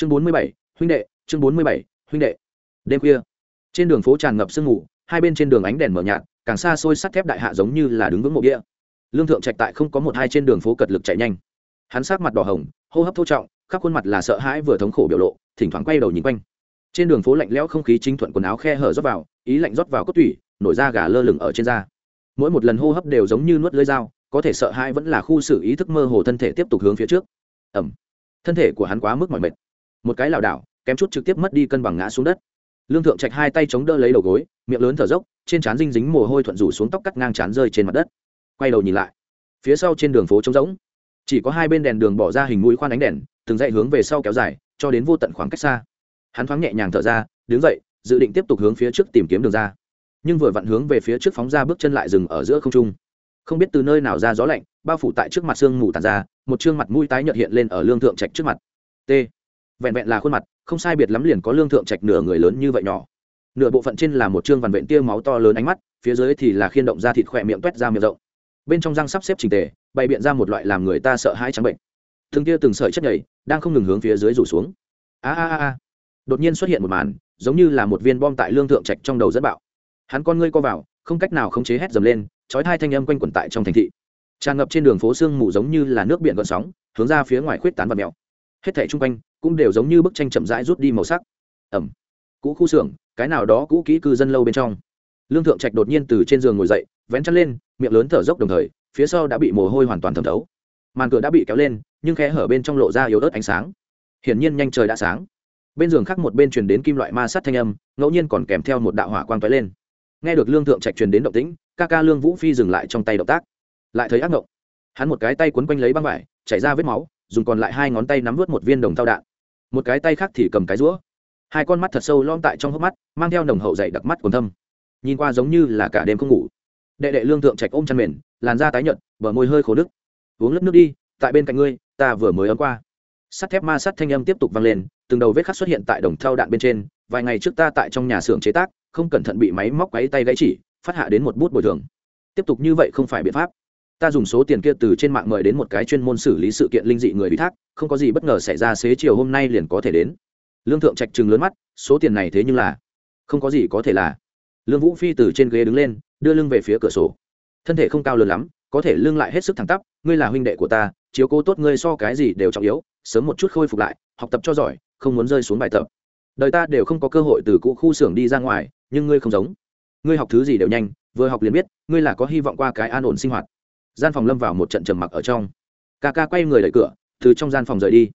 chương bốn mươi bảy, huynh đệ, chương bốn mươi bảy, huynh đệ. Đêm khuya, trên đường phố tràn ngập sương mù, hai bên trên đường ánh đèn mở nhạt, càng xa xôi sắt thép đại hạ giống như là đứng vững mộ địa. Lương thượng trạch tại không có một hai trên đường phố cật lực chạy nhanh. Hắn sát mặt đỏ hồng, hô hấp thô trọng, khắp khuôn mặt là sợ hãi vừa thống khổ biểu lộ, thỉnh thoảng quay đầu nhìn quanh. Trên đường phố lạnh lẽo không khí chính thuận quần áo khe hở rót vào, ý lạnh rót vào cốt tủy, nổi da gà lơ lửng ở trên da. Mỗi một lần hô hấp đều giống như nuốt lưỡi dao, có thể sợ hãi vẫn là khu xử ý thức mơ hồ thân thể tiếp tục hướng phía trước. Ẩm. Thân thể của hắn quá mức mỏi mệt một cái lảo đảo, kém chút trực tiếp mất đi cân bằng ngã xuống đất. Lương thượng trạch hai tay chống đỡ lấy đầu gối, miệng lớn thở dốc, trên trán dinh dính mồ hôi thuận rủ xuống tóc cắt ngang trán rơi trên mặt đất. Quay đầu nhìn lại, phía sau trên đường phố trống rỗng, chỉ có hai bên đèn đường bỏ ra hình mũi khoan ánh đèn, từng dậy hướng về sau kéo dài, cho đến vô tận khoảng cách xa. Hắn thoáng nhẹ nhàng thở ra, đứng dậy, dự định tiếp tục hướng phía trước tìm kiếm đường ra. Nhưng vừa vặn hướng về phía trước phóng ra bước chân lại dừng ở giữa không trung. Không biết từ nơi nào ra gió lạnh, bao phủ tại trước mặt sương mù tàn ra, một chương mặt mũi tái nhợt hiện lên ở lương thượng trạch trước mặt. T vẹn vẹn là khuôn mặt, không sai biệt lắm liền có lương thượng trạch nửa người lớn như vậy nhỏ. Nửa bộ phận trên là một chương vằn vện tia máu to lớn ánh mắt, phía dưới thì là khiên động ra thịt khỏe miệng toét ra miệng rộng. Bên trong răng sắp xếp trình tề, bày biện ra một loại làm người ta sợ hãi trắng bệnh. Từng tia từng sợi chất nhảy đang không ngừng hướng phía dưới rủ xuống. A a a đột nhiên xuất hiện một màn, giống như là một viên bom tại lương thượng trạch trong đầu dẫn bạo. Hắn con ngươi co vào, không cách nào khống chế hét dầm lên trói hai thanh âm quanh quẩn tại trong thành thị. Tràn ngập trên đường phố sương mù giống như là nước biển gợn sóng, hướng ra phía ngoài khuyết tán và mèo hết thảy chung quanh cũng đều giống như bức tranh chậm rãi rút đi màu sắc. Ẩm. Cũ khu xưởng, cái nào đó cũ kỹ cư dân lâu bên trong. Lương thượng trạch đột nhiên từ trên giường ngồi dậy, vén chăn lên, miệng lớn thở dốc đồng thời, phía sau đã bị mồ hôi hoàn toàn thẩm thấu. Màn cửa đã bị kéo lên, nhưng khe hở bên trong lộ ra yếu ớt ánh sáng. Hiển nhiên nhanh trời đã sáng. Bên giường khác một bên truyền đến kim loại ma sát thanh âm, ngẫu nhiên còn kèm theo một đạo hỏa quang tóe lên. Nghe được lương thượng trạch truyền đến động tĩnh, ca ca lương vũ phi dừng lại trong tay động tác. Lại thấy ác ngộng. Hắn một cái tay quấn quanh lấy băng vải, chảy ra vết máu dùng còn lại hai ngón tay nắm vớt một viên đồng thao đạn. Một cái tay khác thì cầm cái rũa. Hai con mắt thật sâu lom tại trong hốc mắt, mang theo nồng hậu dày đặc mắt còn thâm. Nhìn qua giống như là cả đêm không ngủ. Đệ đệ lương thượng trạch ôm chăn mền, làn da tái nhợt, bờ môi hơi khổ nước uống lớp nước đi, tại bên cạnh ngươi, ta vừa mới ấm qua. Sắt thép ma sắt thanh âm tiếp tục vang lên, từng đầu vết khắc xuất hiện tại đồng thau đạn bên trên. Vài ngày trước ta tại trong nhà xưởng chế tác, không cẩn thận bị máy móc quấy tay gãy chỉ, phát hạ đến một bút bồi thường. Tiếp tục như vậy không phải biện pháp ta dùng số tiền kia từ trên mạng mời đến một cái chuyên môn xử lý sự kiện linh dị người ủy thác, không có gì bất ngờ xảy ra xế chiều hôm nay liền có thể đến. Lương thượng trạch trừng lớn mắt, số tiền này thế nhưng là, không có gì có thể là. Lương vũ phi từ trên ghế đứng lên, đưa lưng về phía cửa sổ. Thân thể không cao lớn lắm, có thể lưng lại hết sức thẳng tắp, ngươi là huynh đệ của ta, chiếu cố tốt ngươi so cái gì đều trọng yếu, sớm một chút khôi phục lại, học tập cho giỏi, không muốn rơi xuống bài tập. Đời ta đều không có cơ hội từ cũ khu xưởng đi ra ngoài, nhưng ngươi không giống. Ngươi học thứ gì đều nhanh, vừa học liền biết, ngươi là có hy vọng qua cái an ổn sinh hoạt gian phòng lâm vào một trận trầm mặc ở trong. Ca ca quay người đẩy cửa, từ trong gian phòng rời đi.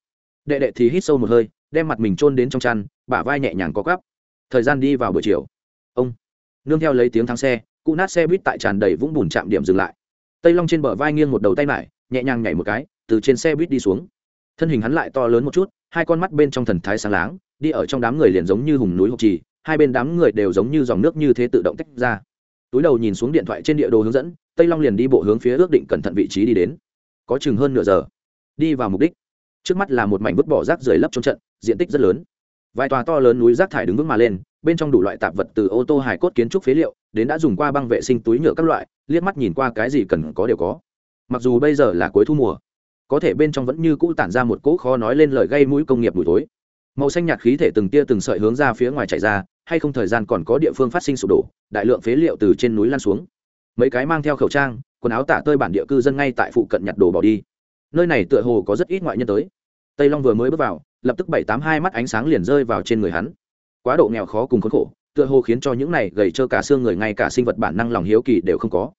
Đệ đệ thì hít sâu một hơi, đem mặt mình chôn đến trong chăn, bả vai nhẹ nhàng có gắp thời gian đi vào buổi chiều. Ông nương theo lấy tiếng thắng xe cụ nát xe buýt tại tràn đầy vũng bùn chạm điểm dừng lại. Tây long trên bờ vai nghiêng một đầu tay lại, nhẹ nhàng nhảy một cái, từ trên xe buýt đi xuống. Thân hình hắn lại to lớn một chút, hai con mắt bên trong thần thái sáng láng, đi ở trong đám người liền giống như hùng núi hộp trì, hai bên đám người đều giống như dòng nước như thế tự động tách ra. Túi đầu nhìn xuống điện thoại trên địa đồ hướng dẫn tây long liền đi bộ hướng phía ước định cẩn thận vị trí đi đến. Có chừng hơn nửa giờ. Đi vào mục đích. Trước mắt là một mảnh vứt bỏ rác rời lấp trong trận, diện tích rất lớn. Vài tòa to lớn núi rác thải đứng vững mà lên, bên trong đủ loại tạp vật từ ô tô hải cốt kiến trúc phế liệu, đến đã dùng qua băng vệ sinh túi nhựa các loại, liếc mắt nhìn qua cái gì cần có đều có. Mặc dù bây giờ là cuối thu mùa, có thể bên trong vẫn như cũ tản ra một cỗ khó nói lên lời gây mũi công nghiệp buổi tối màu xanh nhạt khí thể từng tia từng sợi hướng ra phía ngoài chạy ra, hay không thời gian còn có địa phương phát sinh sụp đổ, đại lượng phế liệu từ trên núi lan xuống mấy cái mang theo khẩu trang, quần áo tả tơi bản địa cư dân ngay tại phụ cận nhặt đồ bỏ đi. Nơi này tựa hồ có rất ít ngoại nhân tới. Tây long vừa mới bước vào, lập tức bảy tám hai mắt ánh sáng liền rơi vào trên người hắn. Quá độ nghèo khó cùng khốn khổ, tựa hồ khiến cho những này gầy trơ cả xương người ngay cả sinh vật bản năng lòng hiếu kỳ đều không có.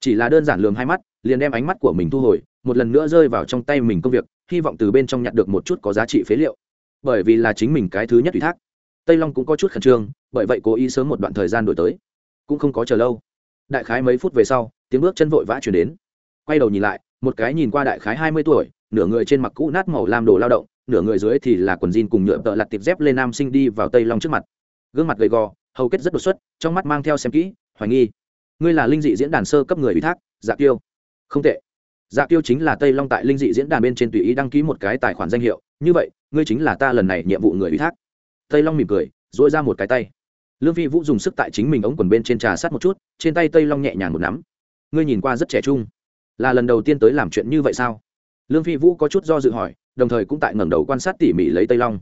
Chỉ là đơn giản lường hai mắt, liền đem ánh mắt của mình thu hồi, một lần nữa rơi vào trong tay mình công việc, hy vọng từ bên trong nhặt được một chút có giá trị phế liệu. Bởi vì là chính mình cái thứ nhất ủy thác. Tây long cũng có chút khẩn trương, bởi vậy cố ý sớm một đoạn thời gian đổi tới. Cũng không có chờ lâu đại khái mấy phút về sau, tiếng bước chân vội vã chuyển đến. Quay đầu nhìn lại, một cái nhìn qua đại khái hai mươi tuổi, nửa người trên mặc cũ nát màu lam đồ lao động, nửa người dưới thì là quần jean cùng nhựa tợ lặt tiệp dép lên nam sinh đi vào tây long trước mặt. Gương mặt gầy gò, hầu kết rất đột xuất, trong mắt mang theo xem kỹ, hoài nghi. Ngươi là linh dị diễn đàn sơ cấp người ủy thác dạ tiêu không tệ. Dạ tiêu chính là tây long tại linh dị diễn đàn bên trên tùy ý đăng ký một cái tài khoản danh hiệu, như vậy, ngươi chính là ta lần này nhiệm vụ người ủy thác. Tây long mỉm cười dỗi ra một cái tay lương phi vũ dùng sức tại chính mình ống quần bên trên trà sát một chút, trên tay tây long nhẹ nhàng một nắm. Ngươi nhìn qua rất trẻ trung. Là lần đầu tiên tới làm chuyện như vậy sao? Lương phi vũ có chút do dự hỏi, đồng thời cũng tại ngẩng đầu quan sát tỉ mỉ lấy tây long.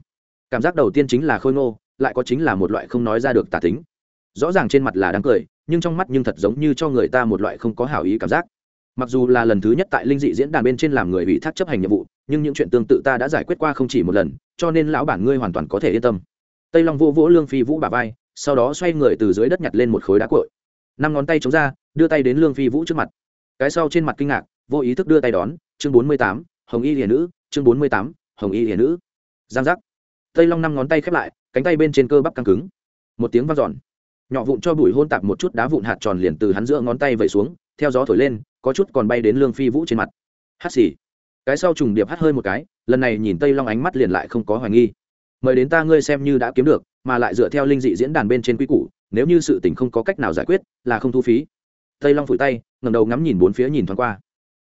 Cảm giác đầu tiên chính là khôi ngô, lại có chính là một loại không nói ra được tả tính. Rõ ràng trên mặt là đang cười, nhưng trong mắt nhưng thật giống như cho người ta một loại không có hảo ý cảm giác. Mặc dù là lần thứ nhất tại linh dị diễn đàn bên trên làm người ủy thác chấp hành nhiệm vụ, nhưng những chuyện tương tự ta đã giải quyết qua không chỉ một lần, cho nên lão bản ngươi hoàn toàn có thể yên tâm. Tây long vô vỗ lương phi vũ bà vai sau đó xoay người từ dưới đất nhặt lên một khối đá cội. Năm ngón tay chống ra, đưa tay đến lương phi vũ trước mặt. Cái sau trên mặt kinh ngạc, vô ý thức đưa tay đón, chương bốn mươi tám, hồng y hiền nữ, chương bốn mươi tám, hồng y hiền nữ. Giang giác. Tây long năm ngón tay khép lại, cánh tay bên trên cơ bắp căng cứng. Một tiếng v a n giòn nhỏ vụn cho bụi hôn tạp một chút đá vụn hạt tròn liền từ hắn giữa ngón tay vẩy xuống, theo gió thổi lên, có chút còn bay đến lương phi vũ trên mặt. Hắt xì. Cái sau trùng điệp hắt hơi một cái, lần này nhìn tây long ánh mắt liền lại không có hoài nghi. Mời đến ta ngươi xem như đã kiếm được mà lại dựa theo linh dị diễn đàn bên trên quy củ, nếu như sự tình không có cách nào giải quyết, là không thu phí. Tây long phủi tay ngầm đầu ngắm nhìn bốn phía nhìn thoáng qua.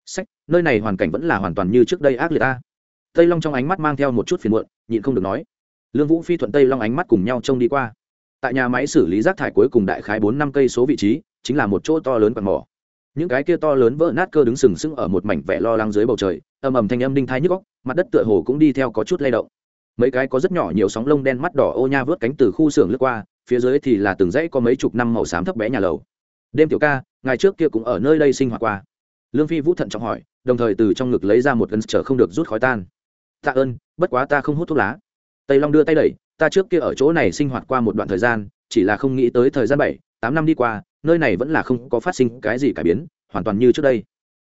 Sách, nơi này hoàn cảnh vẫn là hoàn toàn như trước đây ác liệt ta. Tây long trong ánh mắt mang theo một chút phiền muộn, nhịn không được nói. Lương vũ phi thuận tây long ánh mắt cùng nhau trông đi qua. Tại nhà máy xử lý rác thải cuối cùng đại khái bốn năm cây số vị trí, chính là một chỗ to lớn quạt mỏ. Những cái kia to lớn vỡ nát cơ đứng sừng sững ở một mảnh vẻ lo lắng dưới bầu trời, ầm ầm thanh âm đinh thai nhức góc mặt đất tựa hồ cũng đi theo có chút lay động mấy cái có rất nhỏ nhiều sóng lông đen mắt đỏ ô nha vớt cánh từ khu xưởng lướt qua, phía dưới thì là từng dãy có mấy chục năm màu xám thấp bé nhà lầu. Đêm tiểu ca, ngày trước kia cũng ở nơi đây sinh hoạt qua. Lương phi vũ thận trọng hỏi, đồng thời từ trong ngực lấy ra một gân trở không được rút khói tan. Tạ ơn, bất quá ta không hút thuốc lá. Tây long đưa tay đẩy, ta trước kia ở chỗ này sinh hoạt qua một đoạn thời gian, chỉ là không nghĩ tới thời gian bảy, tám năm đi qua, nơi này vẫn là không có phát sinh cái gì cải biến, hoàn toàn như trước đây.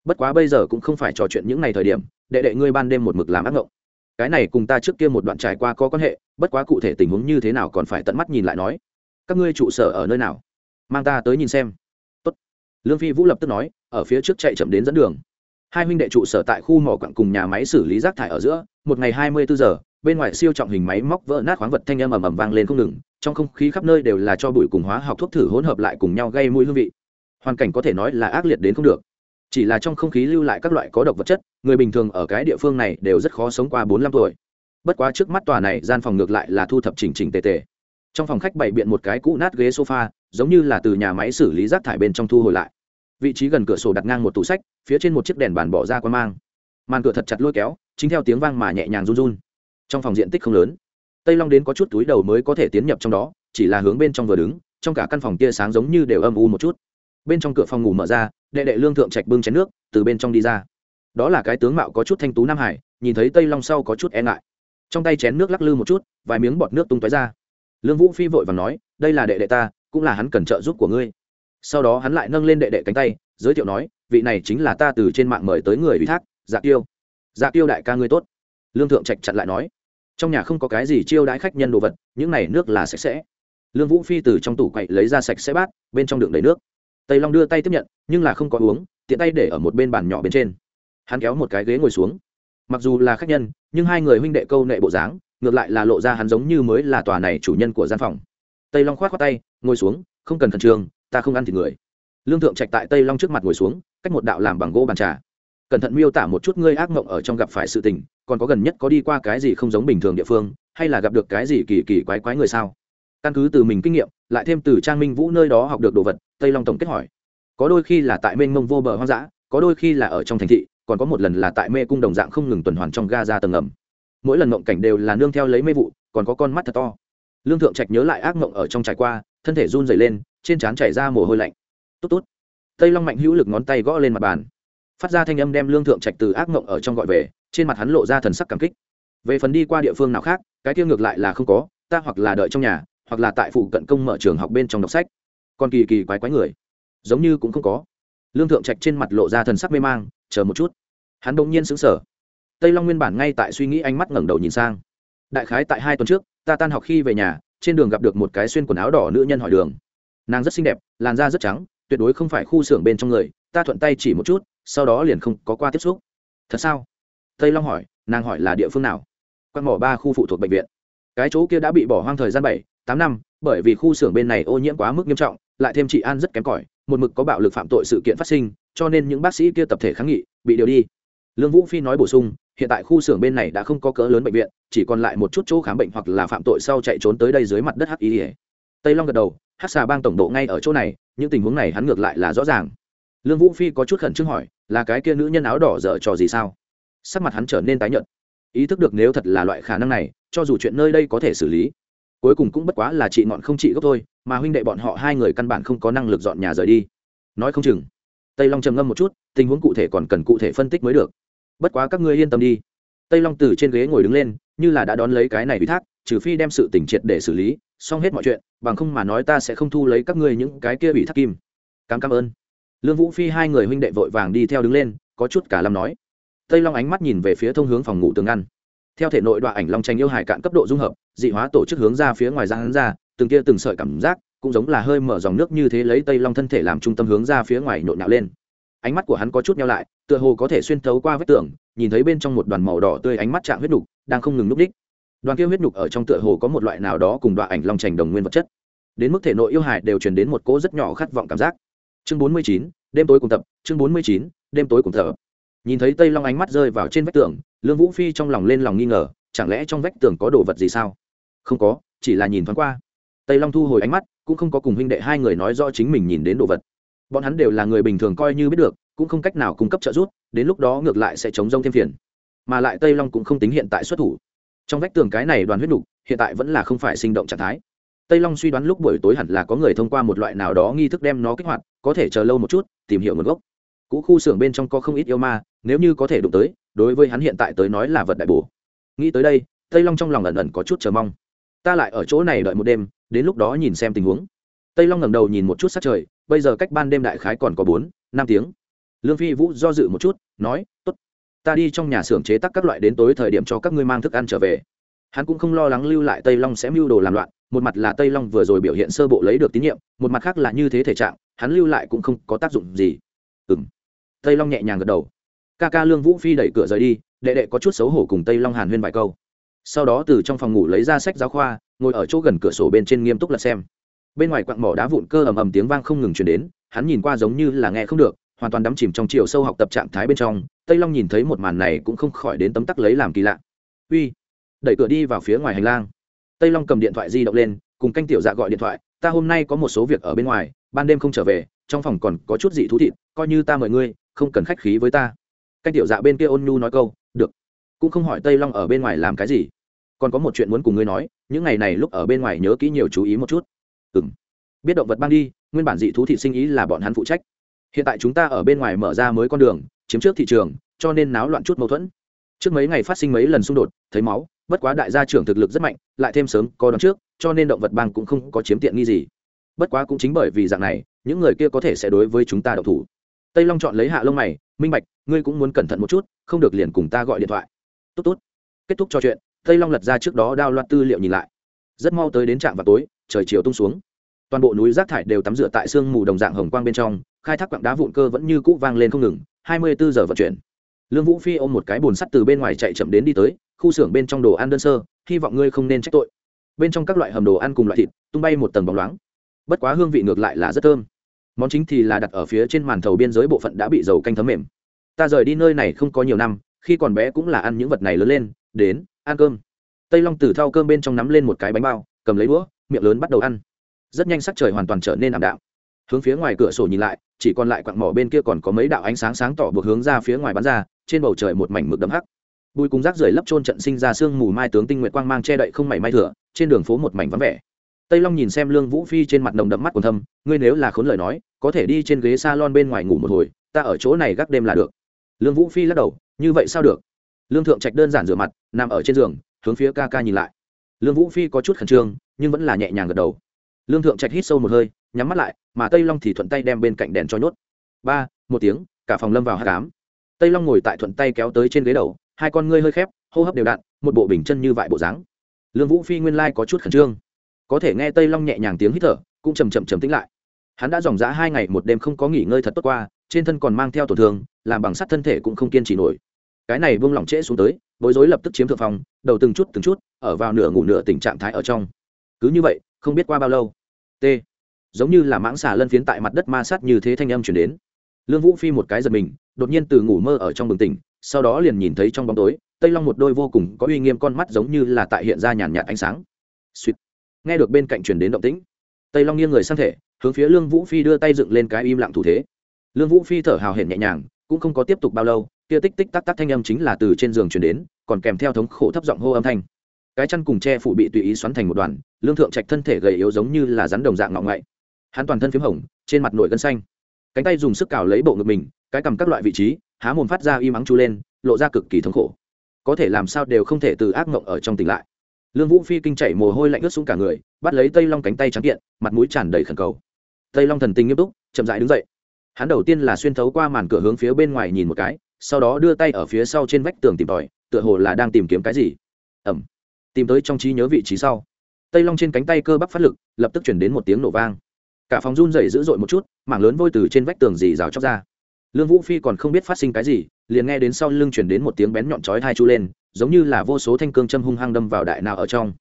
Bất quá bây giờ cũng không phải trò chuyện những ngày thời điểm, đệ đệ ngươi ban đêm một mực làm ác ngộng cái này cùng ta trước kia một đoạn trải qua có quan hệ, bất quá cụ thể tình huống như thế nào còn phải tận mắt nhìn lại nói. Các ngươi trụ sở ở nơi nào? Mang ta tới nhìn xem. Tốt. lương phi vũ lập tức nói, ở phía trước chạy chậm đến dẫn đường. Hai huynh đệ trụ sở tại khu mỏ quặng cùng nhà máy xử lý rác thải ở giữa, một ngày hai mươi bốn giờ, bên ngoài siêu trọng hình máy móc vỡ nát khoáng vật thanh âm ầm ầm vang lên không ngừng, trong không khí khắp nơi đều là cho bụi cùng hóa học thuốc thử hỗn hợp lại cùng nhau gây mùi hương vị. Hoàn cảnh có thể nói là ác liệt đến không được chỉ là trong không khí lưu lại các loại có độc vật chất, người bình thường ở cái địa phương này đều rất khó sống qua bốn năm tuổi. Bất quá trước mắt tòa này gian phòng ngược lại là thu thập chỉnh chỉnh tề tề. Trong phòng khách bày biện một cái cũ nát ghế sofa, giống như là từ nhà máy xử lý rác thải bên trong thu hồi lại. Vị trí gần cửa sổ đặt ngang một tủ sách, phía trên một chiếc đèn bàn bỏ ra qua mang. Màn cửa thật chặt lôi kéo, chính theo tiếng vang mà nhẹ nhàng run run. Trong phòng diện tích không lớn. Tây long đến có chút túi đầu mới có thể tiến nhập trong đó, chỉ là hướng bên trong vừa đứng, trong cả căn phòng tia sáng giống như đều âm u một chút. Bên trong cửa phòng ngủ mở ra đệ đệ lương thượng trạch bưng chén nước, từ bên trong đi ra. Đó là cái tướng mạo có chút thanh tú nam hải, nhìn thấy tây long sau có chút e ngại. Trong tay chén nước lắc lư một chút, vài miếng bọt nước tung tói ra. Lương vũ phi vội và nói, đây là đệ đệ ta, cũng là hắn cần trợ giúp của ngươi. Sau đó hắn lại nâng lên đệ đệ cánh tay, giới thiệu nói, vị này chính là ta từ trên mạng mời tới người ủy thác dạ tiêu dạ tiêu đại ca ngươi tốt. Lương thượng trạch chặn lại nói, trong nhà không có cái gì chiêu đãi khách nhân đồ vật, những này nước là sạch sẽ. Lương vũ phi từ trong tủ quậy lấy ra sạch sẽ bát, bên trong đựng đầy nước tây long đưa tay tiếp nhận nhưng là không có uống tiện tay để ở một bên bàn nhỏ bên trên hắn kéo một cái ghế ngồi xuống mặc dù là khách nhân nhưng hai người huynh đệ câu nệ bộ dáng ngược lại là lộ ra hắn giống như mới là tòa này chủ nhân của gian phòng tây long k h o á t tay ngồi xuống không cần khẩn trương ta không ăn thịt người lương thượng trạch tại tây long trước mặt ngồi xuống cách một đạo làm bằng gỗ bàn trà cẩn thận miêu tả một chút ngươi ác mộng ở trong gặp phải sự tình còn có gần nhất có đi qua cái gì không giống bình thường địa phương hay là gặp được cái gì kỳ kỳ quái quái người sao căn cứ từ mình kinh nghiệm lại thêm từ trang minh vũ nơi đó học được đồ vật tây long tổng kết hỏi. Có đôi khi là tại mênh mông vô bờ hoang dã, có đôi khi là ở trong thành thị, còn có một lần là tại mê cung đồng dạng không ngừng tuần hoàn trong ga ra tầng ngầm. Mỗi lần mộng cảnh đều là nương theo lấy mê vụ, còn có con mắt thật to. Lương thượng trạch nhớ lại ác mộng ở trong trải qua, thân thể run dày lên, trên trán chảy ra mồ hôi lạnh. Tốt tốt. Tây long mạnh hữu lực ngón tay gõ lên mặt bàn. Phát ra thanh âm đem lương thượng trạch từ ác mộng ở trong gọi về, trên mặt hắn lộ ra thần sắc cảm kích. Về phần đi qua địa phương nào khác, cái tiêu ngược lại là không có, ta hoặc là đợi trong nhà, hoặc là tại phụ cận công mở trường học bên trong đọc sách còn kỳ kỳ quái quái người. Giống như cũng không có. Lương thượng trạch trên mặt lộ ra thần sắc mê mang, chờ một chút. Hắn đông nhiên xứng sở tây long nguyên bản ngay tại suy nghĩ ánh mắt ngẩng đầu nhìn sang. Đại khái tại hai tuần trước, ta tan học khi về nhà, trên đường gặp được một cái xuyên quần áo đỏ nữ nhân hỏi đường. Nàng rất xinh đẹp, làn da rất trắng, tuyệt đối không phải khu xưởng bên trong người, ta thuận tay chỉ một chút, sau đó liền không có qua tiếp xúc. Thật sao? Tây long hỏi, nàng hỏi là địa phương nào? Quạt mỏ ba khu phụ thuộc bệnh viện. Cái chỗ kia đã bị bỏ hoang thời gian bảy, tám năm, bởi vì khu xưởng bên này ô nhiễm quá mức nghiêm trọng lại thêm trị an rất kém cỏi, một mực có bạo lực phạm tội sự kiện phát sinh, cho nên những bác sĩ kia tập thể kháng nghị, bị điều đi. Lương vũ phi nói bổ sung, hiện tại khu xưởng bên này đã không có cỡ lớn bệnh viện, chỉ còn lại một chút chỗ khám bệnh hoặc là phạm tội sau chạy trốn tới đây dưới mặt đất hí tây long gật đầu hắc xà bang tổng độ ngay ở chỗ này, những tình huống này hắn ngược lại là rõ ràng. Lương vũ phi có chút khẩn trương hỏi, là cái kia nữ nhân áo đỏ dở trò gì sao? Sắc mặt hắn trở nên tái nhợt. Ý thức được nếu thật là loại khả năng này, cho dù chuyện nơi đây có thể xử lý cuối cùng cũng bất quá là chị ngọn không chị gốc thôi, mà huynh đệ bọn họ hai người căn bản không có năng lực dọn nhà rời đi. Nói không chừng. Tây long trầm ngâm một chút, tình huống cụ thể còn cần cụ thể phân tích mới được. Bất quá các ngươi yên tâm đi. Tây long từ trên ghế ngồi đứng lên, như là đã đón lấy cái này ủy thác, trừ phi đem sự tỉnh triệt để xử lý, xong hết mọi chuyện, bằng không mà nói ta sẽ không thu lấy các ngươi những cái kia ủy thác kim. Cảm cảm ơn. Lương vũ phi hai người huynh đệ vội vàng đi theo đứng lên, có chút cả lâm nói. Tây long ánh mắt nhìn về phía thông hướng phòng ngủ tường ngăn theo thể nội đoạn ảnh long tranh yêu hải cạn cấp độ dung hợp, dị hóa tổ chức hướng ra phía ngoài ra hắn ra, từng kia từng sợi cảm giác, cũng giống là hơi mở dòng nước như thế lấy tây long thân thể làm trung tâm hướng ra phía ngoài nhộn nhạo lên. Ánh mắt của hắn có chút nhau lại, tựa hồ có thể xuyên thấu qua vết tường, nhìn thấy bên trong một đoàn màu đỏ tươi ánh mắt chạm huyết nhục đang không ngừng núp đích. Đoàn kia huyết nhục ở trong tựa hồ có một loại nào đó cùng đoạn ảnh long trành đồng nguyên vật chất. Đến mức thể nội yêu hài đều truyền đến một cỗ rất nhỏ khát vọng cảm giác. Chương bốn mươi chín, đêm tối cùng tập, chương bốn mươi chín, đêm tối cùng thở nhìn thấy tây long ánh mắt rơi vào trên vách tường lương vũ phi trong lòng lên lòng nghi ngờ, chẳng lẽ trong vách tường có đồ vật gì sao? Không có, chỉ là nhìn thoáng qua. Tây long thu hồi ánh mắt, cũng không có cùng huynh đệ hai người nói rõ chính mình nhìn đến đồ vật. Bọn hắn đều là người bình thường coi như biết được, cũng không cách nào cung cấp trợ giúp, đến lúc đó ngược lại sẽ chống rông thêm phiền. Mà lại tây long cũng không tính hiện tại xuất thủ. Trong vách tường cái này đoàn huyết đục hiện tại vẫn là không phải sinh động trạng thái. Tây long suy đoán lúc buổi tối hẳn là có người thông qua một loại nào đó nghi thức đem nó kích hoạt, có thể chờ lâu một chút, tìm hiểu nguồn gốc. Cũ khu xưởng bên trong có không ít yêu ma, nếu như có thể đụng tới đối với hắn hiện tại tới nói là vật đại bổ. Nghĩ tới đây, tây long trong lòng ẩn ẩn có chút chờ mong. Ta lại ở chỗ này đợi một đêm, đến lúc đó nhìn xem tình huống. Tây long ngẩng đầu nhìn một chút sát trời, bây giờ cách ban đêm đại khái còn có bốn, năm tiếng. Lương phi vũ do dự một chút, nói t ố t ta đi trong nhà xưởng chế tác các loại đến tối thời điểm cho các ngươi mang thức ăn trở về. Hắn cũng không lo lắng lưu lại tây long sẽ mưu đồ làm loạn, một mặt là tây long vừa rồi biểu hiện sơ bộ lấy được tín nhiệm, một mặt khác là như thế thể trạng, hắn lưu lại cũng không có tác dụng gì. Ừ m tây long nhẹ nhàng gật đầu ca ca lương vũ phi đẩy cửa rời đi, đệ đệ có chút xấu hổ cùng tây long hàn huyên vài câu. Sau đó từ trong phòng ngủ lấy ra sách giáo khoa, ngồi ở chỗ gần cửa sổ bên trên nghiêm túc lật xem. Bên ngoài quặng mỏ đá vụn cơ ầm ầm tiếng vang không ngừng chuyển đến, hắn nhìn qua giống như là nghe không được, hoàn toàn đắm chìm trong chiều sâu học tập trạng thái bên trong, tây long nhìn thấy một màn này cũng không khỏi đến tấm tắc lấy làm kỳ lạ. Uy! Đẩy cửa đi vào phía ngoài hành lang. Tây long cầm điện thoại di động lên, cùng canh tiểu dạ gọi điện thoại, ta hôm nay có một số việc ở bên ngoài, ban đêm không trở về, trong phòng còn có chút gì thú thịt, coi như ta mời ngươi, không cần khách khí với ta canh tiểu dạ bên kia ôn nhu nói câu, được, cũng không hỏi tây long ở bên ngoài làm cái gì. Còn có một chuyện muốn cùng ngươi nói, những ngày này lúc ở bên ngoài nhớ kỹ nhiều chú ý một chút. Ừ m biết động vật băng đi, nguyên bản dị thú thị sinh ý là bọn hắn phụ trách. Hiện tại chúng ta ở bên ngoài mở ra mới con đường, chiếm trước thị trường, cho nên náo loạn chút mâu thuẫn. Trước mấy ngày phát sinh mấy lần xung đột, thấy máu, bất quá đại gia trưởng thực lực rất mạnh, lại thêm sớm có đón trước, cho nên động vật bang cũng không có chiếm tiện nghi gì. Bất quá cũng chính bởi vì dạng này, những người kia có thể sẽ đối với chúng ta đậu thủ. Tây long chọn lấy hạ lông mày minh bạch, ngươi cũng muốn cẩn thận một chút, không được liền cùng ta gọi điện thoại. Tốt tốt. Kết thúc trò chuyện, tây long lật ra trước đó đao loạt tư liệu nhìn lại. Rất mau tới đến trạm vào tối, trời chiều tung xuống. Toàn bộ núi rác thải đều tắm rửa tại sương mù đồng dạng hồng quang bên trong, khai thác quặng đá vụn cơ vẫn như cũ vang lên không ngừng, hai mươi bốn giờ vận chuyển. Lương vũ phi ôm một cái bồn sắt từ bên ngoài chạy chậm đến đi tới, khu xưởng bên trong đồ ăn đơn sơ, hy vọng ngươi không nên trách tội. Bên trong các loại hầm đồ ăn cùng loại thịt, tung bay một tầng bóng loáng. Bất quá hương vị ngược lại là rất thơm món chính thì là đặt ở phía trên màn thầu biên giới bộ phận đã bị dầu canh thấm mềm. Ta rời đi nơi này không có nhiều năm, khi còn bé cũng là ăn những vật này lớn lên, đến, ăn cơm. Tây long tử thao cơm bên trong nắm lên một cái bánh bao, cầm lấy đũa, miệng lớn bắt đầu ăn. Rất nhanh sắc trời hoàn toàn trở nên ảm đạm. Hướng phía ngoài cửa sổ nhìn lại, chỉ còn lại quặng mỏ bên kia còn có mấy đạo ánh sáng sáng tỏ buộc hướng ra phía ngoài bắn ra, trên bầu trời một mảnh mực đấm hắc. Bùi cùng rác rưởi lấp trôn trận sinh ra sương mù mai tướng tinh nguyệt quang mang che đậy không mảy may thừa trên đường phố một mảnh vắng vẻ tây long nhìn xem lương vũ phi trên mặt nồng đậm mắt còn thâm, ngươi nếu là khốn lời nói, có thể đi trên ghế s a lon bên ngoài ngủ một hồi, ta ở chỗ này gác đêm là được. Lương vũ phi lắc đầu, như vậy sao được? Lương thượng trạch đơn giản rửa mặt, nằm ở trên giường, hướng phía ca ca nhìn lại. Lương vũ phi có chút khẩn trương, nhưng vẫn là nhẹ nhàng gật đầu. Lương thượng trạch hít sâu một hơi, nhắm mắt lại, mà tây long thì thuận tay đem bên cạnh đèn cho nhốt. Ba, một tiếng, cả phòng lâm vào hát cám tây long ngồi tại thuận tay kéo tới trên ghế đầu, hai con ngươi hơi khép, hô hấp đều đặn, một bộ bình chân như vại bộ dáng. Lương vũ phi nguyên lai có chút khẩn trương có thể nghe tây long nhẹ nhàng tiếng hít thở, cũng chầm chậm chầm tính lại. Hắn đã dòng dã hai ngày một đêm không có nghỉ ngơi thật tốt qua, trên thân còn mang theo tổn thương, làm bằng sắt thân thể cũng không kiên trì nổi. Cái này buông lỏng trễ xuống tới, bối rối lập tức chiếm thượng phòng đầu từng chút từng chút, ở vào nửa ngủ nửa tình trạng thái ở trong. Cứ như vậy, không biết qua bao lâu. T. Giống như là mãng xà lân phiến tại mặt đất ma sát như thế thanh âm chuyển đến. Lương vũ phi một cái giật mình, đột nhiên từ ngủ mơ ở trong bừng tỉnh, sau đó liền nhìn thấy trong bóng tối, tây long một đôi vô cùng có uy nghiêm con mắt giống như là tại hiện ra nhàn nhạt ánh sáng. Suýt nghe được bên cạnh truyền đến động tĩnh. Tây long nghiêng người sang thể, hướng phía lương vũ phi đưa tay dựng lên cái im lặng thủ thế. Lương vũ phi thở hào hển nhẹ nhàng, cũng không có tiếp tục bao lâu, kia tích tích tắc tắc thanh âm chính là từ trên giường truyền đến, còn kèm theo thống khổ thấp giọng hô âm thanh. Cái chăn cùng che phụ bị tùy ý xoắn thành một đoàn, lương thượng trạch thân thể gầy yếu giống như là rắn đồng dạng ngọ ngậy hắn toàn thân p hồng, trên mặt nổi gân xanh. Cánh tay dùng sức cào lấy bộ ngực mình, cái cầm các loại vị trí, há mồm phát ra im mắng chu lên, lộ ra cực kỳ thống khổ. Có thể làm sao đều không thể từ ác mộng ở trong tỉnh lại lương vũ phi kinh chảy mồ hôi lạnh ướt xuống cả người, bắt lấy tây long cánh tay trắng kiện, mặt mũi tràn đầy khẩn cầu. Tây long thần tình nghiêm túc, chậm dại đứng dậy. Hắn đầu tiên là xuyên thấu qua màn cửa hướng phía bên ngoài nhìn một cái, sau đó đưa tay ở phía sau trên vách tường tìm tòi, tựa hồ là đang tìm kiếm cái gì. Ẩm tìm tới trong trí nhớ vị trí sau. Tây long trên cánh tay cơ bắp phát lực, lập tức chuyển đến một tiếng nổ vang. Cả phòng run rẩy dữ dội một chút, mảng lớn vôi từ trên vách tường dì rào chóc ra. Lương vũ phi còn không biết phát sinh cái gì, liền nghe đến sau lưng chuyển đến một tiếng bén nhọn chói hai chu lên giống như là vô số thanh cương châm hung hăng đâm vào đại nào ở trong.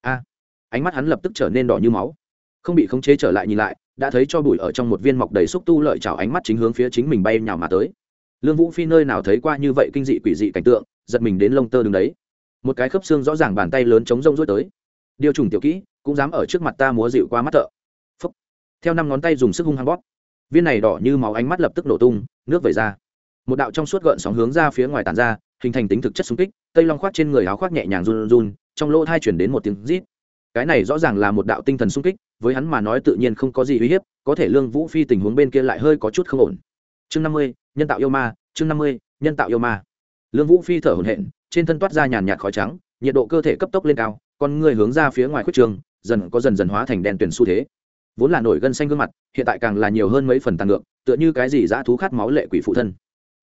A, ánh mắt hắn lập tức trở nên đỏ như máu. Không bị khống chế trở lại nhìn lại, đã thấy cho bụi ở trong một viên mọc đầy xúc tu lợi chảo ánh mắt chính hướng phía chính mình bay nhào mà tới. Lương vũ phi nơi nào thấy qua như vậy kinh dị quỷ dị cảnh tượng, giật mình đến lông tơ đứng đấy. Một cái khớp xương rõ ràng bàn tay lớn chống rông rối tới. Điều trùng tiểu kỹ, cũng dám ở trước mặt ta múa dịu qua mắt thợ. Phúc. theo năm ngón tay dùng sức hung hăng bóp. Viên này đỏ như máu ánh mắt lập tức nổ tung, nước vẩy ra. Một đạo trong suốt gợn sóng hướng ra phía ngoài tàn ra hình thành tính thực chất xung kích, tây long khoác trên người áo khoác nhẹ nhàng run run, trong lỗ thai chuyển đến một tiếng rít. Cái này rõ ràng là một đạo tinh thần xung kích, với hắn mà nói tự nhiên không có gì uy hiếp, có thể lương vũ phi tình huống bên kia lại hơi có chút không ổn. Chương năm mươi, nhân tạo yêu ma, chương năm mươi, nhân tạo yêu ma. Lương vũ phi thở hổn hển, trên thân toát ra nhàn nhạt khói trắng, nhiệt độ cơ thể cấp tốc lên cao, con người hướng ra phía ngoài khuất trường, dần có dần dần hóa thành đen tuyển xu thế. Vốn là nổi gân xanh gương mặt, hiện tại càng là nhiều hơn mấy phần tàn ngược, tựa như cái gì dã thú khát máu lệ quỷ phụ thân.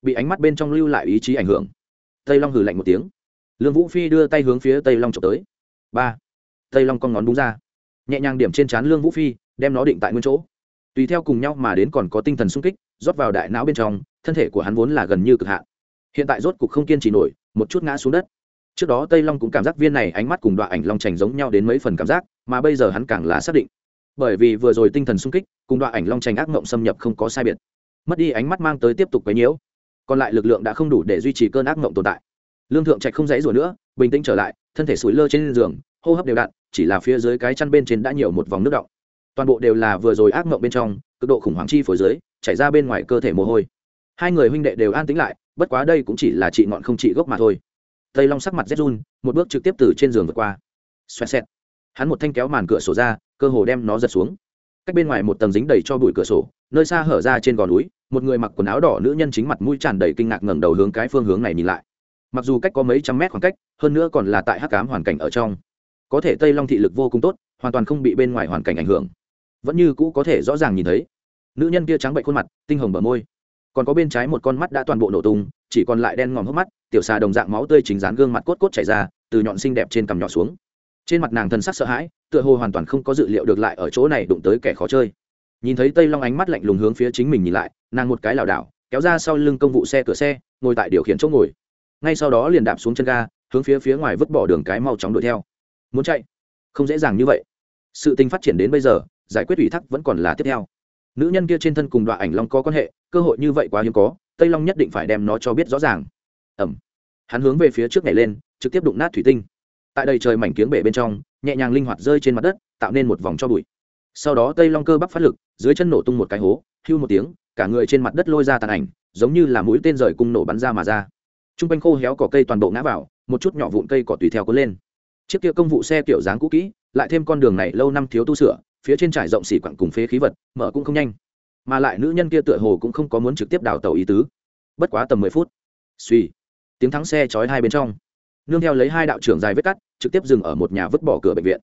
Bị ánh mắt bên trong lưu lại ý chí ảnh hưởng tây long hừ lạnh một tiếng. Lương vũ phi đưa tay hướng phía tây long trộm tới. Ba. Tây long con ngón đúng ra. Nhẹ nhàng điểm trên trán lương vũ phi, đem nó định tại nguyên chỗ. Tùy theo cùng nhau mà đến còn có tinh thần sung kích, rót vào đại não bên trong, thân thể của hắn vốn là gần như cực hạn. Hiện tại rốt cục không kiên trì nổi, một chút ngã xuống đất. Trước đó tây long cũng cảm giác viên này ánh mắt cùng đoạn ảnh long trành giống nhau đến mấy phần cảm giác, mà bây giờ hắn càng là xác định. Bởi vì vừa rồi tinh thần sung kích, cùng đoạn ảnh long trành ác mộng xâm nhập không có sai biệt. Mất đi ánh mắt mang tới tiếp tục quấy nhiễu còn lại lực lượng đã không đủ để duy trì cơn ác mộng tồn tại. Lương thượng trạch không dãy rủa nữa, bình tĩnh trở lại, thân thể sủi lơ trên giường, hô hấp đều đặn, chỉ là phía dưới cái chăn bên trên đã nhiều một vòng nước động. Toàn bộ đều là vừa rồi ác mộng bên trong, cực độ khủng hoảng chi phổi dưới, chảy ra bên ngoài cơ thể mồ hôi. Hai người huynh đệ đều an tĩnh lại, bất quá đây cũng chỉ là trị ngọn không trị gốc mà thôi. Tây long sắc mặt rét run, một bước trực tiếp từ trên giường vượt qua. Xoẹt xẹt. Hắn một thanh kéo màn cửa sổ ra, cơ hồ đem nó giật xuống. Cách bên ngoài một tầng dính đầy cho bụi cửa sổ, nơi xa hở ra trên gò núi một người mặc quần áo đỏ nữ nhân chính mặt mũi tràn đầy kinh ngạc ngẩng đầu hướng cái phương hướng này nhìn lại. Mặc dù cách có mấy trăm mét khoảng cách, hơn nữa còn là tại hắc cám hoàn cảnh ở trong. Có thể tây long thị lực vô cùng tốt, hoàn toàn không bị bên ngoài hoàn cảnh ảnh hưởng. Vẫn như cũ có thể rõ ràng nhìn thấy. Nữ nhân kia trắng bệnh khuôn mặt, tinh hồng bờ môi. Còn có bên trái một con mắt đã toàn bộ nổ tung, chỉ còn lại đen ngòm hốc mắt, tiểu xà đồng dạng máu tươi chính dán gương mặt cốt cốt chảy ra, từ nhọn xinh đẹp trên cằm nhỏ xuống. Trên mặt nàng thân sắc sợ hãi, tựa hồ hoàn toàn không có dự liệu được lại ở chỗ này đụng tới kẻ khó chơi nhìn thấy tây long ánh mắt lạnh lùng hướng phía chính mình nhìn lại, nàng một cái lảo đảo, kéo ra sau lưng công vụ xe cửa xe, ngồi tại điều khiển chỗ ngồi. Ngay sau đó liền đạp xuống chân ga, hướng phía phía ngoài vứt bỏ đường cái mau chóng đuổi theo. Muốn chạy? Không dễ dàng như vậy. Sự tình phát triển đến bây giờ, giải quyết ủy thác vẫn còn là tiếp theo. Nữ nhân kia trên thân cùng đoạn ảnh long có quan hệ, cơ hội như vậy quá hiếm có, tây long nhất định phải đem nó cho biết rõ ràng. Ẩm hắn hướng về phía trước nhảy lên, trực tiếp đụng nát thủy tinh. Tại đây trời mảnh kiếng bể bên trong, nhẹ nhàng linh hoạt rơi trên mặt đất, tạo nên một vòng cho bụi sau đó tây long cơ bắp phát lực, dưới chân nổ tung một cái hố, hưu một tiếng, cả người trên mặt đất lôi ra tàn ảnh, giống như là mũi tên rời cung nổ bắn ra mà ra. T r u n g quanh khô héo cỏ cây toàn bộ ngã vào, một chút nhỏ vụn cây cỏ tùy theo cuốn lên. Chiếc kia công vụ xe kiểu dáng cũ kỹ, lại thêm con đường này lâu năm thiếu tu sửa, phía trên trải rộng xỉ quặng cùng phế khí vật, mở cũng không nhanh. Mà lại nữ nhân kia tựa hồ cũng không có muốn trực tiếp đào tàu ý tứ. Bất quá tầm mười phút, suy, tiếng thắng xe chói hai bên trong. Nương theo lấy hai đạo trưởng dài vết cắt, trực tiếp dừng ở một nhà vứt bỏ cửa bệnh viện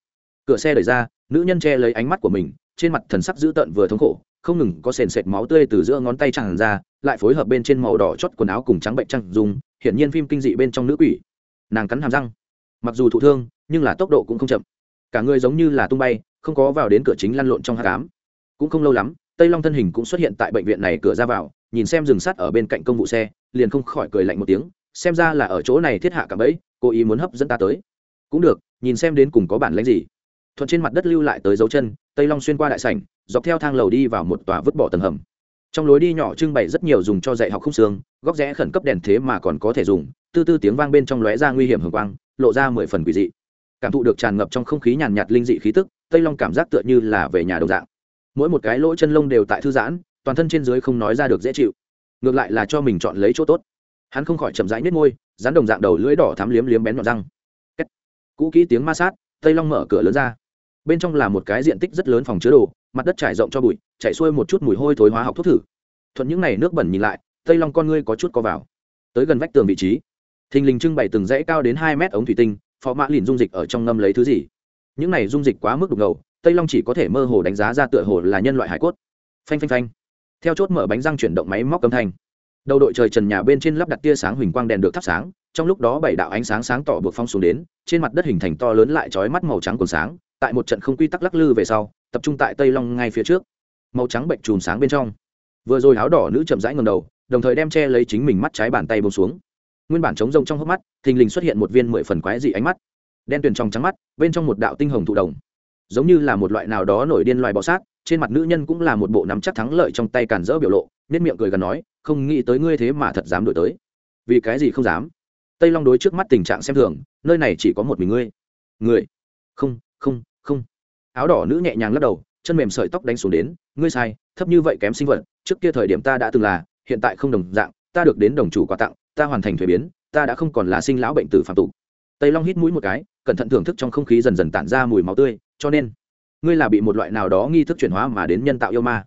cửa xe đẩy ra, nữ nhân che lấy ánh mắt của mình, trên mặt thần sắc dữ tợn vừa thống khổ, không ngừng có sền sệt máu tươi từ giữa ngón tay tràn ra, lại phối hợp bên trên màu đỏ chót quần áo cùng trắng bệnh trăng dùng hiển nhiên phim kinh dị bên trong nữ quỷ. Nàng cắn hàm răng. Mặc dù thụ thương, nhưng là tốc độ cũng không chậm. Cả người giống như là tung bay, không có vào đến cửa chính lăn lộn trong hát cám cũng không lâu lắm, tây long thân hình cũng xuất hiện tại bệnh viện này cửa ra vào, nhìn xem rừng sắt ở bên cạnh công vụ xe, liền không khỏi cười lạnh một tiếng, xem ra là ở chỗ này thiết hạ cả bẫy, cố ý muốn hấp dẫn ta tới. Cũng được, nhìn xem đến cùng có bản lãnh gì thuận trên mặt đất lưu lại tới dấu chân, tây long xuyên qua đại sảnh, dọc theo thang lầu đi vào một tòa vứt bỏ tầng hầm. Trong lối đi nhỏ trưng bày rất nhiều dùng cho dạy học không xương, góc rẽ khẩn cấp đèn thế mà còn có thể dùng, tư tư tiếng vang bên trong lóe ra nguy hiểm hưởng quang, lộ ra mười phần quỷ dị. Cảm thụ được tràn ngập trong không khí nhàn nhạt linh dị khí tức, tây long cảm giác tựa như là về nhà đồng dạng. Mỗi một cái lỗ chân lông đều tại thư giãn, toàn thân trên dưới không nói ra được dễ chịu. Ngược lại là cho mình chọn lấy chỗ tốt. Hắn không khỏi chậm rãi nhếch môi rắn đồng dạng đầu lưỡi đỏ thắm liếm liếm bén nhọn răng. Cũ kỹ tiếng ma sát, tây long mở cửa lớn ra bên trong là một cái diện tích rất lớn phòng chứa đồ, mặt đất trải rộng cho bụi chạy xuôi một chút mùi hôi thối hóa học thuốc thử. Thuận những n à y nước bẩn nhìn lại, tây long con ngươi có chút co vào. Tới gần vách tường vị trí, thình lình trưng bày từng dãy cao đến hai mét ống thủy tinh, phó mã lìn dung dịch ở trong ngâm lấy thứ gì. Những này dung dịch quá mức đục ngầu, tây long chỉ có thể mơ hồ đánh giá ra tựa hồ là nhân loại hải cốt. Phanh phanh phanh. Theo chốt mở bánh răng chuyển động máy móc âm thanh. Đầu đội trời trần nhà bên trên lắp đặt tia sáng huỳnh quang đèn được thắp sáng, trong lúc đó bảy đạo ánh sáng sáng tỏ buộc phong xuống đến, trên mặt đất hình thành to lớn lại trói mắt màu trắng còn sáng tại một trận không quy tắc lắc lư về sau, tập trung tại tây long ngay phía trước. Màu trắng bệnh chùm sáng bên trong. Vừa rồi áo đỏ nữ chậm rãi ngầm đầu, đồng thời đem che lấy chính mình mắt trái bàn tay bông xuống. Nguyên bản trống rông trong hốc mắt, thình lình xuất hiện một viên mười phần quái dị ánh mắt. Đen tuyền trong trắng mắt, bên trong một đạo tinh hồng thụ đồng giống như là một loại nào đó nổi điên loài bọ sát, trên mặt nữ nhân cũng là một bộ nắm chắc thắng lợi trong tay cản rỡ biểu lộ nết miệng cười gần nói, không nghĩ tới ngươi thế mà thật dám đổi tới. Vì cái gì không dám? Tây long đối trước mắt tình trạng xem thường, nơi này chỉ có một mình ngươi. Người không không không. Áo đỏ nữ nhẹ nhàng lắc đầu, chân mềm sợi tóc đánh xuống đến, ngươi sai, thấp như vậy kém sinh vật, trước kia thời điểm ta đã từng là, hiện tại không đồng dạng, ta được đến đồng chủ quà tặng, ta hoàn thành thuế biến, ta đã không còn là sinh lão bệnh tử phạm tục tây long hít mũi một cái, cẩn thận thưởng thức trong không khí dần dần tản ra mùi máu tươi, cho nên, ngươi là bị một loại nào đó nghi thức chuyển hóa mà đến nhân tạo yêu ma.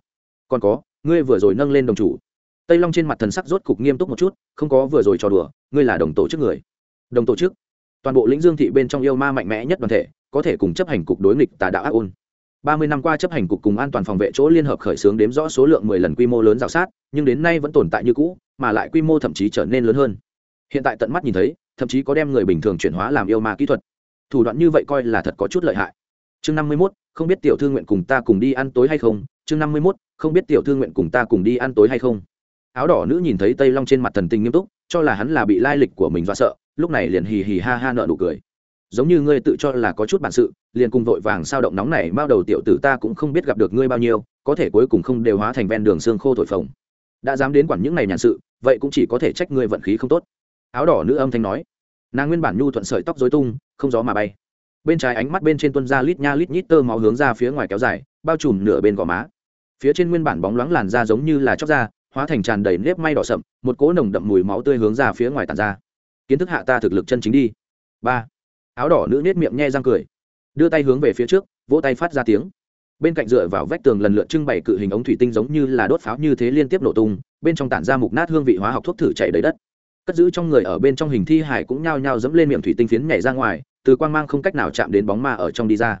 Còn có, ngươi vừa rồi nâng lên đồng chủ. Tây long trên mặt thần sắc rốt cục nghiêm túc một chút, không có vừa rồi trò đùa, ngươi là đồng tổ chức người. Đồng tổ chức, toàn bộ lĩnh dương thị bên trong yêu ma mạnh mẽ nhất đoàn thể có thể cùng chấp hành cục đối nghịch tà đạo ác ôn. Ba mươi năm qua chấp hành cục cùng an toàn phòng vệ chỗ liên hợp khởi xướng đếm rõ số lượng mười lần quy mô lớn rào sát, nhưng đến nay vẫn tồn tại như cũ, mà lại quy mô thậm chí trở nên lớn hơn. Hiện tại tận mắt nhìn thấy, thậm chí có đem người bình thường chuyển hóa làm yêu ma kỹ thuật. Thủ đoạn như vậy coi là thật có chút lợi hại. Chương năm mươi mốt, không biết tiểu thư nguyện cùng ta cùng đi ăn tối hay không? Chương năm mươi mốt, không biết tiểu thư nguyện cùng ta cùng đi ăn tối hay không? Áo đỏ nữ nhìn thấy tây long trên mặt thần tình nghiêm túc, cho là hắn là bị lai lịch của mình dọa sợ, lúc này liền hì hì ha ha nở nụ cười giống như ngươi tự cho là có chút bản sự, liền cùng vội vàng sao động nóng này bao đầu tiểu tử ta cũng không biết gặp được ngươi bao nhiêu, có thể cuối cùng không đều hóa thành ven đường xương khô thổi phồng. Đã dám đến quản những này nhàn sự, vậy cũng chỉ có thể trách ngươi vận khí không tốt. Áo đỏ nữ âm thanh nói. Nàng nguyên bản nhu thuận sợi tóc dối tung, không gió mà bay. Bên trái ánh mắt bên trên tuân ra lít nha lít nhít tơ máu hướng ra phía ngoài kéo dài, bao trùm nửa bên gò má. Phía trên nguyên bản bóng loáng làn da giống như là chóc da, hóa thành tràn đầy nếp may đỏ sậm, một cỗ nồng đậm mùi máu tươi hướng ra phía ngoài tàn ra. Kiến thức hạ ta thực lực chân chính đi. Ba áo đỏ nữ nết miệng nhe răng cười. Đưa tay hướng về phía trước, vỗ tay phát ra tiếng. Bên cạnh dựa vào vách tường lần lượt trưng bày cự hình ống thủy tinh giống như là đốt pháo như thế liên tiếp nổ tung, bên trong tản ra mục nát hương vị hóa học thuốc thử chảy đầy đất. Cất giữ trong người ở bên trong hình thi hải cũng nhao nhao dẫm lên miệng thủy tinh phiến nhảy ra ngoài, từ quang mang không cách nào chạm đến bóng ma ở trong đi ra.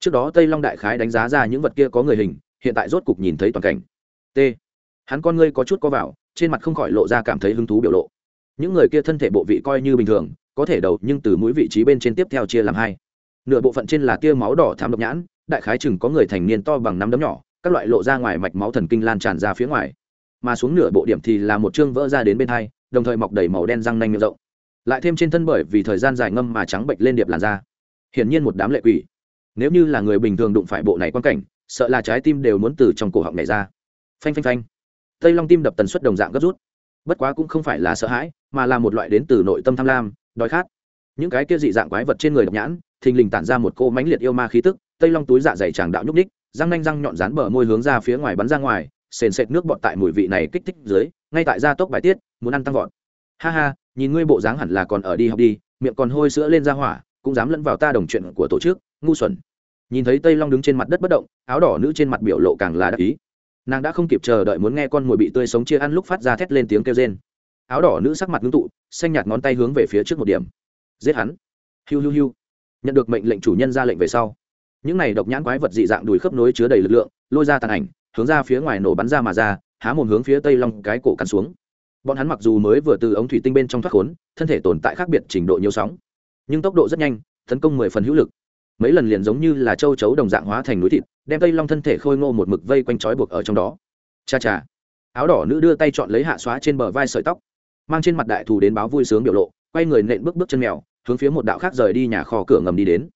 Trước đó tây long đại khái đánh giá ra những vật kia có người hình, hiện tại rốt cục nhìn thấy toàn cảnh. T. Hắn con ngươi có chút có vào, trên mặt không khỏi lộ ra cảm thấy hứng thú biểu lộ. Những người kia thân thể bộ vị coi như bình thường có thể đầu nhưng từ mũi vị trí bên trên tiếp theo chia làm hai. Nửa bộ phận trên là tia máu đỏ thám độc nhãn, đại khái chừng có người thành niên to bằng nắm đấm nhỏ, các loại lộ ra ngoài mạch máu thần kinh lan tràn ra phía ngoài. Mà xuống nửa bộ điểm thì là một chương vỡ ra đến bên hai, đồng thời mọc đầy màu đen răng nanh miệng rộng. Lại thêm trên thân bởi vì thời gian dài ngâm mà trắng bệnh lên điệp làn da. Hiển nhiên một đám lệ quỷ. Nếu như là người bình thường đụng phải bộ này quan cảnh, sợ là trái tim đều muốn từ trong cổ họng này ra. Phanh phanh phanh. Tây long tim đập tần suất đồng dạng gấp rút. Bất quá cũng không phải là sợ hãi, mà là một loại đến từ nội tâm tham lam đói khát. Những cái kia dị dạng quái vật trên người độc nhãn, thình lình tản ra một cô mánh liệt yêu ma khí tức, tây long túi dạ dày tràng đạo nhúc ních răng nanh răng nhọn rán bờ môi hướng ra phía ngoài bắn ra ngoài, sền sệt nước bọt tại mùi vị này kích thích dưới, ngay tại gia tốc bài tiết, muốn ăn tăng vọt. Ha ha, nhìn ngươi bộ dáng hẳn là còn ở đi học đi, miệng còn hôi sữa lên ra hỏa, cũng dám lẫn vào ta đồng chuyện của tổ chức, ngu xuẩn. Nhìn thấy tây long đứng trên mặt đất bất động, áo đỏ nữ trên mặt biểu lộ càng là đắc ý. Nàng đã không kịp chờ đợi muốn nghe con mồi bị tươi sống chia ăn lúc phát ra thét lên tiếng kêu rên áo đỏ nữ sắc mặt ngưng tụ, xanh nhạt ngón tay hướng về phía trước một điểm. Giết hắn. Hiu hiu hiu. Nhận được mệnh lệnh chủ nhân ra lệnh về sau, những này độc nhãn quái vật dị dạng đùi khớp nối chứa đầy lực lượng, lôi ra tàn ảnh, hướng ra phía ngoài nổ bắn ra mà ra, há mồm hướng phía tây long cái cổ cắn xuống. Bọn hắn mặc dù mới vừa từ ống thủy tinh bên trong thoát khốn, thân thể tồn tại khác biệt trình độ nhiều sóng, nhưng tốc độ rất nhanh, tấn công mười phần hữu lực. Mấy lần liền giống như là châu chấu đồng dạng hóa thành núi thịt, đem tây long thân thể khôi ngô một mực vây quanh trói buộc ở trong đó. Cha cha. Áo đỏ nữ đưa tay chọn lấy hạ xóa trên bờ vai sợi tóc mang trên mặt đại thù đến báo vui sướng biểu lộ, quay người nện bước bước chân mèo, hướng phía một đạo khác rời đi nhà kho cửa ngầm đi đến.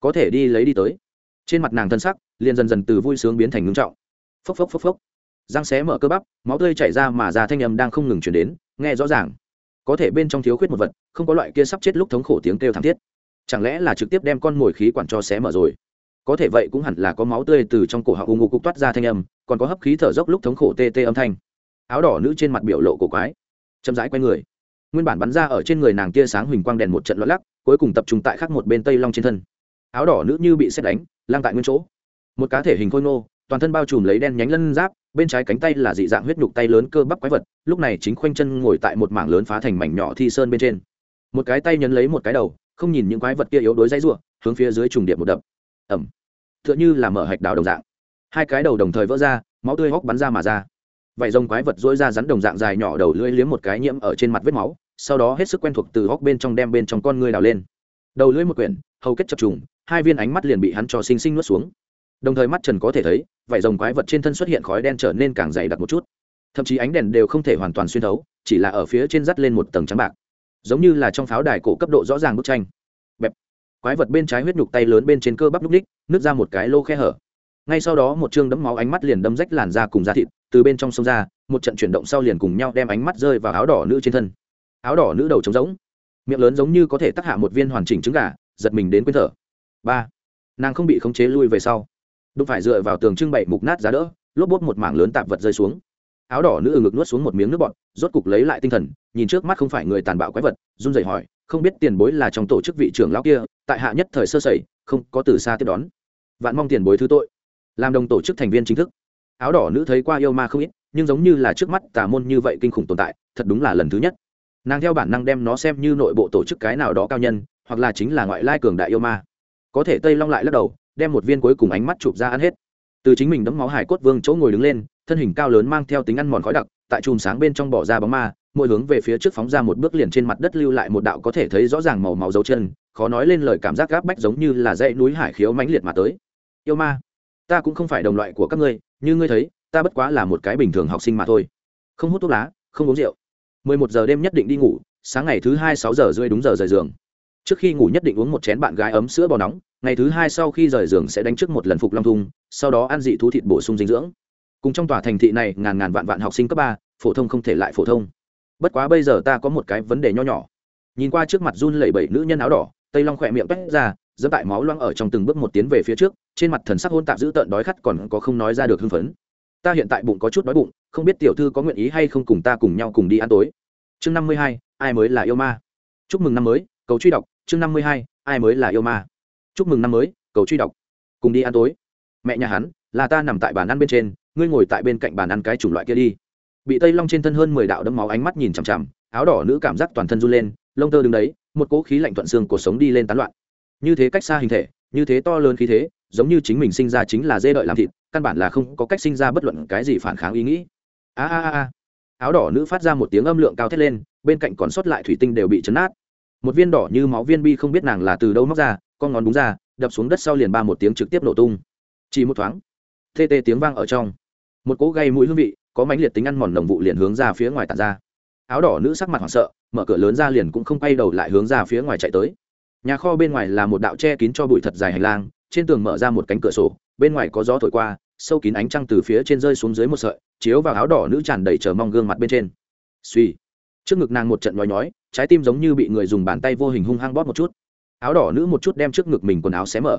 Có thể đi lấy đi tới. Trên mặt nàng thân sắc, liền dần dần từ vui sướng biến thành ngưng trọng. Phốc phốc phốc phốc. Răng xé mở cơ bắp, máu tươi chảy ra mà ra thanh âm đang không ngừng chuyển đến, nghe rõ ràng. Có thể bên trong thiếu khuyết một vật, không có loại kia sắp chết lúc thống khổ tiếng kêu thảm thiết. Chẳng lẽ là trực tiếp đem con mồi khí quản cho xé mở rồi? Có thể vậy cũng hẳn là có máu tươi từ trong cổ họng ù ngục toát ra thanh âm, còn có hấp khí thở dốc lúc thống khổ tê tê âm thanh. Áo đỏ nữ trên mặt biểu lộ cổ quái chậm rãi quay người. Nguyên bản bắn ra ở trên người nàng tia sáng huỳnh quang đèn một trận lót lắc, cuối cùng tập trung tại khắc một bên tây long trên thân. Áo đỏ nữ như bị xét đánh lang tại nguyên chỗ. Một cá thể hình khôi nô toàn thân bao trùm lấy đen nhánh lân giáp, bên trái cánh tay là dị dạng huyết nhục tay lớn cơ bắp quái vật, lúc này chính khoanh chân ngồi tại một mảng lớn phá thành mảnh nhỏ thi sơn bên trên. Một cái tay nhấn lấy một cái đầu, không nhìn những quái vật kia yếu đuối dãy ruộng hướng phía dưới trùng điệp một đập. Ẩm t h ư ợ n h ư là mở hạch đào đồng dạng. Hai cái đầu đồng thời vỡ ra, máu tươi hóc bắn ra mà ra vảy rồng quái vật dỗi ra rắn đồng dạng dài nhỏ đầu lưỡi liếm một cái nhiễm ở trên mặt vết máu, sau đó hết sức quen thuộc từ góc bên trong đem bên trong con ngươi đào lên. Đầu lưỡi một quyển, hầu kết chập trùng, hai viên ánh mắt liền bị hắn cho xinh xinh nuốt xuống. Đồng thời mắt trần có thể thấy, vảy rồng quái vật trên thân xuất hiện khói đen trở nên càng dày đặc một chút. Thậm chí ánh đèn đều không thể hoàn toàn xuyên thấu, chỉ là ở phía trên dắt lên một tầng trắng bạc. Giống như là trong pháo đài cổ cấp độ rõ ràng bức tranh. Bẹp. Quái vật bên trái huyết nhục tay lớn bên trên cơ bắp núc ních nước ra một cái lô khe hở ngay sau đó một chương đấm máu ánh mắt liền đâm rách làn da cùng da thịt, từ bên trong sông ra, một trận chuyển động sau liền cùng nhau đem ánh mắt rơi vào áo đỏ nữ trên thân. Áo đỏ nữ đầu trống rỗng, miệng lớn giống như có thể tắc hạ một viên hoàn chỉnh trứng gà, giật mình đến quên thở. Ba, nàng không bị khống chế lui về sau, đụng phải dựa vào tường trưng bày mục nát giá đỡ, lốp bốt một mảng lớn tạp vật rơi xuống. Áo đỏ nữ ngực nuốt xuống một miếng nước bọt, rốt cục lấy lại tinh thần, nhìn trước mắt không phải người tàn bạo quái vật, run rẩy hỏi, không biết tiền bối là trong tổ chức vị trưởng lão kia, tại hạ nhất thời sơ sẩy, không có từ xa tiếp đón. Vạn mong tiền bối thứ tội làm đồng tổ chức thành viên chính thức. Áo đỏ nữ thấy qua yêu ma không ít, nhưng giống như là trước mắt tà môn như vậy kinh khủng tồn tại, thật đúng là lần thứ nhất. Nàng theo bản năng đem nó xem như nội bộ tổ chức cái nào đó cao nhân, hoặc là chính là ngoại lai cường đại yêu ma. Có thể tây long lại lắc đầu, đem một viên cuối cùng ánh mắt chụp ra ăn hết. Từ chính mình đấm máu hải cốt vương chỗ ngồi đứng lên, thân hình cao lớn mang theo tính ăn mòn khói đặc, tại chùm sáng bên trong bỏ ra bóng ma, mỗi hướng về phía trước phóng ra một bước liền trên mặt đất lưu lại một đạo có thể thấy rõ ràng màu màu dấu chân, khó nói lên lời cảm giác gáp bách giống như là dãy núi hải khiếu mãnh liệt mà tới. Yêu ma ta cũng không phải đồng loại của các ngươi, như ngươi thấy, ta bất quá là một cái bình thường học sinh mà thôi. Không hút thuốc lá, không uống rượu. Mười một giờ đêm nhất định đi ngủ, sáng ngày thứ hai sáu giờ rưỡi đúng giờ rời giường. Trước khi ngủ nhất định uống một chén bạn gái ấm sữa bò nóng, ngày thứ hai sau khi rời giường sẽ đánh trước một lần phục long thung, sau đó ăn dị thú thịt bổ sung dinh dưỡng. Cùng trong tòa thành thị này, ngàn ngàn vạn vạn học sinh cấp ba, phổ thông không thể lại phổ thông. Bất quá bây giờ ta có một cái vấn đề nho nhỏ. Nhìn qua trước mặt run lẩy bẩy nữ nhân áo đỏ, tây long khỏe miệng quét ra dẫm tại máu loang ở trong từng bước một tiến về phía trước, trên mặt thần sắc hôn tạp giữ tợn đói khát còn có không nói ra được hưng phấn. Ta hiện tại bụng có chút đói bụng, không biết tiểu thư có nguyện ý hay không cùng ta cùng nhau cùng đi ăn tối. Chương năm mươi hai, ai mới là yêu ma? Chúc mừng năm mới, cầu truy đọc. Chương năm mươi hai, ai mới là yêu ma? Chúc mừng năm mới, cầu truy đọc. Cùng đi ăn tối. Mẹ nhà hắn, là ta nằm tại bàn ăn bên trên, ngươi ngồi tại bên cạnh bàn ăn cái chủng loại kia đi. Bị tây long trên thân hơn mười đạo đấm máu ánh mắt nhìn chằm chằm, áo đỏ nữ cảm giác toàn thân run lên, lông tơ đứng đấy, một cỗ khí lạnh thuận xương cuộc sống đi lên tán loạn như thế cách xa hình thể, như thế to lớn khí thế, giống như chính mình sinh ra chính là dê đợi làm thịt, căn bản là không có cách sinh ra bất luận cái gì phản kháng ý nghĩ. A a a áo đỏ nữ phát ra một tiếng âm lượng cao thét lên, bên cạnh còn sót lại thủy tinh đều bị chấn nát. Một viên đỏ như máu viên bi không biết nàng là từ đâu móc ra, con ngón búng ra, đập xuống đất sau liền ba một tiếng trực tiếp nổ tung. Chỉ một thoáng, tê tê tiếng vang ở trong. Một cỗ gây mũi hương vị, có mãnh liệt tính ăn mòn nồng vụ liền hướng ra phía ngoài tàn ra. Áo đỏ nữ sắc mặt hoảng sợ, mở cửa lớn ra liền cũng không quay đầu lại hướng ra phía ngoài chạy tới nhà kho bên ngoài là một đạo che kín cho bụi thật dài hành lang, trên tường mở ra một cánh cửa sổ, bên ngoài có gió thổi qua, sâu kín ánh trăng từ phía trên rơi xuống dưới một sợi, chiếu vào áo đỏ nữ tràn đầy chờ mong gương mặt bên trên. Suy trước ngực nàng một trận nhói nhói, trái tim giống như bị người dùng bàn tay vô hình hung hăng bóp một chút. Áo đỏ nữ một chút đem trước ngực mình quần áo xé mở.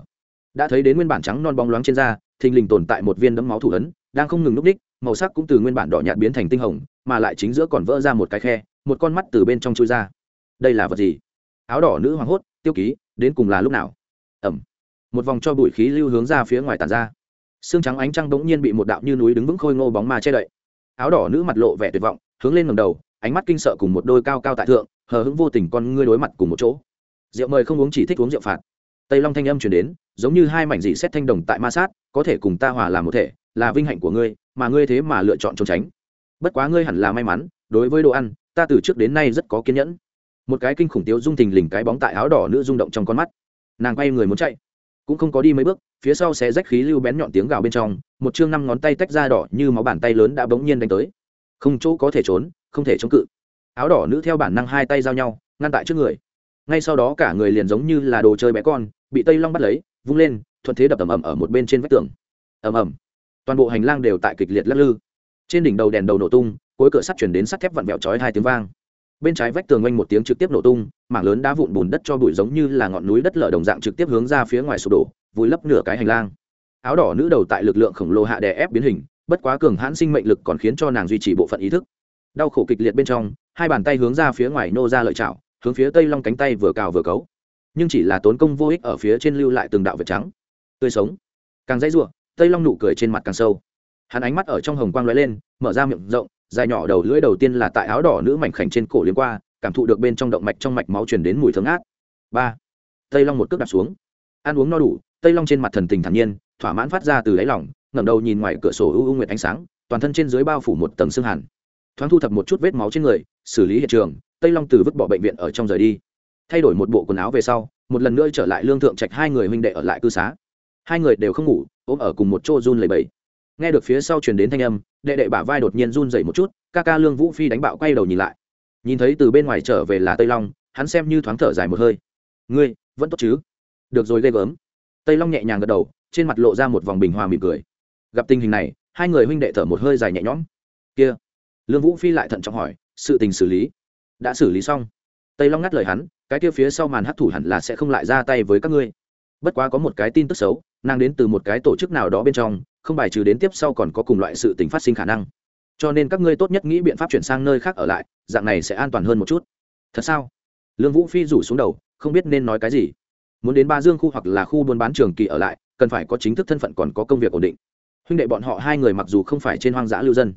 Đã thấy đến nguyên bản trắng non bóng loáng trên da, thình lình tồn tại một viên đấm máu thủ ấn, đang không ngừng núp đích, màu sắc cũng từ nguyên bản đỏ nhạt biến thành tinh hồng, mà lại chính giữa còn vỡ ra một cái khe, một con mắt từ bên trong chui ra. Đây là vật gì? Áo đỏ nữ hoảng hốt tiêu ký, đến cùng là lúc nào? Ẩm. Một vòng cho bụi khí lưu hướng ra phía ngoài tàn ra. Xương trắng ánh trăng bỗng nhiên bị một đạo như núi đứng vững khôi ngô bóng ma che đậy. Áo đỏ nữ mặt lộ vẻ tuyệt vọng, hướng lên ngầm đầu, ánh mắt kinh sợ cùng một đôi cao cao tại thượng, hờ hững vô tình con ngươi đối mặt cùng một chỗ. Rượu mời không uống chỉ thích uống rượu phạt. Tây long thanh âm chuyển đến, giống như hai mảnh dị xét thanh đồng tại ma sát, có thể cùng ta hòa làm một thể, là vinh hạnh của ngươi, mà ngươi thế mà lựa chọn trốn tránh. Bất quá ngươi hẳn là may mắn, đối với đồ ăn, ta từ trước đến nay rất có kiên nhẫn một cái kinh khủng tiếu dung thình lình cái bóng tại áo đỏ nữ rung động trong con mắt. Nàng quay người muốn chạy, cũng không có đi mấy bước, phía sau sẽ rách khí lưu bén nhọn tiếng gào bên trong, một chương năm ngón tay tách ra đỏ như máu bàn tay lớn đã bỗng nhiên đánh tới. Không chỗ có thể trốn, không thể chống cự. Áo đỏ nữ theo bản năng hai tay giao nhau, ngăn tại trước người. Ngay sau đó cả người liền giống như là đồ chơi bé con, bị tây long bắt lấy, vung lên, thuận thế đập ầm ầm ở một bên trên vách tường. Ầm ầm. Toàn bộ hành lang đều tại kịch liệt lắc lư. Trên đỉnh đầu đèn đầu nổ tung, cuối cửa sắt chuyển đến sắt thép vặn vẹo chói hai tiếng vang bên trái vách tường oanh một tiếng trực tiếp nổ tung, mảng lớn đá vụn bùn đất cho bụi giống như là ngọn núi đất lở đồng dạng trực tiếp hướng ra phía ngoài sụp đổ, vùi lấp nửa cái hành lang. Áo đỏ nữ đầu tại lực lượng khổng lồ hạ đè ép biến hình, bất quá cường hãn sinh mệnh lực còn khiến cho nàng duy trì bộ phận ý thức. Đau khổ kịch liệt bên trong, hai bàn tay hướng ra phía ngoài nô ra lợi chảo, hướng phía tây long cánh tay vừa cào vừa cấu. Nhưng chỉ là tốn công vô ích ở phía trên lưu lại từng đạo vệt trắng. Tươi sống. Càng dãy ruộng tây long nụ cười trên mặt càng sâu. Hắn ánh mắt ở trong hồng quang lóe lên, mở ra miệng rộng dài nhỏ đầu lưỡi đầu tiên là tại áo đỏ nữ mảnh khảnh trên cổ liên qua, cảm thụ được bên trong động mạch trong mạch máu truyền đến mùi thơm ngát. Ba, tây long một cước đặt xuống. Ăn uống no đủ, tây long trên mặt thần tình thản nhiên, thỏa mãn phát ra từ đáy lỏng ngẩng đầu nhìn ngoài cửa sổ ưu ưu nguyệt ánh sáng, toàn thân trên dưới bao phủ một tầng xương hàn thoáng thu thập một chút vết máu trên người, xử lý hiện trường, tây long từ vứt bỏ bệnh viện ở trong rời đi. Thay đổi một bộ quần áo về sau, một lần nữa trở lại lương thượng trạch hai người huynh đệ ở lại cư xá. Hai người đều không ngủ, ôm ở cùng một chỗ run lầy bầy nghe được phía sau truyền đến thanh âm, đệ đệ bả vai đột nhiên run dậy một chút, ca ca lương vũ phi đánh bạo quay đầu nhìn lại. Nhìn thấy từ bên ngoài trở về là tây long, hắn xem như thoáng thở dài một hơi. Ngươi, vẫn tốt chứ? Được rồi, ghê gớm. Tây long nhẹ nhàng gật đầu, trên mặt lộ ra một vòng bình hòa mỉm cười. Gặp tình hình này, hai người huynh đệ thở một hơi dài nhẹ nhõm. Kia. Lương vũ phi lại thận trọng hỏi, sự tình xử lý? Đã xử lý xong. Tây long ngắt lời hắn, cái kia phía sau màn hấp thủ hẳn là sẽ không lại ra tay với các ngươi. Bất quá có một cái tin tức xấu, nàng đến từ một cái tổ chức nào đó bên trong không bài trừ đến tiếp sau còn có cùng loại sự tình phát sinh khả năng. Cho nên các ngươi tốt nhất nghĩ biện pháp chuyển sang nơi khác ở lại, dạng này sẽ an toàn hơn một chút. Thật sao? Lương vũ phi rủ xuống đầu, không biết nên nói cái gì. Muốn đến ba dương khu hoặc là khu buôn bán trường kỳ ở lại, cần phải có chính thức thân phận còn có công việc ổn định. Huynh đệ bọn họ hai người mặc dù không phải trên hoang dã lưu dân,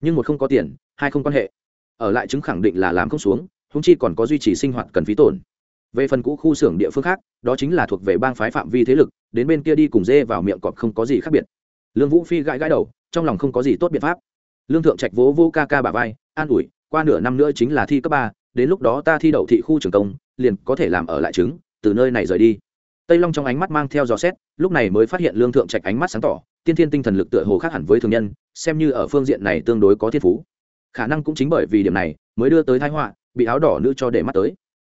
nhưng một không có tiền, hai không quan hệ. Ở lại chứng khẳng định là làm không xuống húng chi còn có duy trì sinh hoạt cần phí tổn. Về phần cũ khu xưởng địa phương khác, đó chính là thuộc về bang phái phạm vi thế lực, đến bên kia đi cùng dê vào miệng cọp không có gì khác biệt lương vũ phi gãi gãi đầu, trong lòng không có gì tốt biện pháp. Lương thượng trạch vỗ vô ca ca bà vai, an ủi, qua nửa năm nữa chính là thi cấp ba, đến lúc đó ta thi đậu thị khu trường công, liền có thể làm ở lại chứng từ nơi này rời đi. Tây long trong ánh mắt mang theo dò xét, lúc này mới phát hiện lương thượng trạch ánh mắt sáng tỏ, tiên thiên tinh thần lực tựa hồ khác hẳn với thường nhân, xem như ở phương diện này tương đối có thiên phú. Khả năng cũng chính bởi vì điểm này, mới đưa tới thái họa, bị áo đỏ nữ cho để mắt tới.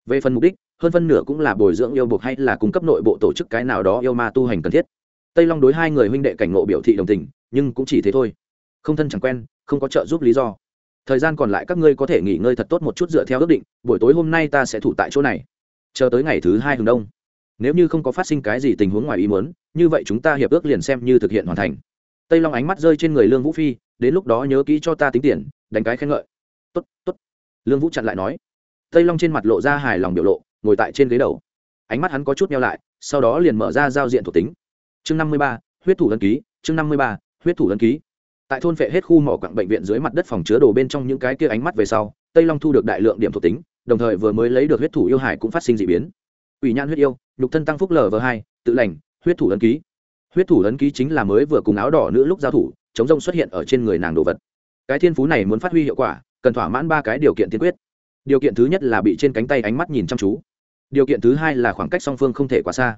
Về phần mục đích, hơn phân nửa cũng là bồi dưỡng yêu buộc hay là cung cấp nội bộ tổ chức cái nào đó yêu ma tu hành cần thiết tây long đối hai người huynh đệ cảnh ngộ biểu thị đồng tình, nhưng cũng chỉ thế thôi. Không thân chẳng quen, không có trợ giúp lý do. Thời gian còn lại các ngươi có thể nghỉ ngơi thật tốt một chút dựa theo ước định, buổi tối hôm nay ta sẽ thủ tại chỗ này. Chờ tới ngày thứ hai hừng đông. Nếu như không có phát sinh cái gì tình huống ngoài ý muốn, như vậy chúng ta hiệp ước liền xem như thực hiện hoàn thành. Tây long ánh mắt rơi trên người lương vũ phi, đến lúc đó nhớ kỹ cho ta tính tiền, đánh cái khen ngợi. Tốt tốt. Lương vũ chặn lại nói. Tây long trên mặt lộ ra hài lòng biểu lộ, ngồi tại trên ghế đầu. Ánh mắt hắn có chút neo lại, sau đó liền mở ra giao diện thuộc tính chương năm mươi ba, huyết thủ đ ký, chương năm mươi ba, huyết thủ đ ký. Tại thôn phệ hết khu mỏ quặng bệnh viện dưới mặt đất phòng chứa đồ bên trong những cái kia ánh mắt về sau, tây long thu được đại lượng điểm thuộc tính, đồng thời vừa mới lấy được huyết thủ yêu hải cũng phát sinh d ị biến. Ủy nhan huyết yêu, nhục thân tăng phúc lv hai, tự lành, huyết thủ ấn ký. Huyết thủ ấn ký chính là mới vừa cùng áo đỏ nữ lúc giao thủ, chống rông xuất hiện ở trên người nàng đồ vật. Cái thiên phú này muốn phát huy hiệu quả, cần thỏa mãn ba cái điều kiện tiên quyết. Điều kiện thứ nhất là bị trên cánh tay ánh mắt nhìn chăm chú. Điều kiện thứ hai là khoảng cách song phương không thể quá xa.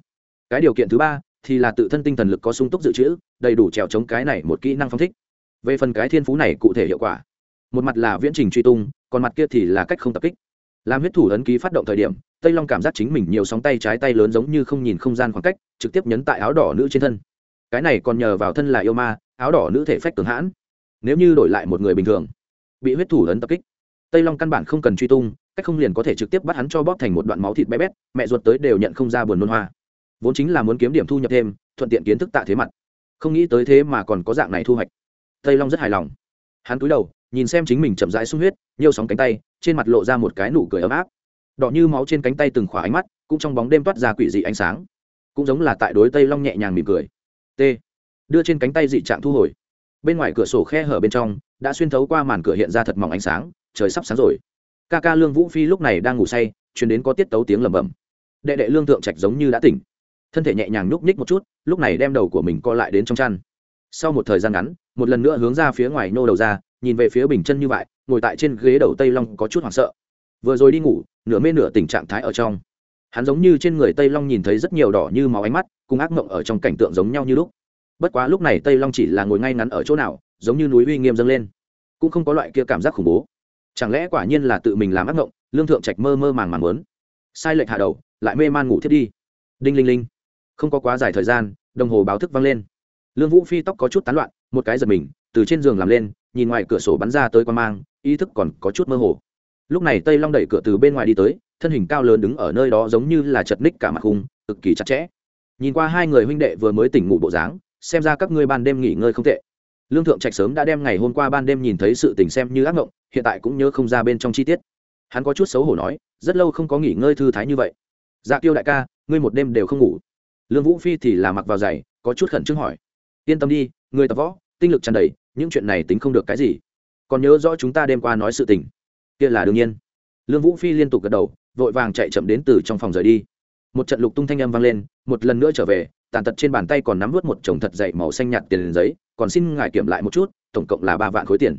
Cái điều kiện thứ ba thì là tự thân tinh thần lực có sung túc dự trữ, đầy đủ trèo chống cái này một kỹ năng phong thích. Về phần cái thiên phú này cụ thể hiệu quả, một mặt là viễn trình truy tung, còn mặt kia thì là cách không tập kích. Làm huyết thủ ấn ký phát động thời điểm, tây long cảm giác chính mình nhiều sóng tay trái tay lớn giống như không nhìn không gian khoảng cách, trực tiếp nhấn tại áo đỏ nữ trên thân. Cái này còn nhờ vào thân là yêu ma, áo đỏ nữ thể phách cường hãn. Nếu như đổi lại một người bình thường, bị huyết thủ ấn tập kích, tây long căn bản không cần truy tung, cách không liền có thể trực tiếp bắt hắn cho bóp thành một đoạn máu thịt bé bét, mẹ ruột tới đều nhận không ra buồn nôn hoa vốn chính là muốn kiếm điểm thu nhập thêm, thuận tiện kiến thức tạ thế mặt. Không nghĩ tới thế mà còn có dạng này thu hoạch. Tây long rất hài lòng. Hắn cúi đầu, nhìn xem chính mình chậm rãi sung huyết, nhiều sóng cánh tay, trên mặt lộ ra một cái nụ cười ấm áp. Đỏ như máu trên cánh tay từng khỏa ánh mắt, cũng trong bóng đêm toát ra quỷ dị ánh sáng. Cũng giống là tại đối tây long nhẹ nhàng mỉm cười. T. Đưa trên cánh tay dị trạng thu hồi. Bên ngoài cửa sổ khe hở bên trong, đã xuyên thấu qua màn cửa hiện ra thật mỏng ánh sáng, trời sắp sáng rồi. Ca ca lương vũ phi lúc này đang ngủ say chuyển đến có tiết tấu tiếng lẩm bẩm. Đệ đệ lương thượng trạch giống như đã tỉnh thân thể nhẹ nhàng nhúc nhích một chút, lúc này đem đầu của mình co lại đến trong chăn. Sau một thời gian ngắn, một lần nữa hướng ra phía ngoài nô đầu ra, nhìn về phía bình chân như vậy, ngồi tại trên ghế đầu tây long có chút hoảng sợ. Vừa rồi đi ngủ, nửa mê nửa tình trạng thái ở trong. Hắn giống như trên người tây long nhìn thấy rất nhiều đỏ như máu ánh mắt, cùng ác mộng ở trong cảnh tượng giống nhau như lúc. Bất quá lúc này tây long chỉ là ngồi ngay ngắn ở chỗ nào, giống như núi uy nghiêm dâng lên. Cũng không có loại kia cảm giác khủng bố. Chẳng lẽ quả nhiên là tự mình làm ác mộng, lương thượng trạch mơ mơ màng màng muốn. Sai lệch hạ đầu, lại mê man ngủ thiết đi. Đinh linh linh không có quá dài thời gian, đồng hồ báo thức vang lên. Lương vũ phi tóc có chút tán loạn, một cái giật mình, từ trên giường làm lên, nhìn ngoài cửa sổ bắn ra tới quan mang, ý thức còn có chút mơ hồ. Lúc này tây long đẩy cửa từ bên ngoài đi tới, thân hình cao lớn đứng ở nơi đó giống như là chật ních cả mặt khung, cực kỳ chặt chẽ. Nhìn qua hai người huynh đệ vừa mới tỉnh ngủ bộ dáng, xem ra các ngươi ban đêm nghỉ ngơi không tệ. Lương thượng trạch sớm đã đem ngày hôm qua ban đêm nhìn thấy sự tình xem như ác mộng, hiện tại cũng nhớ không ra bên trong chi tiết. Hắn có chút xấu hổ nói, rất lâu không có nghỉ ngơi thư thái như vậy. Dạ tiêu đại ca, ngươi một đêm đều không ngủ lương vũ phi thì là mặc vào giày, có chút khẩn trương hỏi. Yên tâm đi, người tập võ, tinh lực tràn đầy, những chuyện này tính không được cái gì. Còn nhớ rõ chúng ta đêm qua nói sự tình. Kia là đương nhiên. Lương vũ phi liên tục gật đầu, vội vàng chạy chậm đến từ trong phòng rời đi. Một trận lục tung thanh âm vang lên, một lần nữa trở về, tàn tật trên bàn tay còn nắm vớt một chồng thật dậy màu xanh nhạt tiền giấy, còn xin ngài kiểm lại một chút, tổng cộng là ba vạn khối tiền.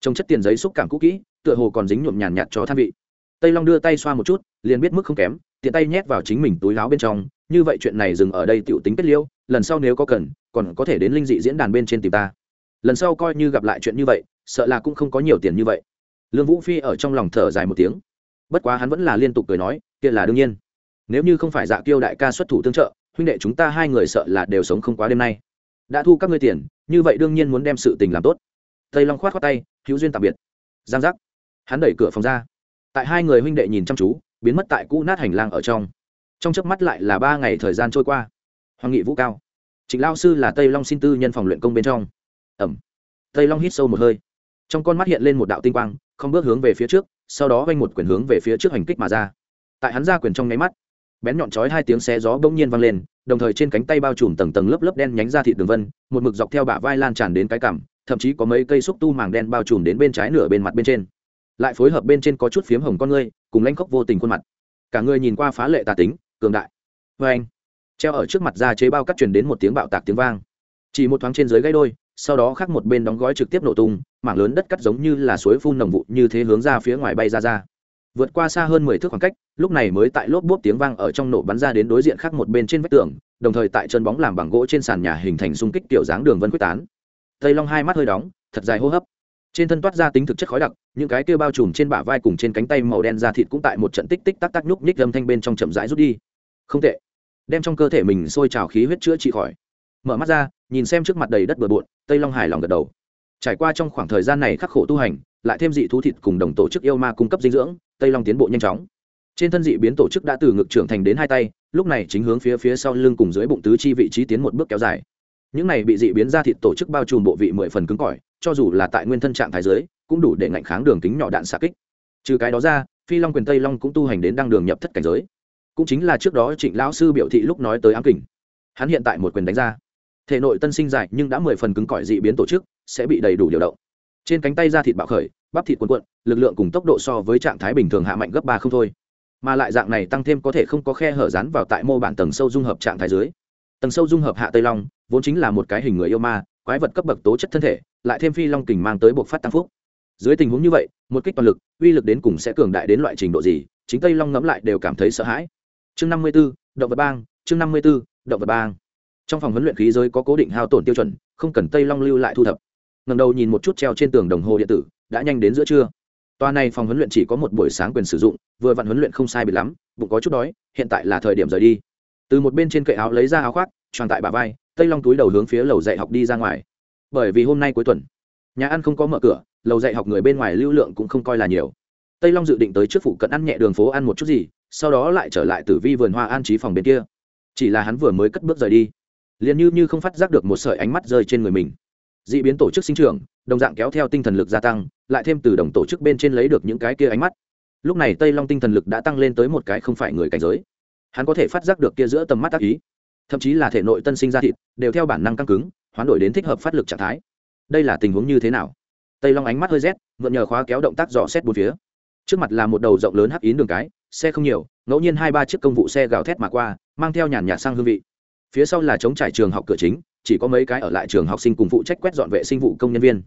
Trong chất tiền giấy xúc cảm cũ kỹ, tựa hồ còn dính nhuộm nhàn nhạt cho than vị. Tây long đưa tay xoa một chút, liền biết mức không kém, tiện tay nhét vào chính mình túi láo bên trong như vậy chuyện này dừng ở đây tiểu tính kết liêu lần sau nếu có cần, còn có thể đến linh dị diễn đàn bên trên tìm ta. Lần sau coi như gặp lại chuyện như vậy, sợ là cũng không có nhiều tiền như vậy. Lương vũ phi ở trong lòng thở dài một tiếng. Bất quá hắn vẫn là liên tục cười nói, kia là đương nhiên. Nếu như không phải dạ kiêu đại ca xuất thủ tương trợ, huynh đệ chúng ta hai người sợ là đều sống không quá đêm nay. Đã thu các ngươi tiền, như vậy đương nhiên muốn đem sự tình làm tốt. Tây long khoát khoát tay, hữu duyên tạm biệt. Giang giác. Hắn đẩy cửa phòng ra. Tại hai người huynh đệ nhìn chăm chú, biến mất tại cũ nát hành lang ở trong trong chớp mắt lại là ba ngày thời gian trôi qua. Hoàng nghị vũ cao. Trịnh lao sư là tây long xin tư nhân phòng luyện công bên trong. Ẩm. Tây long hít sâu một hơi. Trong con mắt hiện lên một đạo tinh quang, không bước hướng về phía trước, sau đó vanh một quyền hướng về phía trước hành kích mà ra. Tại hắn ra quyền trong nháy mắt, bén nhọn chói hai tiếng xé gió bỗng nhiên vang lên, đồng thời trên cánh tay bao trùm tầng tầng lớp lớp đen nhánh ra thịt đường vân, một mực dọc theo bả vai lan tràn đến cái cằm, thậm chí có mấy cây xúc tu màng đen bao trùm đến bên trái nửa bên mặt bên trên. Lại phối hợp bên trên có chút phiếm hồng con ngươi, cùng lanh khóc vô tình khuôn mặt. Cả người nhìn qua phá lệ tà tính cường đại. Vê anh, treo ở trước mặt ra chế bao cắt truyền đến một tiếng bạo tạc tiếng vang. Chỉ một thoáng trên dưới gãy đôi, sau đó khác một bên đóng gói trực tiếp nổ tung, mảng lớn đất cắt giống như là suối phun nồng vụ như thế hướng ra phía ngoài bay ra ra. Vượt qua xa hơn mười thước khoảng cách, lúc này mới tại lốp bốp tiếng vang ở trong nổ bắn ra đến đối diện khác một bên trên vách tường, đồng thời tại chân bóng làm bằng gỗ trên sàn nhà hình thành xung kích kiểu dáng đường vân quyết tán. Tây long hai mắt hơi đóng, thật dài hô hấp. Trên thân toát ra tính thực chất khói đặc, những cái kia bao trùm trên bả vai cùng trên cánh tay màu đen da thịt cũng tại một trận tích tích tắc tắc nhúc nhích âm thanh bên trong chậm rãi rút đi không tệ. Đem trong cơ thể mình sôi trào khí huyết chữa trị khỏi. Mở mắt ra, nhìn xem trước mặt đầy đất bừa bộn, tây long hài lòng gật đầu. Trải qua trong khoảng thời gian này khắc khổ tu hành, lại thêm dị thú thịt cùng đồng tổ chức yêu ma cung cấp dinh dưỡng, tây long tiến bộ nhanh chóng. Trên thân dị biến tổ chức đã từ ngực trưởng thành đến hai tay, lúc này chính hướng phía phía sau lưng cùng dưới bụng tứ chi vị trí tiến một bước kéo dài. Những này bị dị biến ra thịt tổ chức bao trùm bộ vị mười phần cứng cỏi, cho dù là tại nguyên thân trạng thái giới cũng đủ để ngạnh kháng đường kính nhỏ đạn xạ kích. Trừ cái đó ra, phi long quyền tây long cũng tu hành đến đăng đường nhập thất cảnh giới cũng chính là trước đó trịnh lão sư biểu thị lúc nói tới ám kình. Hắn hiện tại một quyền đánh ra. Thể nội tân sinh dài nhưng đã mười phần cứng cỏi dị biến tổ chức, sẽ bị đầy đủ điều động. Trên cánh tay da thịt bạo khởi, bắp thịt cuộn cuộn, lực lượng cùng tốc độ so với trạng thái bình thường hạ mạnh gấp ba không thôi. Mà lại dạng này tăng thêm có thể không có khe hở rán vào tại mô bản tầng sâu dung hợp trạng thái dưới. Tầng sâu dung hợp hạ tây long, vốn chính là một cái hình người yêu ma, quái vật cấp bậc tố chất thân thể, lại thêm phi long kình mang tới buộc phát tăng phúc. Dưới tình huống như vậy, một kích toàn lực, uy lực đến cùng sẽ cường đại đến loại trình độ gì, chính tây long ngẫm lại đều cảm thấy sợ hãi chương năm mươi b ố động vật bang, chương năm mươi b ố động vật bang. Trong phòng huấn luyện khí giới có cố định hao tổn tiêu chuẩn, không cần tây long lưu lại thu thập. Ngầm đầu nhìn một chút treo trên tường đồng hồ điện tử, đã nhanh đến giữa trưa. Toa này phòng huấn luyện chỉ có một buổi sáng quyền sử dụng, vừa vặn huấn luyện không sai bị lắm, bụng có chút đói, hiện tại là thời điểm rời đi. Từ một bên trên cậy áo lấy ra áo khoác tròn tại bà vai, tây long túi đầu hướng phía lầu dạy học đi ra ngoài. Bởi vì hôm nay cuối tuần, nhà ăn không có mở cửa, lầu dạy học người bên ngoài lưu lượng cũng không coi là nhiều. Tây long dự định tới trước phụ cận ăn nhẹ đường phố ăn một chút gì sau đó lại trở lại tử vi vườn hoa an trí phòng bên kia. Chỉ là hắn vừa mới cất bước rời đi, liền như như không phát giác được một sợi ánh mắt rơi trên người mình. D ị biến tổ chức sinh trưởng, đồng dạng kéo theo tinh thần lực gia tăng, lại thêm từ đồng tổ chức bên trên lấy được những cái kia ánh mắt. Lúc này tây long tinh thần lực đã tăng lên tới một cái không phải người cảnh giới. Hắn có thể phát giác được kia giữa tầm mắt tác ý, thậm chí là thể nội tân sinh ra thịt, đều theo bản năng căng cứng, hoán đổi đến thích hợp phát lực trạng thái. Đây là tình huống như thế nào? Tây long ánh mắt hơi rét, mượn nhờ khóa kéo động tác dò xét bốn phía. Trước mặt là một đầu rộng lớn hắc yến đường cái xe không nhiều, ngẫu nhiên hai ba chiếc công vụ xe gào thét mà qua, mang theo nhàn nhạt sang hương vị. Phía sau là chống trải trường học cửa chính, chỉ có mấy cái ở lại trường học sinh cùng phụ trách quét dọn vệ sinh vụ công nhân viên.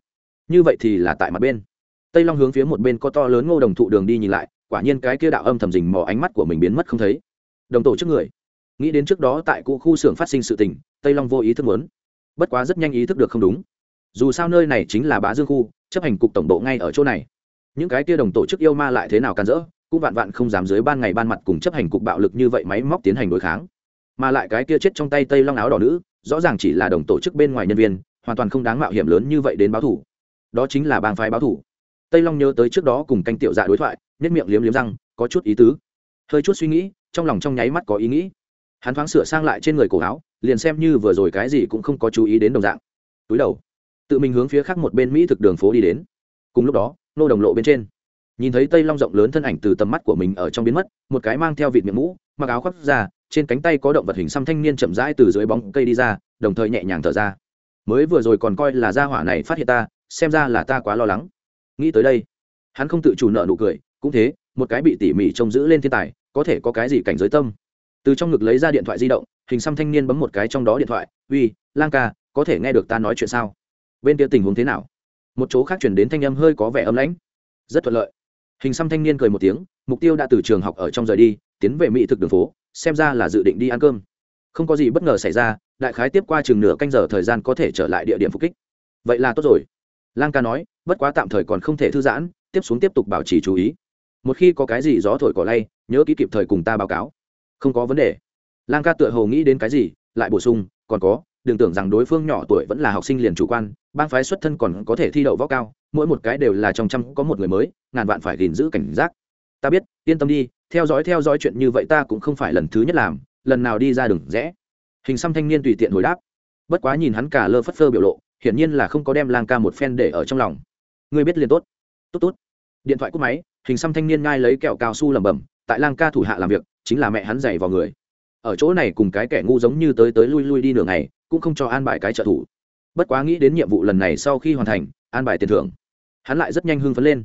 Như vậy thì là tại mặt bên. Tây long hướng phía một bên có to lớn ngô đồng thụ đường đi nhìn lại, quả nhiên cái kia đạo âm thầm dình mò ánh mắt của mình biến mất không thấy. Đồng tổ chức người. Nghĩ đến trước đó tại cụ khu xưởng phát sinh sự tình, tây long vô ý thức muốn. Bất quá rất nhanh ý thức được không đúng. Dù sao nơi này chính là bá dương khu, chấp hành cục tổng bộ ngay ở chỗ này. Những cái kia đồng tổ chức yêu ma lại thế nào can dỡ cũng vạn vạn không dám dưới ban ngày ban mặt cùng chấp hành cục bạo lực như vậy máy móc tiến hành đối kháng. Mà lại cái kia chết trong tay tây long áo đỏ nữ, rõ ràng chỉ là đồng tổ chức bên ngoài nhân viên, hoàn toàn không đáng mạo hiểm lớn như vậy đến báo thủ. Đó chính là bang phái báo thủ. Tây long nhớ tới trước đó cùng canh tiểu dạ đối thoại nhất miệng liếm liếm răng, có chút ý tứ. Hơi chút suy nghĩ, trong lòng trong nháy mắt có ý nghĩ. Hắn thoáng sửa sang lại trên người cổ áo, liền xem như vừa rồi cái gì cũng không có chú ý đến đồng dạng. Túi đầu, tự mình hướng phía khác một bên mỹ thực đường phố đi đến. Cùng lúc đó, nô đồng lộ bên trên nhìn thấy tây long rộng lớn thân ảnh từ tầm mắt của mình ở trong biến mất, một cái mang theo vịt miệng mũ, mặc áo khoác ra, trên cánh tay có động vật hình xăm thanh niên chậm rãi từ dưới bóng cây đi ra, đồng thời nhẹ nhàng thở ra. Mới vừa rồi còn coi là gia hỏa này phát hiện ta, xem ra là ta quá lo lắng. Nghĩ tới đây, hắn không tự chủ nợ nụ cười, cũng thế, một cái bị tỉ mỉ trông giữ lên thiên tài, có thể có cái gì cảnh giới tâm. Từ trong ngực lấy ra điện thoại di động, hình xăm thanh niên bấm một cái trong đó điện thoại, uy, lang ca, có thể nghe được ta nói chuyện sao? Bên kia tình huống thế nào? Một chỗ khác chuyển đến thanh âm hơi có vẻ âm lãnh. Rất thuận lợi hình xăm thanh niên cười một tiếng, mục tiêu đã từ trường học ở trong rời đi, tiến về mỹ thực đường phố, xem ra là dự định đi ăn cơm. Không có gì bất ngờ xảy ra, đại khái tiếp qua chừng nửa canh giờ thời gian có thể trở lại địa điểm phục kích. Vậy là tốt rồi. Lang ca nói, bất quá tạm thời còn không thể thư giãn, tiếp xuống tiếp tục bảo trì chú ý. Một khi có cái gì gió thổi cỏ lay, nhớ ký kịp thời cùng ta báo cáo. Không có vấn đề. Lang ca tựa hồ nghĩ đến cái gì, lại bổ sung, còn có, đừng tưởng rằng đối phương nhỏ tuổi vẫn là học sinh liền chủ quan, bang phái xuất thân còn có thể thi đậu võ cao mỗi một cái đều là trong trăm có một người mới, ngàn vạn phải gìn giữ cảnh giác. Ta biết, yên tâm đi, theo dõi theo dõi chuyện như vậy ta cũng không phải lần thứ nhất làm, lần nào đi ra đường rẽ hình xăm thanh niên tùy tiện hồi đáp. Bất quá nhìn hắn cả lơ phất phơ biểu lộ, hiển nhiên là không có đem lang ca một phen để ở trong lòng. Ngươi biết liền tốt. Tốt tốt. Điện thoại cúp máy, hình xăm thanh niên ngai lấy kẹo cao su lẩm bẩm, tại lang ca thủ hạ làm việc, chính là mẹ hắn dày vào người. Ở chỗ này cùng cái kẻ ngu giống như tới tới lui lui đi nửa ngày, cũng không cho an bài cái trợ thủ. Bất quá nghĩ đến nhiệm vụ lần này sau khi hoàn thành, an bài tiền thưởng hắn lại rất nhanh hưng phấn lên.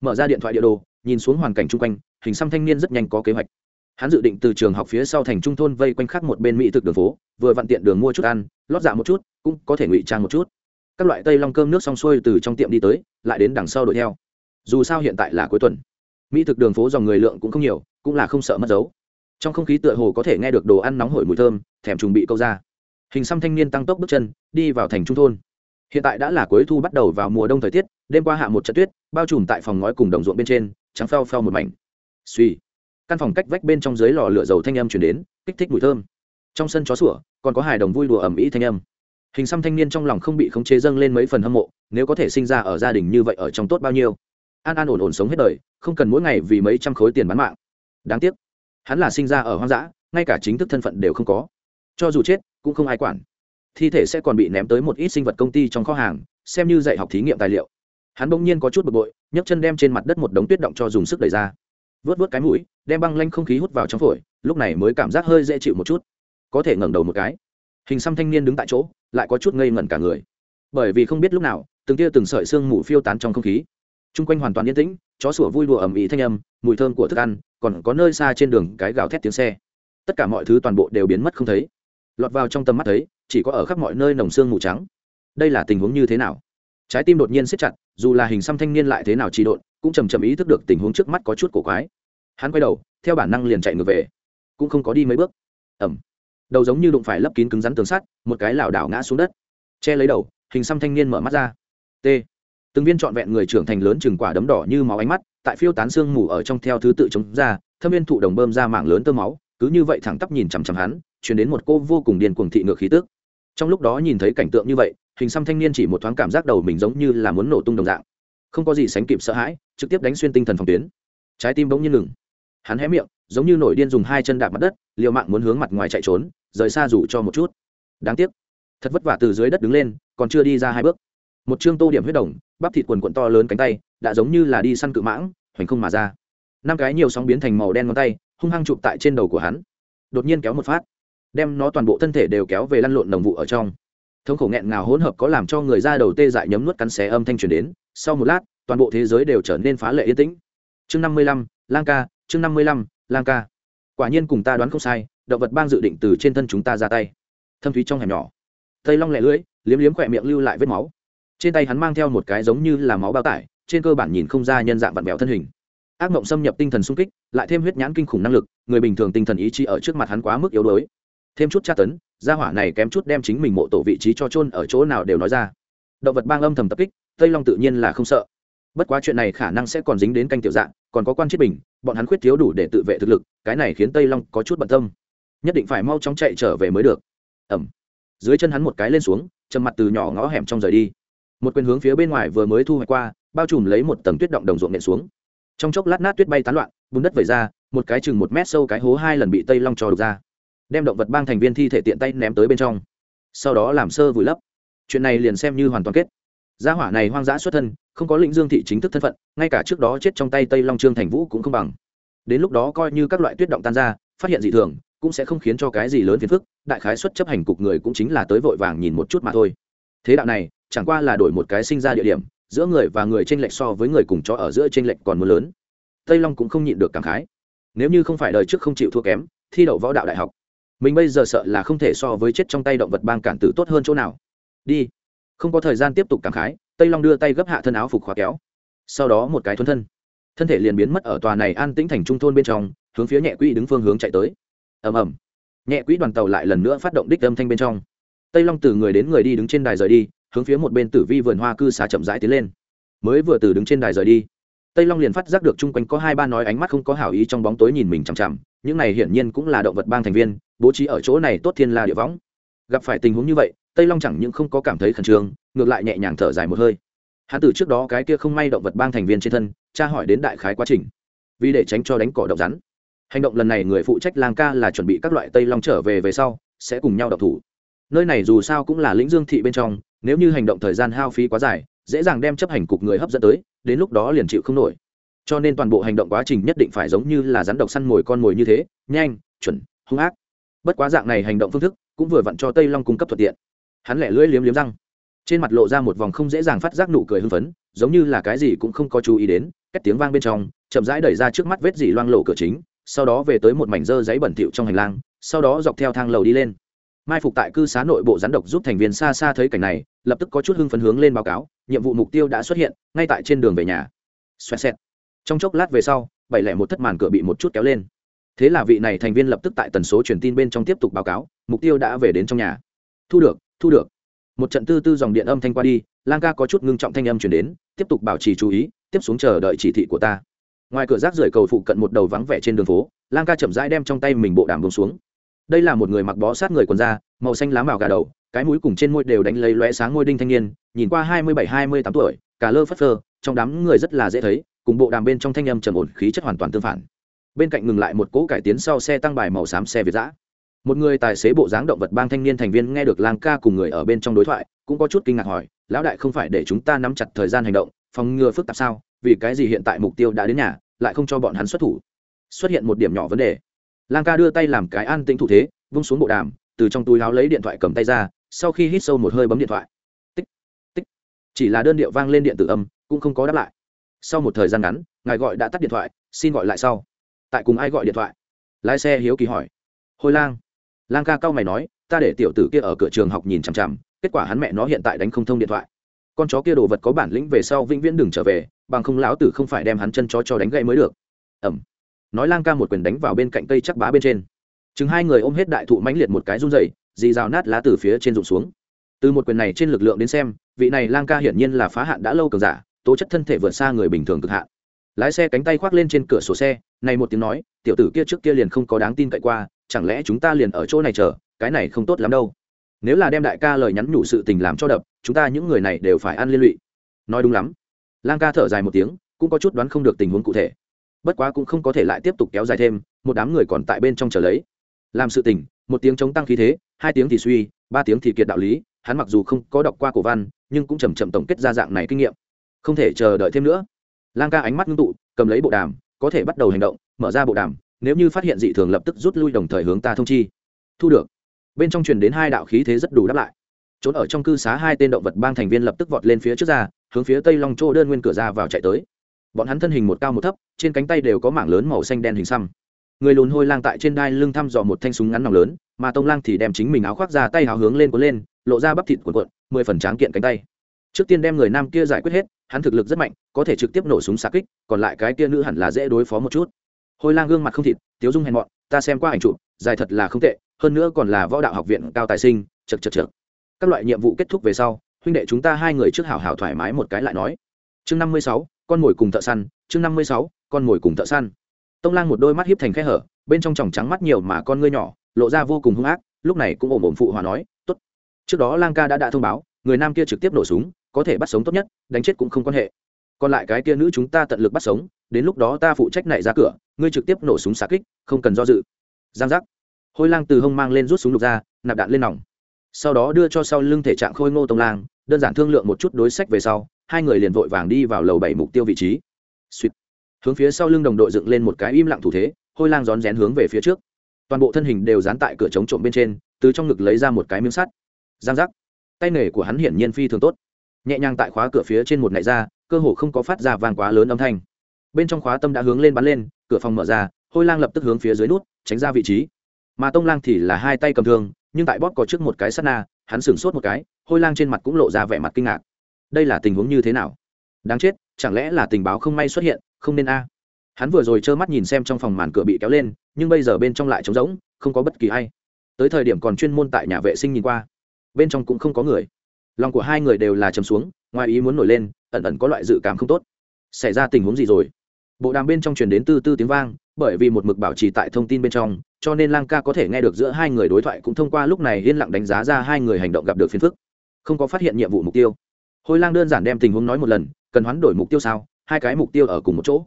Mở ra điện thoại địa đồ, nhìn xuống hoàn cảnh chung quanh, hình xăm thanh niên rất nhanh có kế hoạch. Hắn dự định từ trường học phía sau thành trung thôn vây quanh khắc một bên mỹ thực đường phố, vừa vặn tiện đường mua chút ăn, lót dạ một chút, cũng có thể ngụy trang một chút. Các loại tây long cơm nước xong xuôi từ trong tiệm đi tới, lại đến đằng sau đuổi theo. Dù sao hiện tại là cuối tuần. Mỹ thực đường phố dòng người lượng cũng không nhiều, cũng là không sợ mất dấu. Trong không khí tựa hồ có thể nghe được đồ ăn nóng hổi mùi thơm, thèm trùng bị câu ra. Hình xăm thanh niên tăng tốc bước chân, đi vào thành trung thôn hiện tại đã là cuối thu bắt đầu vào mùa đông thời tiết, đêm qua hạ một trận tuyết, bao trùm tại phòng ngói cùng đồng ruộng bên trên, trắng phao phao một mảnh. Suy căn phòng cách vách bên trong dưới lò lửa dầu thanh âm chuyển đến, kích thích mùi thơm. Trong sân chó sủa, còn có hài đồng vui đùa ẩm ý thanh âm. Hình xăm thanh niên trong lòng không bị khống chế dâng lên mấy phần hâm mộ, nếu có thể sinh ra ở gia đình như vậy ở trong tốt bao nhiêu. An an ổn ổn sống hết đời, không cần mỗi ngày vì mấy trăm khối tiền bán mạng. Đáng tiếc, hắn là sinh ra ở hoang dã, ngay cả chính thức thân phận đều không có. Cho dù chết, cũng không ai quản thi thể sẽ còn bị ném tới một ít sinh vật công ty trong kho hàng, xem như dạy học thí nghiệm tài liệu. Hắn bỗng nhiên có chút bực bội, nhấc chân đem trên mặt đất một đống tuyết động cho dùng sức đẩy ra. Vớt vớt cái mũi, đem băng lanh không khí hút vào trong phổi, lúc này mới cảm giác hơi dễ chịu một chút. Có thể ngẩng đầu một cái, hình xăm thanh niên đứng tại chỗ, lại có chút ngây ngẩn cả người. Bởi vì không biết lúc nào, từng tia từng sợi sương mù phiêu tán trong không khí. Chung quanh hoàn toàn yên tĩnh, chó sủa vui đùa ầm ĩ thanh âm, mùi thơm của thức ăn, còn có nơi xa trên đường cái gào thét tiếng xe. Tất cả mọi thứ toàn bộ đều biến mất không thấy. Lọt vào trong tầm mắt thấy chỉ có ở khắp mọi nơi nồng xương mù trắng. Đây là tình huống như thế nào? Trái tim đột nhiên siết chặt, dù là hình xăm thanh niên lại thế nào trị độn, cũng chầm chầm ý thức được tình huống trước mắt có chút cổ quái. Hắn quay đầu, theo bản năng liền chạy ngược về. Cũng không có đi mấy bước. Ẩm đầu giống như đụng phải lấp kín cứng rắn tường sắt, một cái lảo đảo ngã xuống đất. Che lấy đầu, hình xăm thanh niên mở mắt ra. T. Từng viên trọn vẹn người trưởng thành lớn chừng quả đấm đỏ như máu ánh mắt, tại phiêu tán xương mù ở trong theo thứ tự chống ra, thâm viên thụ đồng bơm ra mạng lớn tơ máu, cứ như vậy thẳng tắp nhìn chằm chằm hắn chuyển đến một cô vô cùng điên cuồng thị ngược khí tức trong lúc đó nhìn thấy cảnh tượng như vậy, hình xăm thanh niên chỉ một thoáng cảm giác đầu mình giống như là muốn nổ tung đồng dạng. Không có gì sánh kịp sợ hãi, trực tiếp đánh xuyên tinh thần phòng tuyến. Trái tim bỗng nhiên ngừng. Hắn hé miệng, giống như nổi điên dùng hai chân đạp mặt đất, liều mạng muốn hướng mặt ngoài chạy trốn, rời xa rủ cho một chút. Đáng tiếc, thật vất vả từ dưới đất đứng lên, còn chưa đi ra hai bước. Một chương tô điểm huyết đồng, bắp thịt quần quận to lớn cánh tay, đã giống như là đi săn cự mãng, hoành không mà ra. Năm cái nhiều sóng biến thành màu đen ngón tay, hung hăng chụp tại trên đầu của hắn. Đột nhiên kéo một phát đem nó toàn bộ thân thể đều kéo về lăn lộn đồng vụ ở trong. Thống khổ nghẹn ngào hỗn hợp có làm cho người ra đầu tê dại nhấm nuốt cắn xé âm thanh truyền đến. Sau một lát, toàn bộ thế giới đều trở nên phá lệ yên tĩnh. Chương năm mươi lăm, lang ca, chương năm mươi lăm, lang ca. Quả nhiên cùng ta đoán không sai, động vật bang dự định từ trên thân chúng ta ra tay. Thâm thúy trong hẻm nhỏ. Tây long lẹ lưỡi, liếm liếm khỏe miệng lưu lại vết máu. Trên tay hắn mang theo một cái giống như là máu bao tải, trên cơ bản nhìn không ra nhân dạng vặn vẹo thân hình. Ác mộng xâm nhập tinh thần sung kích, lại thêm huyết nhãn kinh khủng năng lực, người bình thường tinh thần ý chí ở trước mặt hắn quá mức yếu đuối thêm chút tra tấn, gia hỏa này kém chút đem chính mình mộ tổ vị trí cho chôn ở chỗ nào đều nói ra. Động vật bang âm thầm tập kích, tây long tự nhiên là không sợ. Bất quá chuyện này khả năng sẽ còn dính đến canh tiểu dạng, còn có quan chiết bình, bọn hắn khuyết thiếu đủ để tự vệ thực lực, cái này khiến tây long có chút bận tâm. Nhất định phải mau chóng chạy trở về mới được. Ẩm. Dưới chân hắn một cái lên xuống chầm mặt từ nhỏ ngõ hẻm trong rời đi. Một quyền hướng phía bên ngoài vừa mới thu hoạch qua, bao trùm lấy một tầng tuyết động đồng ruộng nện xuống. Trong chốc lát nát tuyết bay tán loạn, bùn đất vẩy ra, một cái chừng một mét sâu cái hố hai lần bị tây long trò đục ra đem động vật bang thành viên thi thể tiện tay ném tới bên trong. Sau đó làm sơ vùi lấp. Chuyện này liền xem như hoàn toàn kết. Gia hỏa này hoang dã xuất thân, không có lĩnh dương thị chính thức thân phận, ngay cả trước đó chết trong tay tây long trương thành vũ cũng không bằng. Đến lúc đó coi như các loại tuyết động tan ra, phát hiện dị thường, cũng sẽ không khiến cho cái gì lớn phiền phức, đại khái xuất chấp hành cục người cũng chính là tới vội vàng nhìn một chút mà thôi. Thế đạo này, chẳng qua là đổi một cái sinh ra địa điểm, giữa người và người tranh lệch so với người cùng cho ở giữa tranh lệch còn mưa lớn. Tây long cũng không nhịn được cảm khái. Nếu như không phải đời trước không chịu thua kém, thi đậu võ đạo đại học mình bây giờ sợ là không thể so với chết trong tay động vật bang cản tử tốt hơn chỗ nào. Đi. Không có thời gian tiếp tục cảm khái, tây long đưa tay gấp hạ thân áo phục khóa kéo. Sau đó một cái thuần thân. Thân thể liền biến mất ở tòa này an tĩnh thành trung thôn bên trong, hướng phía nhẹ quỹ đứng phương hướng chạy tới. Ầm ầm. Nhẹ quỹ đoàn tàu lại lần nữa phát động đích âm thanh bên trong. Tây long từ người đến người đi đứng trên đài rời đi, hướng phía một bên tử vi vườn hoa cư xá chậm rãi tiến lên. Mới vừa từ đứng trên đài rời đi, tây long liền phát giác được chung quanh có hai ba nói ánh mắt không có hảo ý trong bóng tối nhìn mình chằm chằm những này hiển nhiên cũng là động vật bang thành viên, bố trí ở chỗ này tốt thiên la địa võng. Gặp phải tình huống như vậy, tây long chẳng những không có cảm thấy khẩn trương, ngược lại nhẹ nhàng thở dài một hơi. Hắn từ trước đó cái kia không may động vật bang thành viên trên thân, tra hỏi đến đại khái quá trình. Vì để tránh cho đánh cỏ động rắn, hành động lần này người phụ trách lang ca là chuẩn bị các loại tây long trở về về sau, sẽ cùng nhau độc thủ. Nơi này dù sao cũng là lĩnh dương thị bên trong, nếu như hành động thời gian hao phí quá dài, dễ dàng đem chấp hành cục người hấp dẫn tới, đến lúc đó liền chịu không nổi cho nên toàn bộ hành động quá trình nhất định phải giống như là rắn độc săn mồi con mồi như thế, nhanh, chuẩn, hung ác. Bất quá dạng này hành động phương thức cũng vừa vặn cho tây long cung cấp thuận tiện. Hắn lẻ lưỡi liếm liếm răng. Trên mặt lộ ra một vòng không dễ dàng phát giác nụ cười hưng phấn, giống như là cái gì cũng không có chú ý đến, cách tiếng vang bên trong, chậm rãi đẩy ra trước mắt vết dỉ loang lộ cửa chính, sau đó về tới một mảnh dơ giấy bẩn thỉu trong hành lang, sau đó dọc theo thang lầu đi lên. Mai phục tại cư xá nội bộ rắn độc giúp thành viên xa xa thấy cảnh này, lập tức có chút hưng phấn hướng lên báo cáo, nhiệm vụ mục tiêu đã xuất hiện, ngay tại trên đường về nhà. Xoẹt xẹt trong chốc lát về sau, bảy lẻ một thất màn cửa bị một chút kéo lên. Thế là vị này thành viên lập tức tại tần số truyền tin bên trong tiếp tục báo cáo, mục tiêu đã về đến trong nhà. Thu được thu được. Một trận tư tư dòng điện âm thanh qua đi, lang ca có chút ngưng trọng thanh âm chuyển đến, tiếp tục bảo trì chú ý, tiếp xuống chờ đợi chỉ thị của ta. Ngoài cửa rác rưởi cầu phụ cận một đầu vắng vẻ trên đường phố, lang ca chậm rãi đem trong tay mình bộ đàm bông xuống. Đây là một người mặc bó sát người quần da, màu xanh lá màu gà đầu, cái mũi cùng trên môi đều đánh lấy lóe sáng ngôi đinh thanh niên, nhìn qua hai mươi bảy, hai mươi tám tuổi cả lơ phất phơ, trong đám người rất là dễ thấy cùng bộ đàm bên trong thanh âm trầm ổn, khí chất hoàn toàn tương phản. Bên cạnh ngừng lại một cỗ cải tiến sau xe tăng bài màu xám xe việt giã một người tài xế bộ dáng động vật bang thanh niên thành viên nghe được lang ca cùng người ở bên trong đối thoại, cũng có chút kinh ngạc hỏi, lão đại không phải để chúng ta nắm chặt thời gian hành động, phòng ngừa phức tạp sao? Vì cái gì hiện tại mục tiêu đã đến nhà, lại không cho bọn hắn xuất thủ? Xuất hiện một điểm nhỏ vấn đề. Lang ca đưa tay làm cái an tĩnh thủ thế, vung xuống bộ đàm, từ trong túi áo lấy điện thoại cầm tay ra, sau khi hít sâu một hơi bấm điện thoại. Tích tích. Chỉ là đơn điệu vang lên điện tử âm, cũng không có đáp lại sau một thời gian ngắn, ngài gọi đã tắt điện thoại, xin gọi lại sau. Tại cùng ai gọi điện thoại? Lái xe hiếu kỳ hỏi. Hôi lang. Lang ca cao mày nói, ta để tiểu tử kia ở cửa trường học nhìn chằm chằm, kết quả hắn mẹ nó hiện tại đánh không thông điện thoại. Con chó kia đồ vật có bản lĩnh về sau vĩnh viễn đừng trở về, bằng không lão tử không phải đem hắn chân chó cho đánh gậy mới được. Ẩm. Nói lang ca một quyền đánh vào bên cạnh cây chắc bá bên trên. Chừng hai người ôm hết đại thụ mãnh liệt một cái run dày dì rào nát lá từ phía trên rụng xuống. Từ một quyền này trên lực lượng đến xem, vị này lang ca hiển nhiên là phá hạn đã lâu cường giả tố chất thân thể vượt xa người bình thường cực hạn. Lái xe cánh tay khoác lên trên cửa sổ xe, này một tiếng nói, tiểu tử kia trước kia liền không có đáng tin cậy qua, chẳng lẽ chúng ta liền ở chỗ này chờ, cái này không tốt lắm đâu. Nếu là đem đại ca lời nhắn nhủ sự tình làm cho đập, chúng ta những người này đều phải ăn liên lụy. Nói đúng lắm. Lang ca thở dài một tiếng, cũng có chút đoán không được tình huống cụ thể. Bất quá cũng không có thể lại tiếp tục kéo dài thêm, một đám người còn tại bên trong chờ lấy. Làm sự tình, một tiếng chống tăng khí thế, hai tiếng thì suy, ba tiếng thì kiệt đạo lý, hắn mặc dù không có đọc qua cổ văn, nhưng cũng chầm chậm tổng kết ra dạng này kinh nghiệm không thể chờ đợi thêm nữa. Lang ca ánh mắt ngưng tụ, cầm lấy bộ đàm, có thể bắt đầu hành động, mở ra bộ đàm, nếu như phát hiện dị thường lập tức rút lui đồng thời hướng ta thông chi. Thu được. Bên trong truyền đến hai đạo khí thế rất đủ đáp lại. Trốn ở trong cư xá hai tên động vật bang thành viên lập tức vọt lên phía trước ra, hướng phía tây long chỗ đơn nguyên cửa ra vào chạy tới. Bọn hắn thân hình một cao một thấp, trên cánh tay đều có mảng lớn màu xanh đen hình xăm. Người lùn hôi lang tại trên đai lưng thăm dò một thanh súng ngắn nòng lớn, mà tông lang thì đem chính mình áo khoác ra tay hào hướng lên cuốn lên, lộ ra bắp thịt cuộn cuộn, mười phần tráng kiện cánh tay. Trước tiên đem người nam kia giải quyết hết hắn thực lực rất mạnh, có thể trực tiếp nổ súng xạ kích, còn lại cái kia nữ hẳn là dễ đối phó một chút. Hôi lang gương mặt không thịt, tiếu dung hèn mọn, ta xem qua ảnh chụp, dài thật là không tệ, hơn nữa còn là võ đạo học viện cao tài sinh chật chật chật các loại nhiệm vụ kết thúc về sau, huynh đệ chúng ta hai người trước hảo hảo thoải mái một cái lại nói. Chương năm mươi sáu, con mồi cùng thợ săn, chương năm mươi sáu, con mồi cùng thợ săn. Tông lang một đôi mắt hiếp thành khe hở, bên trong tròng trắng mắt nhiều mà con ngươi nhỏ, lộ ra vô cùng hung ác, lúc này cũng ổm ổm phụ hòa nói, tốt. Trước đó lang ca đã đã thông báo, người nam kia trực tiếp nổ súng có thể bắt sống tốt nhất, đánh chết cũng không quan hệ. Còn lại cái kia nữ chúng ta tận lực bắt sống, đến lúc đó ta phụ trách này ra cửa, ngươi trực tiếp nổ súng xạ kích, không cần do dự. Giang giác. Hôi lang từ hông mang lên rút súng lục ra, nạp đạn lên nòng. Sau đó đưa cho sau lưng thể trạng khôi ngô tông lang, đơn giản thương lượng một chút đối sách về sau, hai người liền vội vàng đi vào lầu bảy mục tiêu vị trí. Sweet. hướng phía sau lưng đồng đội dựng lên một cái im lặng thủ thế, hôi lang rón rén hướng về phía trước. Toàn bộ thân hình đều dán tại cửa chống trộm bên trên, từ trong ngực lấy ra một cái miếng sắt. Giang giác. Tay nghề của hắn hiển nhiên phi thường tốt nhẹ nhàng tại khóa cửa phía trên một nại ra, cơ hồ không có phát ra vàng quá lớn âm thanh. Bên trong khóa tâm đã hướng lên bắn lên, cửa phòng mở ra, hôi lang lập tức hướng phía dưới nút, tránh ra vị trí. Mà tông lang thì là hai tay cầm thương, nhưng tại bóp có trước một cái sắt na, hắn sửng sốt một cái, hôi lang trên mặt cũng lộ ra vẻ mặt kinh ngạc. Đây là tình huống như thế nào? Đáng chết, chẳng lẽ là tình báo không may xuất hiện, không nên a? Hắn vừa rồi trơ mắt nhìn xem trong phòng màn cửa bị kéo lên, nhưng bây giờ bên trong lại trống rỗng, không có bất kỳ ai. Tới thời điểm còn chuyên môn tại nhà vệ sinh nhìn qua. Bên trong cũng không có người lòng của hai người đều là chầm xuống, ngoài ý muốn nổi lên, ẩn ẩn có loại dự cảm không tốt. Xảy ra tình huống gì rồi? Bộ đàm bên trong truyền đến tư tư tiếng vang, bởi vì một mực bảo trì tại thông tin bên trong, cho nên lang ca có thể nghe được giữa hai người đối thoại cũng thông qua lúc này yên lặng đánh giá ra hai người hành động gặp được phiền phức. Không có phát hiện nhiệm vụ mục tiêu. Hôi lang đơn giản đem tình huống nói một lần, cần hoán đổi mục tiêu sao? Hai cái mục tiêu ở cùng một chỗ.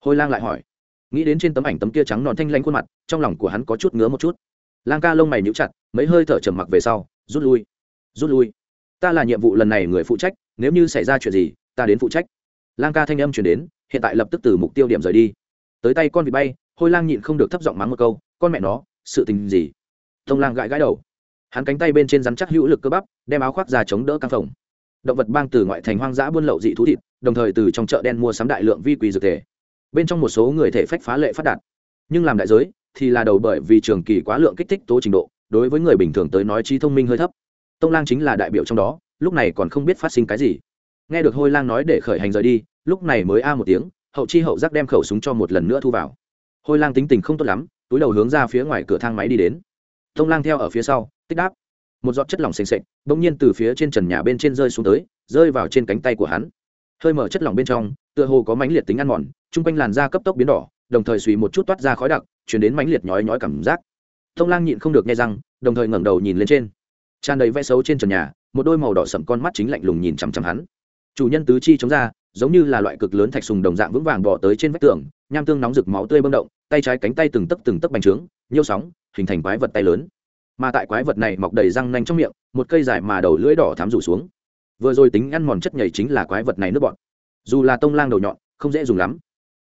Hôi lang lại hỏi. Nghĩ đến trên tấm ảnh tấm kia trắng non thanh lanh khuôn mặt, trong lòng của hắn có chút ngứa một chút. Lang ca lông mày nhíu chặt, mấy hơi thở trầm mặc về sau, rút lui. Rút lui ta là nhiệm vụ lần này người phụ trách, nếu như xảy ra chuyện gì, ta đến phụ trách. Lang ca thanh âm chuyển đến, hiện tại lập tức từ mục tiêu điểm rời đi. Tới tay con vịt bay, hôi lang nhịn không được thấp giọng mắng một câu, con mẹ nó, sự tình gì? Tông lang gãi gãi đầu. Hắn cánh tay bên trên rắn chắc hữu lực cơ bắp, đem áo khoác ra chống đỡ căng phòng động vật bang từ ngoại thành hoang dã buôn lậu dị thú thịt, đồng thời từ trong chợ đen mua sắm đại lượng vi quỳ dược thể. Bên trong một số người thể phách phá lệ phát đạt. Nhưng làm đại giới thì là đầu bởi vì trường kỳ quá lượng kích thích tố trình độ, đối với người bình thường tới nói trí thông minh hơi thấp tông lang chính là đại biểu trong đó, lúc này còn không biết phát sinh cái gì. Nghe được hôi lang nói để khởi hành rời đi, lúc này mới a một tiếng, hậu chi hậu giác đem khẩu súng cho một lần nữa thu vào. Hôi lang tính tình không tốt lắm, túi đầu hướng ra phía ngoài cửa thang máy đi đến. Tông lang theo ở phía sau, tích đáp. Một giọt chất lỏng s ề n s ệ c bỗng nhiên từ phía trên trần nhà bên trên rơi xuống tới, rơi vào trên cánh tay của hắn. Hơi mở chất lỏng bên trong, tựa hồ có mánh liệt tính ăn mòn, chung quanh làn da cấp tốc biến đỏ, đồng thời suy một chút toát ra khói đặc, chuyển đến mánh liệt nhói nhói cảm giác. Thông lang nhịn không được nghe răng, đồng thời ngẩng đầu nhìn lên trên tràn đầy vẽ xấu trên trần nhà, một đôi màu đỏ sậm con mắt chính lạnh lùng nhìn chằm chằm hắn. Chủ nhân tứ chi chống ra, giống như là loại cực lớn thạch sùng đồng dạng vững vàng bỏ tới trên vách tường, nham tương nóng rực máu tươi bơm động, tay trái cánh tay từng tấc từng tấc bành trướng, nhiêu sóng, hình thành quái vật tay lớn. Mà tại quái vật này mọc đầy răng nanh trong miệng, một cây dài mà đầu lưỡi đỏ thám rủ xuống. Vừa rồi tính ăn mòn chất nhảy chính là quái vật này nước bọn. Dù là tông lang đầu nhọn, không dễ dùng lắm.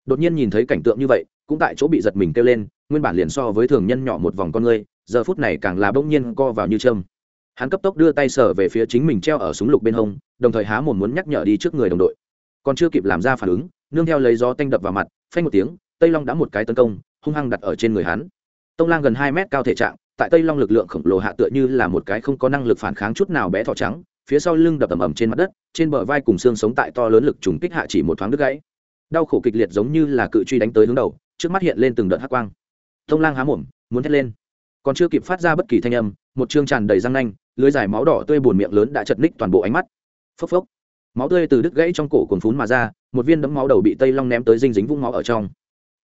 Đột nhiên nhìn thấy cảnh tượng như vậy, cũng tại chỗ bị giật mình kêu lên, nguyên bản liền so với thường nhân nhỏ một vòng con người, giờ phút này càng là bỗng nhiên co vào như trâm hắn cấp tốc đưa tay sở về phía chính mình treo ở súng lục bên hông, đồng thời há mồm muốn nhắc nhở đi trước người đồng đội. Còn chưa kịp làm ra phản ứng, nương theo lấy gió tanh đập vào mặt, phanh một tiếng, tây long đã một cái tấn công, hung hăng đặt ở trên người hắn. Tông lang gần hai mét cao thể trạng, tại tây long lực lượng khổng lồ hạ tựa như là một cái không có năng lực phản kháng chút nào bé thỏ trắng, phía sau lưng đập ầm ầm trên mặt đất, trên bờ vai cùng xương sống tại to lớn lực trùng kích hạ chỉ một thoáng đứt gãy. Đau khổ kịch liệt giống như là cự truy đánh tới hướng đầu, trước mắt hiện lên từng đợt hắc quang. Tông lang há mồm, muốn thét lên còn chưa kịp phát ra bất kỳ thanh âm, một chương tràn đầy răng nanh, lưới dài máu đỏ tươi buồn miệng lớn đã chật ních toàn bộ ánh mắt. Phốc phốc. Máu tươi từ đứt gãy trong cổ cuồn phún mà ra, một viên đấm máu đầu bị tây long ném tới dinh dính vũng máu ở trong.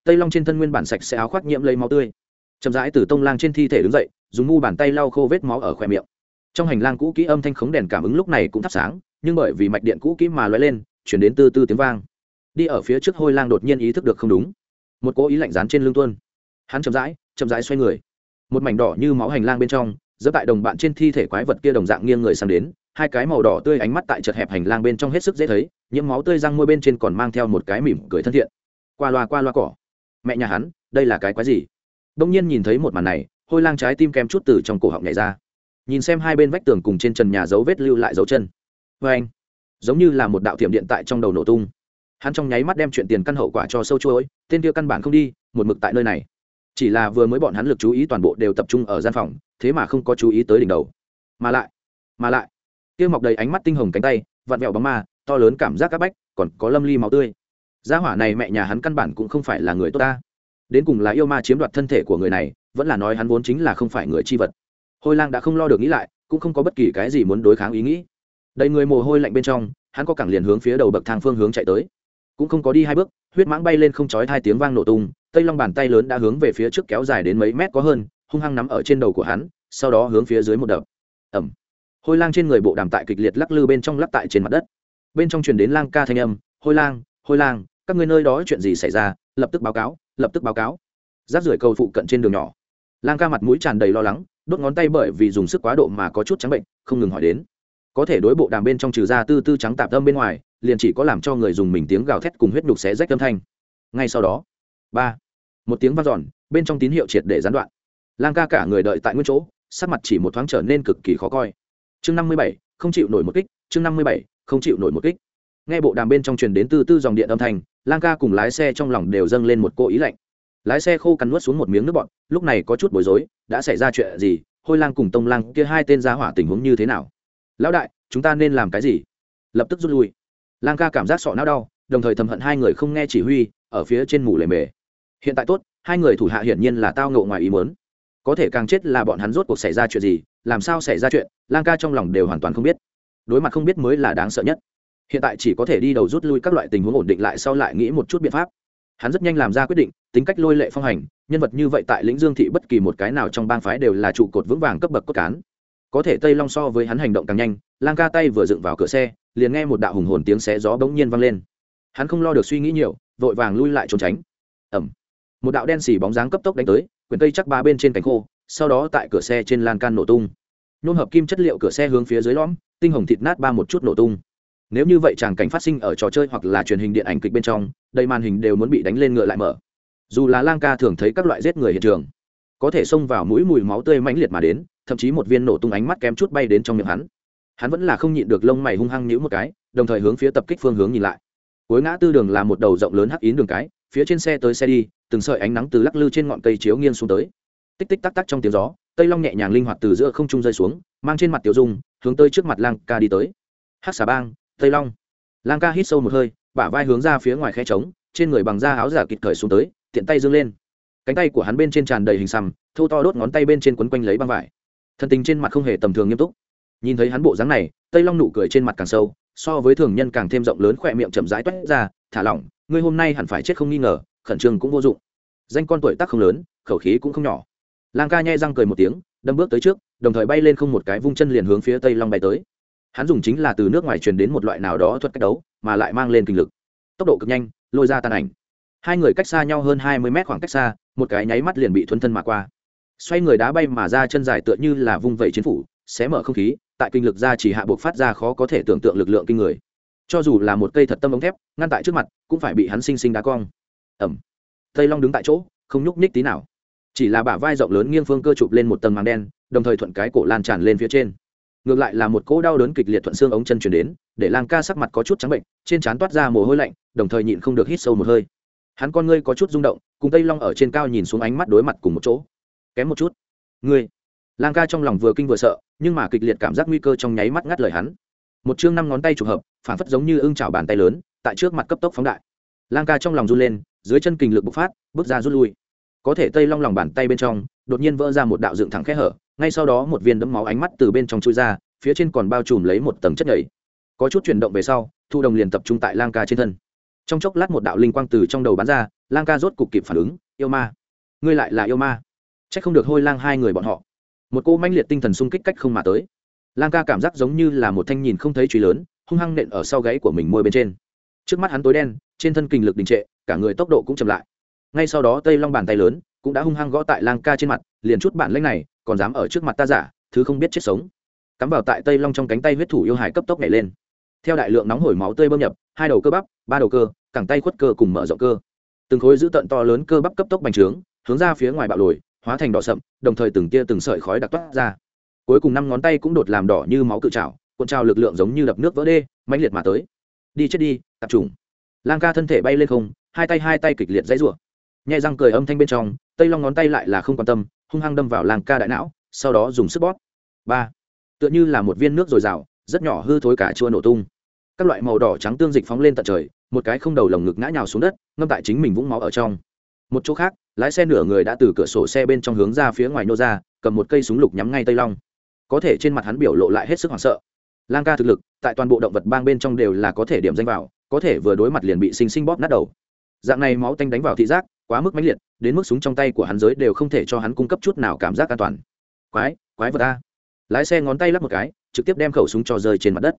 Tây long trên thân nguyên bản sạch sẽ áo khoác nhiễm lấy máu tươi. Chậm rãi từ tông lang trên thi thể đứng dậy, dùng ngu bàn tay lau khô vết máu ở khoe miệng. Trong hành lang cũ kỹ âm thanh khống đèn cảm ứng lúc này cũng thắp sáng, nhưng bởi vì mạch điện cũ kỹ mà lóe lên, chuyển đến tư tư tiếng vang. Đi ở phía trước hôi lang đột nhiên ý thức được không đúng. Một cố ý lạnh dán trên lưng tuôn. Hắn chậm rãi chậm rãi xoay người một mảnh đỏ như máu hành lang bên trong giữa tại đồng bạn trên thi thể quái vật kia đồng dạng nghiêng người sang đến, hai cái màu đỏ tươi ánh mắt tại chật hẹp hành lang bên trong hết sức dễ thấy, nhiễm máu tươi răng môi bên trên còn mang theo một cái mỉm cười thân thiện. Qua loa qua loa cỏ. Mẹ nhà hắn, đây là cái quái gì? Đông nhiên nhìn thấy một màn này, hôi lang trái tim kem chút từ trong cổ họng nhảy ra. Nhìn xem hai bên vách tường cùng trên trần nhà dấu vết lưu lại dấu chân. Vê anh, giống như là một đạo thiểm điện tại trong đầu nổ tung. Hắn trong nháy mắt đem chuyện tiền căn hậu quả cho sâu chuỗi, tên kia căn bản không đi, một mực tại nơi này chỉ là vừa mới bọn hắn lực chú ý toàn bộ đều tập trung ở gian phòng, thế mà không có chú ý tới đỉnh đầu. Mà lại mà lại kia mọc đầy ánh mắt tinh hồng cánh tay, vặn vẹo bóng ma, to lớn cảm giác áp bách, còn có lâm ly máu tươi. Gia hỏa này mẹ nhà hắn căn bản cũng không phải là người tốt ta. Đến cùng là yêu ma chiếm đoạt thân thể của người này, vẫn là nói hắn vốn chính là không phải người chi vật. Hôi lang đã không lo được nghĩ lại, cũng không có bất kỳ cái gì muốn đối kháng ý nghĩ. Đầy người mồ hôi lạnh bên trong, hắn có cẳng liền hướng phía đầu bậc thang phương hướng chạy tới. Cũng không có đi hai bước huyết mãng bay lên không chói hai tiếng vang nổ tung, tây long bàn tay lớn đã hướng về phía trước kéo dài đến mấy mét có hơn, hung hăng nắm ở trên đầu của hắn, sau đó hướng phía dưới một đập. Ẩm hôi lang trên người bộ đàm tại kịch liệt lắc lư bên trong lắc tại trên mặt đất. Bên trong truyền đến lang ca thanh âm, hôi lang hôi lang, các người nơi đó chuyện gì xảy ra? Lập tức báo cáo, lập tức báo cáo. Rác rưởi cầu phụ cận trên đường nhỏ. Lang ca mặt mũi tràn đầy lo lắng, đốt ngón tay bởi vì dùng sức quá độ mà có chút trắng bệnh, không ngừng hỏi đến có thể đối bộ đàm bên trong trừ ra tư tư trắng tạp âm bên ngoài, liền chỉ có làm cho người dùng mình tiếng gào thét cùng huyết đục xé rách âm thanh. Ngay sau đó, ba, một tiếng vang giòn bên trong tín hiệu triệt để gián đoạn. Lang ca cả người đợi tại nguyên chỗ, sắc mặt chỉ một thoáng trở nên cực kỳ khó coi. Chương năm mươi bảy, không chịu nổi một kích, chương năm mươi bảy, không chịu nổi một kích. Nghe bộ đàm bên trong truyền đến từ tư dòng điện âm thanh, lang ca cùng lái xe trong lòng đều dâng lên một cô ý lạnh. Lái xe khô cắn nuốt xuống một miếng nước bọt, lúc này có chút bối rối, đã xảy ra chuyện gì, hôi lang cùng tông lang kia hai tên ra hỏa tình huống như thế nào? Lão đại, chúng ta nên làm cái gì? Lập tức rút lui. Lang ca cảm giác sọ não đau, đồng thời thầm hận hai người không nghe chỉ huy, ở phía trên mù lề mề. Hiện tại tốt, hai người thủ hạ hiển nhiên là tao ngộ ngoài ý muốn. Có thể càng chết là bọn hắn rốt cuộc xảy ra chuyện gì, làm sao xảy ra chuyện, lang ca trong lòng đều hoàn toàn không biết. Đối mặt không biết mới là đáng sợ nhất. Hiện tại chỉ có thể đi đầu rút lui các loại tình huống ổn định lại sau lại nghĩ một chút biện pháp. Hắn rất nhanh làm ra quyết định, tính cách lôi lệ phong hành, nhân vật như vậy tại lĩnh dương thị bất kỳ một cái nào trong bang phái đều là trụ cột vững vàng cấp bậc cốt cán có thể tây long so với hắn hành động càng nhanh, lang ca tay vừa dựng vào cửa xe, liền nghe một đạo hùng hồn tiếng xé gió bỗng nhiên vang lên. Hắn không lo được suy nghĩ nhiều, vội vàng lui lại trốn tránh. Ẩm một đạo đen xì bóng dáng cấp tốc đánh tới, quyển cây chắc ba bên trên cánh khô, sau đó tại cửa xe trên lan can nổ tung. Nôn hợp kim chất liệu cửa xe hướng phía dưới lõm, tinh hồng thịt nát ba một chút nổ tung. Nếu như vậy chàng cảnh phát sinh ở trò chơi hoặc là truyền hình điện ảnh kịch bên trong đầy màn hình đều muốn bị đánh lên ngựa lại mở. Dù là lang ca thường thấy các loại giết người hiện trường có thể xông vào mũi mùi máu tươi mãnh liệt mà đến, thậm chí một viên nổ tung ánh mắt kém chút bay đến trong miệng hắn. Hắn vẫn là không nhịn được lông mày hung hăng nhữ một cái, đồng thời hướng phía tập kích phương hướng nhìn lại. Cuối ngã tư đường là một đầu rộng lớn hắc yến đường cái, phía trên xe tới xe đi, từng sợi ánh nắng từ lắc lư trên ngọn cây chiếu nghiêng xuống tới. Tích tích tắc tắc trong tiếng gió tây long nhẹ nhàng linh hoạt từ giữa không trung rơi xuống, mang trên mặt tiểu dung, hướng tới trước mặt lang ca đi tới. Hắc xà bang, tây long. Lang ca hít sâu một hơi, bả vai hướng ra phía ngoài khe trống, trên người bằng da áo giả kịp thời xuống tới, tiện tay dương lên cánh tay của hắn bên trên tràn đầy hình xăm, thô to đốt ngón tay bên trên quấn quanh lấy băng vải. Thân tình trên mặt không hề tầm thường nghiêm túc. Nhìn thấy hắn bộ dáng này, tây long nụ cười trên mặt càng sâu, so với thường nhân càng thêm rộng lớn khỏe miệng chậm rãi toét ra, thả lỏng, ngươi hôm nay hẳn phải chết không nghi ngờ, khẩn trương cũng vô dụng. Danh con tuổi tác không lớn, khẩu khí cũng không nhỏ. Lang ca nhai răng cười một tiếng, đâm bước tới trước, đồng thời bay lên không một cái vung chân liền hướng phía tây long bay tới. Hắn dùng chính là từ nước ngoài truyền đến một loại nào đó thuật cách đấu, mà lại mang lên kinh lực. Tốc độ cực nhanh, lôi ra tàn ảnh hai người cách xa nhau hơn hai mươi mét khoảng cách xa, một cái nháy mắt liền bị thuấn thân mà qua. Xoay người đá bay mà ra chân dài tựa như là vung vẩy chiến phủ, xé mở không khí, tại kinh lực ra chỉ hạ buộc phát ra khó có thể tưởng tượng lực lượng kinh người. Cho dù là một cây thật tâm ống thép, ngăn tại trước mặt, cũng phải bị hắn sinh sinh đá cong. Ẩm tây long đứng tại chỗ, không nhúc nhích tí nào. Chỉ là bả vai rộng lớn nghiêng phương cơ chụp lên một tầng màng đen, đồng thời thuận cái cổ lan tràn lên phía trên. Ngược lại là một cỗ đau đớn kịch liệt thuận xương ống chân chuyển đến, để lang ca sắc mặt có chút trắng bệnh, trên trán toát ra mồ hôi lạnh, đồng thời nhịn không được hít sâu một hơi hắn con ngươi có chút rung động, cùng tây long ở trên cao nhìn xuống ánh mắt đối mặt cùng một chỗ. Kém một chút. Ngươi? Lang ca trong lòng vừa kinh vừa sợ, nhưng mà kịch liệt cảm giác nguy cơ trong nháy mắt ngắt lời hắn. Một chương năm ngón tay trùng hợp, phản phất giống như ưng chảo bàn tay lớn, tại trước mặt cấp tốc phóng đại. Lang ca trong lòng run lên, dưới chân kình lực bộc phát, bước ra rút lui. Có thể tây long lòng bàn tay bên trong, đột nhiên vỡ ra một đạo dựng thẳng khe hở, ngay sau đó một viên đấm máu ánh mắt từ bên trong chui ra, phía trên còn bao trùm lấy một tầng chất nhảy có chút chuyển động về sau, thu đồng liền tập trung tại lang ca trên thân trong chốc lát một đạo linh quang từ trong đầu bắn ra, lang ca rốt cục kịp phản ứng, yêu ma, ngươi lại là yêu ma. C h ắ c không được hôi lang hai người bọn họ. Một cô manh liệt tinh thần xung kích cách không mà tới. Lang ca cảm giác giống như là một thanh nhìn không thấy truy lớn, hung hăng nện ở sau gáy của mình môi bên trên. Trước mắt hắn tối đen, trên thân kinh lực đình trệ, cả người tốc độ cũng chậm lại. Ngay sau đó, tây long bàn tay lớn cũng đã hung hăng gõ tại lang ca trên mặt, liền chút bản lãnh này còn dám ở trước mặt ta giả, thứ không biết chết sống. Cắm vào tại tây long trong cánh tay huyết thủ yêu hải cấp tốc nhảy lên. Theo đại lượng nóng hổi máu tươi bơm nhập, hai đầu cơ bắp, ba đầu cơ cẳng tay khuất cơ cùng mở rộng cơ. Từng khối giữ tận to lớn cơ bắp cấp tốc bành trướng, hướng ra phía ngoài bạo lồi, hóa thành đỏ sậm, đồng thời từng tia từng sợi khói đặc toát ra. Cuối cùng năm ngón tay cũng đột làm đỏ như máu cự trào cuộn trào lực lượng giống như đập nước vỡ đê, mãnh liệt mà tới. Đi chết đi tập trung lang ca thân thể bay lên không, hai tay hai tay kịch liệt dãy rủa. Nhai răng cười âm thanh bên trong, tây long ngón tay lại là không quan tâm, hung hăng đâm vào lang ca đại não, sau đó dùng sức bóp. Ba. Tựa như là một viên nước dồi dào, rất nhỏ hư thối cả chua nổ tung. Các loại màu đỏ trắng tương dịch phóng lên tận trời một cái không đầu lồng ngực ngã nhào xuống đất, ngâm tại chính mình vũng máu ở trong. Một chỗ khác, lái xe nửa người đã từ cửa sổ xe bên trong hướng ra phía ngoài nô ra, cầm một cây súng lục nhắm ngay tây long. Có thể trên mặt hắn biểu lộ lại hết sức hoảng sợ. Lang ca thực lực, tại toàn bộ động vật bang bên trong đều là có thể điểm danh vào, có thể vừa đối mặt liền bị sinh sinh bóp nát đầu. Dạng này máu tanh đánh vào thị giác, quá mức mãnh liệt, đến mức súng trong tay của hắn giới đều không thể cho hắn cung cấp chút nào cảm giác an toàn. Quái quái vật ta lái xe ngón tay lắp một cái, trực tiếp đem khẩu súng cho rơi trên mặt đất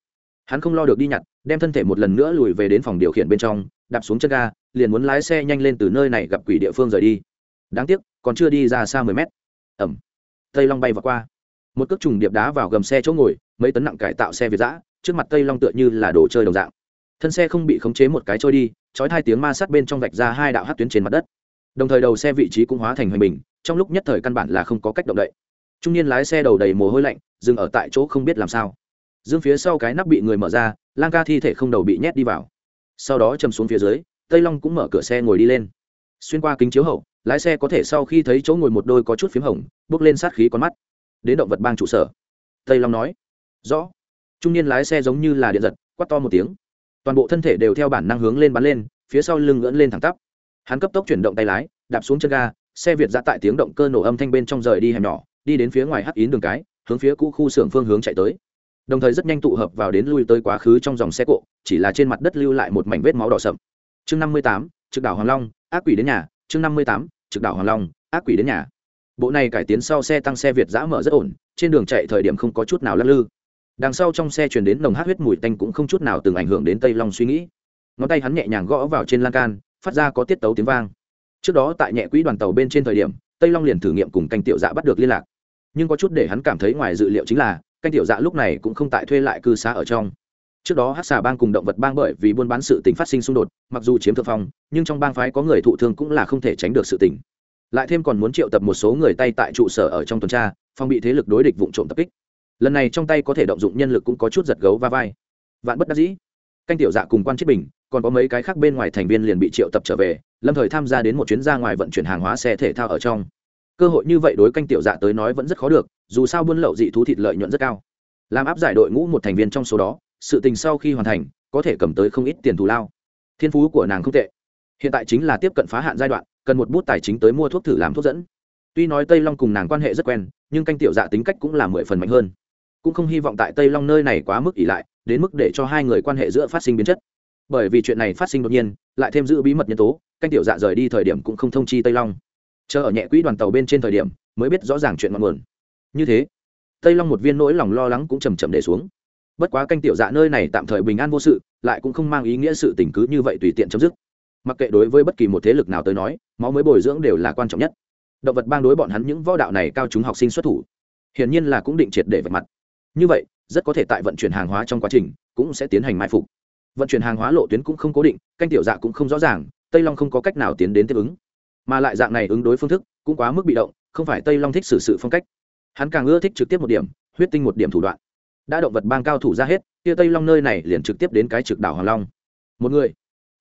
hắn không lo được đi nhặt, đem thân thể một lần nữa lùi về đến phòng điều khiển bên trong, đạp xuống chân ga, liền muốn lái xe nhanh lên từ nơi này gặp quỷ địa phương rời đi. Đáng tiếc, còn chưa đi ra xa mười mét. Ẩm. Tây long bay vào qua. Một cước trùng điệp đá vào gầm xe chỗ ngồi, mấy tấn nặng cải tạo xe việt giã trước mặt tây long tựa như là đồ chơi đồng dạng. Thân xe không bị khống chế một cái trôi đi trói hai tiếng ma sát bên trong vạch ra hai đạo hát tuyến trên mặt đất. Đồng thời đầu xe vị trí cũng hóa thành hoành bình, trong lúc nhất thời căn bản là không có cách động đậy. Trung niên lái xe đầu đầy mồ hôi lạnh, dừng ở tại chỗ không biết làm sao dương phía sau cái nắp bị người mở ra, lang ca thi thể không đầu bị nhét đi vào. Sau đó chầm xuống phía dưới, tây long cũng mở cửa xe ngồi đi lên. Xuyên qua kính chiếu hậu, lái xe có thể sau khi thấy chỗ ngồi một đôi có chút p h í m hồng, bước lên sát khí con mắt. Đến động vật bang trụ sở. Tây long nói, rõ. Trung niên lái xe giống như là điện giật quắt to một tiếng. Toàn bộ thân thể đều theo bản năng hướng lên bắn lên, phía sau lưng ngưỡn lên thẳng tắp. Hắn cấp tốc chuyển động tay lái, đạp xuống chân ga, xe việt ra tại tiếng động cơ nổ âm thanh bên trong rời đi hẻm nhỏ, đi đến phía ngoài hắc yến đường cái, hướng phía cũ khu xưởng phương hướng chạy tới đồng thời rất nhanh tụ hợp vào đến lui tới quá khứ trong dòng xe cộ, chỉ là trên mặt đất lưu lại một mảnh vết máu đỏ sậm. Chương năm mươi tám, trực đảo hoàng long, ác quỷ đến nhà. Chương năm mươi tám, trực đảo hoàng long, ác quỷ đến nhà. Bộ này cải tiến sau xe tăng xe việt giã mở rất ổn, trên đường chạy thời điểm không có chút nào lắc lư. Đằng sau trong xe chuyển đến nồng hát huyết mùi tanh cũng không chút nào từng ảnh hưởng đến tây long suy nghĩ. Ngón tay hắn nhẹ nhàng gõ vào trên lan can, phát ra có tiết tấu tiếng vang. Trước đó tại nhẹ quỹ đoàn tàu bên trên thời điểm, tây long liền thử nghiệm cùng canh tiểu dạ bắt được liên lạc. Nhưng có chút để hắn cảm thấy ngoài dự liệu chính là canh tiểu dạ lúc này cũng không tại thuê lại cư xá ở trong. Trước đó hát xà bang cùng động vật bang bởi vì buôn bán sự t phát sinh xung đột, mặc dù chiếm thượng phong, nhưng trong bang phái có người thụ thương cũng là không thể tránh được sự tỉnh lại thêm còn muốn triệu tập một số người tay tại trụ sở ở trong tuần tra phong bị thế lực đối địch vụ trộm tập kích. Lần này trong tay có thể động dụng nhân lực cũng có chút giật gấu va vai. Vạn bất đắc dĩ. Canh tiểu dạ cùng quan chiết bình, còn có mấy cái khác bên ngoài thành viên liền bị triệu tập trở về, lâm thời tham gia đến một chuyến ra ngoài vận chuyển hàng hóa xe thể thao ở trong cơ hội như vậy đối canh tiểu dạ tới nói vẫn rất khó được, dù sao buôn lậu dị thú thịt lợi nhuận rất cao. Làm áp giải đội ngũ một thành viên trong số đó, sự tình sau khi hoàn thành, có thể cầm tới không ít tiền thù lao. Thiên phú của nàng không tệ. Hiện tại chính là tiếp cận phá hạn giai đoạn, cần một bút tài chính tới mua thuốc thử làm thuốc dẫn. Tuy nói tây long cùng nàng quan hệ rất quen, nhưng canh tiểu dạ tính cách cũng là mười phần mạnh hơn. Cũng không hy vọng tại tây long nơi này quá mức ỉ lại, đến mức để cho hai người quan hệ giữa phát sinh biến chất. Bởi vì chuyện này phát sinh đột nhiên, lại thêm giữ bí mật nhân tố, canh tiểu dạ rời đi thời điểm cũng không thông chi tây long chờ ở nhẹ quỹ đoàn tàu bên trên thời điểm, mới biết rõ ràng chuyện ngọn nguồn. Như thế, tây long một viên nỗi lòng lo lắng cũng chầm chậm để xuống. Bất quá canh tiểu dạ nơi này tạm thời bình an vô sự, lại cũng không mang ý nghĩa sự tình cứ như vậy tùy tiện chấm dứt. Mặc kệ đối với bất kỳ một thế lực nào tới nói, máu mới bồi dưỡng đều là quan trọng nhất. Động vật bang đối bọn hắn những võ đạo này cao chúng học sinh xuất thủ, hiển nhiên là cũng định triệt để vạch mặt. Như vậy, rất có thể tại vận chuyển hàng hóa trong quá trình cũng sẽ tiến hành mai phục. Vận chuyển hàng hóa lộ tuyến cũng không cố định, canh tiểu dạ cũng không rõ ràng, tây long không có cách nào tiến đến tiếp ứng mà lại dạng này ứng đối phương thức cũng quá mức bị động, không phải tây long thích xử sự phong cách. Hắn càng ưa thích trực tiếp một điểm, huyết tinh một điểm thủ đoạn. Đã động vật bang cao thủ ra hết, kia tây long nơi này liền trực tiếp đến cái trực đảo hoàng long. Một người,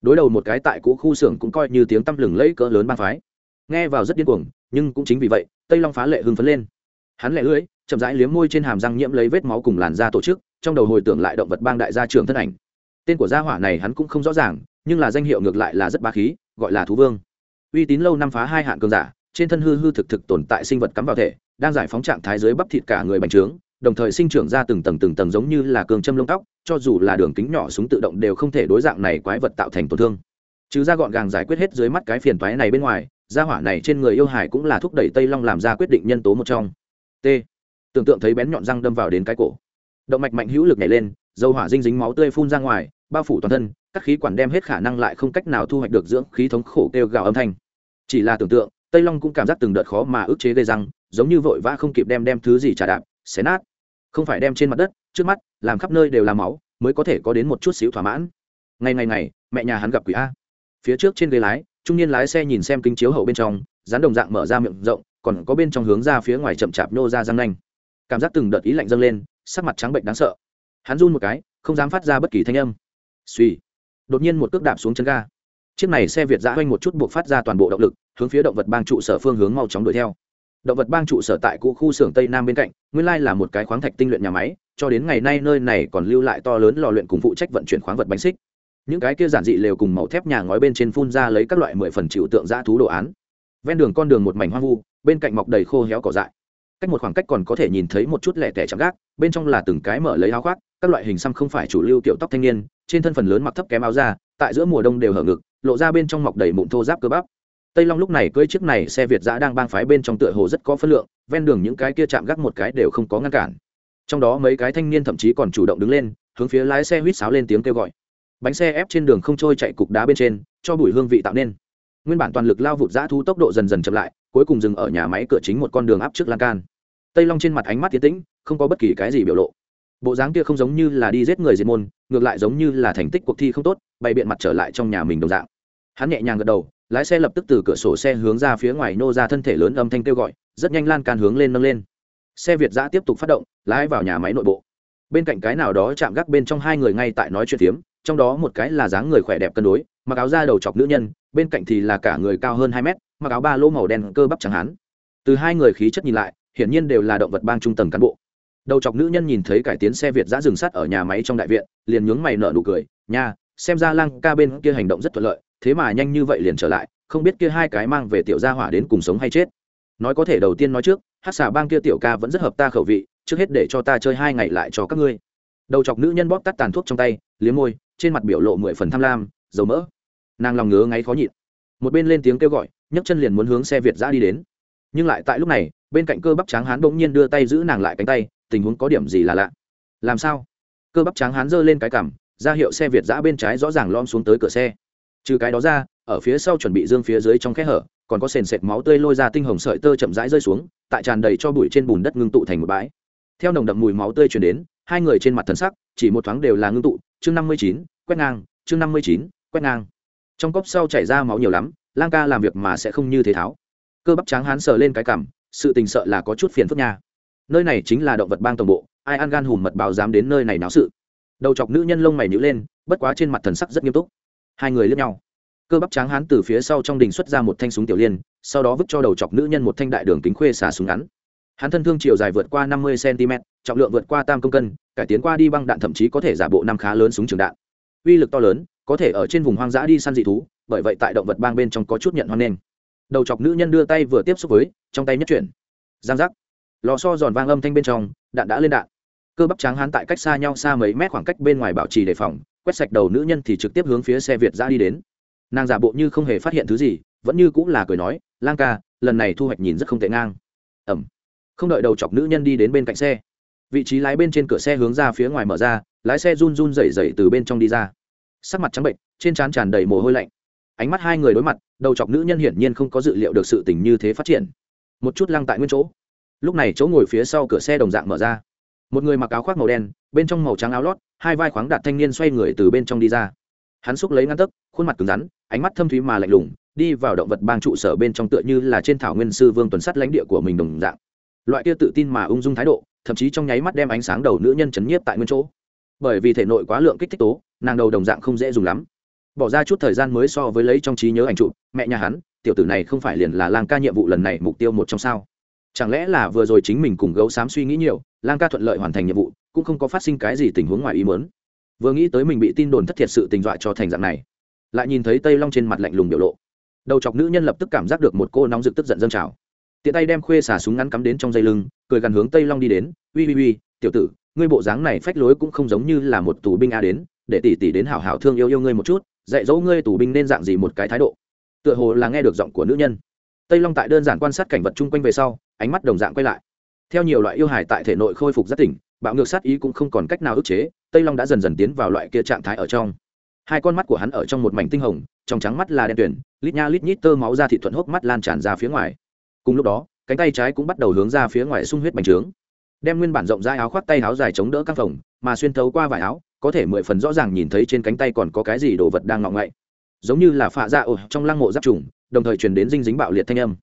đối đầu một cái tại cũ khu xưởng cũng coi như tiếng tăm lừng lẫy cỡ lớn bang phái. Nghe vào rất điên cuồng, nhưng cũng chính vì vậy, tây long phá lệ hưng phấn lên. Hắn lẹ lưỡi, chậm rãi liếm môi trên hàm răng nhiễm lấy vết máu cùng làn da tổ chức, trong đầu hồi tưởng lại động vật bang đại gia trưởng thân ảnh. Tên của gia hỏa này hắn cũng không rõ ràng, nhưng là danh hiệu ngược lại là rất bá khí, gọi là thú vương uy tín lâu năm phá hai hạn cường giả, trên thân hư hư thực thực tồn tại sinh vật cắm vào thể, đang giải phóng trạng thái dưới bắp thịt cả người bành trướng, đồng thời sinh trưởng ra từng tầng từng tầng giống như là cường châm lông tóc, cho dù là đường kính nhỏ súng tự động đều không thể đối dạng này quái vật tạo thành tổn thương. Chứ ra gọn gàng giải quyết hết dưới mắt cái phiền toái này bên ngoài, gia hỏa này trên người yêu hải cũng là thúc đẩy tây long làm ra quyết định nhân tố một trong. T. Tưởng tượng thấy bén nhọn răng đâm vào đến cái cổ. Động mạch mạnh hữu lực nhảy lên, dầu hỏa dinh dính máu tươi phun ra ngoài bao phủ toàn thân, các khí quản đem hết khả năng lại không cách nào thu hoạch được dưỡng khí thống khổ kêu gào âm thanh. Chỉ là tưởng tượng, tây long cũng cảm giác từng đợt khó mà ức chế gây răng, giống như vội vã không kịp đem đem thứ gì trả đạp, xé nát. Không phải đem trên mặt đất, trước mắt, làm khắp nơi đều là máu, mới có thể có đến một chút xíu thỏa mãn. Ngày ngày ngày, mẹ nhà hắn gặp quỷ a. Phía trước trên ghế lái, trung niên lái xe nhìn xem kính chiếu hậu bên trong rán đồng dạng mở ra miệng rộng, còn có bên trong hướng ra phía ngoài chậm chạp nô ra răng nanh. Cảm giác từng đợt ý lạnh dâng lên, sắc mặt trắng bệnh đáng sợ. Hắn run một cái, không dám phát ra bất kỳ thanh âm suy. Đột nhiên một cước đạp xuống chân ga. Chiếc này xe việt giã quanh một chút buộc phát ra toàn bộ động lực, hướng phía động vật bang trụ sở phương hướng mau chóng đuổi theo. Động vật bang trụ sở tại cụ khu xưởng tây nam bên cạnh, nguyên lai là một cái khoáng thạch tinh luyện nhà máy, cho đến ngày nay nơi này còn lưu lại to lớn lò luyện cùng phụ trách vận chuyển khoáng vật bánh xích. Những cái kia giản dị lều cùng màu thép nhà ngói bên trên phun ra lấy các loại mười phần chịu tượng dã thú đồ án. Ven đường con đường một mảnh hoang vu, bên cạnh mọc đầy khô héo cỏ dại. Cách một khoảng cách còn có thể nhìn thấy một chút lẻ tẻ chạm gác, bên trong là từng cái mở lấy áo khoác các loại hình xăm không phải chủ lưu kiểu tóc thanh niên, trên thân phần lớn mặc thấp kém áo da, tại giữa mùa đông đều hở ngực, lộ ra bên trong mọc đầy mụn thô giáp cơ bắp. Tây long lúc này cưỡi chiếc này xe việt giã đang bang phái bên trong tựa hồ rất có phân lượng, ven đường những cái kia chạm gác một cái đều không có ngăn cản. Trong đó mấy cái thanh niên thậm chí còn chủ động đứng lên, hướng phía lái xe huýt sáo lên tiếng kêu gọi. Bánh xe ép trên đường không trôi chạy cục đá bên trên, cho bụi hương vị tạo nên. Nguyên bản toàn lực lao vụt giã thu tốc độ dần dần chậm lại, cuối cùng dừng ở nhà máy cửa chính một con đường áp trước lan can. Tây long trên mặt ánh mắt tiến tĩnh, không có bất kỳ cái gì biểu lộ bộ dáng kia không giống như là đi giết người diệt môn, ngược lại giống như là thành tích cuộc thi không tốt, bày biện mặt trở lại trong nhà mình đồng dạng. Hắn nhẹ nhàng gật đầu, lái xe lập tức từ cửa sổ xe hướng ra phía ngoài nô ra thân thể lớn âm thanh kêu gọi, rất nhanh lan can hướng lên nâng lên. Xe việt giã tiếp tục phát động, lái vào nhà máy nội bộ. Bên cạnh cái nào đó chạm gác bên trong hai người ngay tại nói chuyện phiếm, trong đó một cái là dáng người khỏe đẹp cân đối, mặc áo da đầu chọc nữ nhân, bên cạnh thì là cả người cao hơn hai mét, mặc áo ba lỗ màu đen cơ bắp chẳng hắn. từ hai người khí chất nhìn lại, hiển nhiên đều là động vật bang trung tầng cán bộ đầu chọc nữ nhân nhìn thấy cải tiến xe việt giã dừng sắt ở nhà máy trong đại viện, liền nhướng mày nở nụ cười, nha, xem ra lăng ca bên kia hành động rất thuận lợi, thế mà nhanh như vậy liền trở lại, không biết kia hai cái mang về tiểu gia hỏa đến cùng sống hay chết. Nói có thể đầu tiên nói trước, hát xà bang kia tiểu ca vẫn rất hợp ta khẩu vị, trước hết để cho ta chơi hai ngày lại cho các ngươi. Đầu chọc nữ nhân bóp tắt tàn thuốc trong tay, liếm môi, trên mặt biểu lộ mười phần tham lam, dầu mỡ. Nàng lòng ngứa ngáy khó nhịn. Một bên lên tiếng kêu gọi, nhấc chân liền muốn hướng xe việt giã đi đến. Nhưng lại tại lúc này, bên cạnh cơ bắp tráng hán bỗng nhiên đưa tay giữ nàng lại cánh tay tình huống có điểm gì là lạ? Làm sao? Cơ bắp tráng hán giơ lên cái cằm, ra hiệu xe việt giã bên trái rõ ràng lom xuống tới cửa xe. Trừ cái đó ra, ở phía sau chuẩn bị dương phía dưới trong kẽ hở, còn có sền sệt máu tươi lôi ra tinh hồng sợi tơ chậm rãi rơi xuống, tại tràn đầy cho bụi trên bùn đất ngưng tụ thành một bãi. Theo nồng đậm mùi máu tươi chuyển đến, hai người trên mặt thần sắc, chỉ một thoáng đều là ngưng tụ. Chương năm mươi chín, quét ngang, chương năm mươi chín, quét ngang. Trong cốc sau chảy ra máu nhiều lắm, lang ca làm việc mà sẽ không như thế tháo. Cơ bắp tráng hán sờ lên cái cảm sự tình sợ là có chút phiền phức nha nơi này chính là động vật bang tổng bộ, ai ăn gan hùm mật báo dám đến nơi này náo sự. Đầu chọc nữ nhân lông mày nhữ lên, bất quá trên mặt thần sắc rất nghiêm túc. Hai người lướt nhau. Cơ bắp tráng hán từ phía sau trong đình xuất ra một thanh súng tiểu liên, sau đó vứt cho đầu chọc nữ nhân một thanh đại đường kính khuê xả súng ngắn. Hắn thân thương chiều dài vượt qua năm mươi cm, trọng lượng vượt qua tam công cân, cải tiến qua đi băng đạn thậm chí có thể giả bộ năm khá lớn súng trường đạn. Uy lực to lớn, có thể ở trên vùng hoang dã đi săn dị thú, bởi vậy tại động vật bang bên trong có chút nhận hoan nghênh. Đầu chọc nữ nhân đưa tay vừa tiếp xúc với, trong tay nhất chuyển. Giang giác lò so giòn vang âm thanh bên trong, đạn đã lên đạn. Cơ bắp tráng hán tại cách xa nhau xa mấy mét khoảng cách bên ngoài bảo trì đề phòng, quét sạch đầu nữ nhân thì trực tiếp hướng phía xe việt ra đi đến. Nàng giả bộ như không hề phát hiện thứ gì, vẫn như cũng là cười nói, lang ca, lần này thu hoạch nhìn rất không tệ ngang. Ẩm. Không đợi đầu chọc nữ nhân đi đến bên cạnh xe, vị trí lái bên trên cửa xe hướng ra phía ngoài mở ra, lái xe run run rẩy rẩy từ bên trong đi ra. Sắc mặt trắng bệnh, trên trán tràn đầy mồ hôi lạnh. Ánh mắt hai người đối mặt, đầu chọc nữ nhân hiển nhiên không có dự liệu được sự tình như thế phát triển. Một chút lăng tại nguyên chỗ lúc này chỗ ngồi phía sau cửa xe đồng dạng mở ra. Một người mặc áo khoác màu đen, bên trong màu trắng áo lót, hai vai khoáng đạt thanh niên xoay người từ bên trong đi ra. Hắn xúc lấy ngăn tấc, khuôn mặt cứng rắn, ánh mắt thâm thúy mà lạnh lùng, đi vào động vật bang trụ sở bên trong tựa như là trên thảo nguyên sư vương tuần sắt lãnh địa của mình đồng dạng. Loại kia tự tin mà ung dung thái độ, thậm chí trong nháy mắt đem ánh sáng đầu nữ nhân chấn nhiếp tại nguyên chỗ. Bởi vì thể nội quá lượng kích thích tố, nàng đầu đồng dạng không dễ dùng lắm. Bỏ ra chút thời gian mới so với lấy trong trí nhớ ảnh trụ, mẹ nhà hắn, tiểu tử này không phải liền là lang ca nhiệm vụ lần này mục tiêu một trong sao chẳng lẽ là vừa rồi chính mình cùng gấu xám suy nghĩ nhiều, lang ca thuận lợi hoàn thành nhiệm vụ, cũng không có phát sinh cái gì tình huống ngoài ý mớn vừa nghĩ tới mình bị tin đồn thất thiệt sự tình dọa cho thành dạng này, lại nhìn thấy tây long trên mặt lạnh lùng biểu lộ. Đầu chọc nữ nhân lập tức cảm giác được một cô nóng rực tức giận dâng trào. Tiện tay đem khuê xả súng ngắn cắm đến trong dây lưng, cười gần hướng tây long đi đến ui ui ui tiểu tử, ngươi bộ dáng này phách lối cũng không giống như là một tù binh a đến, để tỷ tỷ đến hảo hảo thương yêu yêu ngươi một chút, dạy dỗ ngươi tù binh nên dạng gì một cái thái độ. Tựa hồ là nghe được giọng của nữ nhân tây long tại đơn giản quan sát cảnh vật chung quanh về sau, ánh mắt đồng dạng quay lại. Theo nhiều loại yêu hài tại thể nội khôi phục rất tỉnh, bạo ngược sát ý cũng không còn cách nào ức chế, tây long đã dần dần tiến vào loại kia trạng thái ở trong. Hai con mắt của hắn ở trong một mảnh tinh hồng, trong trắng mắt là đen tuyển lít nha lít nhít tơ máu ra thị thuận hốc mắt lan tràn ra phía ngoài. Cùng lúc đó, cánh tay trái cũng bắt đầu hướng ra phía ngoài sung huyết bành trướng. Đem nguyên bản rộng ra áo khoác tay áo dài chống đỡ căng phòng, mà xuyên thấu qua vải áo, có thể mười phần rõ ràng nhìn thấy trên cánh tay còn có cái gì đồ vật đang ngọng ngậy. Giống như là phạ dạ ổ trong lăng mộ giáp trùng đồng thời truyền đến dinh dính bạo liệt thanh âm.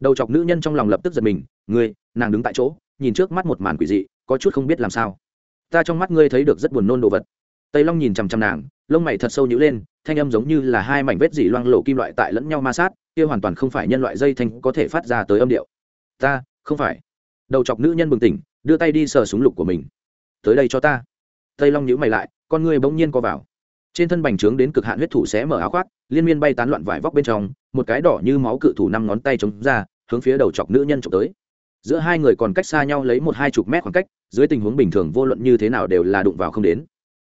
Đầu chọc nữ nhân trong lòng lập tức giật mình, ngươi, nàng đứng tại chỗ, nhìn trước mắt một màn quỷ dị, có chút không biết làm sao. Ta trong mắt ngươi thấy được rất buồn nôn đồ vật. Tây long nhìn chằm chằm nàng, lông mày thật sâu nhữ lên, thanh âm giống như là hai mảnh vết dỉ loang lộ kim loại tại lẫn nhau ma sát, kia hoàn toàn không phải nhân loại dây thanh có thể phát ra tới âm điệu. Ta, không phải. Đầu chọc nữ nhân bừng tỉnh, đưa tay đi sờ súng lục của mình. Tới đây cho ta. Tây long nhữ mày lại, con ngươi bỗng nhiên co vào. Trên thân bành trướng đến cực hạn huyết thủ xé mở áo khoác, liên miên bay tán loạn vải vóc bên trong một cái đỏ như máu cự thủ năm ngón tay chống ra, hướng phía đầu chọc nữ nhân trộm tới. Giữa hai người còn cách xa nhau lấy một hai chục mét khoảng cách, dưới tình huống bình thường vô luận như thế nào đều là đụng vào không đến.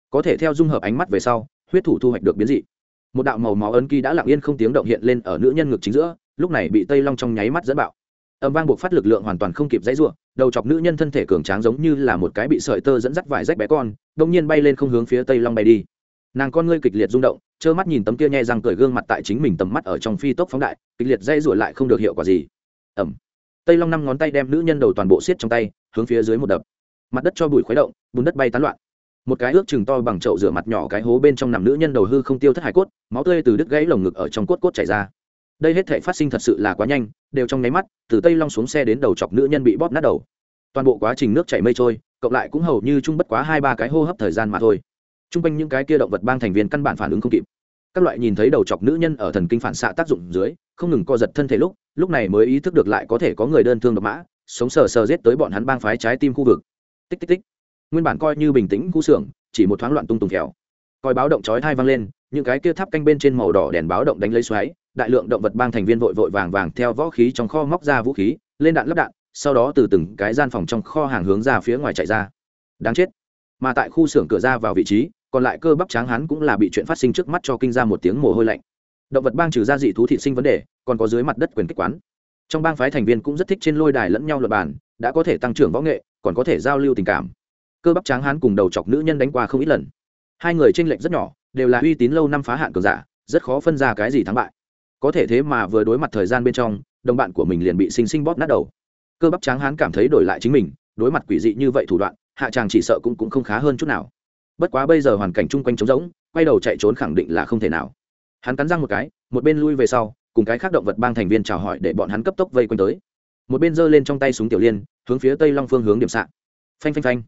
Có thể theo dung hợp ánh mắt về sau, huyết thủ thu hoạch được biến dị. Một đạo màu máu ấn ký đã lặng yên không tiếng động hiện lên ở nữ nhân ngực chính giữa, lúc này bị tây long trong nháy mắt dẫn bạo. Âm vang buộc phát lực lượng hoàn toàn không kịp dãy ruộng đầu chọc nữ nhân thân thể cường tráng giống như là một cái bị sợi tơ dẫn dắt vải rách bé con, đông nhiên bay lên không hướng phía tây long bay đi nàng con ngươi kịch liệt rung động, trơ mắt nhìn tấm kia nhẹ răng cười gương mặt tại chính mình tầm mắt ở trong phi tốc phóng đại, kịch liệt dây rủa lại không được hiệu quả gì. Ẩm tây long năm ngón tay đem nữ nhân đầu toàn bộ xiết trong tay, hướng phía dưới một đập. Mặt đất cho bụi khuấy động, bùn đất bay tán loạn. Một cái ước chừng to bằng chậu rửa mặt nhỏ cái hố bên trong nằm nữ nhân đầu hư không tiêu thất hải cốt, máu tươi từ đứt gãy lồng ngực ở trong cốt cốt chảy ra. Đây hết thể phát sinh thật sự là quá nhanh, đều trong nháy mắt, từ tây long xuống xe đến đầu chọc nữ nhân bị bóp nát đầu. Toàn bộ quá trình nước chảy mây trôi, cộng lại cũng hầu như chung bất quá hai ba cái hô hấp thời gian mà thôi t r u n g quanh những cái kia động vật bang thành viên căn bản phản ứng không kịp. Các loại nhìn thấy đầu chọc nữ nhân ở thần kinh phản xạ tác dụng dưới, không ngừng co giật thân thể lúc lúc này mới ý thức được lại có thể có người đơn thương độc mã, sống sờ sờ giết tới bọn hắn bang phái trái tim khu vực. Tích tích tích. Nguyên bản coi như bình tĩnh khu xưởng, chỉ một thoáng loạn tung tùng khéo coi báo động chói thai vang lên, những cái kia tháp canh bên trên màu đỏ đèn báo động đánh lấy xoáy, đại lượng động vật bang thành viên vội vội vàng vàng theo võ khí trong kho móc ra vũ khí, lên đạn lắp đạn, sau đó từ từng cái gian phòng trong kho hàng hướng ra phía ngoài chạy ra. Đáng chết. Mà tại khu xưởng cửa ra vào vị trí còn lại cơ bắp tráng hắn cũng là bị chuyện phát sinh trước mắt cho kinh ra một tiếng mồ hôi lạnh. Động vật bang trừ ra dị thú thị sinh vấn đề, còn có dưới mặt đất quyền kích quán. Trong bang phái thành viên cũng rất thích trên lôi đài lẫn nhau luật bàn, đã có thể tăng trưởng võ nghệ, còn có thể giao lưu tình cảm. Cơ bắp tráng hán cùng đầu chọc nữ nhân đánh qua không ít lần. Hai người tranh lệch rất nhỏ, đều là uy tín lâu năm phá hạn cường giả, rất khó phân ra cái gì thắng bại. Có thể thế mà vừa đối mặt thời gian bên trong, đồng bạn của mình liền bị sinh sinh bóp nát đầu. Cơ bắp tráng hán cảm thấy đổi lại chính mình, đối mặt quỷ dị như vậy thủ đoạn, hạ tràng chỉ sợ cũng cũng không khá hơn chút nào bất quá bây giờ hoàn cảnh chung quanh trống rỗng, quay đầu chạy trốn khẳng định là không thể nào. Hắn cắn răng một cái, một bên lui về sau, cùng cái khác động vật bang thành viên chào hỏi để bọn hắn cấp tốc vây quanh tới. Một bên giơ lên trong tay súng tiểu liên, hướng phía tây long phương hướng điểm xạ phanh phanh phanh.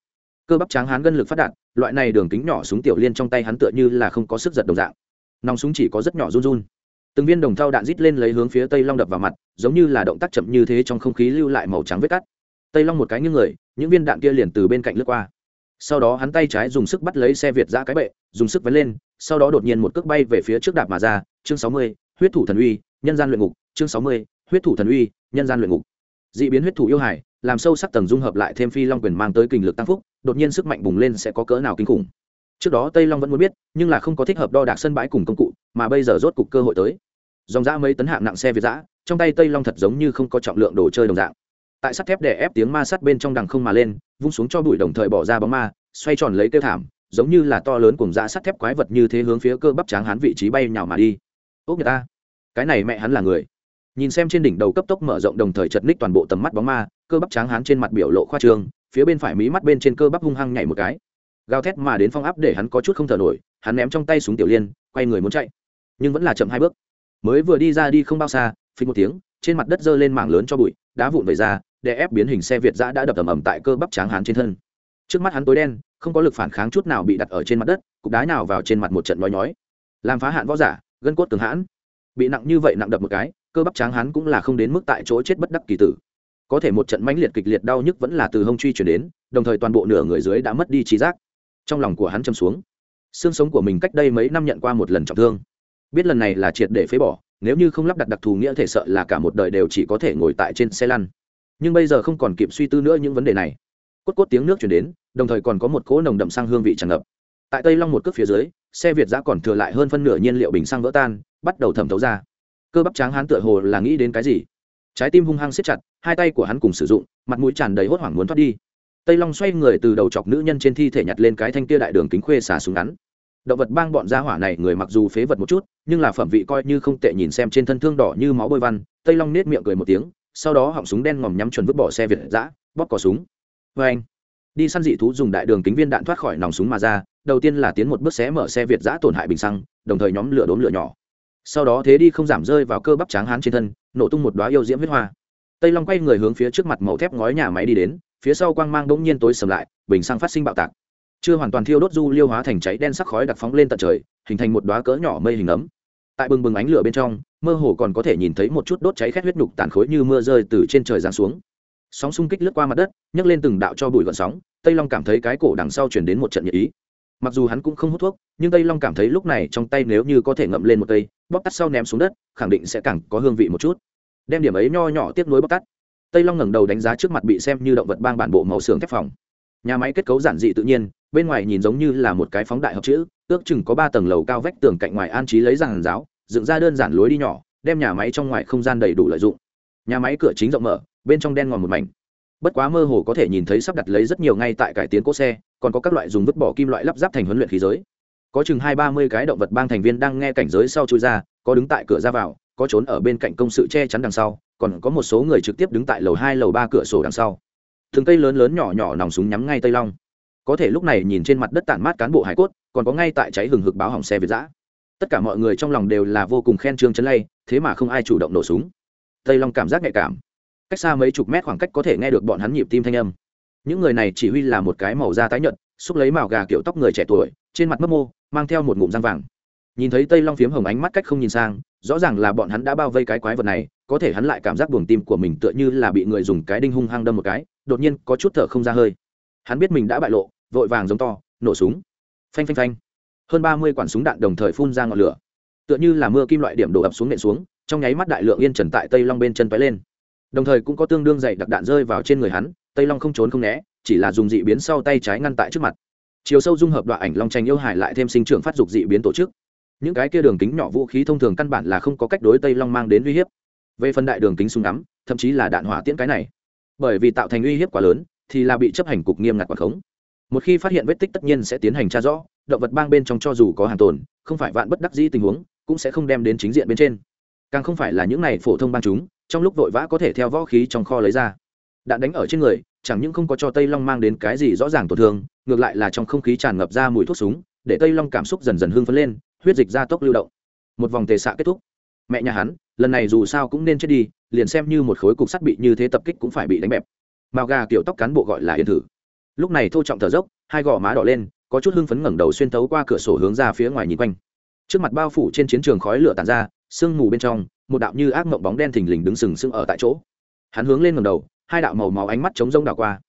Cơ bắp tráng hắn gân lực phát đạt, loại này đường kính nhỏ súng tiểu liên trong tay hắn tựa như là không có sức giật đồng dạng. Nòng súng chỉ có rất nhỏ run run. Từng viên đồng thau đạn rít lên lấy hướng phía tây long đập vào mặt, giống như là động tác chậm như thế trong không khí lưu lại màu trắng vết cắt. Tây long một cái như người, những viên đạn kia liền từ bên cạnh lướt qua sau đó hắn tay trái dùng sức bắt lấy xe việt giã cái bệ, dùng sức vấn lên, sau đó đột nhiên một cước bay về phía trước đạp mà ra, chương sáu mươi, huyết thủ thần uy, nhân gian luyện ngục, chương sáu mươi, huyết thủ thần uy, nhân gian luyện ngục. D ị biến huyết thủ yêu hải, làm sâu sắc tầng dung hợp lại thêm phi long quyền mang tới kình lực tăng phúc, đột nhiên sức mạnh bùng lên sẽ có cỡ nào kinh khủng. Trước đó tây long vẫn muốn biết, nhưng là không có thích hợp đo đạc sân bãi cùng công cụ, mà bây giờ rốt cục cơ hội tới. Dòng dã mấy tấn hạng nặng xe việt giã trong tay tây long thật giống như không có trọng lượng đồ chơi đồng dạng tại sắt thép để ép tiếng ma sắt bên trong đằng không mà lên, vung xuống cho bụi đồng thời bỏ ra bóng ma, xoay tròn lấy kêu thảm, giống như là to lớn cùng dã sắt thép quái vật như thế hướng phía cơ bắp tráng hắn vị trí bay nhào mà đi. Ốc người ta, cái này mẹ hắn là người. Nhìn xem trên đỉnh đầu cấp tốc mở rộng đồng thời chật ních toàn bộ tầm mắt bóng ma, cơ bắp tráng hắn trên mặt biểu lộ khoa trương, phía bên phải mí mắt bên trên cơ bắp hung hăng nhảy một cái. Gào thét mà đến phong áp để hắn có chút không thở nổi, hắn ném trong tay súng tiểu liên, quay người muốn chạy. Nhưng vẫn là chậm hai bước. Mới vừa đi ra đi không bao xa, phình một tiếng, trên mặt đất giơ lên mảng lớn cho bụi, đá vụn về ra để ép biến hình xe việt giã đã đập ầm ầm tại cơ bắp tráng hán trên thân. Trước mắt hắn tối đen, không có lực phản kháng chút nào bị đặt ở trên mặt đất, cục đá nào vào trên mặt một trận nói nhói. Làm phá hạn võ giả, gân cốt cường hãn. Bị nặng như vậy nặng đập một cái, cơ bắp tráng hán cũng là không đến mức tại chỗ chết bất đắc kỳ tử. Có thể một trận mãnh liệt kịch liệt đau nhức vẫn là từ hông truy chuyển đến, đồng thời toàn bộ nửa người dưới đã mất đi trí giác. Trong lòng của hắn châm xuống. Xương sống của mình cách đây mấy năm nhận qua một lần trọng thương. Biết lần này là triệt để phế bỏ, nếu như không lắp đặt đặc thù nghĩa thể sợ là cả một đời đều chỉ có thể ngồi tại trên xe lăn nhưng bây giờ không còn kịp suy tư nữa những vấn đề này. Cốt cốt tiếng nước chuyển đến, đồng thời còn có một cỗ nồng đậm sang hương vị tràn ngập. Tại tây long một cước phía dưới, xe việt giã còn thừa lại hơn phân nửa nhiên liệu bình xăng vỡ tan, bắt đầu thẩm thấu ra. Cơ bắp tráng hắn tựa hồ là nghĩ đến cái gì? Trái tim hung hăng siết chặt, hai tay của hắn cùng sử dụng, mặt mũi tràn đầy hốt hoảng muốn thoát đi. Tây long xoay người từ đầu chọc nữ nhân trên thi thể nhặt lên cái thanh kia đại đường kính khuê xả súng ngắn. Động vật bang bọn gia hỏa này, người mặc dù phế vật một chút, nhưng là phẩm vị coi như không tệ nhìn xem trên thân thương đỏ như máu bôi văn, tây long nết miệng cười một tiếng sau đó họng súng đen ngòm nhắm chuẩn vứt bỏ xe việt giã bóp cò súng. Vê anh, đi săn dị thú dùng đại đường kính viên đạn thoát khỏi nòng súng mà ra, đầu tiên là tiến một bước xé mở xe việt giã tổn hại bình xăng, đồng thời nhóm lửa đốn lửa nhỏ. Sau đó thế đi không giảm rơi vào cơ bắp tráng hán trên thân, nổ tung một đoá yêu diễm huyết hoa. Tây long quay người hướng phía trước mặt màu thép ngói nhà máy đi đến, phía sau quang mang đống nhiên tối sầm lại, bình xăng phát sinh bạo tạc. Chưa hoàn toàn thiêu đốt du liêu hóa thành cháy đen sắc khói đặc phóng lên tận trời, hình thành một đoá cỡ nhỏ mây hình ấm. Tại bừng bừng ánh lửa bên trong mơ hồ còn có thể nhìn thấy một chút đốt cháy khét huyết nhục tàn khối như mưa rơi từ trên trời giáng xuống. Sóng xung kích lướt qua mặt đất, nhấc lên từng đạo cho bụi gọn sóng, tây long cảm thấy cái cổ đằng sau chuyển đến một trận nhiệt ý. Mặc dù hắn cũng không hút thuốc, nhưng tây long cảm thấy lúc này trong tay nếu như có thể ngậm lên một cây bóc tắt sau ném xuống đất, khẳng định sẽ càng có hương vị một chút. Đem điểm ấy nho nhỏ tiếp nối bóc tắt. Tây long ngẩng đầu đánh giá trước mặt bị xem như động vật bang bản bộ màu xưởng thép phòng. Nhà máy kết cấu giản dị tự nhiên, bên ngoài nhìn giống như là một cái phóng đại hợp chữ, ước chừng có ba tầng lầu cao vách tường cạnh ngoài an trí lấy giàn giáo dựng ra đơn giản lối đi nhỏ, đem nhà máy trong ngoài không gian đầy đủ lợi dụng. Nhà máy cửa chính rộng mở, bên trong đen ngòm một mảnh. Bất quá mơ hồ có thể nhìn thấy sắp đặt lấy rất nhiều ngay tại cải tiến cỗ xe, còn có các loại dùng vứt bỏ kim loại lắp ráp thành huấn luyện khí giới. Có chừng hai ba mươi cái động vật bang thành viên đang nghe cảnh giới sau chui ra, có đứng tại cửa ra vào, có trốn ở bên cạnh công sự che chắn đằng sau, còn có một số người trực tiếp đứng tại lầu hai, lầu ba cửa sổ đằng sau. Thường cây lớn lớn nhỏ nhỏ nòng súng nhắm ngay tây long. Có thể lúc này nhìn trên mặt đất tản mát cán bộ hải cốt, còn có ngay tại cháy hừng hực báo hỏng xe việt giã tất cả mọi người trong lòng đều là vô cùng khen trương chấn lay thế mà không ai chủ động nổ súng. Tây long cảm giác nhạy cảm. Cách xa mấy chục mét khoảng cách có thể nghe được bọn hắn nhịp tim thanh âm. Những người này chỉ huy là một cái màu da tái nhợt, xúc lấy màu gà kiểu tóc người trẻ tuổi, trên mặt mấp mô, mang theo một ngụm răng vàng. Nhìn thấy tây long phiếm hồng ánh mắt cách không nhìn sang, rõ ràng là bọn hắn đã bao vây cái quái vật này, có thể hắn lại cảm giác buồng tim của mình tựa như là bị người dùng cái đinh hung hăng đâm một cái, đột nhiên có chút thở không ra hơi. Hắn biết mình đã bại lộ, vội vàng giống to, nổ súng. Phanh phanh phanh hơn ba mươi quản súng đạn đồng thời phun ra ngọn lửa. Tựa như là mưa kim loại điểm đổ ập xuống nện xuống, trong nháy mắt đại lượng yên trần tại tây long bên chân toái lên. Đồng thời cũng có tương đương dày đặc đạn rơi vào trên người hắn, tây long không trốn không né, chỉ là dùng dị biến sau tay trái ngăn tại trước mặt. Chiều sâu dung hợp đoạn ảnh long tranh yêu hải lại thêm sinh trưởng phát dục dị biến tổ chức. Những cái kia đường kính nhỏ vũ khí thông thường căn bản là không có cách đối tây long mang đến uy hiếp. Về phần đại đường kính súng ngắm, thậm chí là đạn hỏa tiễn cái này. Bởi vì tạo thành uy hiếp quá lớn, thì là bị chấp hành cục nghiêm ngặt quản khống. Một khi phát hiện vết tích tất nhiên sẽ tiến hành tra rõ động vật bang bên trong cho dù có hàng tồn, không phải vạn bất đắc dĩ tình huống, cũng sẽ không đem đến chính diện bên trên. Càng không phải là những này phổ thông bang chúng, trong lúc vội vã có thể theo võ khí trong kho lấy ra. Đạn đánh ở trên người, chẳng những không có cho tây long mang đến cái gì rõ ràng tổn thương, ngược lại là trong không khí tràn ngập ra mùi thuốc súng, để tây long cảm xúc dần dần hưng phấn lên, huyết dịch ra tốc lưu động. Một vòng tề xạ kết thúc. Mẹ nhà hắn, lần này dù sao cũng nên chết đi, liền xem như một khối cục sắt bị như thế tập kích cũng phải bị đánh bẹp. Mao gà kiểu tóc cán bộ gọi là yên thử. Lúc này thô trọng thở dốc, hai gò má đỏ lên có chút hưng phấn ngẩng đầu xuyên thấu qua cửa sổ hướng ra phía ngoài nhìn quanh. Trước mặt bao phủ trên chiến trường khói lửa tàn ra, sương mù bên trong, một đạo như ác mộng bóng đen thình lình đứng sừng sững ở tại chỗ. Hắn hướng lên ngầm đầu, hai đạo màu máu ánh mắt chống rông đảo qua.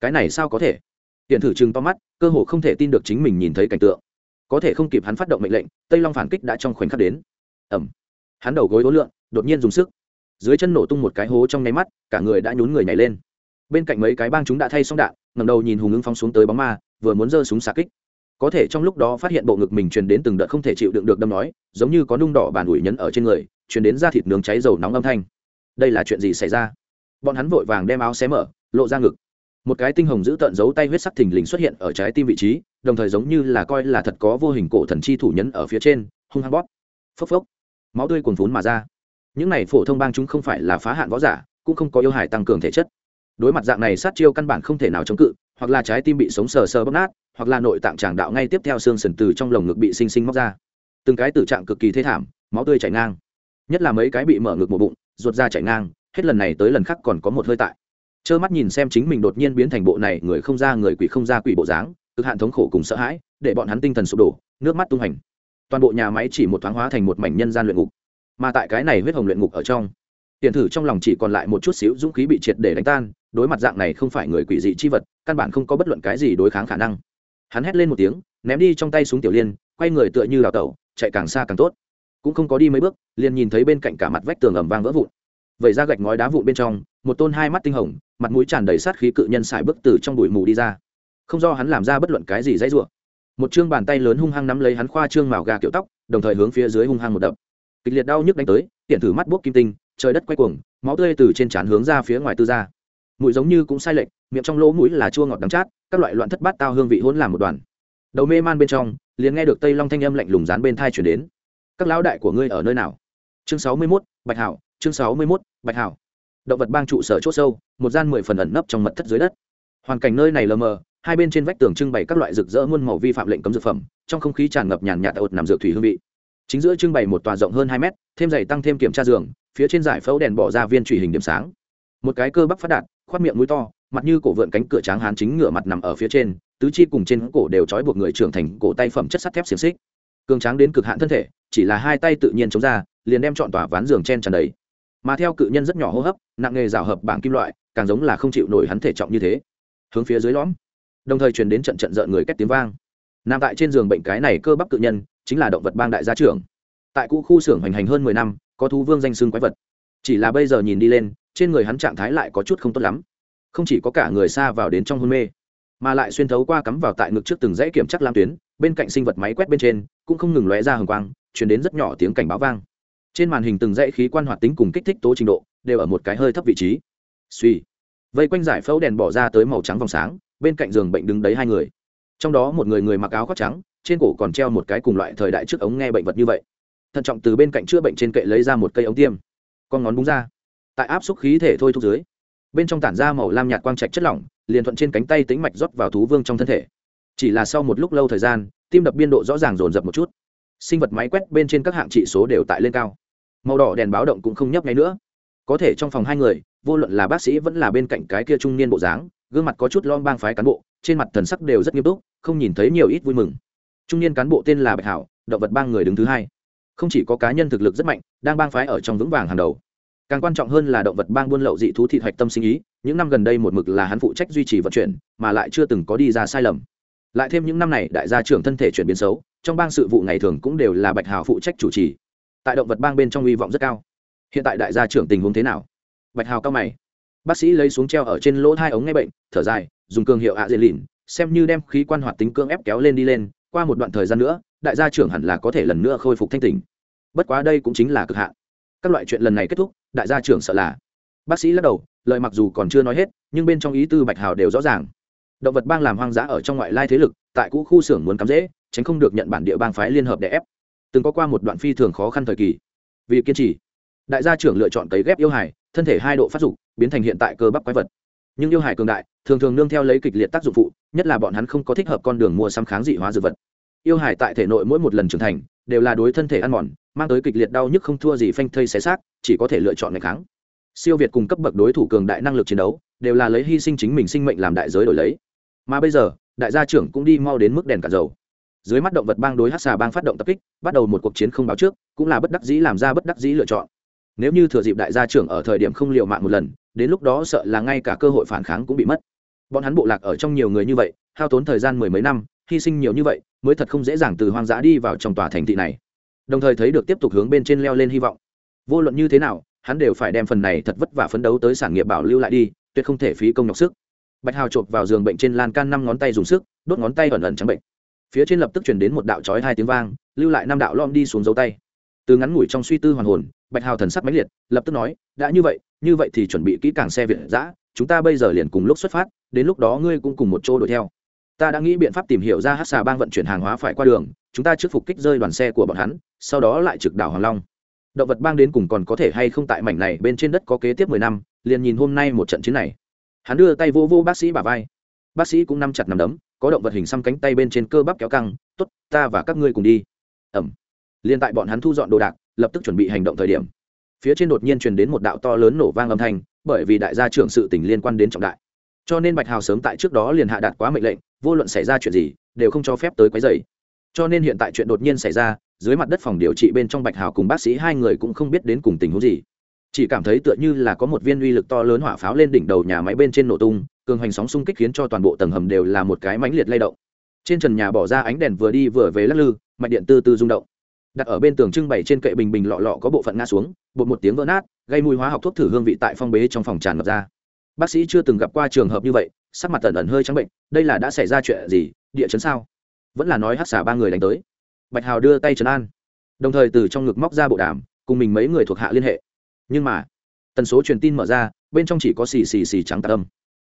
Cái này sao có thể? Hiện thử chừng to mắt, cơ hồ không thể tin được chính mình nhìn thấy cảnh tượng. Có thể không kịp hắn phát động mệnh lệnh, tây long phản kích đã trong khoảnh khắc đến. Ẩm hắn đầu gối hố lượng đột nhiên dùng sức. Dưới chân nổ tung một cái hố trong nháy mắt, cả người đã nhún người nhảy lên. Bên cạnh mấy cái bang chúng đã thay xong đạn ngầm đầu nhìn hùng ứng phóng xuống tới bóng ma vừa muốn giơ súng xạ kích. Có thể trong lúc đó phát hiện bộ ngực mình truyền đến từng đợt không thể chịu đựng được đâm nói, giống như có nung đỏ bàn ủi nhấn ở trên người, truyền đến da thịt nướng cháy dầu nóng âm thanh. Đây là chuyện gì xảy ra? Bọn hắn vội vàng đem áo xé mở, lộ ra ngực. Một cái tinh hồng giữ tận giấu tay huyết sắc thình lình xuất hiện ở trái tim vị trí, đồng thời giống như là coi là thật có vô hình cổ thần chi thủ nhấn ở phía trên, hung hăng bóp. Phốc phốc. Máu tươi cuồn phún mà ra. Những này phổ thông bang chúng không phải là phá hạn võ giả, cũng không có yêu hải tăng cường thể chất đối mặt dạng này sát chiêu căn bản không thể nào chống cự, hoặc là trái tim bị sống sờ sờ bóp nát, hoặc là nội tạng tràng đạo ngay tiếp theo xương sần từ trong lồng ngực bị sinh sinh móc ra. Từng cái tử trạng cực kỳ thế thảm, máu tươi chảy ngang. Nhất là mấy cái bị mở ngực một bụng, ruột ra chảy ngang, hết lần này tới lần khác còn có một hơi tại. Trơ mắt nhìn xem chính mình đột nhiên biến thành bộ này người không ra người quỷ không ra quỷ bộ dáng, cực hạn thống khổ cùng sợ hãi, để bọn hắn tinh thần sụp đổ, nước mắt tung hành toàn bộ nhà máy chỉ một thoáng hóa thành một mảnh nhân gian luyện ngục. Mà tại cái này huyết hồng luyện ngục ở trong tiền thử trong lòng chỉ còn lại một chút xíu dũng khí bị triệt để đánh tan, đối mặt dạng này không phải người quỷ dị chi vật, căn bản không có bất luận cái gì đối kháng khả năng. Hắn hét lên một tiếng, ném đi trong tay súng tiểu liên, quay người tựa như đào tẩu, chạy càng xa càng tốt. Cũng không có đi mấy bước, liền nhìn thấy bên cạnh cả mặt vách tường ầm vang vỡ vụn. Vẩy ra gạch ngói đá vụn bên trong, một tôn hai mắt tinh hồng, mặt mũi tràn đầy sát khí cự nhân xài bước từ trong bụi mù đi ra. Không do hắn làm ra bất luận cái gì dãy rủa. Một chương bàn tay lớn hung hăng nắm lấy hắn khoa trương màu gà kiểu tóc, đồng thời hướng phía dưới hung hăng một đập. Kịch liệt đau nhức đánh tới tiện thử mắt buốc kim tinh trời đất quay cuồng máu tươi từ trên trán hướng ra phía ngoài tư ra. Mũi giống như cũng sai lệch miệng trong lỗ mũi là chua ngọt đắng chát các loại loạn thất bát tao hương vị hỗn làm một đoàn. Đầu mê man bên trong liền nghe được tây long thanh âm lạnh lùng dán bên thai chuyển đến. Các lão đại của ngươi ở nơi nào? Chương sáu mươi 61, bạch hảo chương sáu mươi 61, bạch hảo. Động vật bang trụ sở chốt sâu một gian mười phần ẩn nấp trong mật thất dưới đất. Hoàn cảnh nơi này lờ mờ hai bên trên vách tường trưng bày các loại rực rỡ muôn màu vi phạm lệnh cấm dược phẩm trong không khí tràn ngập nhàn nhạt ột nằm dược thủy hương vị. Chính giữa trưng bày một tòa rộng hơn hai mét thêm dày tăng thêm kiểm tra giường phía trên giải phẫu đèn bỏ ra viên truy hình điểm sáng. Một cái cơ bắp phát đạt khoát miệng mũi to, mặt như cổ vượn cánh cửa tráng hán chính ngựa mặt nằm ở phía trên, tứ chi cùng trên cổ đều trói buộc người trưởng thành cổ tay phẩm chất sắt thép xiềng xích. Cường tráng đến cực hạn thân thể, chỉ là hai tay tự nhiên chống ra, liền đem chọn tòa ván giường chen tràn đầy. Mà theo cự nhân rất nhỏ hô hấp, nặng nghề rào hợp bảng kim loại, càng giống là không chịu nổi hắn thể trọng như thế. Hướng phía dưới lõm, đồng thời truyền đến trận trận rợn người két tiếng vang. Nằm tại trên giường bệnh cái này cơ bắp cự nhân, chính là động vật bang đại gia trưởng. Tại cũ khu xưởng hoành hành hơn mười năm có thú vương danh xưng quái vật. Chỉ là bây giờ nhìn đi lên, trên người hắn trạng thái lại có chút không tốt lắm. Không chỉ có cả người xa vào đến trong hôn mê, mà lại xuyên thấu qua cắm vào tại ngực trước từng dãy kiểm chắc lam tuyến, bên cạnh sinh vật máy quét bên trên, cũng không ngừng lóe ra hồng quang chuyển đến rất nhỏ tiếng cảnh báo vang. Trên màn hình từng dãy khí quan hoạt tính cùng kích thích tố trình độ, đều ở một cái hơi thấp vị trí. Suy vây quanh giải phẫu đèn bỏ ra tới màu trắng vòng sáng, bên cạnh giường bệnh đứng đấy hai người. Trong đó một người người mặc áo khoác trắng, trên cổ còn treo một cái cùng loại thời đại trước ống nghe bệnh vật như vậy thận trọng từ bên cạnh chữa bệnh trên kệ lấy ra một cây ống tiêm. Con ngón búng ra. Tại áp xúc khí thể thôi thúc dưới, bên trong tản ra màu lam nhạt quang trạch chất lỏng, liền thuận trên cánh tay tính mạch rót vào thú vương trong thân thể. Chỉ là sau một lúc lâu thời gian, tim đập biên độ rõ ràng dồn dập một chút. Sinh vật máy quét bên trên các hạng trị số đều tại lên cao. Màu đỏ đèn báo động cũng không nhấp ngay nữa. Có thể trong phòng hai người, vô luận là bác sĩ vẫn là bên cạnh cái kia trung niên bộ dáng, gương mặt có chút lom bang phái cán bộ, trên mặt thần sắc đều rất nghiêm túc, không nhìn thấy nhiều ít vui mừng. Trung niên cán bộ tên là bạch hảo, động vật bang người đứng thứ hai không chỉ có cá nhân thực lực rất mạnh, đang bang phái ở trong vững vàng hàng đầu. Càng quan trọng hơn là động vật bang buôn lậu dị thú thị hoạch tâm sinh ý, những năm gần đây một mực là hắn phụ trách duy trì vận chuyển, mà lại chưa từng có đi ra sai lầm. Lại thêm những năm này đại gia trưởng thân thể chuyển biến xấu, trong bang sự vụ ngày thường cũng đều là bạch hào phụ trách chủ trì. Tại động vật bang bên trong hy vọng rất cao. Hiện tại đại gia trưởng tình huống thế nào? Bạch hào cao mày. Bác sĩ lấy xuống treo ở trên lỗ hai ống ngay bệnh, thở dài, dùng cường hiệu ạ dễ lìn xem như đem khí quan hoạt tính cưỡng ép kéo lên đi lên, qua một đoạn thời gian nữa đại gia trưởng hẳn là có thể lần nữa khôi phục thanh tình bất quá đây cũng chính là cực hạn. Các loại chuyện lần này kết thúc, đại gia trưởng sợ là. Bác sĩ lắc đầu, lời mặc dù còn chưa nói hết, nhưng bên trong ý tư bạch hào đều rõ ràng. Động vật bang làm hoang dã ở trong ngoại lai thế lực, tại cũ khu xưởng muốn cắm dễ, tránh không được nhận bản địa bang phái liên hợp để ép. Từng có qua một đoạn phi thường khó khăn thời kỳ. Vì kiên trì, đại gia trưởng lựa chọn cấy ghép yêu hải thân thể hai độ phát dục, biến thành hiện tại cơ bắp quái vật. Nhưng yêu hải cường đại, thường thường nương theo lấy kịch liệt tác dụng phụ, nhất là bọn hắn không có thích hợp con đường mua sắm kháng dị hóa dược vật yêu hải tại thể nội mỗi một lần trưởng thành, đều là đối thân thể ăn mòn, mang tới kịch liệt đau nhức không thua gì phanh thây xé xác, chỉ có thể lựa chọn ngày kháng. Siêu việt cùng cấp bậc đối thủ cường đại năng lực chiến đấu, đều là lấy hy sinh chính mình sinh mệnh làm đại giới đổi lấy. Mà bây giờ, đại gia trưởng cũng đi mau đến mức đèn cả dầu. Dưới mắt động vật bang đối hát xà bang phát động tập kích, bắt đầu một cuộc chiến không báo trước, cũng là bất đắc dĩ làm ra bất đắc dĩ lựa chọn. Nếu như thừa dịp đại gia trưởng ở thời điểm không liều mạng một lần, đến lúc đó sợ là ngay cả cơ hội phản kháng cũng bị mất. Bọn hắn bộ lạc ở trong nhiều người như vậy, hao tốn thời gian mười mấy năm, hy sinh nhiều như vậy mới thật không dễ dàng từ hoang dã đi vào trong tòa thành thị này. Đồng thời thấy được tiếp tục hướng bên trên leo lên hy vọng. Vô luận như thế nào, hắn đều phải đem phần này thật vất vả phấn đấu tới sản nghiệp bảo lưu lại đi, tuyệt không thể phí công nhọc sức. Bạch hào chộp vào giường bệnh trên lan can năm ngón tay dùng sức, đốt ngón tay ẩn ẩn trắng bệnh. Phía trên lập tức chuyển đến một đạo trói hai tiếng vang, lưu lại năm đạo lom đi xuống dấu tay. Từ ngắn ngủi trong suy tư hoàn hồn, bạch hào thần sắc mãnh liệt, lập tức nói, đã như vậy như vậy thì chuẩn bị kỹ càng xe việt giã chúng ta bây giờ liền cùng lúc xuất phát, đến lúc đó ngươi cũng cùng một chỗ đuổi theo ta đã nghĩ biện pháp tìm hiểu ra hát xà bang vận chuyển hàng hóa phải qua đường, chúng ta trước phục kích rơi đoàn xe của bọn hắn, sau đó lại trực đảo hoàng long. Động vật bang đến cùng còn có thể hay không tại mảnh này bên trên đất có kế tiếp mười năm, liền nhìn hôm nay một trận chiến này. Hắn đưa tay vô vô bác sĩ bà vai. Bác sĩ cũng nắm chặt nằm đấm, có động vật hình xăm cánh tay bên trên cơ bắp kéo căng t ố t ta và các ngươi cùng đi. Ẩm. Liền tại bọn hắn thu dọn đồ đạc, lập tức chuẩn bị hành động thời điểm. Phía trên đột nhiên truyền đến một đạo to lớn nổ vang âm thanh, bởi vì đại gia trưởng sự tình liên quan đến trọng đại. Cho nên bạch hào sớm tại trước đó liền hạ đạt quá mệnh lệnh vô luận xảy ra chuyện gì, đều không cho phép tới quấy dày cho nên hiện tại chuyện đột nhiên xảy ra, dưới mặt đất phòng điều trị bên trong bạch hào cùng bác sĩ hai người cũng không biết đến cùng tình huống gì. Chỉ cảm thấy tựa như là có một viên uy lực to lớn hỏa pháo lên đỉnh đầu nhà máy bên trên nổ tung, cường hành sóng xung kích khiến cho toàn bộ tầng hầm đều là một cái mãnh liệt lay động. Trên trần nhà bỏ ra ánh đèn vừa đi vừa về lắc lư, mạch điện tư tư rung động. Đặt ở bên tường trưng bày trên kệ bình bình lọ lọ có bộ phận ngã xuống, bột một tiếng vỡ nát, gây mùi hóa học thuốc thử hương vị tại phong bế trong phòng tràn ngập ra. Bác sĩ chưa từng gặp qua trường hợp như vậy sắc mặt tần ẩn hơi trắng bệnh, đây là đã xảy ra chuyện gì, địa chấn sao? Vẫn là nói hát xả ba người đánh tới. Bạch hào đưa tay trấn an. Đồng thời từ trong ngực móc ra bộ đàm, cùng mình mấy người thuộc hạ liên hệ. Nhưng mà, tần số truyền tin mở ra, bên trong chỉ có xì xì xì trắng tạc âm.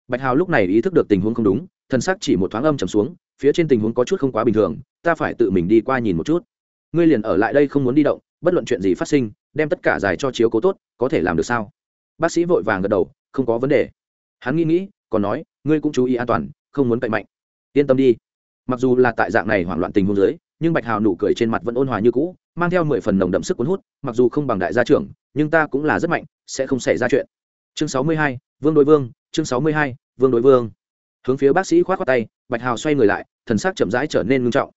Bạch hào lúc này ý thức được tình huống không đúng thân xác chỉ một thoáng âm trầm xuống, phía trên tình huống có chút không quá bình thường, ta phải tự mình đi qua nhìn một chút. Ngươi liền ở lại đây không muốn đi động, bất luận chuyện gì phát sinh, đem tất cả giải cho chiếu cố tốt, có thể làm được sao? Bác sĩ vội vàng gật đầu, không có vấn đề. Hắn nghĩ nghĩ, còn nói ngươi cũng chú ý an toàn, không muốn cậy mạnh. Yên tâm đi. Mặc dù là tại dạng này hoảng loạn tình huống dưới, nhưng bạch hào nụ cười trên mặt vẫn ôn hòa như cũ, mang theo mười phần nồng đậm sức cuốn hút, mặc dù không bằng đại gia trưởng, nhưng ta cũng là rất mạnh, sẽ không xảy ra chuyện. Chương sáu mươi hai, vương đối vương, chương sáu mươi hai, vương đối vương. Hướng phía bác sĩ k h o á t khoác tay, bạch hào xoay người lại, thần sắc chậm rãi trở nên ngưng trọng.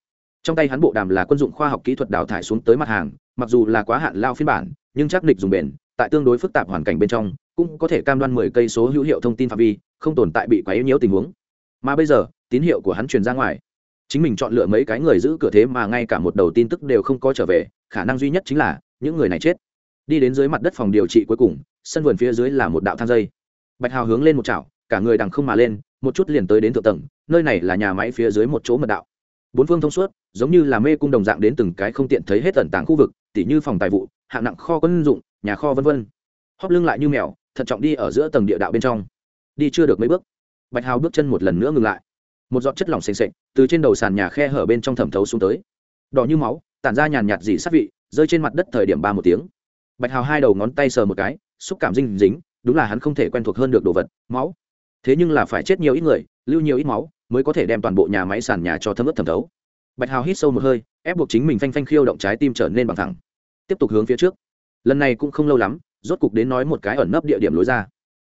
Trong tay hắn bộ đàm là quân dụng khoa học kỹ thuật đào thải xuống tới mặt hàng, mặc dù là quá hạn lao phiên bản, nhưng chắc địch dùng bền, tại tương đối phức tạp hoàn cảnh bên trong cũng có thể cam đoan mười cây số hữu hiệu thông tin phạm vi, không tồn tại bị quá yếu nhiễu tình huống. Mà bây giờ, tín hiệu của hắn truyền ra ngoài. Chính mình chọn lựa mấy cái người giữ cửa thế mà ngay cả một đầu tin tức đều không có trở về, khả năng duy nhất chính là, những người này chết. Đi đến dưới mặt đất phòng điều trị cuối cùng, sân vườn phía dưới là một đạo thang dây. Bạch hào hướng lên một chảo, cả người đằng không mà lên, một chút liền tới đến thượng tầng, nơi này là nhà máy phía dưới một chỗ mật đạo. Bốn phương thông suốt, giống như là mê cung đồng dạng đến từng cái không tiện thấy hết tận tàng khu vực, tỉ như phòng tài vụ, hạng nặng kho quân dụng, nhà kho vân vân. Hóp lưng lại như mèo thận trọng đi ở giữa tầng địa đạo bên trong. Đi chưa được mấy bước, bạch hào bước chân một lần nữa ngừng lại. Một giọt chất lỏng xềnh xệch từ trên đầu sàn nhà khe hở bên trong thẩm thấu xuống tới. Đỏ như máu, tản ra nhàn nhạt dị sát vị, rơi trên mặt đất thời điểm ba một tiếng. Bạch hào hai đầu ngón tay sờ một cái, xúc cảm dinh dính, đúng là hắn không thể quen thuộc hơn được đồ vật, máu. Thế nhưng là phải chết nhiều ít người, lưu nhiều ít máu mới có thể đem toàn bộ nhà máy sàn nhà cho thấm ướt thẩm thấu. Bạch hào hít sâu một hơi, ép buộc chính mình phanh phanh khiêu động trái tim trở nên bằng thẳng. Tiếp tục hướng phía trước. Lần này cũng không lâu lắm rốt cục đến nói một cái ẩn nấp địa điểm lối ra.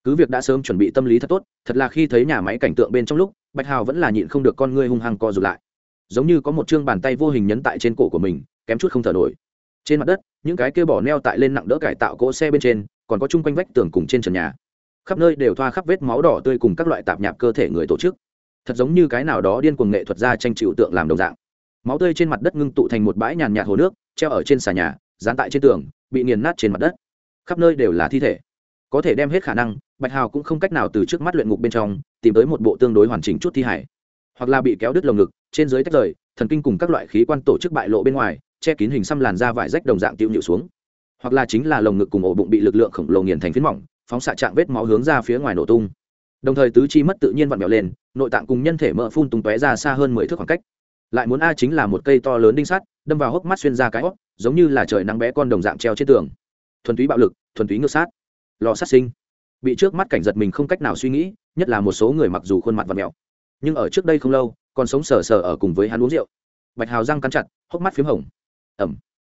Cứ việc đã sớm chuẩn bị tâm lý thật tốt, thật là khi thấy nhà máy cảnh tượng bên trong lúc, bạch hào vẫn là nhịn không được con ngươi hung hăng co rụt lại. Giống như có một chương bàn tay vô hình nhấn tại trên cổ của mình, kém chút không thở nổi. Trên mặt đất, những cái kia bỏ neo tại lên nặng đỡ cải tạo cỗ xe bên trên, còn có chung quanh vách tường cùng trên trần nhà. Khắp nơi đều thoa khắp vết máu đỏ tươi cùng các loại tạp nhạp cơ thể người tổ chức. Thật giống như cái nào đó điên cuồng nghệ thuật ra tranh chịu tượng làm đồng dạng. Máu tươi trên mặt đất ngưng tụ thành một bãi nhàn nhạt hồ nước, treo ở trên xà nhà, dán tại trên tường, bị nghiền nát trên mặt đất khắp nơi đều là thi thể. Có thể đem hết khả năng, bạch hào cũng không cách nào từ trước mắt luyện ngục bên trong tìm tới một bộ tương đối hoàn chỉnh chút thi hải hoặc là bị kéo đứt lồng ngực, trên dưới tách rời, thần kinh cùng các loại khí quan tổ chức bại lộ bên ngoài, che kín hình xăm làn da vải rách đồng dạng tiêu nhịu xuống. Hoặc là chính là lồng ngực cùng ổ bụng bị lực lượng khổng lồ nghiền thành phiến mỏng, phóng xạ trạng vết máu hướng ra phía ngoài nổ tung. Đồng thời tứ chi mất tự nhiên vặn vẹo lên, nội tạng cùng nhân thể mỡ phun tung tóe ra xa hơn mười thước khoảng cách. Lại muốn a chính là một cây to lớn đinh sắt, đâm vào hốc mắt xuyên ra cái hót giống như là trời nắng bé con đồng dạng treo trên tường thuần túy bạo lực, thuần túy ngược sát. Lò sát sinh. Bị trước mắt cảnh giật mình không cách nào suy nghĩ, nhất là một số người mặc dù khuôn mặt và mèo. Nhưng ở trước đây không lâu, còn sống sờ sờ ở cùng với hắn uống rượu. Bạch hào răng cắn chặt, hốc mắt p h í m hồng. Ẩm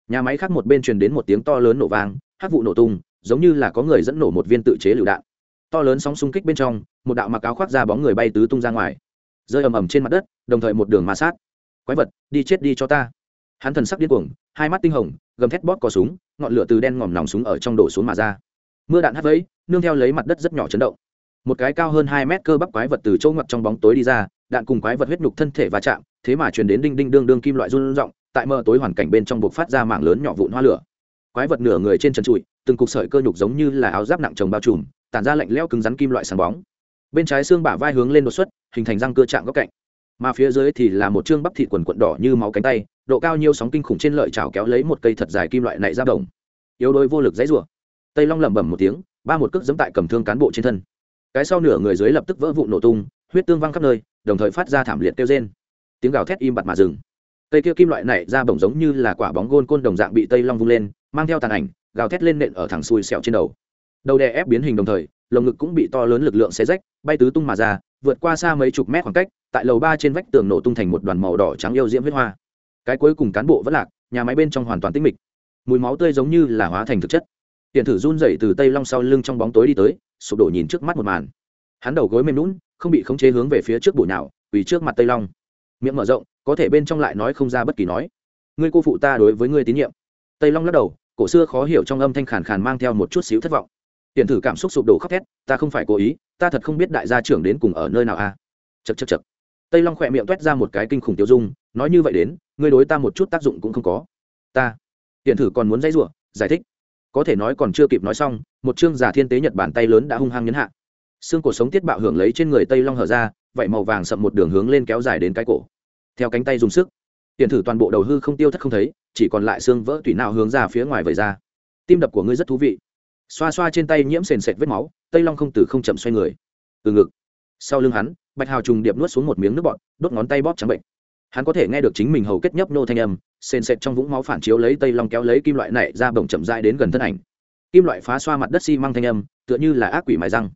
nhà máy khác một bên truyền đến một tiếng to lớn nổ vang, hát vụ nổ tung, giống như là có người dẫn nổ một viên tự chế lựu đạn. To lớn sóng xung kích bên trong, một đạo mặc áo khoác ra bóng người bay tứ tung ra ngoài. Rơi ầm ầm trên mặt đất, đồng thời một đường ma sát. Quái vật, đi chết đi cho ta hắn thần sắc điên cuồng, hai mắt tinh hồng, gầm thét bóp cò súng, ngọn lửa từ đen ngòm nòng súng ở trong đổ xuống mà ra. Mưa đạn hắt vẫy, nương theo lấy mặt đất rất nhỏ chấn động. Một cái cao hơn hai mét cơ bắp quái vật từ chỗ ngập trong bóng tối đi ra, đạn cùng quái vật huyết nhục thân thể va chạm, thế mà truyền đến đinh đinh đương đương kim loại run rộng, tại mờ tối hoàn cảnh bên trong buộc phát ra mạng lớn nhỏ vụn hoa lửa. Quái vật nửa người trên trần trụi, từng cục sợi cơ nhục giống như là áo giáp nặng trồng bao trùm, tản ra lạnh lẽo cứng rắn kim loại sáng bóng. Bên trái xương bả vai hướng lên đột xuất, hình thành răng cơ trạng góc cạnh. Mà phía dưới thì là một chương bắp thịt quần quận đỏ như máu cánh tay độ cao nhiều sóng kinh khủng trên lợi chảo kéo lấy một cây thật dài kim loại nảy ra đồng. Yếu đôi vô lực dãy rủa. Tây long lẩm bẩm một tiếng, ba một cước giẫm tại cầm thương cán bộ trên thân. Cái sau nửa người dưới lập tức vỡ vụn nổ tung, huyết tương văng khắp nơi, đồng thời phát ra thảm liệt kêu rên. Tiếng gào thét im bặt mà dừng. Cây kia kim loại này ra bổng giống như là quả bóng gôn côn đồng dạng bị tây long vung lên, mang theo tàn ảnh, gào thét lên nện ở thẳng xuôi sẹo trên đầu. Đầu đè ép biến hình đồng thời, lồng ngực cũng bị to lớn lực lượng xé rách, bay tứ tung mà ra, vượt qua xa mấy chục mét khoảng cách, tại lầu ba trên vách tường nổ tung thành một đoàn màu đỏ trắng yêu diễm huyết hoa cái cuối cùng cán bộ vẫn lạc, nhà máy bên trong hoàn toàn tĩnh mịch. Mùi máu tươi giống như là hóa thành thực chất. Tiền thử run rẩy từ tây long sau lưng trong bóng tối đi tới, sụp đổ nhìn trước mắt một màn. Hắn đầu gối mềm lún không bị khống chế hướng về phía trước bụi nào vì trước mặt tây long. Miệng mở rộng, có thể bên trong lại nói không ra bất kỳ nói. Ngươi cô phụ ta đối với ngươi tín nhiệm. Tây long lắc đầu, cổ xưa khó hiểu trong âm thanh khàn khàn mang theo một chút xíu thất vọng. Tiền thử cảm xúc sụp đổ khóc thét, ta không phải cố ý, ta thật không biết đại gia trưởng đến cùng ở nơi nào a à? chật chật chật tây long khỏe miệng t u é t ra một cái kinh khủng tiêu dung, nói như vậy đến, ngươi đối ta một chút tác dụng cũng không có. Ta tiền thử còn muốn dãy rủa, giải thích. Có thể nói còn chưa kịp nói xong, một chương giả thiên tế nhật bản tay lớn đã hung hăng nhấn hạ. Xương cổ sống tiết bạo hưởng lấy trên người tây long hở ra vậy màu vàng sậm một đường hướng lên kéo dài đến cái cổ. Theo cánh tay dùng sức tiền thử toàn bộ đầu hư không tiêu thất không thấy, chỉ còn lại xương vỡ tủy nào hướng ra phía ngoài vầy ra. Tim đập của ngươi rất thú vị. Xoa xoa trên tay nhiễm sền sệt vết máu, tây long không từ không chậm xoay người. Từ ngực. Sau lưng hắn bạch hào trùng điệp nuốt xuống một miếng nước bọt, đốt ngón tay bóp trắng bệnh. Hắn có thể nghe được chính mình hầu kết nhấp nô thanh âm, sền sệt trong vũng máu phản chiếu lấy tây long kéo lấy kim loại này ra bồng chậm dại đến gần thân ảnh. Kim loại phá xoa mặt đất xi、si、măng thanh âm, tựa như là ác quỷ mài răng.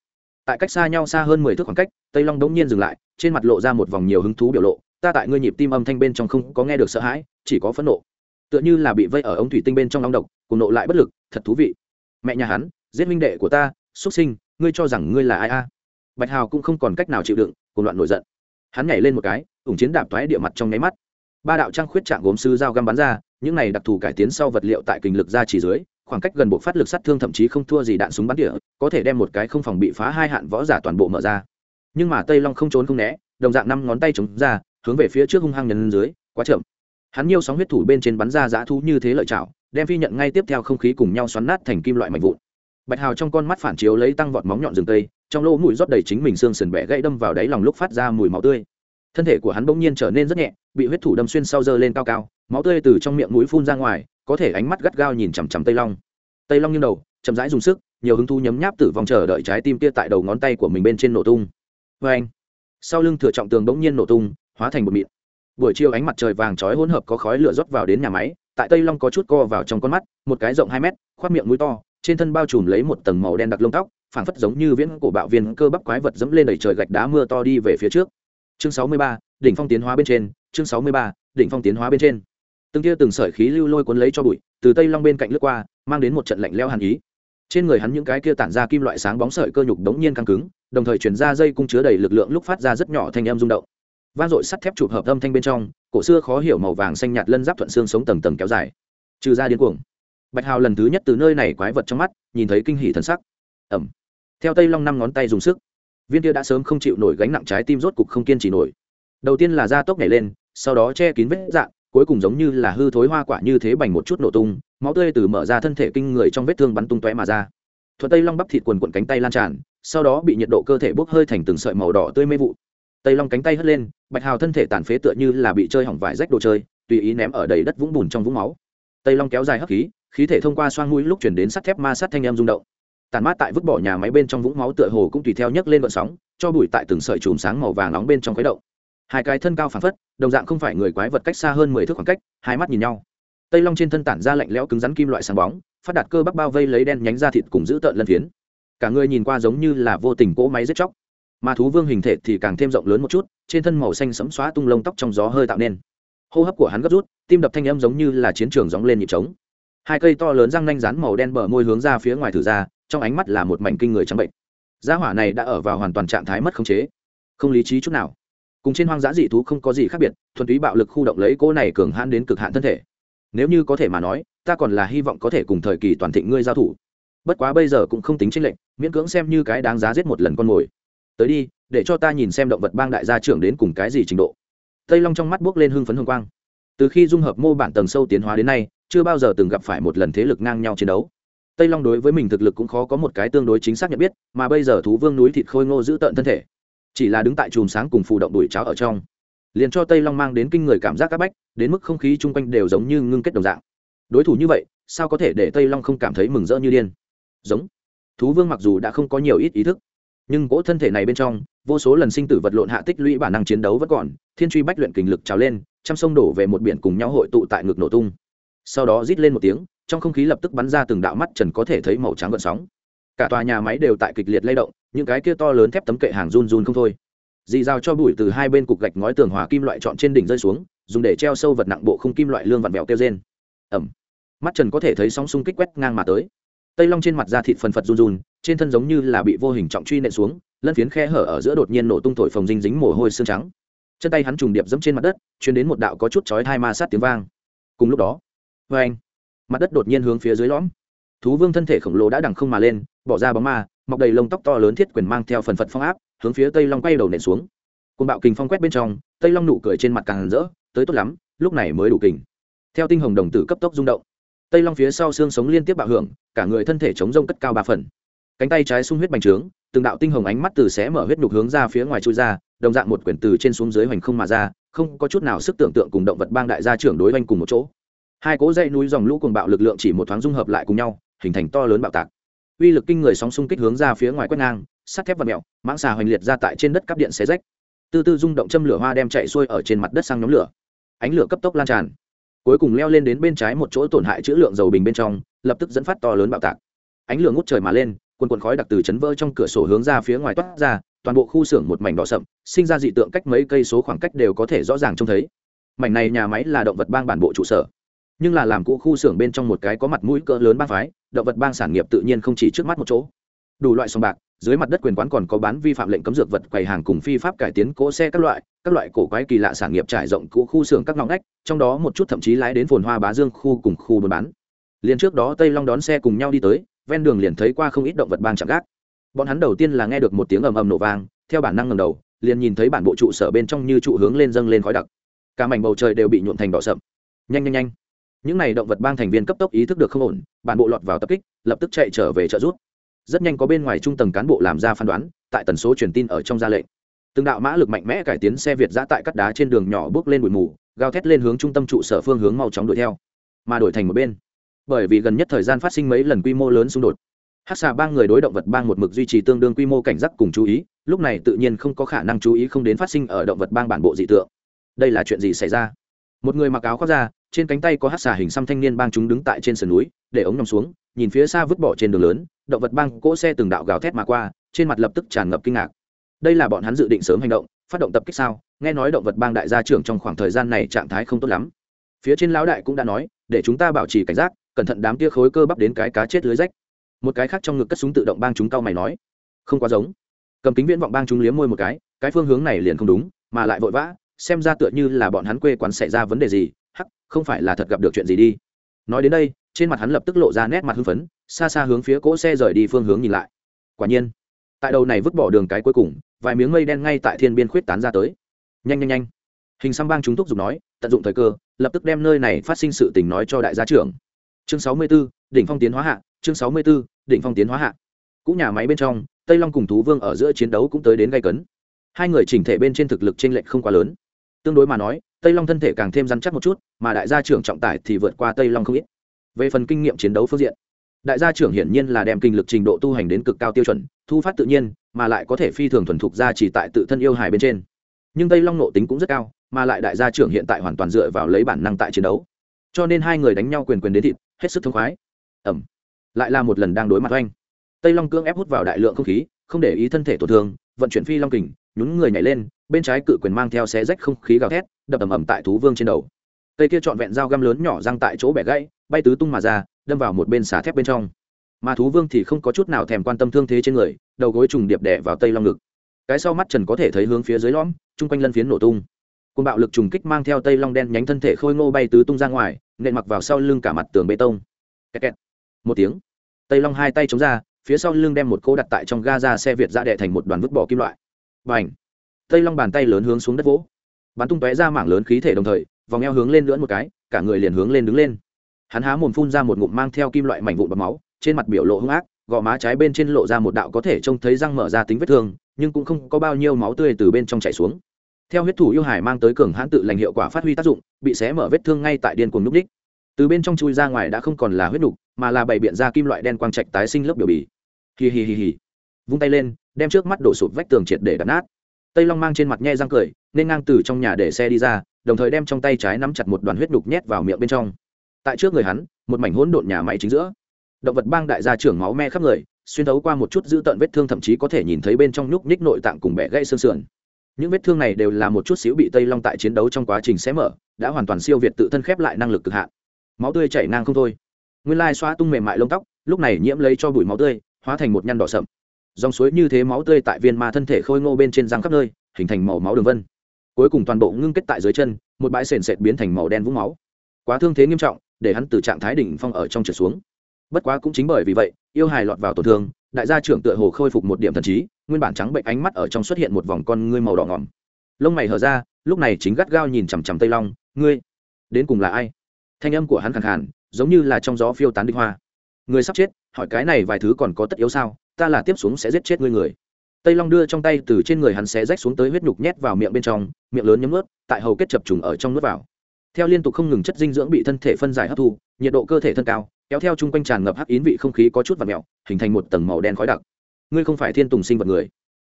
Tại cách xa nhau xa hơn mười thước khoảng cách, tây long đống nhiên dừng lại, trên mặt lộ ra một vòng nhiều hứng thú biểu lộ, ta tại ngươi nhịp tim âm thanh bên trong không có nghe được sợ hãi, chỉ có phẫn nộ. Tựa như là bị vây ở ống thủy tinh bên trong long độc, cùng nộ lại bất lực, thật thú vị. Mẹ nhà hắn, giết minh đệ của ta, xuất sinh, ngươi cho rằng ngươi là ai a? Bạch hào cũng không còn cách nào chịu đựng cùng loạn nổi giận. Hắn nhảy lên một cái, ủng chiến đạp thoái địa mặt trong nháy mắt. Ba đạo trang khuyết trạng gốm sư dao găm bắn ra, những này đặc thù cải tiến sau vật liệu tại kình lực ra chỉ dưới, khoảng cách gần bộ phát lực sát thương thậm chí không thua gì đạn súng bắn địa, có thể đem một cái không phòng bị phá hai hạn võ giả toàn bộ mở ra. Nhưng mà tây long không trốn không né, đồng dạng năm ngón tay chống ra, hướng về phía trước hung hăng nhấn dưới, quá chậm. Hắn nhiều sóng huyết thủ bên trên bắn ra dã thú như thế lợi chảo đem phi nhận ngay tiếp theo không khí cùng nhau xoắn nát thành kim loại mạnh vụn. Bạch hào trong con mắt phản chiếu lấy tăng vọt móng nhọn rừng tây trong lỗ mũi rót đầy chính mình xương sườn bẻ gãy đâm vào đáy lòng lúc phát ra mùi máu tươi. Thân thể của hắn bỗng nhiên trở nên rất nhẹ, bị huyết thủ đâm xuyên sau dơ lên cao cao, máu tươi từ trong miệng mũi phun ra ngoài, có thể ánh mắt gắt gao nhìn chằm chằm tây long. Tây long nghiêng đầu, chậm rãi dùng sức, nhiều hứng thú nhấm nháp tử vong chờ đợi trái tim kia tại đầu ngón tay của mình bên trên nổ tung. Vê anh, sau lưng thừa trọng tường bỗng nhiên nổ tung, hóa thành một mịn. Buổi chiều ánh mặt trời vàng chói hỗn hợp có khói lửa rót vào đến nhà máy, tại tây long có chút co vào trong con mắt, một cái rộng hai mét, khoác miệng mũi to, trên thân bao trùm lấy một tầng màu đen đặc lông tóc phảng phất giống như viễn cổ bạo viên cơ bắp quái vật dẫm lên đẩy trời gạch đá mưa to đi về phía trước. Chương sáu mươi ba, đỉnh phong tiến hóa bên trên, chương sáu mươi ba, đỉnh phong tiến hóa bên trên. Từng tia từng sợi khí lưu lôi cuốn lấy cho bụi, từ tây long bên cạnh lướt qua, mang đến một trận lạnh leo hàn ý. Trên người hắn những cái kia tản ra kim loại sáng bóng sợi cơ nhục đống nhiên căng cứng, đồng thời chuyển ra dây cung chứa đầy lực lượng lúc phát ra rất nhỏ thanh âm rung động. Vang dội sắt thép chụp hợp âm thanh bên trong, cổ xưa khó hiểu màu vàng xanh nhạt lân giáp thuận xương sống tầng tầng kéo dài. Trừ ra điên cuồng. Bạch hào lần thứ nhất từ nơi này quái vật trong mắt, nhìn thấy kinh hỉ thần sắc. Ẩm theo tây long năm ngón tay dùng sức viên kia đã sớm không chịu nổi gánh nặng trái tim rốt cục không kiên trì nổi. Đầu tiên là da tốc nhảy lên sau đó che kín vết dạng, cuối cùng giống như là hư thối hoa quả như thế bành một chút nổ tung máu tươi từ mở ra thân thể kinh người trong vết thương bắn tung tóe mà ra. Thuận tây long bắp thịt quần quận cánh tay lan tràn sau đó bị nhiệt độ cơ thể bốc hơi thành từng sợi màu đỏ tươi mê vụ. Tây long cánh tay hất lên bạch hào thân thể tàn phế tựa như là bị chơi hỏng vải rách đồ chơi tùy ý ném ở đầy đất vũng bùn trong vũng máu. Tây long kéo dài hấp khí khí thể thông qua xoang mũi lúc chuyển đến sắt thép ma sát thanh em rung động tàn mát tại vứt bỏ nhà máy bên trong vũng máu tựa hồ cũng tùy theo nhấc lên vận sóng, cho bụi tại từng sợi chùm sáng màu vàng nóng bên trong khuấy động. Hai cái thân cao phản phất, đồng dạng không phải người quái vật cách xa hơn mười thước khoảng cách, hai mắt nhìn nhau. Tây long trên thân tản ra lạnh lẽo cứng rắn kim loại sáng bóng, phát đạt cơ bắp bao vây lấy đen nhánh ra thịt cùng giữ tợn lân phiến. Cả người nhìn qua giống như là vô tình cỗ máy giết chóc. Mà thú vương hình thể thì càng thêm rộng lớn một chút, trên thân màu xanh sẫm xóa tung lông tóc trong gió hơi tạo nên. Hô hấp của hắn gấp rút, tim đập thanh âm giống như là chiến trường gióng lên nhịp trống. Hai cây to lớn răng nanh rán màu đen bờ môi hướng ra phía ngoài thử ra trong ánh mắt là một mảnh kinh người trắng bệnh. Gia hỏa này đã ở vào hoàn toàn trạng thái mất khống chế. Không lý trí chút nào. Cùng trên hoang dã dị thú không có gì khác biệt, thuần túy bạo lực khu động lấy cô này cường hãn đến cực hạn thân thể. Nếu như có thể mà nói, ta còn là hy vọng có thể cùng thời kỳ toàn thịnh ngươi giao thủ. Bất quá bây giờ cũng không tính tranh lệnh miễn cưỡng xem như cái đáng giá giết một lần con mồi. Tới đi, để cho ta nhìn xem động vật bang đại gia trưởng đến cùng cái gì trình độ. Tây long trong mắt bước lên hưng phấn hương quang. Từ khi dung hợp mô bản tầng sâu tiến hóa đến nay, chưa bao giờ từng gặp phải một lần thế lực ngang nhau chiến đấu tây long đối với mình thực lực cũng khó có một cái tương đối chính xác nhận biết, mà bây giờ thú vương núi thịt khôi ngô giữ tợn thân thể. Chỉ là đứng tại chùm sáng cùng phù động đuổi cháo ở trong. Liền cho tây long mang đến kinh người cảm giác áp bách, đến mức không khí chung quanh đều giống như ngưng kết đồng dạng. Đối thủ như vậy, sao có thể để tây long không cảm thấy mừng rỡ như điên? Giống. Thú vương mặc dù đã không có nhiều ít ý thức, nhưng cỗ thân thể này bên trong, vô số lần sinh tử vật lộn hạ tích lũy bản năng chiến đấu vẫn còn, thiên truy bách luyện kình lực trào lên, trăm sông đổ về một biển cùng nhau hội tụ tại ngực nổ tung. Sau đó rít lên một tiếng trong không khí lập tức bắn ra từng đạo mắt trần có thể thấy màu trắng gợn sóng. Cả tòa nhà máy đều tại kịch liệt lay động, những cái kia to lớn thép tấm kệ hàng run run không thôi. Dì rào cho bụi từ hai bên cục gạch ngói tường hòa kim loại trọn trên đỉnh rơi xuống, dùng để treo sâu vật nặng bộ không kim loại lương vặn vẹo kêu trên ẩm. Mắt trần có thể thấy sóng xung kích quét ngang mà tới. Tây long trên mặt da thịt phần phật run run, trên thân giống như là bị vô hình trọng truy nện xuống, lân phiến khe hở ở giữa đột nhiên nổ tung thổi phồng dinh dính mồ hôi xương trắng. Chân tay hắn trùng điệp dẫm trên mặt đất, truyền đến một đạo có chút chói tai ma sát tiếng vang. Cùng lúc đó vê anh mặt đất đột nhiên hướng phía dưới lõm. Thú vương thân thể khổng lồ đã đằng không mà lên, bỏ ra bóng ma, mọc đầy lông tóc to lớn thiết quyền mang theo phần phật phong áp, hướng phía tây long quay đầu nện xuống. Côn bạo kình phong quét bên trong, tây long nụ cười trên mặt càng rỡ, tới tốt lắm, lúc này mới đủ kình. Theo tinh hồng đồng tử cấp tốc rung động, tây long phía sau xương sống liên tiếp bạo hưởng, cả người thân thể chống rông cất cao ba phần. Cánh tay trái sung huyết bành trướng, từng đạo tinh hồng ánh mắt từ xé mở huyết nhục hướng ra phía ngoài chui ra, đồng dạng một quyển từ trên xuống dưới hoành không mà ra, không có chút nào sức tưởng tượng cùng động vật bang đại gia trưởng đối oanh cùng một chỗ hai cỗ dây núi dòng lũ cùng bạo lực lượng chỉ một thoáng dung hợp lại cùng nhau, hình thành to lớn bạo tạc. Uy lực kinh người sóng xung kích hướng ra phía ngoài quét ngang, sắt thép và mẹo, mãng xà hoành liệt ra tại trên đất cắp điện xé rách. Tư tư rung động châm lửa hoa đem chạy xuôi ở trên mặt đất sang nhóm lửa. Ánh lửa cấp tốc lan tràn. Cuối cùng leo lên đến bên trái một chỗ tổn hại chữ lượng dầu bình bên trong, lập tức dẫn phát to lớn bạo tạc. Ánh lửa ngút trời mà lên quần quần khói đặc từ chấn vỡ trong cửa sổ hướng ra phía ngoài toát ra, toàn bộ khu xưởng một mảnh đỏ sậm, sinh ra dị tượng cách mấy cây số khoảng cách đều có thể rõ ràng trông thấy. Mảnh này nhà máy là động vật bang bản bộ trụ sở nhưng là làm cũ khu xưởng bên trong một cái có mặt mũi cỡ lớn bang phái, động vật bang sản nghiệp tự nhiên không chỉ trước mắt một chỗ. Đủ loại sòng bạc, dưới mặt đất quyền quán còn có bán vi phạm lệnh cấm dược vật, quầy hàng cùng phi pháp cải tiến cỗ xe các loại các loại cổ quái kỳ lạ sản nghiệp trải rộng cũ khu xưởng các ngõ ngách, trong đó một chút thậm chí lái đến phồn hoa bá dương khu cùng khu buôn bán. Liền trước đó tây long đón xe cùng nhau đi tới, ven đường liền thấy qua không ít động vật bang chạm gác. Bọn hắn đầu tiên là nghe được một tiếng ầm ầm nổ vang, theo bản năng ngầm đầu, liền nhìn thấy bản bộ trụ sở bên trong như trụ hướng lên dâng lên khói đặc. Cả mảnh bầu trời đều bị nhuộn thành đỏ sậm. Nhanh nhanh nhanh những n à y động vật bang thành viên cấp tốc ý thức được không ổn, bản bộ lọt vào tập kích, lập tức chạy trở về trợ rút rất nhanh có bên ngoài trung tầng cán bộ làm ra phán đoán, tại tần số truyền tin ở trong ra lệnh. Từng đạo mã lực mạnh mẽ cải tiến xe việt giã tại cắt đá trên đường nhỏ bước lên bụi mù, gào thét lên hướng trung tâm trụ sở phương hướng mau chóng đuổi theo. Mà đổi thành một bên. Bởi vì gần nhất thời gian phát sinh mấy lần quy mô lớn xung đột. Hát xà bang người đối động vật bang một mực duy trì tương đương quy mô cảnh giác cùng chú ý, lúc này tự nhiên không có khả năng chú ý không đến phát sinh ở động vật bang bản bộ dị tượng. Đây là chuyện gì xảy ra? Một người mặc áo khoác ra trên cánh tay có hát xà hình xăm thanh niên bang chúng đứng tại trên sườn núi, để ống nằm xuống, nhìn phía xa vứt bỏ trên đường lớn, động vật bang cỗ xe từng đạo gào thét mà qua, trên mặt lập tức tràn ngập kinh ngạc. Đây là bọn hắn dự định sớm hành động, phát động tập kích sao? Nghe nói động vật bang đại gia trưởng trong khoảng thời gian này trạng thái không tốt lắm. Phía trên lão đại cũng đã nói, để chúng ta bảo trì cảnh giác, cẩn thận đám tia khối cơ bắp đến cái cá chết lưới rách. Một cái khác trong ngực cất súng tự động bang chúng cao mày nói, không quá giống. Cầm kính viễn vọng bang chúng liếm môi một cái cái phương hướng này liền không đúng, mà lại vội vã, xem ra tựa như là bọn hắn quê quán xảy ra vấn đề gì không phải là thật gặp được chuyện gì đi. Nói đến đây trên mặt hắn lập tức lộ ra nét mặt hưng phấn xa xa hướng phía cỗ xe rời đi phương hướng nhìn lại. Quả nhiên tại đầu này vứt bỏ đường cái cuối cùng vài miếng mây đen ngay tại thiên biên khuyết tán ra tới. Nhanh nhanh nhanh. Hình xăm bang chúng thúc giục nói tận dụng thời cơ lập tức đem nơi này phát sinh sự tình nói cho đại gia trưởng. Chương sáu mươi 64, đỉnh phong tiến hóa hạ chương sáu mươi 64, đỉnh phong tiến hóa hạ. Cũng nhà máy bên trong tây long cùng thú vương ở giữa chiến đấu cũng tới đến gây cấn. Hai người chỉnh thể bên trên thực lực t r ê n lệch không quá lớn tương đối mà nói, tây long thân thể càng thêm rắn chắc một chút, mà đại gia trưởng trọng tải thì vượt qua tây long không ít. Về phần kinh nghiệm chiến đấu phương diện, đại gia trưởng hiển nhiên là đem kinh lực trình độ tu hành đến cực cao tiêu chuẩn, thu phát tự nhiên, mà lại có thể phi thường thuần thục ra chỉ tại tự thân yêu hài bên trên. Nhưng tây long nộ tính cũng rất cao, mà lại đại gia trưởng hiện tại hoàn toàn dựa vào lấy bản năng tại chiến đấu. Cho nên hai người đánh nhau quyền quyền đến thịt, hết sức thông khoái. Ẩm. Lại là một lần đang đối mặt oanh. Tây long cương ép hút vào đại lượng không khí, không để ý thân thể tổn thương, vận chuyển phi long kình, nhún người nhảy lên bên trái cự quyền mang theo xé rách không khí gào thét, đập ầm ầm tại thú vương trên đầu. Cây kia trọn vẹn dao găm lớn nhỏ răng tại chỗ bẻ gãy, bay tứ tung mà ra, đâm vào một bên xả thép bên trong. Mà thú vương thì không có chút nào thèm quan tâm thương thế trên người, đầu gối trùng điệp đẻ vào tây long ngực. Cái sau mắt trần có thể thấy hướng phía dưới lõm, chung quanh lân phiến nổ tung. Côn bạo lực trùng kích mang theo tây long đen nhánh thân thể khôi ngô bay tứ tung ra ngoài, nện mặc vào sau lưng cả mặt tường bê tông. Kẹt kẹt. một tiếng. Tây long hai tay chống ra, phía sau lưng đem một cô đặt tại trong ga ra xe việt ra đệ thành một đoàn vứt bỏ kim loại. Và ảnh tây long bàn tay lớn hướng xuống đất vỗ. Bắn tung tóe ra mảng lớn khí thể đồng thời, vòng eo hướng lên lưỡn một cái, cả người liền hướng lên đứng lên. Hắn há mồm phun ra một ngụm mang theo kim loại mảnh vụn bọc máu, trên mặt biểu lộ hung ác, gò má trái bên trên lộ ra một đạo có thể trông thấy răng mở ra tính vết thương, nhưng cũng không có bao nhiêu máu tươi từ bên trong chảy xuống. Theo huyết thủ yêu hải mang tới cường hãn tự lành hiệu quả phát huy tác dụng, bị xé mở vết thương ngay tại điên cuồng núp đích. Từ bên trong chui ra ngoài đã không còn là huyết đục mà là bày biện ra kim loại đen quang trạch tái sinh lớp biểu bì. Hì hì hì hì. Vung tay lên, đem trước mắt đổ sụp vách tường triệt để đập nát tây long mang trên mặt nhe răng cười, nên ngang từ trong nhà để xe đi ra, đồng thời đem trong tay trái nắm chặt một đoàn huyết đục nhét vào miệng bên trong. Tại trước người hắn, một mảnh hỗn độn nhà máy chính giữa. Động vật bang đại gia trưởng máu me khắp người, xuyên thấu qua một chút dữ tợn vết thương thậm chí có thể nhìn thấy bên trong nhúc nhích nội tạng cùng bẻ gãy xương sườn. Những vết thương này đều là một chút xíu bị tây long tại chiến đấu trong quá trình xé mở, đã hoàn toàn siêu việt tự thân khép lại năng lực cực hạn. Máu tươi chảy ngang không thôi. Nguyên lai xoa tung mềm mại lông tóc, lúc này nhiễm lấy cho bụi máu tươi, hóa thành một nhăn đỏ sậm dòng suối như thế máu tươi tại viên ma thân thể khôi ngô bên trên răng khắp nơi, hình thành màu máu đường vân. Cuối cùng toàn bộ ngưng kết tại dưới chân, một bãi sền sệt biến thành màu đen vũng máu. Quá thương thế nghiêm trọng, để hắn từ trạng thái đỉnh phong ở trong trở xuống. Bất quá cũng chính bởi vì vậy, yêu hài lọt vào tổn thương, đại gia trưởng tựa hồ khôi phục một điểm thần trí, nguyên bản trắng bệnh ánh mắt ở trong xuất hiện một vòng con ngươi màu đỏ ngỏm. Lông mày hở ra, lúc này chính gắt gao nhìn chằm chằm tây long, ngươi, đến cùng là ai? Thanh âm của hắn khàn khàn, giống như là trong gió phiêu tán đinh hoa. Người sắp chết, hỏi cái này vài thứ còn có tất yếu sao? Ta là tiếp xuống sẽ giết chết ngươi người. Tây long đưa trong tay từ trên người hắn xé rách xuống tới huyết nhục nhét vào miệng bên trong, miệng lớn nhấm ướt tại hầu kết chập trùng ở trong nước vào. Theo liên tục không ngừng chất dinh dưỡng bị thân thể phân giải hấp thu, nhiệt độ cơ thể thân cao, kéo theo chung quanh tràn ngập hắc yến vị không khí có chút và mẹo hình thành một tầng màu đen khói đặc. Ngươi không phải thiên tùng sinh vật người.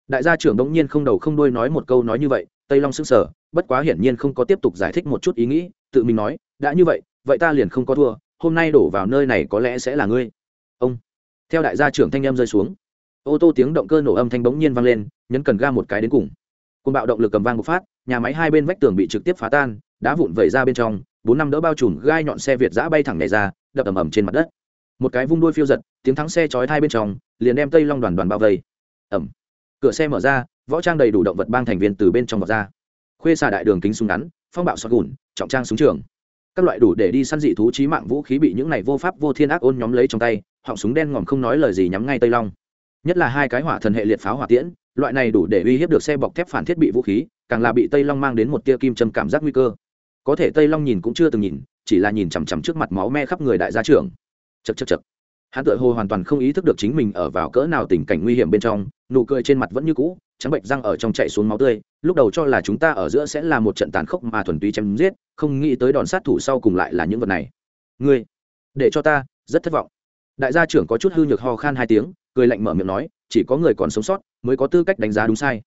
Đại gia trưởng đống nhiên không đầu không đuôi nói một câu nói như vậy, tây long sững sờ, bất quá hiển nhiên không có tiếp tục giải thích một chút ý nghĩ, tự mình nói, đã như vậy vậy ta liền không có thua, hôm nay đổ vào nơi này có lẽ sẽ là ngươi. Ông theo đại gia trưởng thanh em rơi xuống, ô tô tiếng động cơ nổ âm thanh bỗng nhiên vang lên, nhấn cần ga một cái đến cùng. Côn bạo động lực cầm vang một phát, nhà máy hai bên vách tường bị trực tiếp phá tan, đá vụn vẩy ra bên trong, bốn năm đỡ bao trùm gai nhọn xe việt giã bay thẳng nhảy ra, đập ầm ầm trên mặt đất. Một cái vung đuôi phiêu giật, tiếng thắng xe chói hai bên trong, liền đem tây long đoàn đoàn bao vây. Ẩm cửa xe mở ra, võ trang đầy đủ động vật bang thành viên từ bên trong vọt ra. Khuê xà đại đường kính súng ngắn, phong bạo xoát gùn, trọng trang súng trường. Các loại đủ để đi săn dị thú trí mạng vũ khí bị những này vô pháp vô thiên ác ôn nhóm lấy trong tay họng súng đen ngòm không nói lời gì nhắm ngay tây long. Nhất là hai cái hỏa thần hệ liệt pháo hỏa tiễn, loại này đủ để uy hiếp được xe bọc thép phản thiết bị vũ khí, càng là bị tây long mang đến một tia kim châm cảm giác nguy cơ. Có thể tây long nhìn cũng chưa từng nhìn, chỉ là nhìn chằm chằm trước mặt máu me khắp người đại gia trưởng. Chật chật chật hắn tự hồ hoàn toàn không ý thức được chính mình ở vào cỡ nào tình cảnh nguy hiểm bên trong, nụ cười trên mặt vẫn như cũ, trắng bệnh răng ở trong chạy xuống máu tươi, lúc đầu cho là chúng ta ở giữa sẽ là một trận tàn khốc mà thuần túy chém giết, không nghĩ tới đòn sát thủ sau cùng lại là những vật này. Ngươi, để cho ta, rất thất vọng đại gia trưởng có chút hư nhược ho khan hai tiếng, cười lạnh mở miệng nói, chỉ có người còn sống sót mới có tư cách đánh giá đúng sai.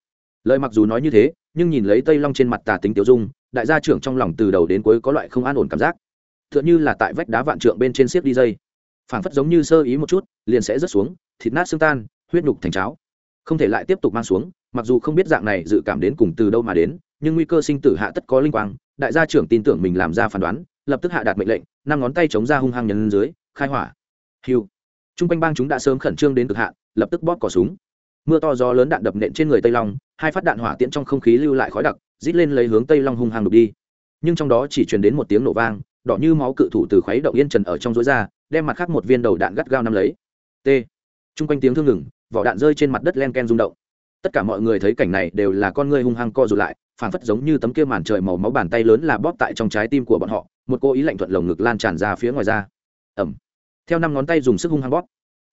Lời mặc dù nói như thế, nhưng nhìn lấy tây long trên mặt tà tính tiểu dung, đại gia trưởng trong lòng từ đầu đến cuối có loại không an ổn cảm giác. T h ư ợ n h ư là tại vách đá vạn trượng bên trên xiếp đi dây. Phảng phất giống như sơ ý một chút, liền sẽ rớt xuống, thịt nát xương tan, huyết nhục thành cháo. Không thể lại tiếp tục mang xuống, mặc dù không biết dạng này dự cảm đến cùng từ đâu mà đến, nhưng nguy cơ sinh tử hạ tất có linh quang, đại gia trưởng tin tưởng mình làm ra phán đoán, lập tức hạ đạt mệnh lệnh, năm ngón tay chống ra hung hăng nhấn dưới, khai hỏa hiu. Trung quanh bang chúng đã sớm khẩn trương đến cực hạn, lập tức bóp cỏ súng. Mưa to gió lớn đạn đập nện trên người tây long, hai phát đạn hỏa tiễn trong không khí lưu lại khói đặc, rít lên lấy hướng tây long hung hăng đục đi. Nhưng trong đó chỉ truyền đến một tiếng nổ vang, đỏ như máu cự thủ từ khuấy động yên trần ở trong rối ra, đem mặt khác một viên đầu đạn gắt gao nắm lấy. T. Trung quanh tiếng thương ngừng, vỏ đạn rơi trên mặt đất len ken rung động. Tất cả mọi người thấy cảnh này đều là con ngươi hung hăng co rụt lại phản phất giống như tấm kia màn trời màu máu bàn tay lớn là bóp tại trong trái tim của bọn họ, một cô ý lạnh thuận lồng ngực lan tràn ra phía ngoài ra. Ẩm theo năm ngón tay dùng sức hung hăng bóp.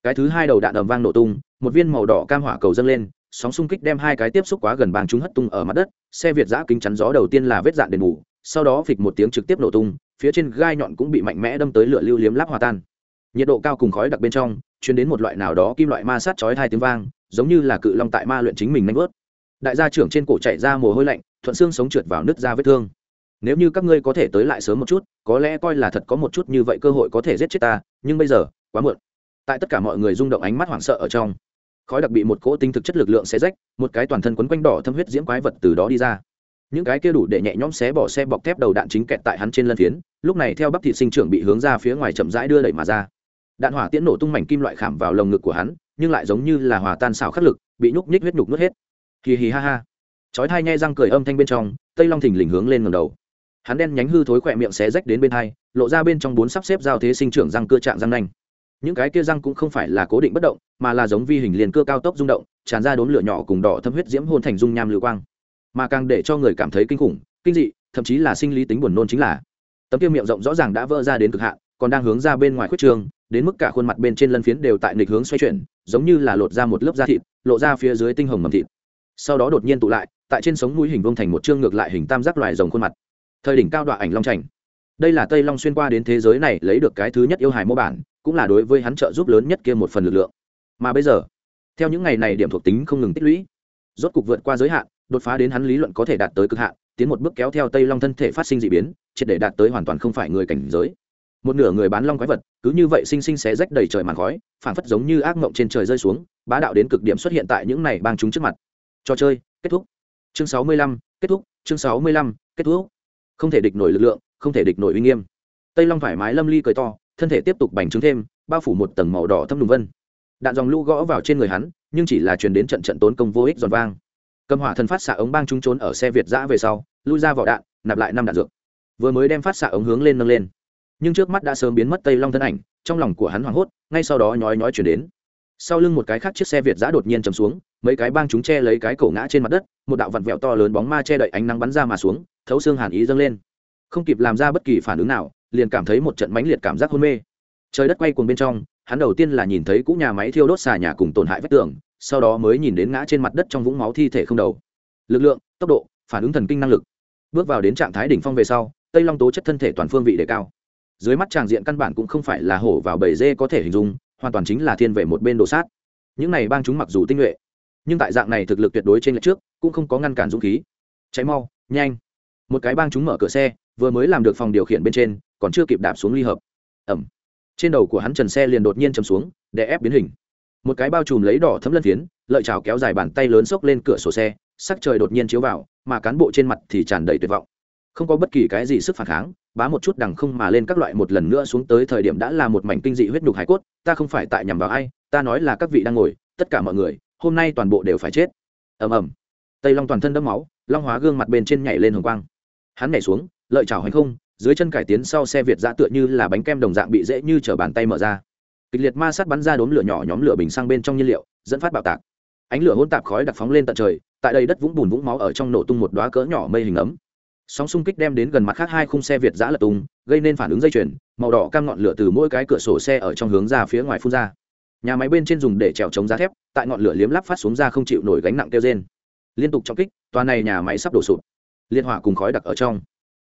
Cái thứ hai đầu đạn ầm vang nổ tung, một viên màu đỏ cam hỏa cầu dâng lên, sóng xung kích đem hai cái tiếp xúc quá gần bàng chúng hất tung ở mặt đất, xe việt giã kính chắn gió đầu tiên là vết dạn đền ngủ sau đó phịch một tiếng trực tiếp nổ tung, phía trên gai nhọn cũng bị mạnh mẽ đâm tới lửa lưu liếm láp hòa tan. Nhiệt độ cao cùng khói đặc bên trong chuyển đến một loại nào đó kim loại ma sát chói hai tiếng vang, giống như là cự long tại ma luyện chính mình nanh vớt đại gia trưởng trên cổ chạy ra mồ hôi lạnh, thuận xương sống trượt vào nứt ra vết thương. Nếu như các ngươi có thể tới lại sớm một chút, có lẽ coi là thật có một chút như vậy cơ hội có thể giết chết ta nhưng bây giờ, quá muộn. Tại tất cả mọi người rung động ánh mắt hoảng sợ ở trong, khói đặc bị một cỗ tinh thực chất lực lượng xé rách, một cái toàn thân quấn quanh đỏ thâm huyết diễm quái vật từ đó đi ra. Những cái kia đủ để nhẹ nhõm xé bỏ xe bọc thép đầu đạn chính kẹt tại hắn trên lân phiến, lúc này theo bắp thị sinh trưởng bị hướng ra phía ngoài chậm rãi đưa đẩy mà ra. Đạn hỏa tiễn nổ tung mảnh kim loại khảm vào lồng ngực của hắn, nhưng lại giống như là hòa tan xào khắc lực, bị nhúc nhích huyết nhục nuốt hết. Hì hì ha ha. Chói thai nhai răng cười âm thanh bên trong, tây long thình lình hướng lên ngầm đầu hắn đen nhánh hư thối khỏe miệng xé rách đến bên hai, lộ ra bên trong bốn sắp xếp giao thế sinh trưởng răng cưa trạng răng nanh. Những cái kia răng cũng không phải là cố định bất động, mà là giống vi hình liền cưa cao tốc rung động, tràn ra đốn lửa nhỏ cùng đỏ thâm huyết diễm hôn thành dung nham lưu quang. Mà càng để cho người cảm thấy kinh khủng, kinh dị, thậm chí là sinh lý tính buồn nôn chính là, tấm kia miệng rộng rõ ràng đã vỡ ra đến cực hạn, còn đang hướng ra bên ngoài khuyết trường, đến mức cả khuôn mặt bên trên lân phiến đều tại nghịch hướng xoay chuyển, giống như là lột ra một lớp da thịt, lộ ra phía dưới tinh hồng mầm thịt. Sau đó đột nhiên tụ lại, tại trên sống mũi hình vông thành một chương ngược lại hình tam giác loài rồng khuôn mặt thời đỉnh cao đoạn ảnh long trành đây là tây long xuyên qua đến thế giới này lấy được cái thứ nhất yêu hài mô bản, cũng là đối với hắn trợ giúp lớn nhất kia một phần lực lượng. Mà bây giờ, theo những ngày này điểm thuộc tính không ngừng tích lũy, rốt cục vượt qua giới hạn, đột phá đến hắn lý luận có thể đạt tới cực hạn, tiến một bước kéo theo tây long thân thể phát sinh d ị biến, triệt để đạt tới hoàn toàn không phải người cảnh giới. Một nửa người bán long quái vật, cứ như vậy sinh sinh xé rách đầy trời màn khói, phảng phất giống như ác mộng trên trời rơi xuống, bá đạo đến cực điểm xuất hiện tại những này bang chúng trước mặt. Trò chơi, kết thúc. Chương sáu mươi lăm, kết thúc. Chương sáu mươi lăm, kết thúc không thể địch nổi lực lượng, không thể địch nổi uy nghiêm. Tây long thoải mái lâm ly cười to, thân thể tiếp tục bành trướng thêm, bao phủ một tầng màu đỏ thâm đùng vân. Đạn dòng lũ gõ vào trên người hắn, nhưng chỉ là truyền đến trận trận tốn công vô ích giòn vang. Cầm hỏa thần phát xạ ống bang trúng trốn ở xe việt giã về sau, lui ra vỏ đạn, nạp lại năm đạn dược. Vừa mới đem phát xạ ống hướng lên nâng lên. Nhưng trước mắt đã sớm biến mất tây long thân ảnh, trong lòng của hắn hoảng hốt, ngay sau đó nhói nhói chuyển đến. Sau lưng một cái khác chiếc xe việt giã đột nhiên chầm xuống, mấy cái bang chúng che lấy cái cổ ngã trên mặt đất, một đạo vặn vẹo to lớn bóng ma che đậy ánh nắng bắn ra mà xuống thấu xương hàn ý dâng lên. Không kịp làm ra bất kỳ phản ứng nào, liền cảm thấy một trận mãnh liệt cảm giác hôn mê. Trời đất quay cuồng bên trong, hắn đầu tiên là nhìn thấy cũ nhà máy thiêu đốt xà nhà cùng tổn hại vách tường, sau đó mới nhìn đến ngã trên mặt đất trong vũng máu thi thể không đầu. Lực lượng, tốc độ, phản ứng thần kinh năng lực. Bước vào đến trạng thái đỉnh phong về sau, tây long tố chất thân thể toàn phương vị đề cao. Dưới mắt tràng diện căn bản cũng không phải là hổ vào bầy dê có thể hình dung, hoàn toàn chính là thiên về một bên đồ sát. Những này bang chúng mặc dù tinh nhuệ, nhưng tại dạng này thực lực tuyệt đối trên lệch trước, cũng không có ngăn cản dũng khí. Cháy mau, nhanh một cái bang chúng mở cửa xe, vừa mới làm được phòng điều khiển bên trên, còn chưa kịp đạp xuống ly hợp. Ẩm. Trên đầu của hắn trần xe liền đột nhiên chầm xuống để ép biến hình. Một cái bao trùm lấy đỏ thấm lân phiến, lợi chảo kéo dài bàn tay lớn xốc lên cửa sổ xe, sắc trời đột nhiên chiếu vào, mà cán bộ trên mặt thì tràn đầy tuyệt vọng. Không có bất kỳ cái gì sức phản kháng, bá một chút đằng không mà lên các loại một lần nữa xuống tới thời điểm đã là một mảnh kinh dị huyết nhục hải cốt, ta không phải tại nhằm vào ai, ta nói là các vị đang ngồi, tất cả mọi người, hôm nay toàn bộ đều phải chết. Ầm ầm. Tây long toàn thân đẫm máu, long hóa gương mặt bên trên nhảy lên hồng quang hắn nhảy xuống, lợi chảo hành không, dưới chân cải tiến sau xe việt giã tựa như là bánh kem đồng dạng bị dễ như chở bàn tay mở ra. Kịch liệt ma sát bắn ra đốm lửa nhỏ nhóm lửa bình sang bên trong nhiên liệu, dẫn phát bạo tạc. Ánh lửa hôn tạp khói đặc phóng lên tận trời, tại đây đất vũng bùn vũng máu ở trong nổ tung một đoá cỡ nhỏ mây hình ấm. Sóng xung kích đem đến gần mặt khác hai khung xe việt giã lật tung, gây nên phản ứng dây chuyền, màu đỏ cam ngọn lửa từ mỗi cái cửa sổ xe ở trong hướng ra phía ngoài phun ra. Nhà máy bên trên dùng để trèo chống giá thép, tại ngọn lửa liếm lắp phát xuống ra không chịu nổi gánh nặng kêu trên liên tục trong kích toàn này nhà máy sắp đổ sụp liên hỏa cùng khói đặc ở trong.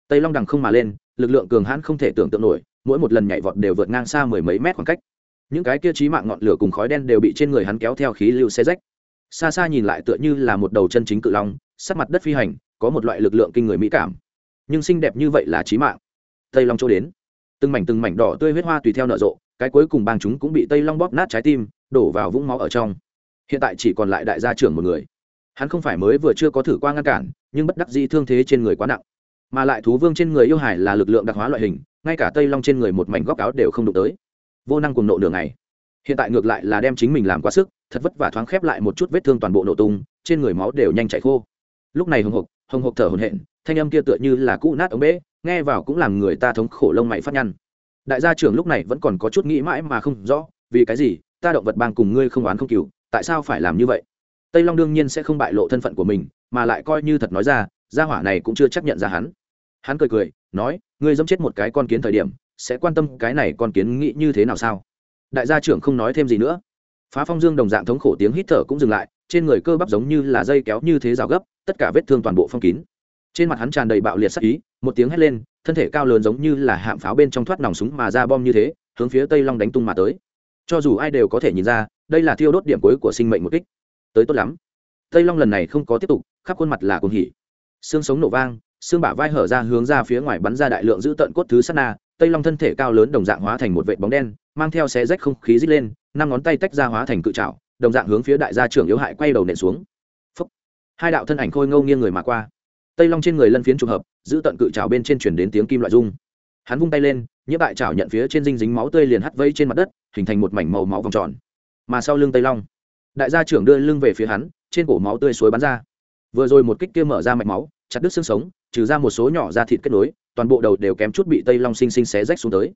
Tây long đằng không mà lên, lực lượng cường hãn không thể tưởng tượng nổi, mỗi một lần nhảy vọt đều vượt ngang xa mười mấy mét khoảng cách. Những cái kia trí mạng ngọn lửa cùng khói đen đều bị trên người hắn kéo theo khí lưu xe rách. Xa xa nhìn lại tựa như là một đầu chân chính cự long sát mặt đất phi hành, có một loại lực lượng kinh người mỹ cảm. Nhưng xinh đẹp như vậy là trí mạng. Tây long chỗ đến. Từng mảnh từng mảnh đỏ tươi huyết hoa tùy theo nở rộ, cái cuối cùng bang chúng cũng bị tây long bóp nát trái tim, đổ vào vũng máu ở trong. Hiện tại chỉ còn lại đại gia trưởng một người hắn không phải mới vừa chưa có thử qua ngăn cản, nhưng bất đắc dĩ thương thế trên người quá nặng. Mà lại thú vương trên người yêu hải là lực lượng đặc hóa loại hình, ngay cả tây long trên người một mảnh góc áo đều không đụng tới. Vô năng cùng nộ đường này hiện tại ngược lại là đem chính mình làm quá sức, thật vất vả thoáng khép lại một chút vết thương toàn bộ nổ tung, trên người máu đều nhanh chảy khô. Lúc này hồng hộc hồng hộc thở hồn hển, thanh âm kia tựa như là cũ nát ống bể nghe vào cũng làm người ta thống khổ lông mày phát nhăn. Đại gia trưởng lúc này vẫn còn có chút nghĩ mãi mà không rõ, vì cái gì ta động vật bang cùng ngươi không oán không cừu, tại sao phải làm như vậy? Tây long đương nhiên sẽ không bại lộ thân phận của mình, mà lại coi như thật nói ra, gia hỏa này cũng chưa chấp nhận ra hắn. Hắn cười cười, nói, ngươi dẫm chết một cái con kiến thời điểm, sẽ quan tâm cái này con kiến nghĩ như thế nào sao? Đại gia trưởng không nói thêm gì nữa. Phá phong dương đồng dạng thống khổ tiếng hít thở cũng dừng lại, trên người cơ bắp giống như là dây kéo như thế rào gấp, tất cả vết thương toàn bộ phong kín. Trên mặt hắn tràn đầy bạo liệt sắc ý, một tiếng hét lên, thân thể cao lớn giống như là hạm pháo bên trong thoát nòng súng mà ra bom như thế, hướng phía tây long đánh tung mà tới. Cho dù ai đều có thể nhìn ra, đây là thiêu đốt điểm cuối của sinh mệnh một kích tới tốt lắm. Tây long lần này không có tiếp tục, khắp khuôn mặt là cuồng hỉ. Xương sống nổ vang, xương bả vai hở ra hướng ra phía ngoài bắn ra đại lượng giữ tận cốt thứ sát na, tây long thân thể cao lớn đồng dạng hóa thành một vệ bóng đen, mang theo xé rách không khí rít lên, năm ngón tay tách ra hóa thành cự trạo đồng dạng hướng phía đại gia trưởng yếu hại quay đầu nện xuống. Phúc. hai đạo thân ảnh khôi ngâu nghiêng người mà qua. Tây long trên người lân phiến trùng hợp giữ tận cự trào bên trên chuyển đến tiếng kim loại rung. Hắn vung tay lên nhiễm đại trào nhận phía trên dinh dính máu tươi liền hắt vây trên mặt đất, hình thành một mảnh màu máu vòng tròn. Mà sau lưng tây long đại gia trưởng đưa lưng về phía hắn, trên cổ máu tươi suối bắn ra. Vừa rồi một kích kia mở ra mạch máu, chặt đứt xương sống, trừ ra một số nhỏ da thịt kết nối, toàn bộ đầu đều kém chút bị tây long sinh sinh xé rách xuống tới.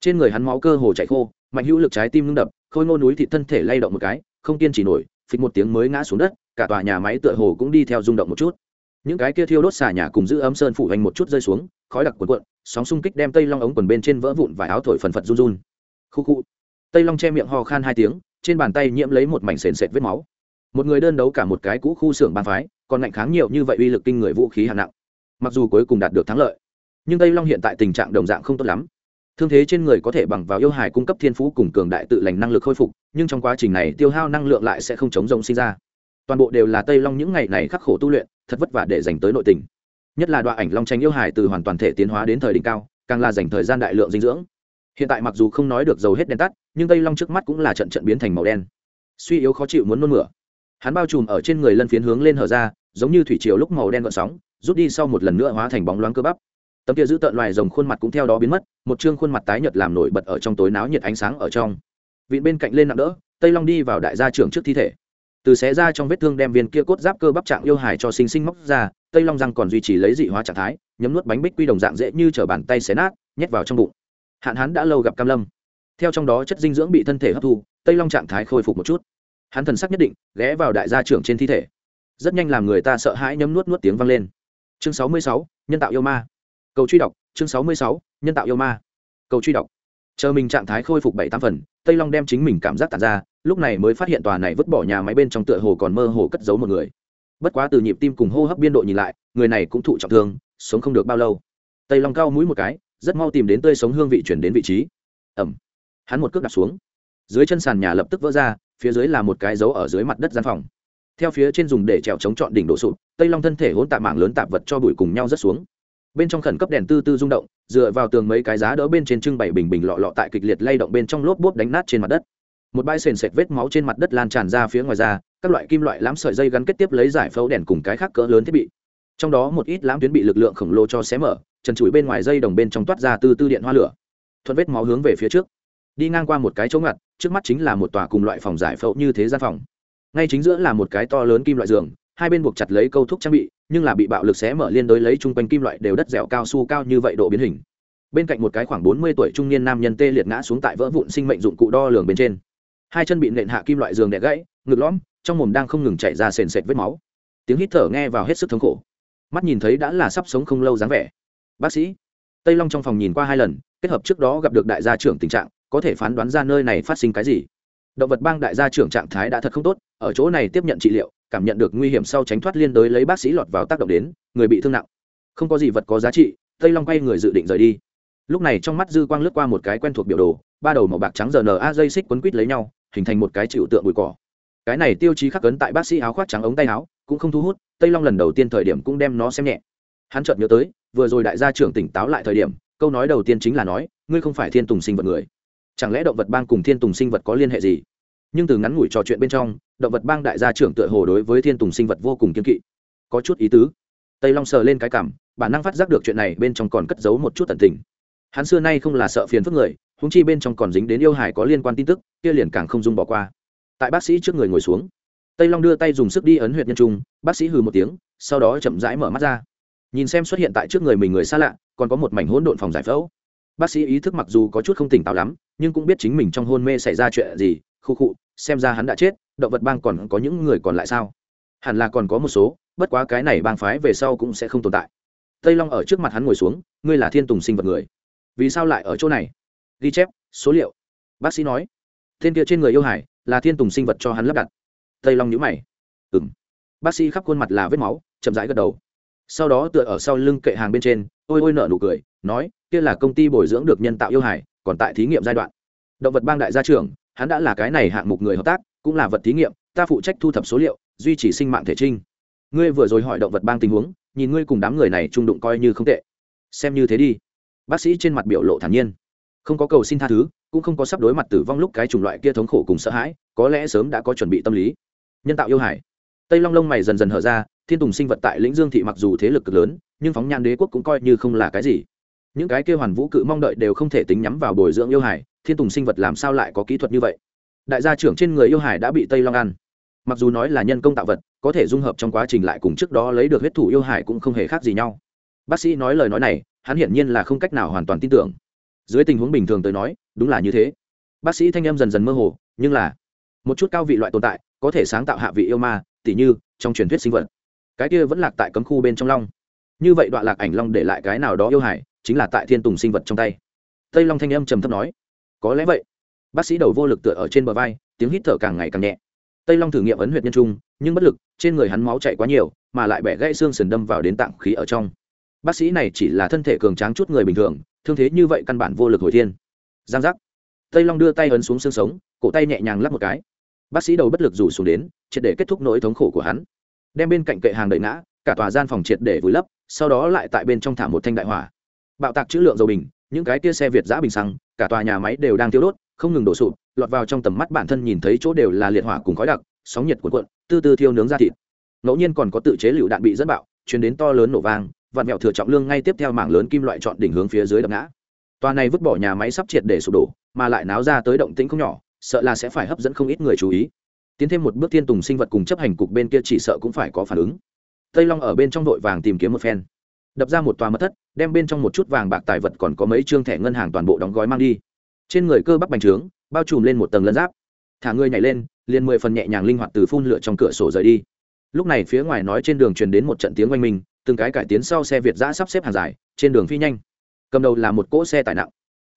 Trên người hắn máu cơ hồ chảy khô, mạnh hữu lực trái tim ngưng đập, khôi ngô núi thịt thân thể lay động một cái, không kiên trì nổi, phịch một tiếng mới ngã xuống đất, cả tòa nhà máy tựa hồ cũng đi theo rung động một chút. Những cái kia thiêu đốt xà nhà cùng giữ ấm sơn phủ hành một chút rơi xuống, khói đặc cuộn cuộn, sóng xung kích đem tây long ống quần bên trên vỡ vụn vài áo thổi phần phật run run. Khu khu. Tây long che miệng ho khan hai tiếng trên bàn tay nhiễm lấy một mảnh sền sệt vết máu. Một người đơn đấu cả một cái cũ khu xưởng bàn phái, còn ngạnh kháng nhiều như vậy uy lực kinh người vũ khí hạng nặng. Mặc dù cuối cùng đạt được thắng lợi, nhưng tây long hiện tại tình trạng đồng dạng không tốt lắm. Thương thế trên người có thể bằng vào yêu hải cung cấp thiên phú cùng cường đại tự lành năng lực khôi phục, nhưng trong quá trình này tiêu hao năng lượng lại sẽ không chống rông sinh ra. Toàn bộ đều là tây long những ngày này khắc khổ tu luyện, thật vất vả để dành tới nội tình. Nhất là đoạn ảnh long tranh yêu hải từ hoàn toàn thể tiến hóa đến thời đỉnh cao, càng là dành thời gian đại lượng dinh dưỡng hiện tại mặc dù không nói được dầu hết đèn tắt, nhưng tây long trước mắt cũng là trận trận biến thành màu đen. Suy yếu khó chịu muốn nôn mửa. Hắn bao trùm ở trên người lân phiến hướng lên hở ra, giống như thủy triều lúc màu đen gợn sóng, rút đi sau một lần nữa hóa thành bóng loáng cơ bắp. Tấm kia giữ tợn loài rồng khuôn mặt cũng theo đó biến mất, một chương khuôn mặt tái nhợt làm nổi bật ở trong tối náo nhiệt ánh sáng ở trong. Vịn bên cạnh lên nặng đỡ, tây long đi vào đại gia trưởng trước thi thể. Từ xé ra trong vết thương đem viên kia cốt giáp cơ bắp trạng yêu hài cho sinh sinh móc ra, tây long răng còn duy trì lấy dị hóa trạng thái, nhấm nuốt bánh bích quy đồng dạng dễ như chở bàn tay xé nát, nhét vào trong bụng hạn hán đã lâu gặp cam lâm. Theo trong đó chất dinh dưỡng bị thân thể hấp thu, tây long trạng thái khôi phục một chút. Hắn thần sắc nhất định, ghé vào đại gia trưởng trên thi thể. Rất nhanh làm người ta sợ hãi nhấm nuốt nuốt tiếng vang lên. Chương sáu mươi sáu, nhân tạo yêu ma. Cầu truy đọc, chương sáu mươi sáu, nhân tạo yêu ma. Cầu truy đọc. Chờ mình trạng thái khôi phục bảy tám phần, tây long đem chính mình cảm giác tàn ra, lúc này mới phát hiện tòa này vứt bỏ nhà máy bên trong tựa hồ còn mơ hồ cất giấu một người. Bất quá từ nhịp tim cùng hô hấp biên độ nhìn lại, người này cũng thụ trọng thương, sống không được bao lâu. Tây long cao mũi một cái rất mau tìm đến tươi sống hương vị chuyển đến vị trí. Ẩm. Hắn một cước đặt xuống. Dưới chân sàn nhà lập tức vỡ ra, phía dưới là một cái dấu ở dưới mặt đất gian phòng. Theo phía trên dùng để trèo chống trọn đỉnh đổ sụp, tây long thân thể hỗn tạp mạng lớn tạp vật cho bụi cùng nhau rất xuống. Bên trong khẩn cấp đèn tư tư rung động, dựa vào tường mấy cái giá đỡ bên trên trưng bày bình bình lọ lọ tại kịch liệt lay động bên trong lốp bốp đánh nát trên mặt đất. Một bãi sền sệt vết máu trên mặt đất lan tràn ra phía ngoài ra, các loại kim loại lãm sợi dây gắn kết tiếp lấy giải phẫu đèn cùng cái khác cỡ lớn thiết bị. Trong đó một ít lãm tuyến bị lực lượng khổng lồ cho xé mở trần trụi bên ngoài dây đồng bên trong toát ra từ tư điện hoa lửa, thuận vết máu hướng về phía trước, đi ngang qua một cái chỗ ngặt, trước mắt chính là một tòa cùng loại phòng giải phẫu như thế gian phòng. Ngay chính giữa là một cái to lớn kim loại giường, hai bên buộc chặt lấy câu thúc trang bị, nhưng là bị bạo lực xé mở liên đối lấy chung quanh kim loại đều đất dẻo cao su cao như vậy độ biến hình. Bên cạnh một cái khoảng bốn mươi tuổi trung niên nam nhân tê liệt ngã xuống tại vỡ vụn sinh mệnh dụng cụ đo lường bên trên. Hai chân bị nện hạ kim loại giường đẻ gãy, ngực lõm, trong mồm đang không ngừng chảy ra sền sệt vết máu. Tiếng hít thở nghe vào hết sức thống khổ. Mắt nhìn thấy đã là sắp sống không lâu dáng vẻ bác sĩ, tây long trong phòng nhìn qua hai lần, kết hợp trước đó gặp được đại gia trưởng tình trạng, có thể phán đoán ra nơi này phát sinh cái gì. Động vật bang đại gia trưởng trạng thái đã thật không tốt, ở chỗ này tiếp nhận trị liệu, cảm nhận được nguy hiểm sau tránh thoát liên đối lấy bác sĩ lọt vào tác động đến, người bị thương nặng. Không có gì vật có giá trị, tây long quay người dự định rời đi. Lúc này trong mắt dư quang lướt qua một cái quen thuộc biểu đồ, ba đầu màu bạc trắng giờ n a dây xích quấn quít lấy nhau, hình thành một cái chịu tượng bụi cỏ. Cái này tiêu chí khắc cấn tại bác sĩ áo khoác trắng ống tay áo, cũng không thu hút, tây long lần đầu tiên thời điểm cũng đem nó xem nhẹ. Hắn chợt nhớ tới vừa rồi đại gia trưởng tỉnh táo lại thời điểm, câu nói đầu tiên chính là nói, ngươi không phải thiên tùng sinh vật người. Chẳng lẽ động vật bang cùng thiên tùng sinh vật có liên hệ gì? Nhưng từ ngắn ngủi trò chuyện bên trong, động vật bang đại gia trưởng tựa hồ đối với thiên tùng sinh vật vô cùng kiên kỵ. Có chút ý tứ. Tây long sờ lên cái cảm, bản năng phát giác được chuyện này bên trong còn cất giấu một chút tận tình. Hắn xưa nay không là sợ phiền phức người húng chi bên trong còn dính đến yêu hải có liên quan tin tức, kia liền càng không dung bỏ qua. Tại bác sĩ trước người ngồi xuống, tây long đưa tay dùng sức đi ấn huyệt nhân trung, bác sĩ hừ một tiếng, sau đó chậm rãi mở mắt ra nhìn xem xuất hiện tại trước người mình người xa lạ, còn có một mảnh hỗn độn phòng giải phẫu. Bác sĩ ý thức mặc dù có chút không tỉnh táo lắm, nhưng cũng biết chính mình trong hôn mê xảy ra chuyện gì, khu khụ xem ra hắn đã chết, động vật bang còn có những người còn lại sao? Hẳn là còn có một số, bất quá cái này bang phái về sau cũng sẽ không tồn tại. Tây long ở trước mặt hắn ngồi xuống, ngươi là thiên tùng sinh vật người. Vì sao lại ở chỗ này? Ghi chép, số liệu. Bác sĩ nói. Tên kia trên người yêu hải, là thiên tùng sinh vật cho hắn lắp đặt. Tây long nhữ mày. Ừng bác sĩ khắp khuôn mặt là vết máu, chậm rãi gật đầu sau đó tựa ở sau lưng kệ hàng bên trên, ôi ôi nợ nụ cười, nói, kia là công ty bồi dưỡng được nhân tạo yêu hải còn tại thí nghiệm giai đoạn. Động vật bang đại gia trưởng, hắn đã là cái này hạng mục người hợp tác, cũng là vật thí nghiệm, ta phụ trách thu thập số liệu, duy trì sinh mạng thể trinh. Ngươi vừa rồi hỏi động vật bang tình huống, nhìn ngươi cùng đám người này trung đụng coi như không tệ. Xem như thế đi. Bác sĩ trên mặt biểu lộ thản nhiên. Không có cầu xin tha thứ, cũng không có sắp đối mặt tử vong lúc cái chủng loại kia thống khổ cùng sợ hãi, có lẽ sớm đã có chuẩn bị tâm lý. Nhân tạo yêu hải tây long lông mày dần dần hở ra thiên tùng sinh vật tại lĩnh dương thị mặc dù thế lực cực lớn, nhưng phóng nhan đế quốc cũng coi như không là cái gì. Những cái kêu hoàn vũ cự mong đợi đều không thể tính nhắm vào bồi dưỡng yêu hải, thiên tùng sinh vật làm sao lại có kỹ thuật như vậy? Đại gia trưởng trên người yêu hải đã bị tây long ăn. Mặc dù nói là nhân công tạo vật, có thể dung hợp trong quá trình lại cùng trước đó lấy được huyết thủ yêu hải cũng không hề khác gì nhau. Bác sĩ nói lời nói này, hắn hiển nhiên là không cách nào hoàn toàn tin tưởng. Dưới tình huống bình thường tới nói, đúng là như thế. Bác sĩ thanh em dần dần mơ hồ, nhưng là, một chút cao vị loại tồn tại, có thể sáng tạo hạ vị yêu ma, tỉ như trong truyền thuyết sinh vật cái kia vẫn lạc tại cấm khu bên trong long. Như vậy đoạn lạc ảnh long để lại cái nào đó yêu hải chính là tại thiên tùng sinh vật trong tay. Tây long thanh âm trầm thấp nói, có lẽ vậy. Bác sĩ đầu vô lực tựa ở trên bờ vai, tiếng hít thở càng ngày càng nhẹ. Tây long thử nghiệm ấn huyệt nhân trung, nhưng bất lực, trên người hắn máu chạy quá nhiều, mà lại bẻ gãy xương sườn đâm vào đến tạng khí ở trong. Bác sĩ này chỉ là thân thể cường tráng chút người bình thường, thương thế như vậy căn bản vô lực hồi thiên. Giang giác. Tây long đưa tay ấn xuống xương sống, cổ tay nhẹ nhàng lắp một cái. Bác sĩ đầu bất lực rủ xuống đến, triệt để kết thúc nỗi thống khổ của hắn đem bên cạnh kệ hàng đẩy ngã, cả tòa gian phòng triệt để vùi lấp, sau đó lại tại bên trong thả một thanh đại hỏa. Bạo tạc chữ lượng dầu bình, những cái kia xe việt giã bình xăng, cả tòa nhà máy đều đang tiêu đốt, không ngừng đổ sụp, lọt vào trong tầm mắt bản thân nhìn thấy chỗ đều là liệt hỏa cùng khói đặc, sóng nhiệt cuộn cuộn, tư tư thiêu nướng ra thịt. Ngẫu nhiên còn có tự chế lựu đạn bị dẫn bạo chuyển đến to lớn nổ vang, vạn mẹo thừa trọng lương ngay tiếp theo mảng lớn kim loại chọn đỉnh hướng phía dưới đập ngã. Tòa này vứt bỏ nhà máy sắp triệt để sụp đổ, mà lại náo ra tới động tĩnh không nhỏ, sợ là sẽ phải hấp dẫn không ít người chú ý tiến thêm một bước thiên tùng sinh vật cùng chấp hành cục bên kia chỉ sợ cũng phải có phản ứng. Tây long ở bên trong đội vàng tìm kiếm một phen. Đập ra một tòa mất thất, đem bên trong một chút vàng bạc tài vật còn có mấy trương thẻ ngân hàng toàn bộ đóng gói mang đi. Trên người cơ bắp bành trướng, bao trùm lên một tầng lân giáp. Thả người nhảy lên, liền mười phần nhẹ nhàng linh hoạt từ phun lửa trong cửa sổ rời đi. Lúc này phía ngoài nói trên đường truyền đến một trận tiếng oanh minh, từng cái cải tiến sau xe việt giã sắp xếp hàng dài, trên đường phi nhanh. Cầm đầu là một cỗ xe tải nặng.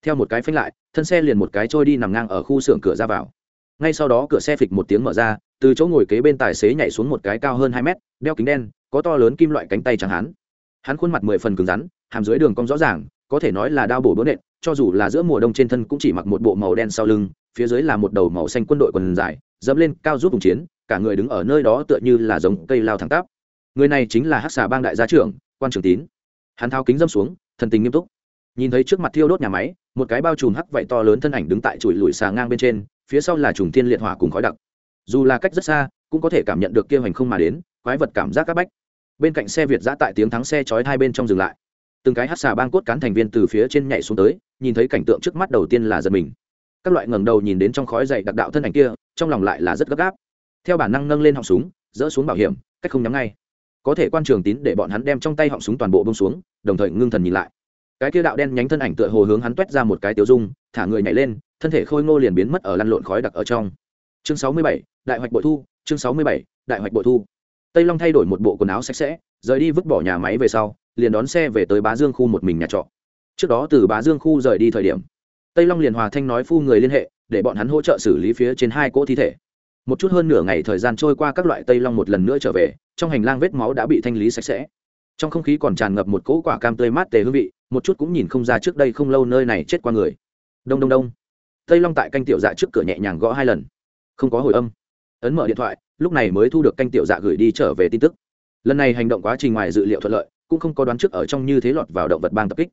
Theo một cái phanh lại, thân xe liền một cái trôi đi nằm ngang ở khu xưởng cửa ra vào ngay sau đó cửa xe phịch một tiếng mở ra, từ chỗ ngồi kế bên tài xế nhảy xuống một cái cao hơn hai mét, đeo kính đen, có to lớn kim loại cánh tay chẳng hắn. Hắn khuôn mặt mười phần cứng rắn, hàm dưới đường cong rõ ràng, có thể nói là đao bổ bố nện, cho dù là giữa mùa đông trên thân cũng chỉ mặc một bộ màu đen sau lưng, phía dưới là một đầu màu xanh quân đội quần dài, dẫm lên cao giúp vùng chiến, cả người đứng ở nơi đó tựa như là giống cây lao thẳng tắp. Người này chính là hắc xà bang đại gia trưởng, quan trường tín. Hắn thao kính dâm xuống, thần tình nghiêm túc. Nhìn thấy trước mặt thiêu đốt nhà máy một cái bao trùm hắc vậy to lớn thân ảnh đứng tại chuỗi lùi xà ngang bên trên, phía sau là trùng thiên liệt hỏa cùng khói đặc. Dù là cách rất xa, cũng có thể cảm nhận được kia hoành không mà đến, quái vật cảm giác các bách. Bên cạnh xe việt giã tại tiếng thắng xe chói hai bên trong dừng lại. Từng cái hát xà bang cốt cán thành viên từ phía trên nhảy xuống tới, nhìn thấy cảnh tượng trước mắt đầu tiên là giật mình. Các loại ngẩng đầu nhìn đến trong khói dày đặc đạo thân ảnh kia, trong lòng lại là rất gấp gáp. Theo bản năng nâng lên họng súng, dỡ xuống bảo hiểm, cách không nhắm ngay. Có thể quan trường tín để bọn hắn đem trong tay họng súng toàn bộ bông xuống, đồng thời ngưng thần nhìn lại cái kia đạo đen nhánh thân ảnh tựa hồ hướng hắn t ra một cái tiêu dung, thả người nhảy lên, thân thể khôi ngô liền biến mất ở lăn lộn khói đặc ở trong. Chương sáu mươi bảy, đại hoạch bội thu, chương sáu mươi bảy, đại hoạch bội thu. Tây long thay đổi một bộ quần áo sạch sẽ, rời đi vứt bỏ nhà máy về sau, liền đón xe về tới bá dương khu một mình nhà trọ. Trước đó từ bá dương khu rời đi thời điểm, tây long liền hòa thanh nói phu người liên hệ, để bọn hắn hỗ trợ xử lý phía trên hai cỗ thi thể. Một chút hơn nửa ngày thời gian trôi qua các loại tây long một lần nữa trở về, trong hành lang vết máu đã bị thanh lý sạch sẽ trong không khí còn tràn ngập một cỗ quả cam tươi mát tề hương vị, một chút cũng nhìn không ra trước đây không lâu nơi này chết qua người. Đông đông đông. Tây long tại canh tiểu dạ trước cửa nhẹ nhàng gõ hai lần. Không có hồi âm. Ấn mở điện thoại, lúc này mới thu được canh tiểu dạ gửi đi trở về tin tức. Lần này hành động quá trình ngoài dự liệu thuận lợi, cũng không có đoán trước ở trong như thế lọt vào động vật bang tập kích.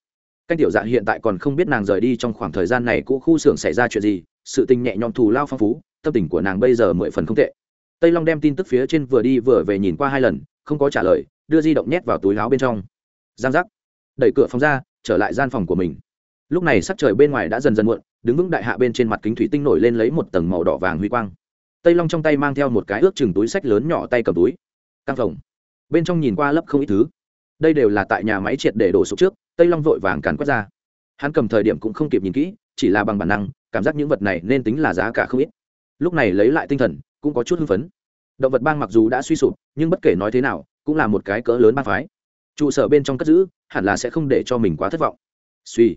Canh tiểu dạ hiện tại còn không biết nàng rời đi trong khoảng thời gian này cũ khu xưởng xảy ra chuyện gì, sự tình nhẹ nhõm thù lao phong phú, tâm tình của nàng bây giờ mười phần không tệ. Tây long đem tin tức phía trên vừa đi vừa về nhìn qua hai lần, không có trả lời đưa di động nhét vào túi áo bên trong. Giang giác. Đẩy cửa phòng ra, trở lại gian phòng của mình. Lúc này sắc trời bên ngoài đã dần dần muộn, đứng vững đại hạ bên trên mặt kính thủy tinh nổi lên lấy một tầng màu đỏ vàng huy quang. Tây long trong tay mang theo một cái ước chừng túi sách lớn nhỏ tay cầm túi. Căng phòng. Bên trong nhìn qua lấp không ít thứ. Đây đều là tại nhà máy triệt để đổ sụp trước, tây long vội vàng càn quét ra. Hắn cầm thời điểm cũng không kịp nhìn kỹ, chỉ là bằng bản năng, cảm giác những vật này nên tính là giá cả không ít. Lúc này lấy lại tinh thần, cũng có chút hưng phấn. Động vật bang mặc dù đã suy sụp, nhưng bất kể nói thế nào cũng là một cái cỡ lớn bang phái. Trụ sở bên trong cất giữ hẳn là sẽ không để cho mình quá thất vọng. Suy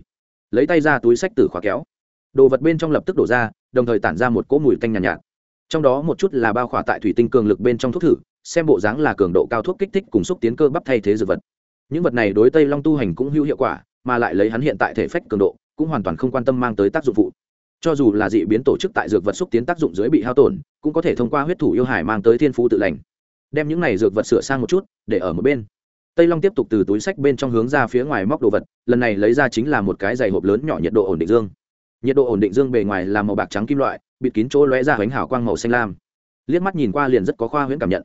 lấy tay ra túi sách từ khóa kéo. Đồ vật bên trong lập tức đổ ra đồng thời tản ra một cỗ mùi tanh nhàn nhạt, nhạt. Trong đó một chút là bao khỏa tại thủy tinh cường lực bên trong thuốc thử xem bộ dáng là cường độ cao thuốc kích thích cùng xúc tiến cơ bắp thay thế dược vật. Những vật này đối tây long tu hành cũng hữu hiệu quả mà lại lấy hắn hiện tại thể phách cường độ cũng hoàn toàn không quan tâm mang tới tác dụng phụ. Cho dù là dị biến tổ chức tại dược vật xúc tiến tác dụng dưới bị hao tổn cũng có thể thông qua huyết thủ yêu hải mang tới thiên phú tự lành đem những này dược vật sửa sang một chút, để ở một bên. Tây long tiếp tục từ túi sách bên trong hướng ra phía ngoài móc đồ vật, lần này lấy ra chính là một cái giày hộp lớn nhỏ nhiệt độ ổn định dương. Nhiệt độ ổn định dương bề ngoài là màu bạc trắng kim loại, bịt kín chỗ lóe ra bánh hào quang màu xanh lam. Liếc mắt nhìn qua liền rất có khoa huyễn cảm nhận.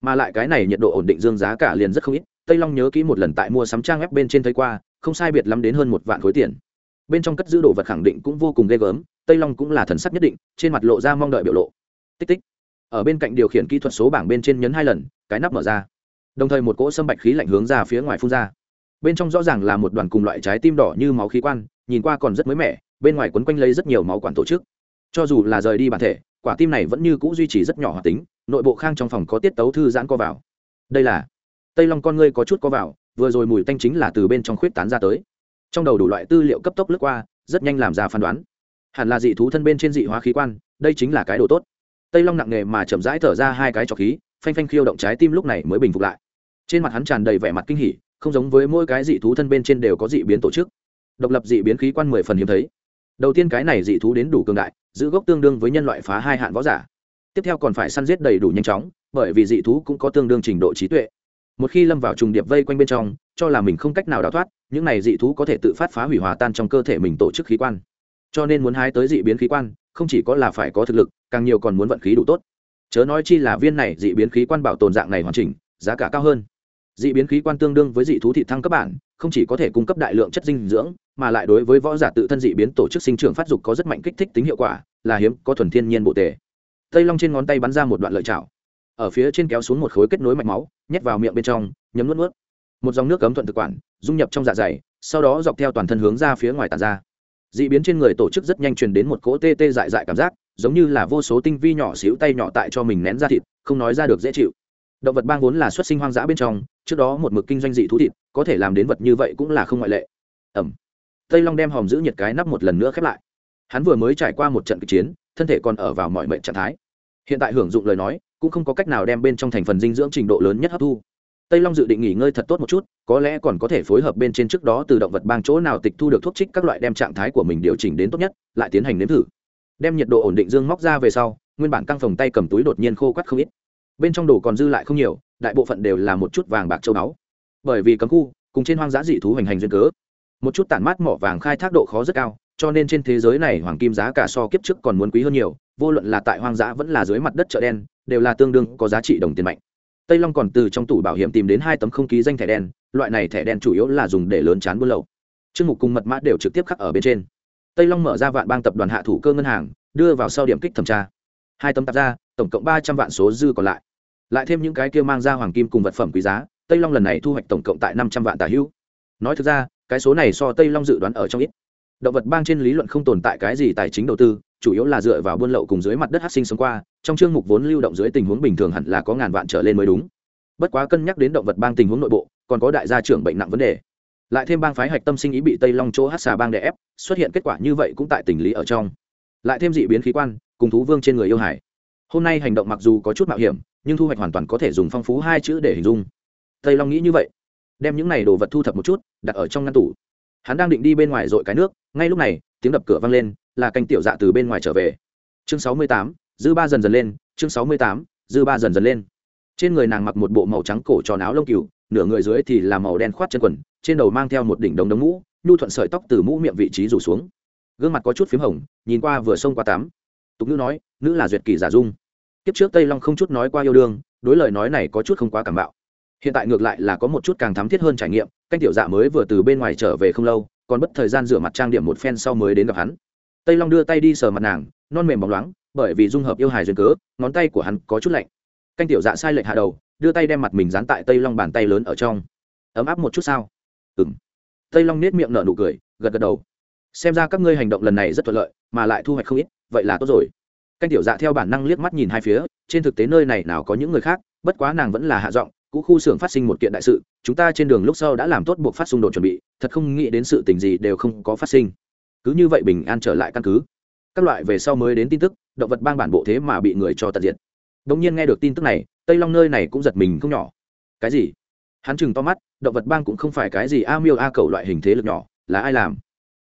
Mà lại cái này nhiệt độ ổn định dương giá cả liền rất không ít, tây long nhớ kỹ một lần tại mua sắm trang web bên trên thấy qua, không sai biệt lắm đến hơn một vạn khối tiền. Bên trong cất giữ đồ vật khẳng định cũng vô cùng ghê gớm, tây long cũng là thần sắc nhất định, trên mặt lộ ra mong đợi biểu lộ. Tích tích ở bên cạnh điều khiển kỹ thuật số bảng bên trên nhấn hai lần, cái nắp mở ra. Đồng thời một cỗ sâm bạch khí lạnh hướng ra phía ngoài phun ra. Bên trong rõ ràng là một đoàn cùng loại trái tim đỏ như máu khí quan, nhìn qua còn rất mới mẻ, bên ngoài quấn quanh lấy rất nhiều máu quản tổ chức. Cho dù là rời đi bản thể, quả tim này vẫn như c ũ duy trì rất nhỏ hoạt tính, nội bộ khang trong phòng có tiết tấu thư giãn co vào. Đây là tây long con ngươi có chút co vào, vừa rồi mùi tanh chính là từ bên trong khuyết tán ra tới. Trong đầu đủ loại tư liệu cấp tốc lướt qua, rất nhanh làm ra phán đoán. Hẳn là dị thú thân bên trên dị hóa khí quan, đây chính là cái đồ tốt tây long nặng nề mà chậm rãi thở ra hai cái trọc khí, phanh phanh khiêu động trái tim lúc này mới bình phục lại. Trên mặt hắn tràn đầy vẻ mặt kinh hỉ, không giống với mỗi cái dị thú thân bên trên đều có dị biến tổ chức. Độc lập dị biến khí quan mười phần hiếm thấy. Đầu tiên cái này dị thú đến đủ cường đại, giữ gốc tương đương với nhân loại phá hai hạn võ giả. Tiếp theo còn phải săn giết đầy đủ nhanh chóng, bởi vì dị thú cũng có tương đương trình độ trí tuệ. Một khi lâm vào trùng điệp vây quanh bên trong, cho là mình không cách nào đào thoát, những này dị thú có thể tự phát phá hủy hòa tan trong cơ thể mình tổ chức khí quan. Cho nên muốn hái tới dị biến khí quan không chỉ có là phải có thực lực, càng nhiều còn muốn vận khí đủ tốt. Chớ nói chi là viên này dị biến khí quan bảo tồn dạng này hoàn chỉnh, giá cả cao hơn. Dị biến khí quan tương đương với dị thú thị thăng cấp bản, không chỉ có thể cung cấp đại lượng chất dinh dưỡng, mà lại đối với võ giả tự thân dị biến tổ chức sinh trưởng phát dục có rất mạnh kích thích tính hiệu quả, là hiếm, có thuần thiên nhiên bộ tề. Tây long trên ngón tay bắn ra một đoạn lợi chảo ở phía trên kéo xuống một khối kết nối mạch máu, nhét vào miệng bên trong, nhấm nuốt nuốt. Một dòng nước cấm thuận thực quản, dung nhập trong dạ dày, sau đó dọc theo toàn thân hướng ra phía ngoài tàn ra d ị biến trên người tổ chức rất nhanh truyền đến một cỗ tê tê dại dại cảm giác, giống như là vô số tinh vi nhỏ xíu tay nhỏ tại cho mình nén ra thịt, không nói ra được dễ chịu. Động vật bang vốn là xuất sinh hoang dã bên trong, trước đó một mực kinh doanh dị thú thịt, có thể làm đến vật như vậy cũng là không ngoại lệ. Ẩm. Tây long đem hòm giữ nhiệt cái nắp một lần nữa khép lại. Hắn vừa mới trải qua một trận kịch chiến, thân thể còn ở vào mọi mệnh trạng thái. Hiện tại hưởng dụng lời nói, cũng không có cách nào đem bên trong thành phần dinh dưỡng trình độ lớn nhất hấp thu tây long dự định nghỉ ngơi thật tốt một chút, có lẽ còn có thể phối hợp bên trên trước đó từ động vật bang chỗ nào tịch thu được thuốc trích các loại đem trạng thái của mình điều chỉnh đến tốt nhất, lại tiến hành nếm thử. Đem nhiệt độ ổn định dương móc ra về sau, nguyên bản căng phòng tay cầm túi đột nhiên khô quắt không ít. Bên trong đồ còn dư lại không nhiều, đại bộ phận đều là một chút vàng bạc châu báu. Bởi vì cấm khu, cùng trên hoang dã dị thú hành hành duyên cớ. Một chút tản mát mỏ vàng khai thác độ khó rất cao, cho nên trên thế giới này hoàng kim giá cả so kiếp trước còn muốn quý hơn nhiều, vô luận là tại hoang dã vẫn là dưới mặt đất chợ đen, đều là tương đương có giá trị đồng tiền mạnh tây long còn từ trong tủ bảo hiểm tìm đến hai tấm không ký danh thẻ đen, loại này thẻ đen chủ yếu là dùng để lớn chán buôn lậu. Chương mục cùng mật mã đều trực tiếp khắc ở bên trên. Tây long mở ra vạn bang tập đoàn hạ thủ cơ ngân hàng, đưa vào sau điểm kích thẩm tra. Hai tấm tạp ra, tổng cộng ba trăm vạn số dư còn lại. Lại thêm những cái kia mang ra hoàng kim cùng vật phẩm quý giá, tây long lần này thu hoạch tổng cộng tại năm trăm vạn tả hữu. Nói thực ra, cái số này so tây long dự đoán ở trong ít. Động vật bang trên lý luận không tồn tại cái gì tài chính đầu tư chủ yếu là dựa vào buôn lậu cùng dưới mặt đất hát sinh sống qua, trong chương mục vốn lưu động dưới tình huống bình thường hẳn là có ngàn vạn trở lên mới đúng. Bất quá cân nhắc đến động vật bang tình huống nội bộ, còn có đại gia trưởng bệnh nặng vấn đề. Lại thêm bang phái hạch tâm sinh ý bị tây long chỗ hát xà bang đè ép, xuất hiện kết quả như vậy cũng tại tình lý ở trong. Lại thêm dị biến khí quan, cùng thú vương trên người yêu hải. Hôm nay hành động mặc dù có chút mạo hiểm, nhưng thu hoạch hoàn toàn có thể dùng phong phú hai chữ để hình dung. Tây long nghĩ như vậy, đem những này đồ vật thu thập một chút, đặt ở trong ngăn tủ. Hắn đang định đi bên ngoài dội cái nước, ngay lúc này, tiếng đập cửa vang lên là canh tiểu dạ từ bên ngoài trở về. Chương sáu mươi tám, dư ba dần dần lên, chương sáu mươi tám, dư ba dần dần lên. Trên người nàng mặc một bộ màu trắng cổ tròn áo lông cừu, nửa người dưới thì là màu đen khoát chân quần, trên đầu mang theo một đỉnh đống đống mũ, nhu thuận sợi tóc từ mũ miệng vị trí rủ xuống. Gương mặt có chút p h í m hồng, nhìn qua vừa xông qua tắm. Tục nữ nói, nữ là duyệt kỳ giả dung. Kiếp trước tây long không chút nói qua yêu đương, đối lời nói này có chút không quá cảm bạo. Hiện tại ngược lại là có một chút càng thắm thiết hơn trải nghiệm, canh tiểu dạ mới vừa từ bên ngoài trở về không lâu, còn bất thời gian rửa mặt trang điểm một phen sau mới đến gặp hắn tây long đưa tay đi sờ mặt nàng, non mềm bóng loáng, bởi vì dung hợp yêu hài duyên cớ, ngón tay của hắn có chút lạnh. Canh tiểu dạ sai lệch hạ đầu, đưa tay đem mặt mình dán tại tây long bàn tay lớn ở trong. Ấm áp một chút sao? Ừng tây long nết miệng nở nụ cười, gật gật đầu. Xem ra các ngươi hành động lần này rất thuận lợi, mà lại thu hoạch không ít, vậy là tốt rồi. Canh tiểu dạ theo bản năng liếc mắt nhìn hai phía, trên thực tế nơi này nào có những người khác, bất quá nàng vẫn là hạ giọng, cũ khu xưởng phát sinh một kiện đại sự, chúng ta trên đường lúc sau đã làm tốt buộc phát xung đột chuẩn bị, thật không nghĩ đến sự tình gì đều không có phát sinh cứ như vậy bình an trở lại căn cứ. Các loại về sau mới đến tin tức, động vật bang bản bộ thế mà bị người cho tận diệt. Đống nhiên nghe được tin tức này, tây long nơi này cũng giật mình không nhỏ. Cái gì? Hắn chừng to mắt, động vật bang cũng không phải cái gì a miêu a cầu loại hình thế lực nhỏ, là ai làm?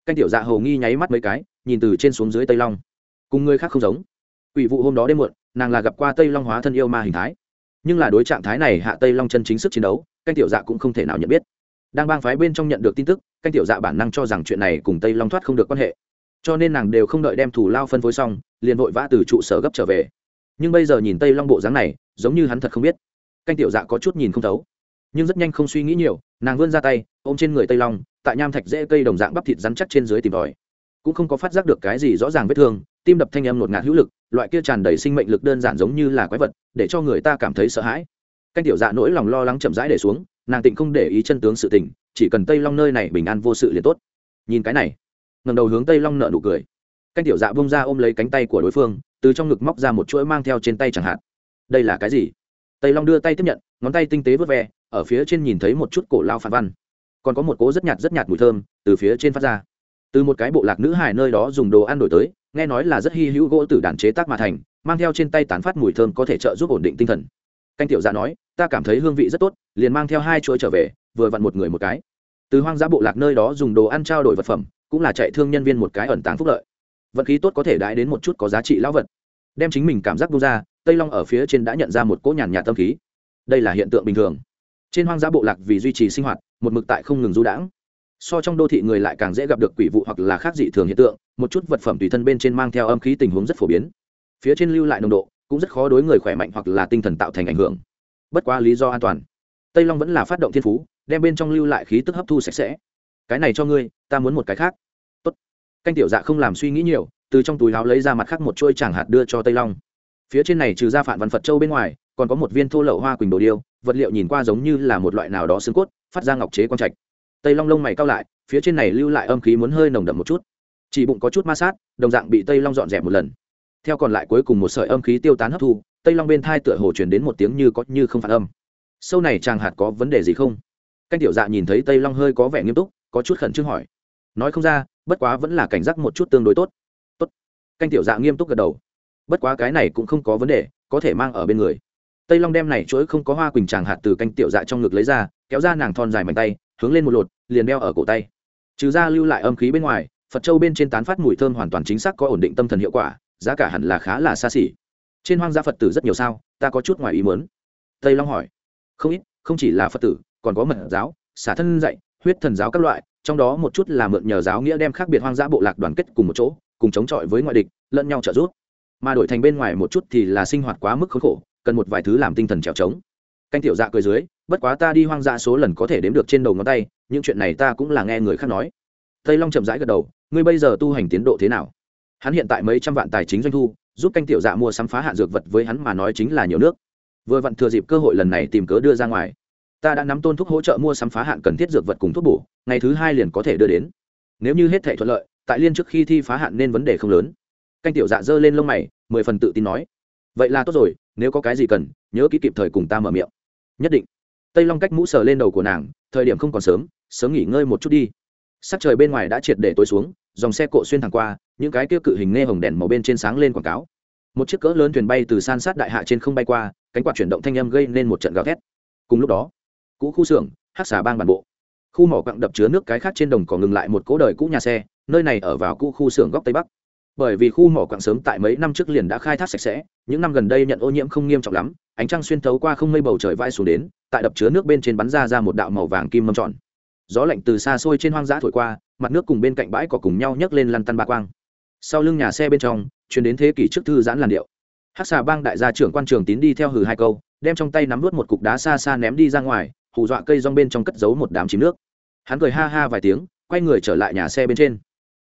Canh tiểu dạ hầu nghi nháy mắt mấy cái, nhìn từ trên xuống dưới tây long. Cùng người khác không giống. Quỷ vụ hôm đó đêm muộn, nàng là gặp qua tây long hóa thân yêu ma hình thái. Nhưng là đối trạng thái này hạ tây long chân chính sức chiến đấu, canh tiểu dạ cũng không thể nào nhận biết. Đang bang phái bên trong nhận được tin tức canh tiểu dạ bản năng cho rằng chuyện này cùng tây long thoát không được quan hệ. Cho nên nàng đều không đợi đem thủ lao phân phối xong, liền vội vã từ trụ sở gấp trở về. Nhưng bây giờ nhìn tây long bộ dáng này, giống như hắn thật không biết. Canh tiểu dạ có chút nhìn không thấu. Nhưng rất nhanh không suy nghĩ nhiều, nàng vươn ra tay, ôm trên người tây long, tại nham thạch dễ cây đồng dạng bắp thịt rắn chắc trên dưới tìm tòi. Cũng không có phát giác được cái gì rõ ràng vết thương, tim đập thanh âm ngột ngạt hữu lực, loại kia tràn đầy sinh mệnh lực đơn giản giống như là quái vật, để cho người ta cảm thấy sợ hãi. Canh tiểu dạ nỗi lòng lo lắng chậm rãi để xuống, nàng tịnh không để ý chân tướng sự tình chỉ cần tây long nơi này bình an vô sự liền tốt nhìn cái này ngầm đầu hướng tây long nợ nụ cười canh tiểu dạ bông ra ôm lấy cánh tay của đối phương từ trong ngực móc ra một chuỗi mang theo trên tay chẳng hạn đây là cái gì tây long đưa tay tiếp nhận ngón tay tinh tế vớt ve ở phía trên nhìn thấy một chút cổ lao phản văn còn có một cố rất nhạt rất nhạt mùi thơm từ phía trên phát ra từ một cái bộ lạc nữ hải nơi đó dùng đồ ăn đổi tới nghe nói là rất hy hữu gỗ từ đàn chế tác mà thành mang theo trên tay tán phát mùi thơm có thể trợ giúp ổn định tinh thần canh tiểu dạ nói ta cảm thấy hương vị rất tốt liền mang theo hai chuỗi trở về vừa vặn một người một cái. Từ hoang dã bộ lạc nơi đó dùng đồ ăn trao đổi vật phẩm, cũng là chạy thương nhân viên một cái ẩn tàng phúc lợi. Vận khí tốt có thể đãi đến một chút có giá trị lão vật. Đem chính mình cảm giác bung ra, tây long ở phía trên đã nhận ra một cỗ nhàn nhạt tâm khí. Đây là hiện tượng bình thường. Trên hoang dã bộ lạc vì duy trì sinh hoạt, một mực tại không ngừng du đãng. So trong đô thị người lại càng dễ gặp được quỷ vụ hoặc là khác dị thường hiện tượng, một chút vật phẩm tùy thân bên trên mang theo âm khí tình huống rất phổ biến. Phía trên lưu lại nồng độ, cũng rất khó đối người khỏe mạnh hoặc là tinh thần tạo thành ảnh hưởng. Bất quá lý do an toàn. Tây long vẫn là phát động thiên phú đem bên trong lưu lại khí tức hấp thu sạch sẽ. Cái này cho ngươi, ta muốn một cái khác. Tốt. canh tiểu dạ không làm suy nghĩ nhiều, từ trong túi áo lấy ra mặt khác một chuôi chẳng hạt đưa cho tây long. Phía trên này trừ ra phản văn phật châu bên ngoài, còn có một viên thô lậu hoa quỳnh đồ điêu, vật liệu nhìn qua giống như là một loại nào đó xương cốt, phát ra ngọc chế quang trạch. Tây long lông mày cao lại, phía trên này lưu lại âm khí muốn hơi nồng đậm một chút. Chỉ bụng có chút ma sát, đồng dạng bị tây long dọn dẹp một lần. Theo còn lại cuối cùng một sợi âm khí tiêu tán hấp thu, tây long bên thai tựa hồ chuyển đến một tiếng như có như không phản âm. Sâu này chàng hạt có vấn đề gì không? Canh tiểu dạ nhìn thấy tây long hơi có vẻ nghiêm túc, có chút khẩn trương hỏi. Nói không ra, bất quá vẫn là cảnh giác một chút tương đối tốt. Tốt. Canh tiểu dạ nghiêm túc gật đầu. Bất quá cái này cũng không có vấn đề, có thể mang ở bên người. Tây long đem này chuỗi không có hoa quỳnh tràng hạt từ canh tiểu dạ trong ngực lấy ra, kéo ra nàng thon dài mảnh tay, hướng lên một lột, liền đeo ở cổ tay. Trừ ra lưu lại âm khí bên ngoài, phật châu bên trên tán phát mùi thơm hoàn toàn chính xác có ổn định tâm thần hiệu quả, giá cả hẳn là khá là xa xỉ. Trên hoang gia phật tử rất nhiều sao, ta có chút ngoài ý muốn. Tây long hỏi. Không ít, không chỉ là phật tử còn có mật giáo, xả thân dạy, huyết thần giáo các loại, trong đó một chút là mượn nhờ giáo nghĩa đem khác biệt hoang dã bộ lạc đoàn kết cùng một chỗ, cùng chống chọi với ngoại địch, lẫn nhau trợ giúp. Mà đổi thành bên ngoài một chút thì là sinh hoạt quá mức khốn khổ, cần một vài thứ làm tinh thần trèo trống. Canh tiểu dạ cười dưới, bất quá ta đi hoang dã số lần có thể đếm được trên đầu ngón tay, những chuyện này ta cũng là nghe người khác nói. Tây long chậm rãi gật đầu, ngươi bây giờ tu hành tiến độ thế nào? Hắn hiện tại mấy trăm vạn tài chính doanh thu, giúp canh tiểu dạ mua sắm phá hạ dược vật với hắn mà nói chính là nhiều nước. Vừa vặn thừa dịp cơ hội lần này tìm cớ đưa ra ngoài ta đã nắm tôn thuốc hỗ trợ mua sắm phá hạn cần thiết dược vật cùng thuốc bổ, ngày thứ hai liền có thể đưa đến. Nếu như hết thể thuận lợi, tại liên trước khi thi phá hạn nên vấn đề không lớn. Canh tiểu dạ dơ lên lông mày, mười phần tự tin nói. Vậy là tốt rồi, nếu có cái gì cần, nhớ kỹ kịp thời cùng ta mở miệng. Nhất định. Tây long cách mũ sờ lên đầu của nàng, thời điểm không còn sớm sớm nghỉ ngơi một chút đi. Sắc trời bên ngoài đã triệt để tối xuống, dòng xe cộ xuyên thẳng qua, những cái kia cự hình nghe hồng đèn màu bên trên sáng lên quảng cáo. Một chiếc cỡ lớn thuyền bay từ san sát đại hạ trên không bay qua, cánh quạt chuyển động thanh âm gây nên một trận gào thét. Cùng lúc đó cũ khu xưởng, hát xà bang bản bộ. Khu mỏ quặng đập chứa nước cái khác trên đồng cỏ ngừng lại một cố đời cũ nhà xe, nơi này ở vào cũ khu xưởng góc tây bắc. Bởi vì khu mỏ quặng sớm tại mấy năm trước liền đã khai thác sạch sẽ, những năm gần đây nhận ô nhiễm không nghiêm trọng lắm, ánh trăng xuyên thấu qua không mây bầu trời vai xuống đến, tại đập chứa nước bên trên bắn ra ra một đạo màu vàng kim mâm tròn. Gió lạnh từ xa xôi trên hoang dã thổi qua, mặt nước cùng bên cạnh bãi cỏ cùng nhau nhấc lên lăn tăn ba quang. Sau lưng nhà xe bên trong, chuyển đến thế kỷ trước thư giãn làn điệu. Hát xà bang đại gia trưởng quan trường tín đi theo hừ hai câu, đem trong tay nắm vớt một cục đá xa xa ném đi ra ngoài hù dọa cây rong bên trong cất giấu một đám chìm nước. Hắn cười ha ha vài tiếng, quay người trở lại nhà xe bên trên.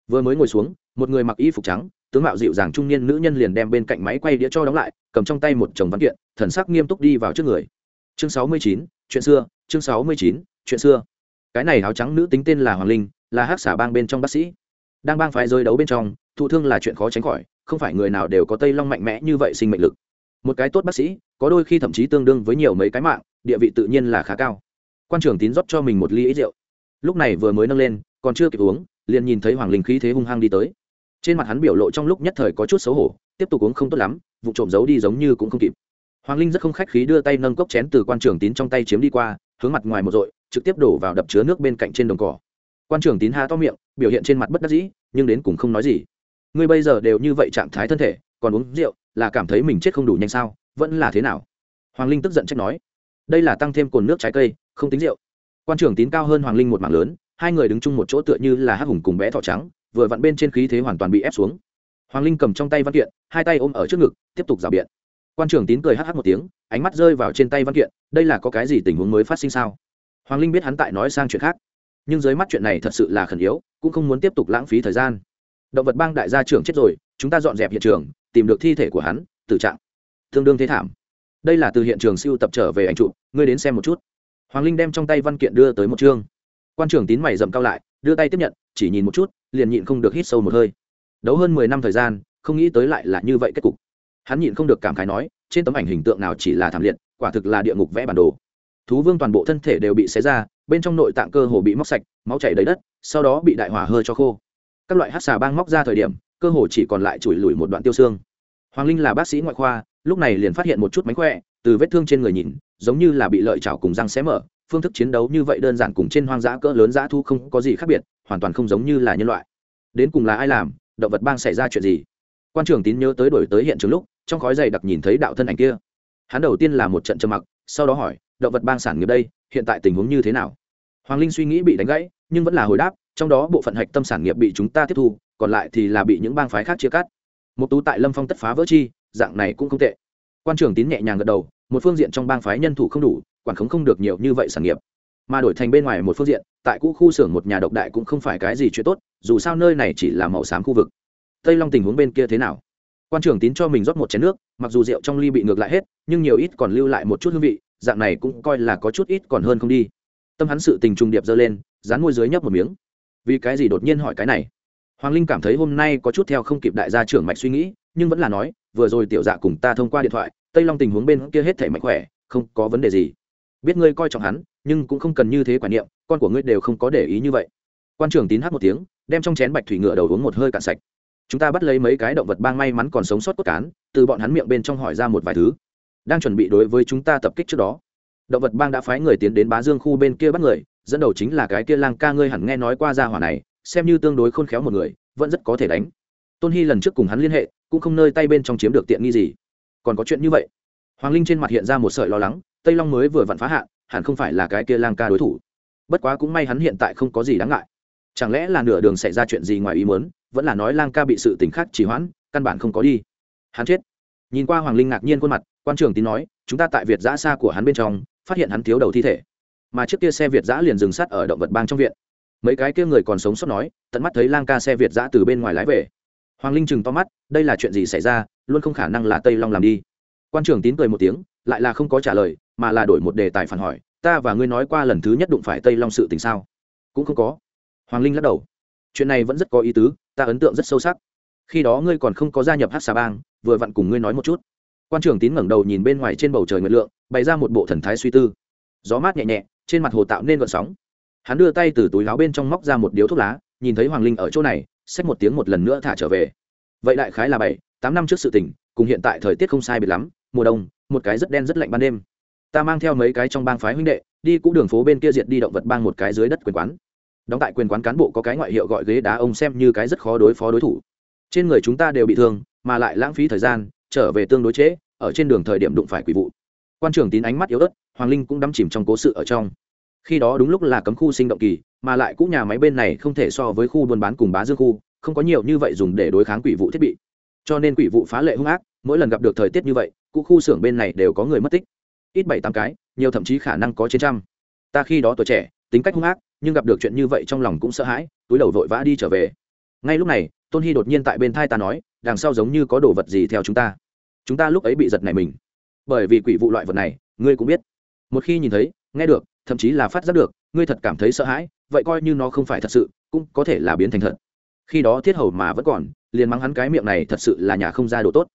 Vừa mới ngồi xuống, một người mặc y phục trắng, tướng mạo dịu dàng trung niên nữ nhân liền đem bên cạnh máy quay đĩa cho đóng lại, cầm trong tay một chồng văn kiện, thần sắc nghiêm túc đi vào trước người. Chương sáu mươi chín, chuyện xưa, chương sáu mươi chín, chuyện xưa. Cái này áo trắng nữ tính tên là hoàng linh, là hắc xả bang bên trong bác sĩ. Đang bang phái rơi đấu bên trong, thụ thương là chuyện khó tránh khỏi, không phải người nào đều có tây long mạnh mẽ như vậy sinh mệnh lực. Một cái tốt bác sĩ, có đôi khi thậm chí tương đương với nhiều mấy cái mạng địa vị tự nhiên là khá cao. Quan trưởng tín rót cho mình một ly ít rượu. Lúc này vừa mới nâng lên, còn chưa kịp uống, liền nhìn thấy hoàng linh khí thế hung hăng đi tới. Trên mặt hắn biểu lộ trong lúc nhất thời có chút xấu hổ, tiếp tục uống không tốt lắm, vụ trộm giấu đi giống như cũng không kịp. Hoàng linh rất không khách khí đưa tay nâng cốc chén từ quan trưởng tín trong tay chiếm đi qua, hướng mặt ngoài một dội, trực tiếp đổ vào đập chứa nước bên cạnh trên đồng cỏ. Quan trưởng tín ha to miệng, biểu hiện trên mặt bất đắc dĩ, nhưng đến cùng không nói gì. Ngươi bây giờ đều như vậy trạng thái thân thể, còn uống rượu, là cảm thấy mình chết không đủ nhanh sao, vẫn là thế nào? Hoàng linh tức giận trách nói đây là tăng thêm cồn nước trái cây, không tính rượu. Quan trưởng tín cao hơn hoàng linh một mảng lớn, hai người đứng chung một chỗ tựa như là hắc hùng cùng bé thỏ trắng, vừa vặn bên trên khí thế hoàn toàn bị ép xuống. Hoàng linh cầm trong tay văn kiện, hai tay ôm ở trước ngực, tiếp tục rào biện. Quan trưởng tín cười hh một tiếng, ánh mắt rơi vào trên tay văn kiện, đây là có cái gì tình huống mới phát sinh sao? Hoàng linh biết hắn tại nói sang chuyện khác, nhưng dưới mắt chuyện này thật sự là khẩn yếu, cũng không muốn tiếp tục lãng phí thời gian. Động vật bang đại gia trưởng chết rồi, chúng ta dọn dẹp hiện trường, tìm được thi thể của hắn, tử trạng. Tương đương thế thảm đây là từ hiện trường siêu tập trở về ảnh trụ ngươi đến xem một chút. Hoàng linh đem trong tay văn kiện đưa tới một chương. Quan trưởng tín mày dậm cao lại, đưa tay tiếp nhận, chỉ nhìn một chút, liền nhịn không được hít sâu một hơi. Đấu hơn mười năm thời gian, không nghĩ tới lại là như vậy kết cục. Hắn nhịn không được cảm khái nói, trên tấm ảnh hình tượng nào chỉ là thảm liệt, quả thực là địa ngục vẽ bản đồ. Thú vương toàn bộ thân thể đều bị xé ra, bên trong nội tạng cơ hồ bị móc sạch, máu chảy đầy đất, sau đó bị đại hỏa hơi cho khô. Các loại hát xà bang móc ra thời điểm, cơ hồ chỉ còn lại chùi lùi một đoạn tiêu xương hoàng linh là bác sĩ ngoại khoa, lúc này liền phát hiện một chút mánh khỏe, từ vết thương trên người nhìn, giống như là bị lợi chảo cùng răng xé mở, phương thức chiến đấu như vậy đơn giản cùng trên hoang dã cỡ lớn dã thu không có gì khác biệt, hoàn toàn không giống như là nhân loại. Đến cùng là ai làm, động vật bang xảy ra chuyện gì? Quan trưởng tín nhớ tới đổi tới hiện trường lúc, trong khói dày đặc nhìn thấy đạo thân ảnh kia. Hắn đầu tiên là một trận trầm mặc, sau đó hỏi, động vật bang sản nghiệp đây, hiện tại tình huống như thế nào? Hoàng linh suy nghĩ bị đánh gãy, nhưng vẫn là hồi đáp, trong đó bộ phận hạch tâm sản nghiệp bị chúng ta tiếp thu, còn lại thì là bị những bang phái khác chia cắt một tú tại lâm phong tất phá vỡ chi, dạng này cũng không tệ. Quan trưởng tín nhẹ nhàng gật đầu, một phương diện trong bang phái nhân thủ không đủ, quản khống không được nhiều như vậy sản nghiệp. Mà đổi thành bên ngoài một phương diện, tại cũ khu xưởng một nhà độc đại cũng không phải cái gì chuyện tốt, dù sao nơi này chỉ là màu xám khu vực. Tây long tình huống bên kia thế nào? Quan trưởng tín cho mình rót một chén nước, mặc dù rượu trong ly bị ngược lại hết, nhưng nhiều ít còn lưu lại một chút hương vị, dạng này cũng coi là có chút ít còn hơn không đi. Tâm hắn sự tình trùng điệp dơ lên, dán môi dưới nhấp một miếng. Vì cái gì đột nhiên hỏi cái này? Hoàng linh cảm thấy hôm nay có chút theo không kịp đại gia trưởng mạch suy nghĩ, nhưng vẫn là nói, vừa rồi tiểu dạ cùng ta thông qua điện thoại, tây long tình huống bên kia hết thể mạnh khỏe, không có vấn đề gì. Biết ngươi coi trọng hắn, nhưng cũng không cần như thế quả niệm, con của ngươi đều không có để ý như vậy. Quan trưởng tín hát một tiếng, đem trong chén bạch thủy ngựa đầu uống một hơi cạn sạch. Chúng ta bắt lấy mấy cái động vật bang may mắn còn sống sót cốt cán, từ bọn hắn miệng bên trong hỏi ra một vài thứ, đang chuẩn bị đối với chúng ta tập kích trước đó. Động vật bang đã phái người tiến đến bá dương khu bên kia bắt người, dẫn đầu chính là cái kia lang ca ngươi hẳn nghe nói qua ra hỏa này xem như tương đối khôn khéo một người, vẫn rất có thể đánh. Tôn hy lần trước cùng hắn liên hệ, cũng không nơi tay bên trong chiếm được tiện nghi gì. Còn có chuyện như vậy. Hoàng linh trên mặt hiện ra một sợi lo lắng, tây long mới vừa vặn phá hạn, hẳn không phải là cái kia lang ca đối thủ. Bất quá cũng may hắn hiện tại không có gì đáng ngại. Chẳng lẽ là nửa đường xảy ra chuyện gì ngoài ý muốn, vẫn là nói lang ca bị sự tình khác chỉ hoãn, căn bản không có đi. Hắn chết. Nhìn qua hoàng linh ngạc nhiên khuôn mặt, quan trưởng tín nói, chúng ta tại việt giã xa của hắn bên trong, phát hiện hắn thiếu đầu thi thể. Mà chiếc kia xe việt giã liền dừng sát ở động vật bang trong viện mấy cái kia người còn sống sót nói, tận mắt thấy lang ca xe việt giã từ bên ngoài lái về. Hoàng linh chừng to mắt, đây là chuyện gì xảy ra, luôn không khả năng là tây long làm đi. Quan trưởng tín cười một tiếng, lại là không có trả lời, mà là đổi một đề tài phản hỏi, ta và ngươi nói qua lần thứ nhất đụng phải tây long sự tình sao? Cũng không có. Hoàng linh lắc đầu. Chuyện này vẫn rất có ý tứ, ta ấn tượng rất sâu sắc. Khi đó ngươi còn không có gia nhập hát xà bang, vừa vặn cùng ngươi nói một chút. Quan trưởng tín ngẩng đầu nhìn bên ngoài trên bầu trời nguyệt lượng, bày ra một bộ thần thái suy tư. Gió mát nhẹ nhẹ, trên mặt hồ tạo nên gợn sóng hắn đưa tay từ túi láo bên trong móc ra một điếu thuốc lá nhìn thấy hoàng linh ở chỗ này xách một tiếng một lần nữa thả trở về. Vậy đại khái là bảy tám năm trước sự tình cùng hiện tại thời tiết không sai biệt lắm mùa đông một cái rất đen rất lạnh ban đêm. Ta mang theo mấy cái trong bang phái huynh đệ đi cũ đường phố bên kia diệt đi động vật bang một cái dưới đất quyền quán. Đóng tại quyền quán cán bộ có cái ngoại hiệu gọi ghế đá ông xem như cái rất khó đối phó đối thủ. Trên người chúng ta đều bị thương mà lại lãng phí thời gian trở về tương đối chế, ở trên đường thời điểm đụng phải quỷ vụ. Quan trưởng tín ánh mắt yếu ớt hoàng linh cũng đắm chìm trong cố sự ở trong khi đó đúng lúc là cấm khu sinh động kỳ, mà lại cũ nhà máy bên này không thể so với khu buôn bán cùng bá dương khu, không có nhiều như vậy dùng để đối kháng quỷ vụ thiết bị. Cho nên quỷ vụ phá lệ hung ác, mỗi lần gặp được thời tiết như vậy, cũ khu xưởng bên này đều có người mất tích. Ít bảy tám cái, nhiều thậm chí khả năng có trên trăm. Ta khi đó tuổi trẻ, tính cách hung ác, nhưng gặp được chuyện như vậy trong lòng cũng sợ hãi, túi đầu vội vã đi trở về. Ngay lúc này, tôn hy đột nhiên tại bên thai ta nói, đằng sau giống như có đồ vật gì theo chúng ta. Chúng ta lúc ấy bị giật này mình. Bởi vì quỷ vụ loại vật này, ngươi cũng biết. Một khi nhìn thấy, nghe được thậm chí là phát giác được, ngươi thật cảm thấy sợ hãi, vậy coi như nó không phải thật sự, cũng có thể là biến thành thật. Khi đó thiết hầu mà vẫn còn, liền mắng hắn cái miệng này thật sự là nhà không ra đồ tốt.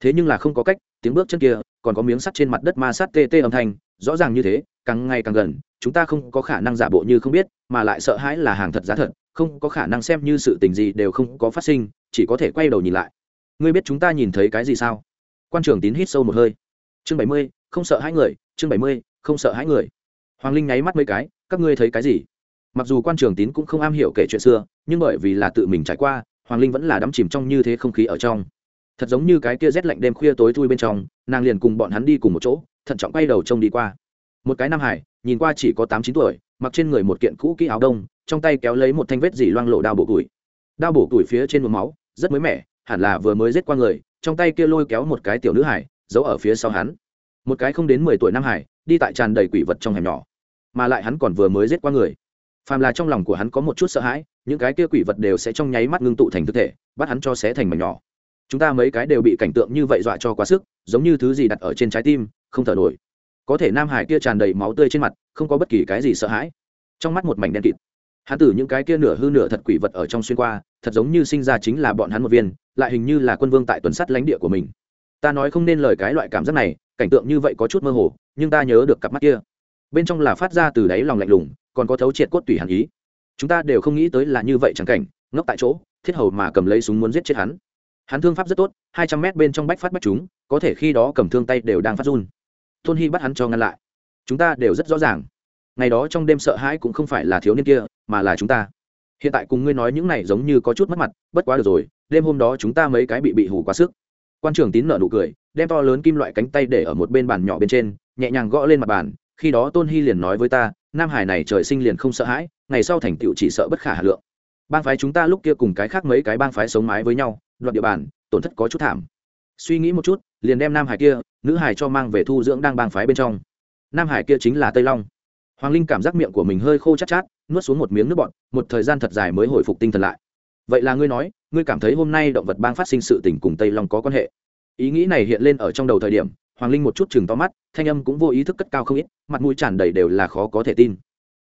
Thế nhưng là không có cách, tiếng bước chân kia, còn có miếng sắt trên mặt đất ma sát tê tê âm thanh, rõ ràng như thế, càng ngày càng gần, chúng ta không có khả năng giả bộ như không biết, mà lại sợ hãi là hàng thật giá thật, không có khả năng xem như sự tình gì đều không có phát sinh, chỉ có thể quay đầu nhìn lại. Ngươi biết chúng ta nhìn thấy cái gì sao? Quan trưởng tín hít sâu một hơi. Chương bảy mươi, không sợ hãi người, chương bảy mươi, không sợ hãi người hoàng linh nháy mắt mấy cái, các ngươi thấy cái gì? Mặc dù quan trường tín cũng không am hiểu kể chuyện xưa, nhưng bởi vì là tự mình trải qua, hoàng linh vẫn là đắm chìm trong như thế không khí ở trong. Thật giống như cái kia rét lạnh đêm khuya tối thui bên trong, nàng liền cùng bọn hắn đi cùng một chỗ, thận trọng quay đầu trông đi qua. Một cái nam hải, nhìn qua chỉ có tám chín tuổi, mặc trên người một kiện cũ kỹ áo đông, trong tay kéo lấy một thanh vết dỉ loang lộ đao bổ củi. Đao bổ củi phía trên một máu, rất mới mẻ, hẳn là vừa mới giết qua người, trong tay kia lôi kéo một cái tiểu nữ hải, giấu ở phía sau hắn. Một cái không đến mười tuổi nam hải, đi tại tràn đầy quỷ vật trong hẻm nhỏ mà lại hắn còn vừa mới giết qua người. Phàm là trong lòng của hắn có một chút sợ hãi, những cái kia quỷ vật đều sẽ trong nháy mắt ngưng tụ thành thực thể, bắt hắn cho xé thành mảnh nhỏ. Chúng ta mấy cái đều bị cảnh tượng như vậy dọa cho quá sức, giống như thứ gì đặt ở trên trái tim, không thở nổi. Có thể nam hải kia tràn đầy máu tươi trên mặt, không có bất kỳ cái gì sợ hãi. Trong mắt một mảnh đen kịt. Hắn từ những cái kia nửa hư nửa thật quỷ vật ở trong xuyên qua, thật giống như sinh ra chính là bọn hắn một viên, lại hình như là quân vương tại tuần sắt lãnh địa của mình. Ta nói không nên lời cái loại cảm giác này, cảnh tượng như vậy có chút mơ hồ, nhưng ta nhớ được cặp mắt kia bên trong là phát ra từ đáy lòng lạnh lùng, còn có thấu triệt cốt tủy hàn ý. Chúng ta đều không nghĩ tới là như vậy chẳng cảnh, ngốc tại chỗ, thiết hầu mà cầm lấy súng muốn giết chết hắn. Hắn thương pháp rất tốt, hai trăm mét bên trong bách phát bách chúng, có thể khi đó cầm thương tay đều đang phát run. Tôn hy bắt hắn cho ngăn lại. Chúng ta đều rất rõ ràng. Ngày đó trong đêm sợ hãi cũng không phải là thiếu niên kia, mà là chúng ta. Hiện tại cùng ngươi nói những này giống như có chút mất mặt, bất quá được rồi, đêm hôm đó chúng ta mấy cái bị bị hủ quá sức. Quan trưởng tín nợ nụ cười, đem to lớn kim loại cánh tay để ở một bên bàn nhỏ bên trên, nhẹ nhàng gõ lên mặt bàn khi đó tôn hy liền nói với ta, nam hải này trời sinh liền không sợ hãi, ngày sau thành tựu chỉ sợ bất khả hà lượng. Bang phái chúng ta lúc kia cùng cái khác mấy cái bang phái sống mái với nhau, đoạt địa bàn, tổn thất có chút thảm. Suy nghĩ một chút, liền đem nam hải kia, nữ hải cho mang về thu dưỡng đang bang phái bên trong. Nam hải kia chính là tây long. Hoàng linh cảm giác miệng của mình hơi khô chát chát, nuốt xuống một miếng nước bọt, một thời gian thật dài mới hồi phục tinh thần lại. Vậy là ngươi nói, ngươi cảm thấy hôm nay động vật bang phát sinh sự tình cùng tây long có quan hệ? Ý nghĩ này hiện lên ở trong đầu thời điểm hoàng linh một chút chừng to mắt, thanh âm cũng vô ý thức cất cao không ít, mặt mũi tràn đầy đều là khó có thể tin.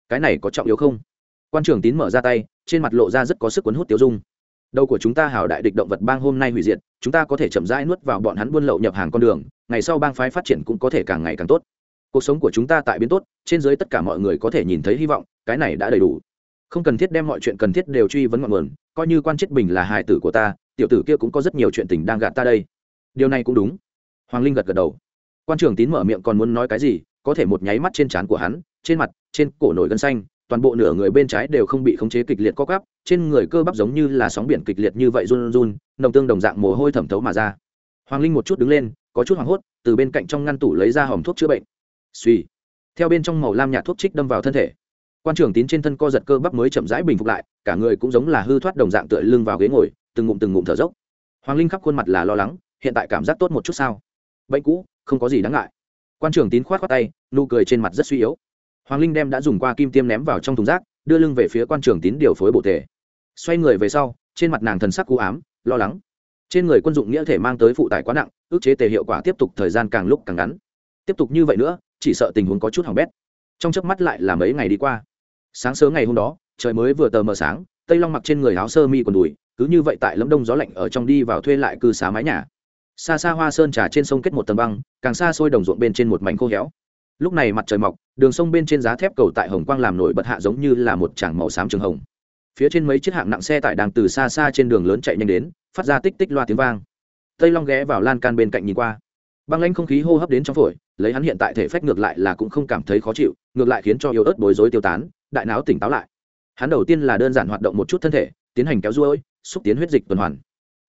Cái này có trọng yếu không? Quan trưởng tín mở ra tay, trên mặt lộ ra rất có sức cuốn hút tiêu dung. Đầu của chúng ta hảo đại địch động vật bang hôm nay hủy diệt, chúng ta có thể chậm rãi nuốt vào bọn hắn buôn lậu nhập hàng con đường, ngày sau bang phái phát triển cũng có thể càng ngày càng tốt. Cuộc sống của chúng ta tại biến tốt, trên dưới tất cả mọi người có thể nhìn thấy hy vọng, cái này đã đầy đủ. Không cần thiết đem mọi chuyện cần thiết đều truy vấn ngọn nguồn, coi như quan chết bình là hài tử của ta, tiểu tử kia cũng có rất nhiều chuyện tình đang gạt ta đây. Điều này cũng đúng. Hoàng linh gật gật đầu quan trưởng tín mở miệng còn muốn nói cái gì, có thể một nháy mắt trên trán của hắn, trên mặt, trên cổ nổi gân xanh, toàn bộ nửa người bên trái đều không bị khống chế kịch liệt co cắp trên người cơ bắp giống như là sóng biển kịch liệt như vậy run run, nồng tương đồng dạng mồ hôi thẩm thấu mà ra. Hoàng linh một chút đứng lên, có chút hoảng hốt, từ bên cạnh trong ngăn tủ lấy ra hòm thuốc chữa bệnh. Suy theo bên trong màu lam nhạt thuốc trích đâm vào thân thể. Quan trưởng tín trên thân co giật cơ bắp mới chậm rãi bình phục lại, cả người cũng giống là hư thoát đồng dạng tựa lưng vào ghế ngồi, từng ngụm từng ngụm thở dốc. Hoàng linh khắp khuôn mặt là lo lắng, hiện tại cảm giác tốt một chút sao? Bệnh cũ không có gì đáng ngại. Quan trưởng tín khoát khoát tay, nụ cười trên mặt rất suy yếu. Hoàng linh đem đã dùng qua kim tiêm ném vào trong thùng rác, đưa lưng về phía quan trưởng tín điều phối bộ thể. Xoay người về sau, trên mặt nàng thần sắc cú ám, lo lắng. Trên người quân dụng nghĩa thể mang tới phụ tải quá nặng, ước chế tề hiệu quả tiếp tục thời gian càng lúc càng ngắn. Tiếp tục như vậy nữa, chỉ sợ tình huống có chút hỏng bét. Trong chớp mắt lại là mấy ngày đi qua. Sáng sớm ngày hôm đó, trời mới vừa tờ mờ sáng, tây long mặc trên người áo sơ mi quần đùi, cứ như vậy tại lâm đông gió lạnh ở trong đi vào thuê lại cư xá mái nhà xa xa hoa sơn trà trên sông kết một tầng băng, càng xa xôi đồng ruộng bên trên một mảnh khô héo. Lúc này mặt trời mọc, đường sông bên trên giá thép cầu tại hồng quang làm nổi bật hạ giống như là một tràng màu xám trường hồng. Phía trên mấy chiếc hạng nặng xe tải đang từ xa xa trên đường lớn chạy nhanh đến, phát ra tích tích loa tiếng vang. Tây long ghé vào lan can bên cạnh nhìn qua. Băng lãnh không khí hô hấp đến trong phổi, lấy hắn hiện tại thể phách ngược lại là cũng không cảm thấy khó chịu, ngược lại khiến cho yếu ớt bối rối tiêu tán, đại não tỉnh táo lại. Hắn đầu tiên là đơn giản hoạt động một chút thân thể, tiến hành kéo ruôi, xúc tiến huyết dịch tuần hoàn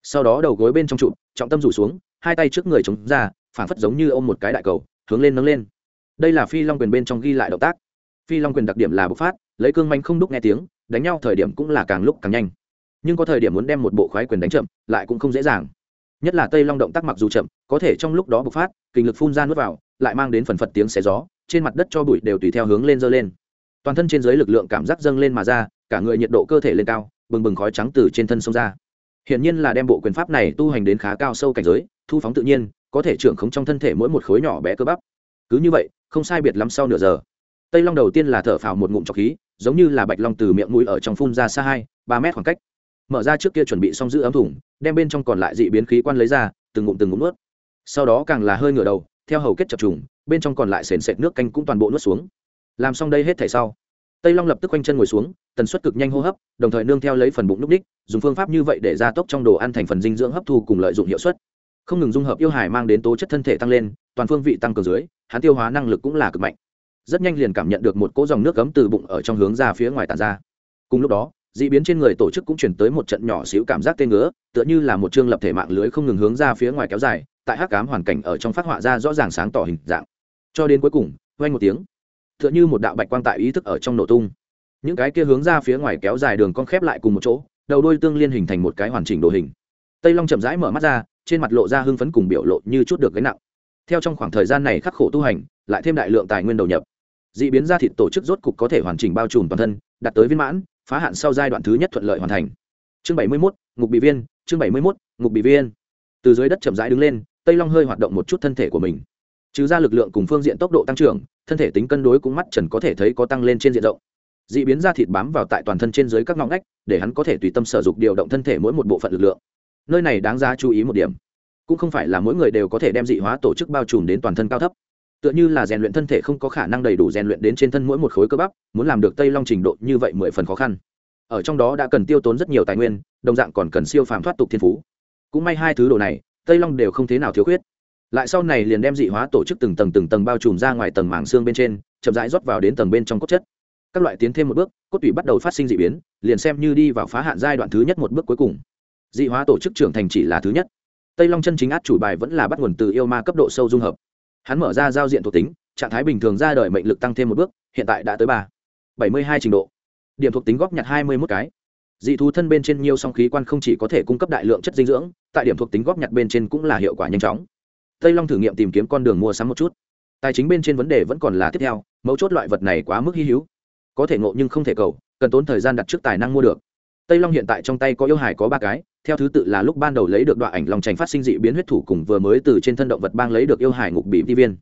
sau đó đầu gối bên trong trụ, trọng tâm rủ xuống, hai tay trước người chống ra phản phất giống như ôm một cái đại cầu, hướng lên nâng lên. Đây là phi long quyền bên trong ghi lại động tác. Phi long quyền đặc điểm là bộc phát, lấy cương manh không đúc nghe tiếng, đánh nhau thời điểm cũng là càng lúc càng nhanh. Nhưng có thời điểm muốn đem một bộ khoái quyền đánh chậm, lại cũng không dễ dàng. Nhất là tây long động tác mặc dù chậm, có thể trong lúc đó bộc phát, kinh lực phun ra nuốt vào, lại mang đến phần phật tiếng xé gió, trên mặt đất cho bụi đều tùy theo hướng lên dơ lên. Toàn thân trên dưới lực lượng cảm giác dâng lên mà ra, cả người nhiệt độ cơ thể lên cao, bừng bừng khói trắng từ trên thân sông ra hiển nhiên là đem bộ quyền pháp này tu hành đến khá cao sâu cảnh giới, thu phóng tự nhiên, có thể trưởng khống trong thân thể mỗi một khối nhỏ bé cơ bắp. Cứ như vậy, không sai biệt lắm sau nửa giờ. Tây long đầu tiên là thở phào một ngụm trọc khí, giống như là bạch long từ miệng mũi ở trong phun ra xa hai, ba mét khoảng cách. Mở ra trước kia chuẩn bị xong giữ ấm thủng đem bên trong còn lại dị biến khí quan lấy ra, từng ngụm từng ngụm nuốt. Sau đó càng là hơi ngửa đầu, theo hầu kết chập trùng, bên trong còn lại sền sệt nước canh cũng toàn bộ nuốt xuống. Làm xong đây hết thảy sau tây long lập tức quanh chân ngồi xuống, tần suất cực nhanh hô hấp, đồng thời nương theo lấy phần bụng núc đích dùng phương pháp như vậy để gia tốc trong đồ ăn thành phần dinh dưỡng hấp thu cùng lợi dụng hiệu suất. Không ngừng dung hợp yêu hải mang đến tố chất thân thể tăng lên, toàn phương vị tăng cường dưới, hắn tiêu hóa năng lực cũng là cực mạnh. Rất nhanh liền cảm nhận được một cỗ dòng nước cấm từ bụng ở trong hướng ra phía ngoài tàn ra. Cùng lúc đó d ị biến trên người tổ chức cũng chuyển tới một trận nhỏ xíu cảm giác tê ngứa, tựa như là một chương lập thể mạng lưới không ngừng hướng ra phía ngoài kéo dài, tại hắc cám hoàn cảnh ở trong phát họa ra rõ ràng sáng tỏ hình dạng. Cho đến cuối cùng, vang một tiếng tựa như một đạo bạch quang tại ý thức ở trong nổ tung. Những cái kia hướng ra phía ngoài kéo dài đường con khép lại cùng một chỗ, đầu đôi tương liên hình thành một cái hoàn chỉnh đồ hình. Tây long chậm rãi mở mắt ra, trên mặt lộ ra hưng phấn cùng biểu lộ như chút được gánh nặng. Theo trong khoảng thời gian này khắc khổ tu hành, lại thêm đại lượng tài nguyên đầu nhập d ị biến ra thịt tổ chức rốt cục có thể hoàn chỉnh bao trùm toàn thân, đạt tới viên mãn, phá hạn sau giai đoạn thứ nhất thuận lợi hoàn thành. Chương bảy mươi mốt, ngục bị viên, chương bảy mươi mốt, ngục bị viên. Từ dưới đất chậm rãi đứng lên, tây long hơi hoạt động một chút thân thể của mình. Trừ ra lực lượng cùng phương diện tốc độ tăng trưởng thân thể tính cân đối cũng mắt trần có thể thấy có tăng lên trên diện rộng. D ị biến ra thịt bám vào tại toàn thân trên dưới các ngõ ngách, để hắn có thể tùy tâm sở dục điều động thân thể mỗi một bộ phận lực lượng. Nơi này đáng ra chú ý một điểm. Cũng không phải là mỗi người đều có thể đem dị hóa tổ chức bao trùm đến toàn thân cao thấp. Tựa như là rèn luyện thân thể không có khả năng đầy đủ rèn luyện đến trên thân mỗi một khối cơ bắp, muốn làm được tây long trình độ như vậy mười phần khó khăn. Ở trong đó đã cần tiêu tốn rất nhiều tài nguyên, đồng dạng còn cần siêu phàm thoát tục thiên phú. Cũng may hai thứ đồ này, tây long đều không thế nào thiếu khuyết lại sau này liền đem dị hóa tổ chức từng tầng từng tầng bao trùm ra ngoài tầng màng xương bên trên, chậm rãi rót vào đến tầng bên trong cốt chất. Các loại tiến thêm một bước, cốt tủy bắt đầu phát sinh dị biến, liền xem như đi vào phá hạn giai đoạn thứ nhất một bước cuối cùng. Dị hóa tổ chức trưởng thành chỉ là thứ nhất. Tây long chân chính át chủ bài vẫn là bắt nguồn từ yêu ma cấp độ sâu dung hợp. Hắn mở ra giao diện thuộc tính, trạng thái bình thường ra đời mệnh lực tăng thêm một bước, hiện tại đã tới ba. Bảy mươi hai trình độ. Điểm thuộc tính góp nhặt hai mươi một cái. Dị thú thân bên trên nhiều song khí quan không chỉ có thể cung cấp đại lượng chất dinh dưỡng, tại điểm thuộc tính góp nhặt bên trên cũng là hiệu quả nhanh chóng tây long thử nghiệm tìm kiếm con đường mua sắm một chút. Tài chính bên trên vấn đề vẫn còn là tiếp theo, mấu chốt loại vật này quá mức hy hữu. Có thể ngộ nhưng không thể cầu, cần tốn thời gian đặt trước tài năng mua được. Tây long hiện tại trong tay có yêu hải có ba cái, theo thứ tự là lúc ban đầu lấy được đoạn ảnh lòng trành phát sinh dị biến huyết thủ cùng vừa mới từ trên thân động vật bang lấy được yêu hải ngục bị vi viên.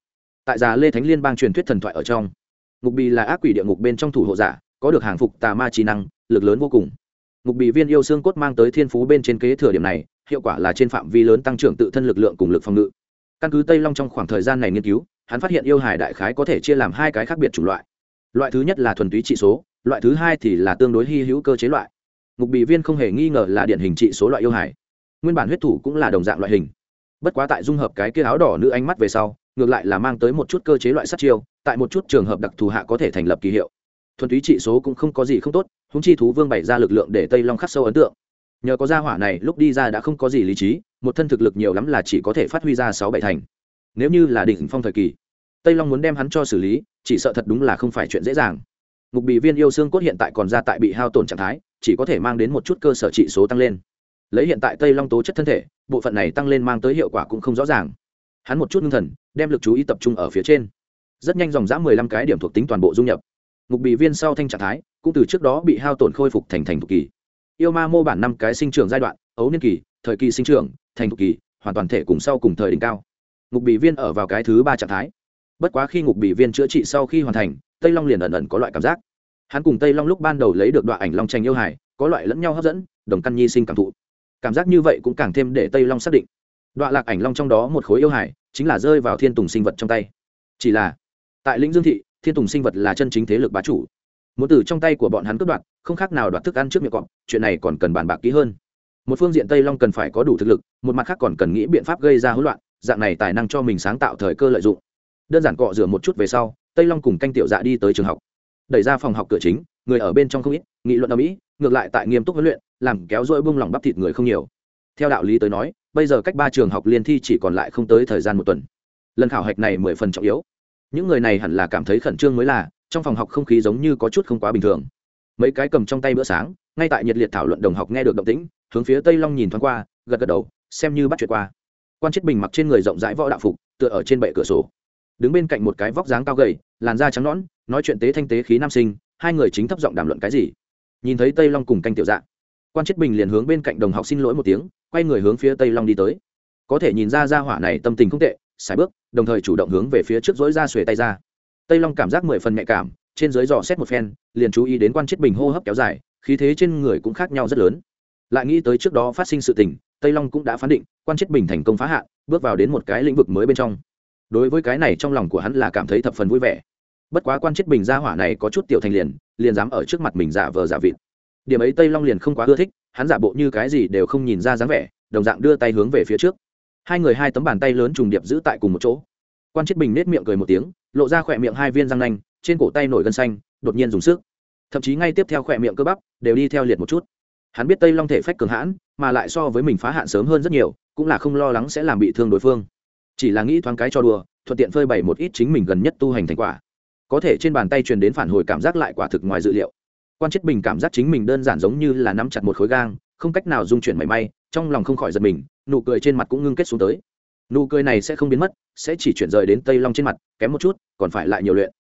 Tại già lê thánh liên bang truyền thuyết thần thoại ở trong, ngục bì là ác quỷ địa ngục bên trong thủ hộ giả, có được hàng phục tà ma trí năng, lực lớn vô cùng. Ngục bị viên yêu xương cốt mang tới thiên phú bên trên kế thừa điểm này, hiệu quả là trên phạm vi lớn tăng trưởng tự thân lực lượng cùng lực phòng ngự căn cứ tây long trong khoảng thời gian này nghiên cứu, hắn phát hiện yêu hải đại khái có thể chia làm hai cái khác biệt chủng loại. Loại thứ nhất là thuần túy trị số, loại thứ hai thì là tương đối hy hữu cơ chế loại. Ngục bị viên không hề nghi ngờ là điển hình trị số loại yêu hải nguyên bản huyết thủ cũng là đồng dạng loại hình. Bất quá tại dung hợp cái kia áo đỏ nữ ánh mắt về sau, ngược lại là mang tới một chút cơ chế loại sát chiêu, tại một chút trường hợp đặc thù hạ có thể thành lập kỳ hiệu. Thuần túy trị số cũng không có gì không tốt húng chi thú vương bày ra lực lượng để tây long khắc sâu ấn tượng. Nhờ có gia hỏa này, lúc đi ra đã không có gì lý trí một thân thực lực nhiều lắm là chỉ có thể phát huy ra sáu bảy thành. Nếu như là đỉnh phong thời kỳ, tây long muốn đem hắn cho xử lý, chỉ sợ thật đúng là không phải chuyện dễ dàng. Ngục bị viên yêu xương cốt hiện tại còn ra tại bị hao tổn trạng thái, chỉ có thể mang đến một chút cơ sở trị số tăng lên. Lấy hiện tại tây long tố chất thân thể, bộ phận này tăng lên mang tới hiệu quả cũng không rõ ràng. Hắn một chút ngưng thần, đem lực chú ý tập trung ở phía trên. Rất nhanh dòng dã mười lăm cái điểm thuộc tính toàn bộ dung nhập. Ngục bị viên sau thanh trạng thái, cũng từ trước đó bị hao tổn khôi phục thành thành thục kỳ yêu ma mô bản năm cái sinh trưởng giai đoạn, ấu niên kỳ, thời kỳ sinh trưởng, thành thục kỳ, hoàn toàn thể cùng sau cùng thời đỉnh cao. Ngục bị viên ở vào cái thứ ba trạng thái. Bất quá khi ngục bị viên chữa trị sau khi hoàn thành, tây long liền ẩn ẩn có loại cảm giác. Hắn cùng tây long lúc ban đầu lấy được đoạn ảnh long tranh yêu hải, có loại lẫn nhau hấp dẫn, đồng căn nhi sinh cảm thụ. Cảm giác như vậy cũng càng thêm để tây long xác định. Đoạn lạc ảnh long trong đó một khối yêu hải, chính là rơi vào thiên tùng sinh vật trong tay. Chỉ là, tại lĩnh dương thị, thiên tùng sinh vật là chân chính thế lực bá chủ muốn từ trong tay của bọn hắn cướp đoạt, không khác nào đoạt thức ăn trước miệng cọp, chuyện này còn cần bàn bạc kỹ hơn. Một phương diện tây long cần phải có đủ thực lực, một mặt khác còn cần nghĩ biện pháp gây ra hỗn loạn, dạng này tài năng cho mình sáng tạo thời cơ lợi dụng. Đơn giản cọ rửa một chút về sau, tây long cùng canh tiểu dạ đi tới trường học. Đẩy ra phòng học cửa chính, người ở bên trong không ít, nghị luận ở mỹ, ngược lại tại nghiêm túc huấn luyện, làm kéo dỗi bung lòng bắp thịt người không nhiều. Theo đạo lý tới nói, bây giờ cách ba trường học liên thi chỉ còn lại không tới thời gian một tuần. Lần khảo hạch này mười phần trọng yếu. Những người này hẳn là cảm thấy khẩn trương mới là trong phòng học không khí giống như có chút không quá bình thường. Mấy cái cầm trong tay bữa sáng, ngay tại nhiệt liệt thảo luận đồng học nghe được động tĩnh, hướng phía tây long nhìn thoáng qua, gật gật đầu, xem như bắt chuyện qua. Quan chết bình mặc trên người rộng rãi võ đạo phục, tựa ở trên bệ cửa sổ. Đứng bên cạnh một cái vóc dáng cao gầy, làn da trắng nõn, nói chuyện tế thanh tế khí nam sinh, hai người chính thấp giọng đàm luận cái gì. Nhìn thấy tây long cùng canh tiểu dạng, quan chết bình liền hướng bên cạnh đồng học xin lỗi một tiếng, quay người hướng phía tây long đi tới. Có thể nhìn ra ra hỏa này tâm tình không tệ xài bước, đồng thời chủ động hướng về phía trước dối ra xuề tay ra tây long cảm giác mười phần nhạy cảm trên dưới dò xét một phen liền chú ý đến quan chết bình hô hấp kéo dài khí thế trên người cũng khác nhau rất lớn. Lại nghĩ tới trước đó phát sinh sự tình tây long cũng đã phán định quan chết bình thành công phá hạ, bước vào đến một cái lĩnh vực mới bên trong. Đối với cái này trong lòng của hắn là cảm thấy thập phần vui vẻ. Bất quá quan chết bình gia hỏa này có chút tiểu thành liền liền dám ở trước mặt mình giả vờ giả vịt. Điểm ấy tây long liền không quá ưa thích hắn giả bộ như cái gì đều không nhìn ra dáng vẻ đồng dạng đưa tay hướng về phía trước. Hai người hai tấm bàn tay lớn trùng điệp giữ tại cùng một chỗ quan chiết bình nết miệng cười một tiếng, lộ ra khỏe miệng hai viên răng nanh, trên cổ tay nổi gân xanh, đột nhiên dùng sức. Thậm chí ngay tiếp theo khỏe miệng cơ bắp đều đi theo liệt một chút. Hắn biết tây long thể phách cường hãn, mà lại so với mình phá hạn sớm hơn rất nhiều, cũng là không lo lắng sẽ làm bị thương đối phương. Chỉ là nghĩ thoáng cái cho đùa, thuận tiện phơi bày một ít chính mình gần nhất tu hành thành quả. Có thể trên bàn tay truyền đến phản hồi cảm giác lại quả thực ngoài dự liệu. Quan chết bình cảm giác chính mình đơn giản giống như là nắm chặt một khối gang, không cách nào dung chuyển mảy may, trong lòng không khỏi giật mình, nụ cười trên mặt cũng ngưng kết xuống tới. Nụ cười này sẽ không biến mất sẽ chỉ chuyển rời đến tây long trên mặt, kém một chút, còn phải lại nhiều luyện.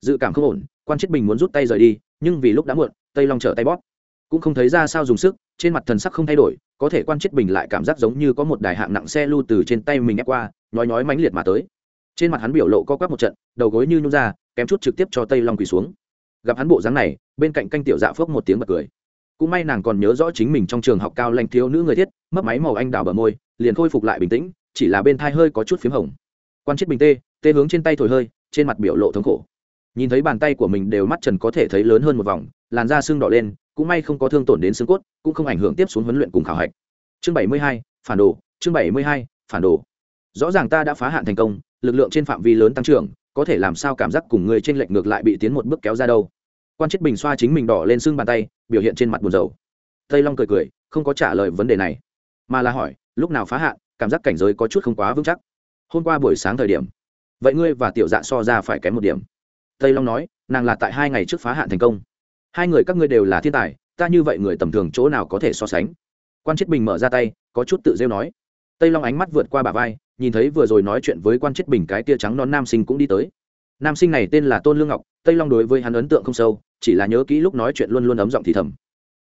Dự cảm không ổn, quan chết bình muốn rút tay rời đi, nhưng vì lúc đã muộn, tây long trở tay bóp. Cũng không thấy ra sao dùng sức, trên mặt thần sắc không thay đổi, có thể quan chết bình lại cảm giác giống như có một đài hạng nặng xe lưu từ trên tay mình ép qua, nhói nhói mãnh liệt mà tới. Trên mặt hắn biểu lộ co quắp một trận, đầu gối như nhung ra, kém chút trực tiếp cho tây long quỳ xuống. Gặp hắn bộ dáng này, bên cạnh canh tiểu dạ phước một tiếng bật cười. Cũng may nàng còn nhớ rõ chính mình trong trường học cao lanh thiếu nữ người thiết mất máy màu anh đào bờ môi, liền khôi phục lại bình tĩnh, chỉ là bên thai hơi có chút p h í m hồng quan chết bình tê tê hướng trên tay thổi hơi, trên mặt biểu lộ thống khổ. Nhìn thấy bàn tay của mình đều mắt trần có thể thấy lớn hơn một vòng, làn da xương đỏ lên, cũng may không có thương tổn đến xương cốt, cũng không ảnh hưởng tiếp xuống huấn luyện cùng khảo hạch. Chương bảy mươi hai, phản đồ, chương bảy mươi hai, phản đồ. Rõ ràng ta đã phá hạn thành công, lực lượng trên phạm vi lớn tăng trưởng, có thể làm sao cảm giác cùng người trên lệnh ngược lại bị tiến một bước kéo ra đâu. Quan chết bình xoa chính mình đỏ lên xương bàn tay, biểu hiện trên mặt buồn rầu. Tây long cười cười, không có trả lời vấn đề này, mà là hỏi, lúc nào phá hạn, cảm giác cảnh giới có chút không quá vững chắc hôm qua buổi sáng thời điểm. Vậy ngươi và tiểu dạ so ra phải kém một điểm. Tây long nói, nàng là tại hai ngày trước phá hạn thành công. Hai người các ngươi đều là thiên tài, ta như vậy người tầm thường chỗ nào có thể so sánh? Quan chết bình mở ra tay, có chút tự rêu nói. Tây long ánh mắt vượt qua bà vai, nhìn thấy vừa rồi nói chuyện với quan chết bình cái tia trắng non nam sinh cũng đi tới. Nam sinh này tên là tôn lương ngọc, tây long đối với hắn ấn tượng không sâu, chỉ là nhớ kỹ lúc nói chuyện luôn luôn ấm giọng thì thầm.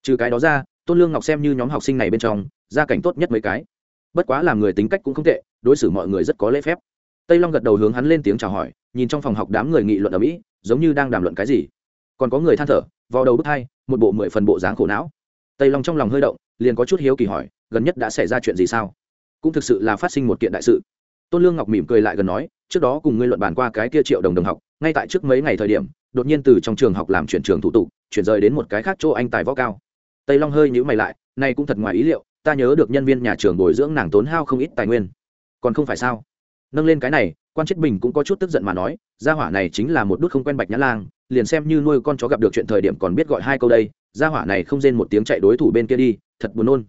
Trừ cái đó ra, tôn lương ngọc xem như nhóm học sinh này bên trong, gia cảnh tốt nhất mấy cái bất quá làm người tính cách cũng không tệ, đối xử mọi người rất có lễ phép. Tây long gật đầu hướng hắn lên tiếng chào hỏi, nhìn trong phòng học đám người nghị luận ở mỹ, giống như đang đàm luận cái gì. Còn có người than thở vào đầu bức hai, một bộ mười phần bộ dáng khổ não. Tây long trong lòng hơi động, liền có chút hiếu kỳ hỏi, gần nhất đã xảy ra chuyện gì sao? Cũng thực sự là phát sinh một kiện đại sự. Tôn lương ngọc mỉm cười lại gần nói, trước đó cùng ngươi luận bàn qua cái kia triệu đồng đồng học, ngay tại trước mấy ngày thời điểm, đột nhiên từ trong trường học làm chuyển trường thủ tục, chuyển rời đến một cái khác chỗ anh tài võ cao. Tây long hơi nhữ mày lại nay cũng thật ngoài ý liệu ta nhớ được nhân viên nhà trường bồi dưỡng nàng tốn hao không ít tài nguyên. Còn không phải sao? Nâng lên cái này, quan chết bình cũng có chút tức giận mà nói, gia hỏa này chính là một đút không quen bạch nhã lang, liền xem như nuôi con chó gặp được chuyện thời điểm còn biết gọi hai câu đây, gia hỏa này không rên một tiếng chạy đối thủ bên kia đi, thật buồn nôn.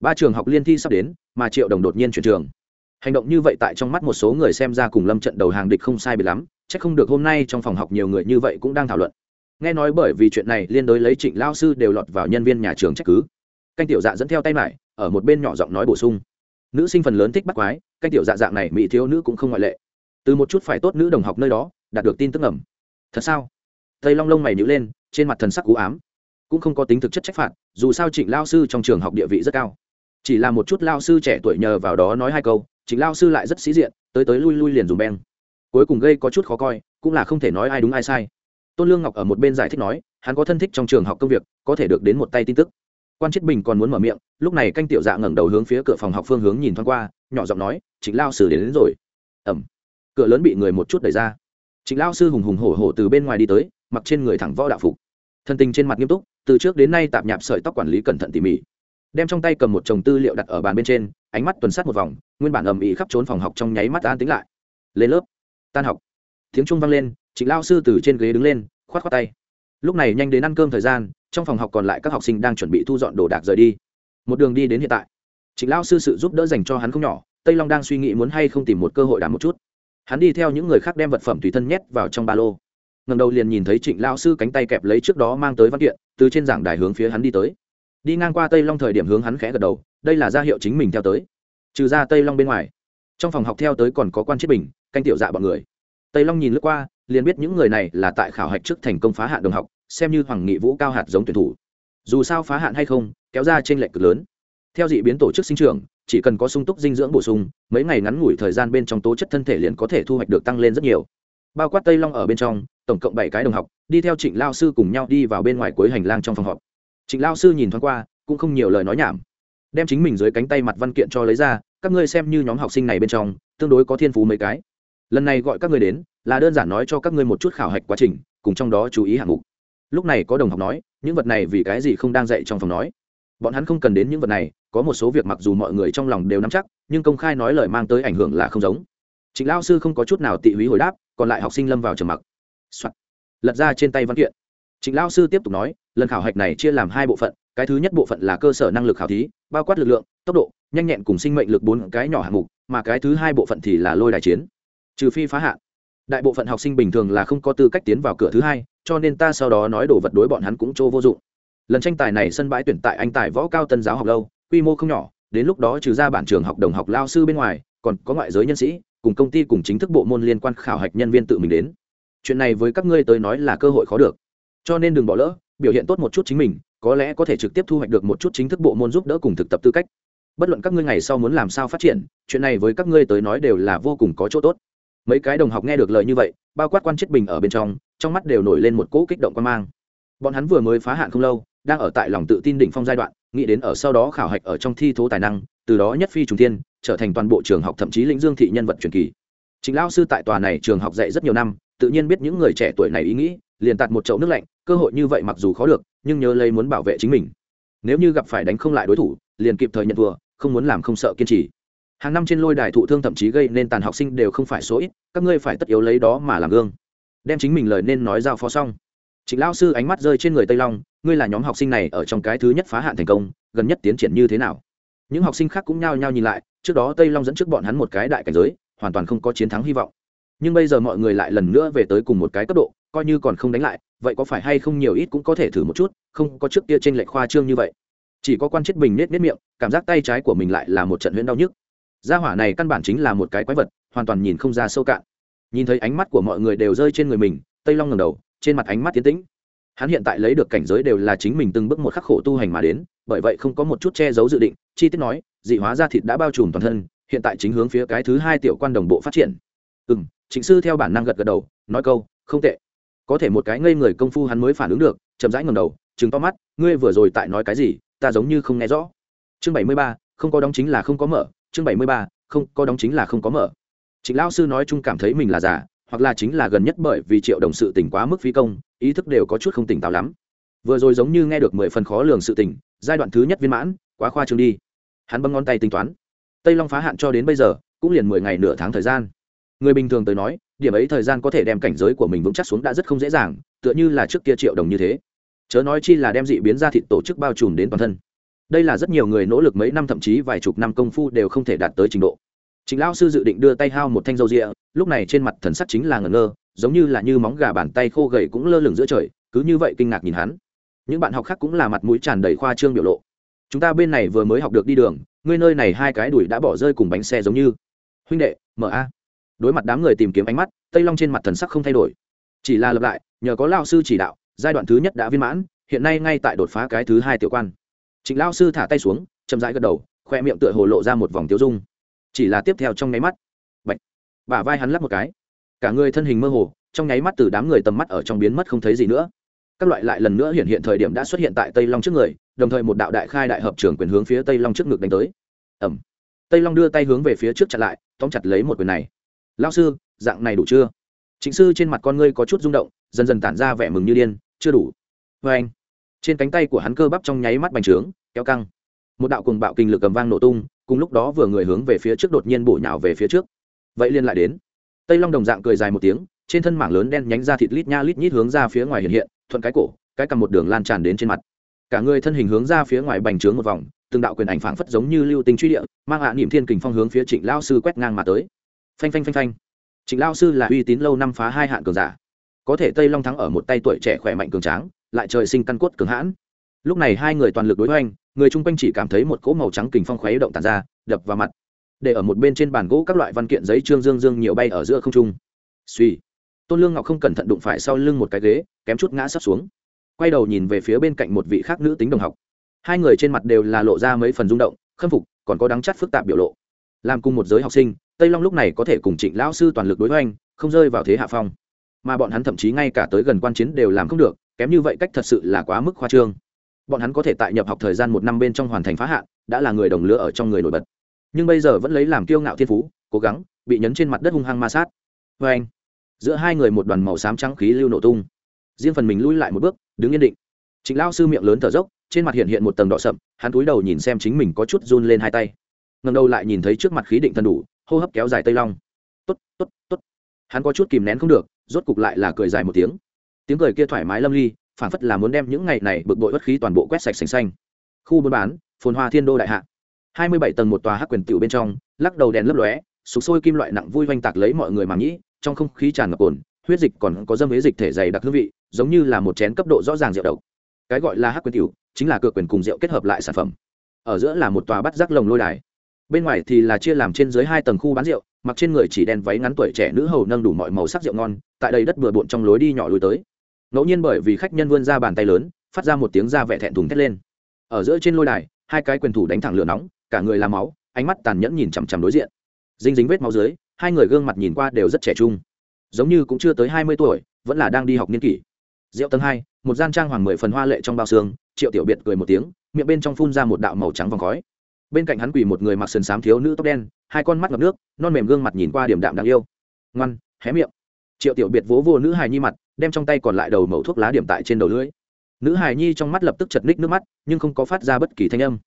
Ba trường học liên thi sắp đến, mà triệu đồng đột nhiên chuyển trường. Hành động như vậy tại trong mắt một số người xem ra cùng lâm trận đầu hàng địch không sai bị lắm c h ắ c không được hôm nay trong phòng học nhiều người như vậy cũng đang thảo luận. Nghe nói bởi vì chuyện này, liên đối lấy trịnh lao sư đều lọt vào nhân viên nhà trường trách cứ. Canh tiểu dạ dẫn theo tay mải ở một bên nhỏ giọng nói bổ sung. Nữ sinh phần lớn thích bắt quái canh tiểu dạ dạng này mỹ thiếu nữ cũng không ngoại lệ. Từ một chút phải tốt nữ đồng học nơi đó, đạt được tin tức ẩm thật sao? Tây long lông mày nhữ lên, trên mặt thần sắc cú ám. Cũng không có tính thực chất trách phạt, dù sao trịnh lao sư trong trường học địa vị rất cao. Chỉ là một chút lao sư trẻ tuổi nhờ vào đó nói hai câu, trịnh lao sư lại rất sĩ diện, tới tới lui lui liền dùng beng. Cuối cùng gây có chút khó coi, cũng là không thể nói ai đúng ai sai. Tôn lương ngọc ở một bên giải thích nói, hắn có thân thích trong trường học công việc, có thể được đến một tay tin tức quan chết bình còn muốn mở miệng lúc này canh tiểu dạ ngẩng đầu hướng phía cửa phòng học phương hướng nhìn thoáng qua nhỏ giọng nói trịnh lao sư đến, đến rồi. Ẩm cửa lớn bị người một chút đẩy ra. Trịnh lao sư hùng hùng hổ hổ từ bên ngoài đi tới mặc trên người thẳng võ đạo phục. Thân tình trên mặt nghiêm túc từ trước đến nay tạp nhạp sợi tóc quản lý cẩn thận tỉ mỉ. Đem trong tay cầm một chồng tư liệu đặt ở bàn bên trên ánh mắt tuần sát một vòng nguyên bản ầm ĩ khắp trốn phòng học trong nháy mắt an tính lại. Lên lớp. Tan học. Tiếng trung vang lên trịnh lao sư từ trên ghế đứng lên khoát khoát tay. Lúc này nhanh đến ăn cơm thời gian trong phòng học còn lại các học sinh đang chuẩn bị thu dọn đồ đạc rời đi. Một đường đi đến hiện tại, trịnh lao sư sự giúp đỡ dành cho hắn không nhỏ, tây long đang suy nghĩ muốn hay không tìm một cơ hội đám một chút. Hắn đi theo những người khác đem vật phẩm tùy thân nhét vào trong ba lô. Ngầm đầu liền nhìn thấy trịnh lao sư cánh tay kẹp lấy trước đó mang tới văn kiện, từ trên giảng đài hướng phía hắn đi tới. Đi ngang qua tây long thời điểm hướng hắn khẽ gật đầu, đây là ra hiệu chính mình theo tới. Trừ ra tây long bên ngoài, trong phòng học theo tới còn có quan chiết bình, canh tiểu dạ bọn người. Tây long nhìn lướt qua, liền biết những người này là tại khảo hạch trước thành công phá hạn đồng học xem như hoàng nghị vũ cao hạt giống tuyển thủ. Dù sao phá hạn hay không, kéo ra trên lệch cực lớn. Theo dị biến tổ chức sinh trưởng, chỉ cần có sung túc dinh dưỡng bổ sung, mấy ngày ngắn ngủi thời gian bên trong tố chất thân thể liền có thể thu hoạch được tăng lên rất nhiều. Bao quát tây long ở bên trong, tổng cộng bảy cái đồng học, đi theo trịnh lao sư cùng nhau đi vào bên ngoài cuối hành lang trong phòng họp. Trịnh lao sư nhìn thoáng qua, cũng không nhiều lời nói nhảm. Đem chính mình dưới cánh tay mặt văn kiện cho lấy ra, các ngươi xem như nhóm học sinh này bên trong, tương đối có thiên phú mấy cái. Lần này gọi các ngươi đến, là đơn giản nói cho các ngươi một chút khảo hạch quá trình, cùng trong đó chú ý hạng mục lúc này có đồng học nói, những vật này vì cái gì không đang dạy trong phòng nói? Bọn hắn không cần đến những vật này, có một số việc mặc dù mọi người trong lòng đều nắm chắc, nhưng công khai nói lời mang tới ảnh hưởng là không giống. Trịnh lao sư không có chút nào tị húy hồi đáp, còn lại học sinh lâm vào trầm mặc、Soạn. lật ra trên tay văn kiện. Trịnh lao sư tiếp tục nói, lần khảo hạch này chia làm hai bộ phận, cái thứ nhất bộ phận là cơ sở năng lực khảo thí, bao quát lực lượng, tốc độ, nhanh nhẹn cùng sinh mệnh lực bốn cái nhỏ hạng mục, mà cái thứ hai bộ phận thì là lôi đài chiến, trừ phi phá hạn. Đại bộ phận học sinh bình thường là không có tư cách tiến vào cửa thứ hai cho nên ta sau đó nói đồ vật đối bọn hắn cũng chỗ vô dụng. Lần tranh tài này sân bãi tuyển tại anh tài võ cao tân giáo học lâu, quy mô không nhỏ, đến lúc đó trừ ra bản trường học đồng học lao sư bên ngoài, còn có ngoại giới nhân sĩ, cùng công ty cùng chính thức bộ môn liên quan khảo hạch nhân viên tự mình đến. Chuyện này với các ngươi tới nói là cơ hội khó được. Cho nên đừng bỏ lỡ, biểu hiện tốt một chút chính mình, có lẽ có thể trực tiếp thu hoạch được một chút chính thức bộ môn giúp đỡ cùng thực tập tư cách. Bất luận các ngươi ngày sau muốn làm sao phát triển, chuyện này với các ngươi tới nói đều là vô cùng có chỗ tốt. Mấy cái đồng học nghe được lời như vậy, bao quát quan chết bình ở bên trong trong mắt đều nổi lên một cỗ kích động quan mang. Bọn hắn vừa mới phá hạn không lâu, đang ở tại lòng tự tin đỉnh phong giai đoạn, nghĩ đến ở sau đó khảo hạch ở trong thi thố tài năng, từ đó nhất phi trùng thiên, trở thành toàn bộ trường học thậm chí lĩnh dương thị nhân vật truyền kỳ. Chính lao sư tại tòa này trường học dạy rất nhiều năm, tự nhiên biết những người trẻ tuổi này ý nghĩ, liền tạt một chậu nước lạnh, cơ hội như vậy mặc dù khó được, nhưng nhớ lấy muốn bảo vệ chính mình. Nếu như gặp phải đánh không lại đối thủ, liền kịp thời nhận thua, không muốn làm không sợ kiên trì. Hàng năm trên lôi đài thụ thương thậm chí gây nên tàn học sinh đều không phải số ít, các ngươi phải tất yếu lấy đó mà làm gương đem chính mình lời nên nói giao phó xong. Trịnh lao sư ánh mắt rơi trên người tây long, ngươi là nhóm học sinh này ở trong cái thứ nhất phá hạn thành công, gần nhất tiến triển như thế nào? Những học sinh khác cũng nhao nhao nhìn lại, trước đó tây long dẫn trước bọn hắn một cái đại cảnh giới, hoàn toàn không có chiến thắng hy vọng. Nhưng bây giờ mọi người lại lần nữa về tới cùng một cái cấp độ, coi như còn không đánh lại, vậy có phải hay không nhiều ít cũng có thể thử một chút, không có trước kia t r ê n lệch khoa trương như vậy. Chỉ có quan chết bình nết nết miệng, cảm giác tay trái của mình lại là một trận huyễn đau nhức. Gia hỏa này căn bản chính là một cái quái vật, hoàn toàn nhìn không ra sâu cạn nhìn thấy ánh mắt của mọi người đều rơi trên người mình, tây long ngầm đầu, trên mặt ánh mắt tiến tĩnh. Hắn hiện tại lấy được cảnh giới đều là chính mình từng bước một khắc khổ tu hành mà đến, bởi vậy không có một chút che giấu dự định, chi tiết nói, dị hóa ra thịt đã bao trùm toàn thân, hiện tại chính hướng phía cái thứ hai tiểu quan đồng bộ phát triển. Ừ m chính sư theo bản năng gật gật đầu, nói câu, không tệ. Có thể một cái ngây người công phu hắn mới phản ứng được, chậm rãi ngầm đầu chừng to mắt, ngươi vừa rồi tại nói cái gì, ta giống như không nghe rõ. Chương bảy mươi ba, không có đóng chính là không có mở, chương bảy mươi ba, không có đóng chính là không có mở trịnh lão sư nói chung cảm thấy mình là giả hoặc là chính là gần nhất bởi vì triệu đồng sự tỉnh quá mức phí công, ý thức đều có chút không tỉnh táo lắm. Vừa rồi giống như nghe được mười phần khó lường sự tỉnh giai đoạn thứ nhất viên mãn, quá khoa trương đi. Hắn bấm ngón tay tính toán. Tây long phá hạn cho đến bây giờ, cũng liền mười ngày nửa tháng thời gian. Người bình thường tới nói, điểm ấy thời gian có thể đem cảnh giới của mình vững chắc xuống đã rất không dễ dàng, tựa như là trước kia triệu đồng như thế. Chớ nói chi là đem dị biến ra thịt tổ chức bao trùm đến toàn thân. Đây là rất nhiều người nỗ lực mấy năm, thậm chí vài chục năm công phu đều không thể đạt tới trình độ chính lão sư dự định đưa tay hao một thanh dâu rịa, lúc này trên mặt thần sắc chính là ngẩn ngơ, giống như là như móng gà bàn tay khô gầy cũng lơ lửng giữa trời, cứ như vậy kinh ngạc nhìn hắn. Những bạn học khác cũng là mặt mũi tràn đầy khoa trương biểu lộ. Chúng ta bên này vừa mới học được đi đường, ngươi nơi này hai cái đùi đã bỏ rơi cùng bánh xe giống như. Huynh đệ, mở a. Đối mặt đám người tìm kiếm ánh mắt, tây long trên mặt thần sắc không thay đổi. Chỉ là lập lại, nhờ có Lão sư chỉ đạo, giai đoạn thứ nhất đã viên mãn, hiện nay ngay tại đột phá cái thứ hai tiểu quan. Trịnh Lão sư thả tay xuống, chậm rãi gật đầu, khoe miệng tựa hồ lộ ra một vòng tiêu dung chỉ là tiếp theo trong nháy mắt. Bạch. Bả vai hắn lắp một cái. Cả người thân hình mơ hồ, trong nháy mắt từ đám người tầm mắt ở trong biến mất không thấy gì nữa. Các loại lại lần nữa hiện hiện thời điểm đã xuất hiện tại tây long trước người, đồng thời một đạo đại khai đại hợp trưởng quyền hướng phía tây long trước ngực đánh tới. Ẩm tây long đưa tay hướng về phía trước chặn lại, tóm chặt lấy một quyền này. Lao sư, dạng này đủ chưa? Chính sư trên mặt con ngươi có chút rung động, dần dần tản ra vẻ mừng như điên, chưa đủ. Vê anh. Trên cánh tay của hắn cơ bắp trong nháy mắt bành trướng, kéo căng. Một đạo cùng bạo kinh lực cầm vang nổ tung cùng lúc đó vừa người hướng về phía trước đột nhiên bổ nhào về phía trước. Vậy liên lại đến. Tây long đồng dạng cười dài một tiếng, trên thân mảng lớn đen nhánh ra thịt lít nha lít nhít hướng ra phía ngoài hiện hiện, thuận cái cổ, cái cầm một đường lan tràn đến trên mặt. Cả người thân hình hướng ra phía ngoài bành trướng một vòng, từng đạo quyền ảnh phảng phất giống như lưu tinh truy địa, mang hạ niệm thiên kình phong hướng phía trịnh lao sư quét ngang mà tới. Phanh phanh phanh phanh. Trịnh lao sư là uy tín lâu năm phá hai hạn cường giả. Có thể tây long thắng ở một tay tuổi trẻ khỏe mạnh cường tráng, lại trời sinh căn cốt cường hãn. Lúc này hai người toàn lực đối hoành người chung quanh chỉ cảm thấy một cỗ màu trắng kình phong khuấy động tàn ra, đập vào mặt. Để ở một bên trên bàn gỗ các loại văn kiện giấy trương dương dương nhiều bay ở giữa không trung. Suy tôn lương ngọc không cẩn thận đụng phải sau lưng một cái ghế, kém chút ngã sắp xuống. Quay đầu nhìn về phía bên cạnh một vị khác nữ tính đồng học. Hai người trên mặt đều là lộ ra mấy phần rung động, khâm phục, còn có đắng chắt phức tạp biểu lộ. Làm cùng một giới học sinh, tây long lúc này có thể cùng trịnh lão sư toàn lực đối với anh không rơi vào thế hạ phong. Mà bọn hắn thậm chí ngay cả tới gần quan chiến đều làm không được, kém như vậy cách thật sự là quá mức khoa trương bọn hắn có thể tại nhập học thời gian một năm bên trong hoàn thành phá hạn, đã là người đồng lứa ở trong người nổi bật. Nhưng bây giờ vẫn lấy làm kiêu ngạo thiên phú, cố gắng, bị nhấn trên mặt đất hung hăng ma sát. Vê anh, giữa hai người một đoàn màu xám trắng khí lưu nổ tung. Riêng phần mình lui lại một bước, đứng yên định. Chính lao sư miệng lớn thở dốc, trên mặt hiện hiện một tầng đỏ sậm, hắn cúi đầu nhìn xem chính mình có chút run lên hai tay. Ngầm đầu lại nhìn thấy trước mặt khí định thần đủ, hô hấp kéo dài tây long. Tốt tốt tốt. Hắn có chút kìm nén không được, rốt cục lại là cười dài một tiếng. Tiếng cười kia thoải mái lâm ly phản phất là muốn đem những ngày này bực bội bất khí toàn bộ quét sạch sành xanh. Khu buôn bán, phồn hoa thiên đô đại hạ. Hai mươi bảy tầng một tòa hắc quyền tiểu bên trong, lắc đầu đèn lấp lóe, sục sôi kim loại nặng vui oanh tạc lấy mọi người mà nghĩ, trong không khí tràn ngập cồn, huyết dịch còn có dâm huế dịch thể dày đặc hương vị, giống như là một chén cấp độ rõ ràng rượu độc. Cái gọi là hắc quyền tiểu, chính là cược quyền cùng rượu kết hợp lại sản phẩm. Ở giữa là một tòa bắt rác lồng lôi đài. Bên ngoài thì là chia làm trên dưới hai tầng khu bán rượu, mặc trên người chỉ đen váy ngắn tuổi trẻ nữ hầu nâng đủ mọi màu sắc rượu ngon, tại đây đất bừa bộn trong lối đi nhỏ lùi tới ngẫu nhiên bởi vì khách nhân vươn ra bàn tay lớn, phát ra một tiếng da vẻ thẹn thùng thét lên. Ở giữa trên lôi đài, hai cái quyền thủ đánh thẳng lửa nóng, cả người làm máu, ánh mắt tàn nhẫn nhìn chằm chằm đối diện. Dinh dính vết máu dưới, hai người gương mặt nhìn qua đều rất trẻ trung. Giống như cũng chưa tới hai mươi tuổi, vẫn là đang đi học niên kỷ. Rượu tầng hai, một gian trang hoàng mười phần hoa lệ trong bao xương, triệu tiểu biệt cười một tiếng, miệng bên trong phun ra một đạo màu trắng vòng khói. Bên cạnh hắn quỳ một người mặc sườn xám thiếu nữ tóc đen, hai con mắt ngập nước, non mềm gương mặt nhìn qua điểm đạm đáng yêu. Ngoan, hé miệng. Triệu tiểu biệt vỗ vô nữ hài nhi mặt đem trong tay còn lại đầu mẩu thuốc lá điểm tại trên đầu lưỡi. Nữ hài nhi trong mắt lập tức chật ních nước mắt, nhưng không có phát ra bất kỳ thanh âm.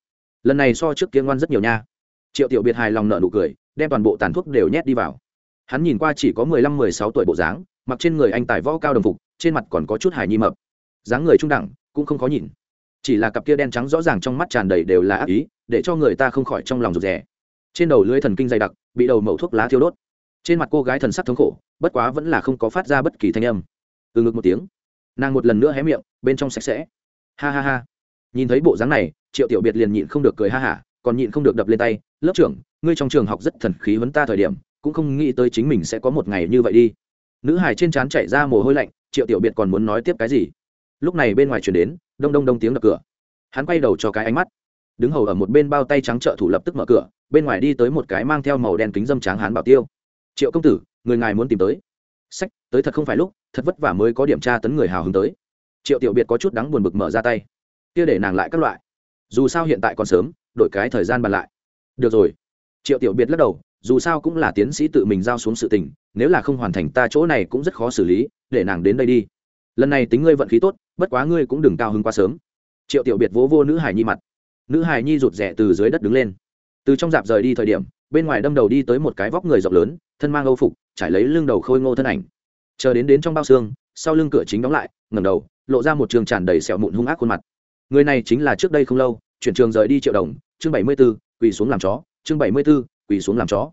Lần này so trước kia ngoan rất nhiều nha. Triệu tiểu biệt hài lòng nợ nụ cười, đem toàn bộ tàn thuốc đều nhét đi vào. Hắn nhìn qua chỉ có mười lăm, mười sáu tuổi bộ dáng, mặc trên người anh tài võ cao đồng phục, trên mặt còn có chút hài nhi mập. Dáng người trung đẳng, cũng không khó nhìn. Chỉ là cặp kia đen trắng rõ ràng trong mắt tràn đầy đều là ác ý, để cho người ta không khỏi trong lòng rụt rè. Trên đầu lưới thần kinh dày đặc, bị đầu mẩu thuốc lá thiêu đốt. Trên mặt cô gái thần sắc thống khổ, bất quá vẫn là không có phát ra bất kỳ thanh âm từ ngực một tiếng. Nàng một lần nữa hé miệng, bên trong sạch sẽ. Ha ha ha. Nhìn thấy bộ dáng này, triệu tiểu biệt liền nhịn không được cười ha hả, còn nhịn không được đập lên tay, lớp trưởng, ngươi trong trường học rất thần khí vấn ta thời điểm, cũng không nghĩ tới chính mình sẽ có một ngày như vậy đi. Nữ hải trên trán chạy ra mồ hôi lạnh, triệu tiểu biệt còn muốn nói tiếp cái gì? Lúc này bên ngoài chuyển đến, đông đông đông tiếng đập cửa. Hắn quay đầu cho cái ánh mắt. Đứng hầu ở một bên bao tay trắng trợ thủ lập tức mở cửa, bên ngoài đi tới một cái mang theo màu đen kính dâm tráng hán bảo tiêu. Triệu công tử, người ngài muốn tìm tới sách, tới thật không phải lúc, thật vất vả mới có điểm tra tấn người hào hứng tới. Triệu tiểu biệt có chút đắng buồn bực mở ra tay. Kia để nàng lại các loại. Dù sao hiện tại còn sớm, đổi cái thời gian bàn lại. Được rồi. Triệu tiểu biệt lắc đầu, dù sao cũng là tiến sĩ tự mình giao xuống sự tình, nếu là không hoàn thành ta chỗ này cũng rất khó xử lý, để nàng đến đây đi. Lần này tính ngươi vận khí tốt, bất quá ngươi cũng đừng cao hứng quá sớm. Triệu tiểu biệt vỗ vô nữ hải nhi mặt. Nữ hải nhi rụt rẻ từ dưới đất đứng lên. Từ trong dạp rời đi thời điểm, bên ngoài đâm đầu đi tới một cái vóc người rộng lớn, thân mang âu phục trải lấy lưng đầu khôi ngô thân ảnh. Chờ đến đến trong bao xương, sau lưng cửa chính đóng lại, ngẩng đầu, lộ ra một trường tràn đầy sẹo mụn hung ác khuôn mặt. Người này chính là trước đây không lâu, chuyển trường rời đi triệu đồng, chương bảy mươi b ố quỳ xuống làm chó, chương bảy mươi b ố quỳ xuống làm chó.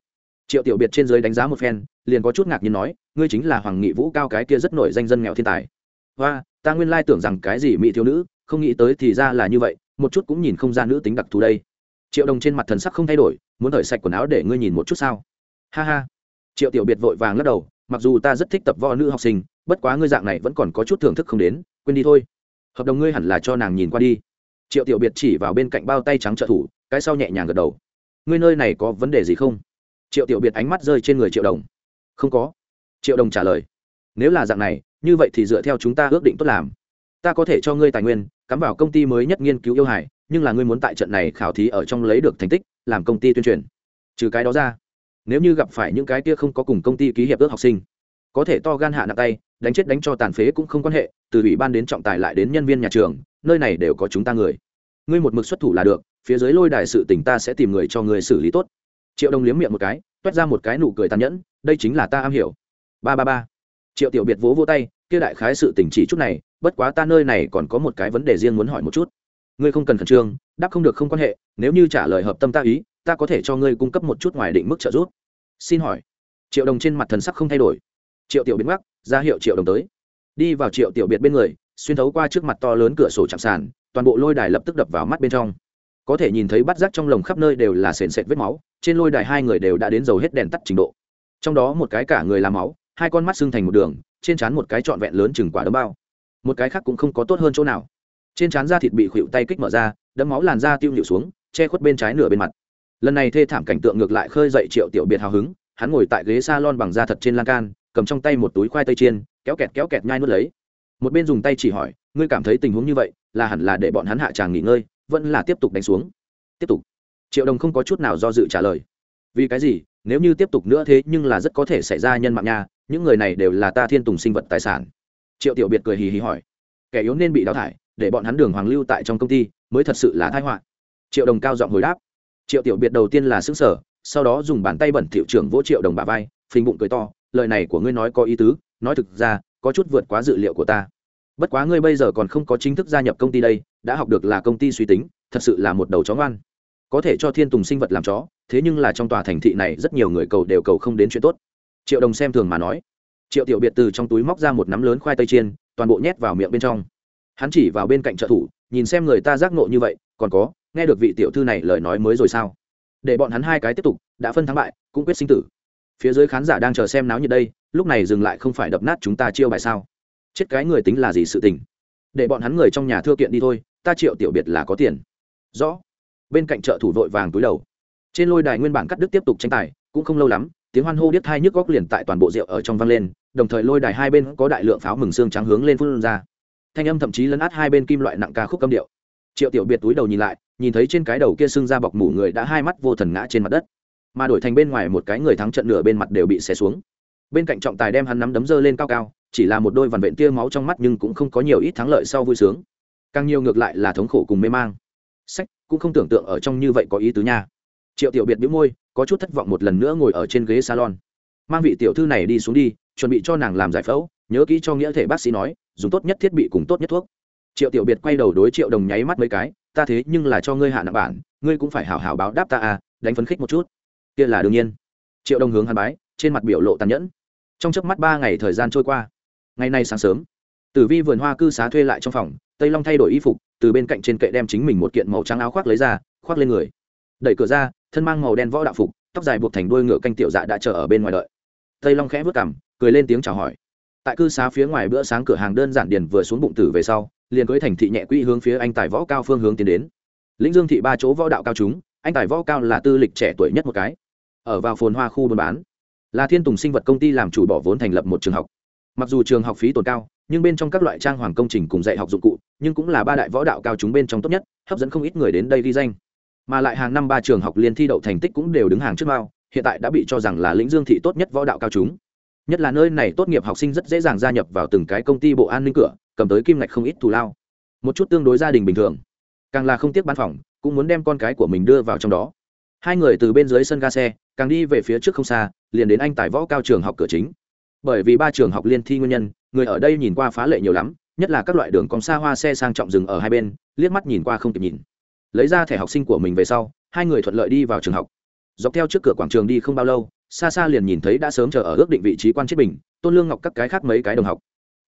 Triệu tiểu biệt trên giới đánh giá một phen, liền có chút ngạc nhiên nói, ngươi chính là hoàng nghị vũ cao cái kia rất nổi danh dân nghèo thiên tài. Hoa, ta nguyên lai tưởng rằng cái gì mỹ thiếu nữ, không nghĩ tới thì ra là như vậy, một chút cũng nhìn không ra nữ tính đặc thù đây. Triệu đồng trên mặt thần sắc không thay đổi, muốn thởi sạch quần áo để ngươi nhìn một chút sao. Ha ha triệu tiểu biệt vội vàng lắc đầu, mặc dù ta rất thích tập võ nữ học sinh, bất quá ngươi dạng này vẫn còn có chút thưởng thức không đến, quên đi thôi. Hợp đồng ngươi hẳn là cho nàng nhìn qua đi. Triệu tiểu biệt chỉ vào bên cạnh bao tay trắng trợ thủ, cái sau nhẹ nhàng gật đầu. Ngươi nơi này có vấn đề gì không? Triệu tiểu biệt ánh mắt rơi trên người triệu đồng. Không có. Triệu đồng trả lời. Nếu là dạng này, như vậy thì dựa theo chúng ta ước định tốt làm. Ta có thể cho ngươi tài nguyên, cắm vào công ty mới nhất nghiên cứu yêu hải nhưng là ngươi muốn tại trận này khảo thí ở trong lấy được thành tích, làm công ty tuyên truyền. Trừ cái đó ra nếu như gặp phải những cái kia không có cùng công ty ký hiệp ước học sinh, có thể to gan hạ nặng tay, đánh chết đánh cho tàn phế cũng không quan hệ, từ ủy ban đến trọng tài lại đến nhân viên nhà trường, nơi này đều có chúng ta người. Ngươi một mực xuất thủ là được, phía dưới lôi đài sự tỉnh ta sẽ tìm người cho người xử lý tốt. Triệu đồng liếm miệng một cái, toét ra một cái nụ cười tàn nhẫn, đây chính là ta am hiểu. Ba ba ba. Triệu tiểu biệt vỗ vô tay, kia đại khái sự tỉnh chỉ chút này, bất quá ta nơi này còn có một cái vấn đề riêng muốn hỏi một chút. Ngươi không cần khẩn trương, đáp không được không quan hệ, nếu như trả lời hợp tâm ta ý ta có thể cho ngươi cung cấp một chút ngoài định mức trợ giúp. Xin hỏi, triệu đồng trên mặt thần sắc không thay đổi. Triệu tiểu biệt mắc ra hiệu triệu đồng tới. Đi vào triệu tiểu biệt bên người, xuyên thấu qua trước mặt to lớn cửa sổ chạm sàn, toàn bộ lôi đài lập tức đập vào mắt bên trong. Có thể nhìn thấy bắt rác trong lồng khắp nơi đều là sền sệt vết máu, trên lôi đài hai người đều đã đến dầu hết đèn tắt trình độ. Trong đó một cái cả người làm máu, hai con mắt sưng thành một đường, trên trán một cái trọn vẹn lớn chừng quả đấm bao. Một cái khác cũng không có tốt hơn chỗ nào. Trên trán da thịt bị khuỵu tay kích mở ra, đấm máu làn da tiêu nhịu xuống, che khuất bên trái nửa bên mặt lần này thê thảm cảnh tượng ngược lại khơi dậy triệu tiểu biệt hào hứng, hắn ngồi tại ghế s a lon bằng da thật trên lan can, cầm trong tay một túi khoai tây chiên, kéo kẹt kéo kẹt nhai nuốt lấy. Một bên dùng tay chỉ hỏi, ngươi cảm thấy tình huống như vậy, là hẳn là để bọn hắn hạ tràng nghỉ ngơi, vẫn là tiếp tục đánh xuống? Tiếp tục. Triệu đồng không có chút nào do dự trả lời. Vì cái gì? Nếu như tiếp tục nữa thế nhưng là rất có thể xảy ra nhân mạng nha, những người này đều là ta thiên tùng sinh vật tài sản. Triệu tiểu biệt cười hì hì hỏi. Kẻ yếu nên bị đào thải, để bọn hắn đường hoàng lưu tại trong công ty, mới thật sự là thái họa. Triệu đồng cao giọng hồi đáp triệu tiểu biệt đầu tiên là xứng sở sau đó dùng bàn tay bẩn thiệu trưởng vỗ triệu đồng bà vai, phình bụng cười to, lời này của ngươi nói có ý tứ, nói thực ra, có chút vượt quá dự liệu của ta. Bất quá ngươi bây giờ còn không có chính thức gia nhập công ty đây, đã học được là công ty suy tính, thật sự là một đầu chó ngoan. Có thể cho thiên tùng sinh vật làm chó, thế nhưng là trong tòa thành thị này rất nhiều người cầu đều cầu không đến chuyện tốt. Triệu đồng xem thường mà nói. Triệu tiểu biệt từ trong túi móc ra một nắm lớn khoai tây chiên, toàn bộ nhét vào miệng bên trong. Hắn chỉ vào bên cạnh trợ thủ, nhìn xem người ta giác nộ như vậy, còn có nghe được vị tiểu thư này lời nói mới rồi sao? Để bọn hắn hai cái tiếp tục, đã phân thắng bại, cũng quyết sinh tử. Phía dưới khán giả đang chờ xem náo nhiệt đây, lúc này dừng lại không phải đập nát chúng ta chiêu bài sao? Chết cái người tính là gì sự tình? Để bọn hắn người trong nhà thưa kiện đi thôi, ta triệu tiểu biệt là có tiền. Rõ. Bên cạnh chợ thủ vội vàng túi đầu. Trên lôi đài nguyên bản cắt đứt tiếp tục tranh tài, cũng không lâu lắm, tiếng hoan hô điếc hai nhức góc liền tại toàn bộ rượu ở trong vang lên, đồng thời lôi đài hai bên có đại lượng pháo mừng xương trắng hướng lên phun ra. Thanh âm thậm chí lấn át hai bên kim loại nặng ca khúc câm điệu triệu tiểu biệt túi đầu nhìn lại, nhìn thấy trên cái đầu kia sưng ra bọc mủ người đã hai mắt vô thần ngã trên mặt đất. Mà đổi thành bên ngoài một cái người thắng trận nửa bên mặt đều bị xé xuống. Bên cạnh trọng tài đem hắn nắm đấm dơ lên cao cao, chỉ là một đôi vằn vện tia máu trong mắt nhưng cũng không có nhiều ít thắng lợi sau vui sướng. Càng nhiều ngược lại là thống khổ cùng mê mang. Sách, cũng không tưởng tượng ở trong như vậy có ý tứ nha. Triệu tiểu biệt bĩu môi, có chút thất vọng một lần nữa ngồi ở trên ghế salon. Mang vị tiểu thư này đi xuống đi, chuẩn bị cho nàng làm giải phẫu, nhớ kỹ cho nghĩa thể bác sĩ nói, dùng tốt nhất thiết bị cùng tốt nhất thuốc triệu tiểu biệt quay đầu đối triệu đồng nháy mắt mấy cái, ta thế nhưng là cho ngươi hạ nặng bản, ngươi cũng phải hảo hảo báo đáp ta à đánh phấn khích một chút. Kia là đương nhiên. Triệu đồng hướng hàn bái, trên mặt biểu lộ tàn nhẫn. Trong chớp mắt ba ngày thời gian trôi qua. Ngày nay sáng sớm, tử vi vườn hoa cư xá thuê lại trong phòng, tây long thay đổi y phục, từ bên cạnh trên kệ đem chính mình một kiện màu trắng áo khoác lấy ra, khoác lên người. Đẩy cửa ra, thân mang màu đen võ đạo phục, tóc dài buộc thành đuôi ngựa canh tiểu dạ đã chờ ở bên ngoài đợi. Tây long khẽ vớt cảm cười lên tiếng chào hỏi. Tại cư xá phía ngoài bữa sáng cửa hàng đơn giản điền vừa xuống bụng tử về sau liền cưới thành thị nhẹ quỹ hướng phía anh tài võ cao phương hướng tiến đến. Lĩnh dương thị ba chỗ võ đạo cao chúng, anh tài võ cao là tư lịch trẻ tuổi nhất một cái. Ở vào phồn hoa khu buôn bán, là thiên tùng sinh vật công ty làm chủ bỏ vốn thành lập một trường học. Mặc dù trường học phí tồn cao, nhưng bên trong các loại trang hoàng công trình cùng dạy học dụng cụ, nhưng cũng là ba đại võ đạo cao chúng bên trong tốt nhất, hấp dẫn không ít người đến đây ghi danh. Mà lại hàng năm ba trường học liên thi đậu thành tích cũng đều đứng hàng trước mao, hiện tại đã bị cho rằng là lĩnh dương thị tốt nhất võ đạo cao chúng. Nhất là nơi này tốt nghiệp học sinh rất dễ dàng gia nhập vào từng cái công ty bộ an ninh cửa cầm tới kim ngạch không ít thù lao. Một chút tương đối gia đình bình thường. Càng là không tiếc bán phòng, cũng muốn đem con cái của mình đưa vào trong đó. Hai người từ bên dưới sân ga xe, càng đi về phía trước không xa, liền đến anh tài võ cao trường học cửa chính. Bởi vì ba trường học liên thi nguyên nhân, người ở đây nhìn qua phá lệ nhiều lắm, nhất là các loại đường cong xa hoa xe sang trọng rừng ở hai bên, liếc mắt nhìn qua không kịp nhìn. Lấy ra thẻ học sinh của mình về sau, hai người thuận lợi đi vào trường học. Dọc theo trước cửa quảng trường đi không bao lâu, xa xa liền nhìn thấy đã sớm chờ ở ước định vị trí quan chức bình, tôn lương ngọc các cái khác mấy cái đồng học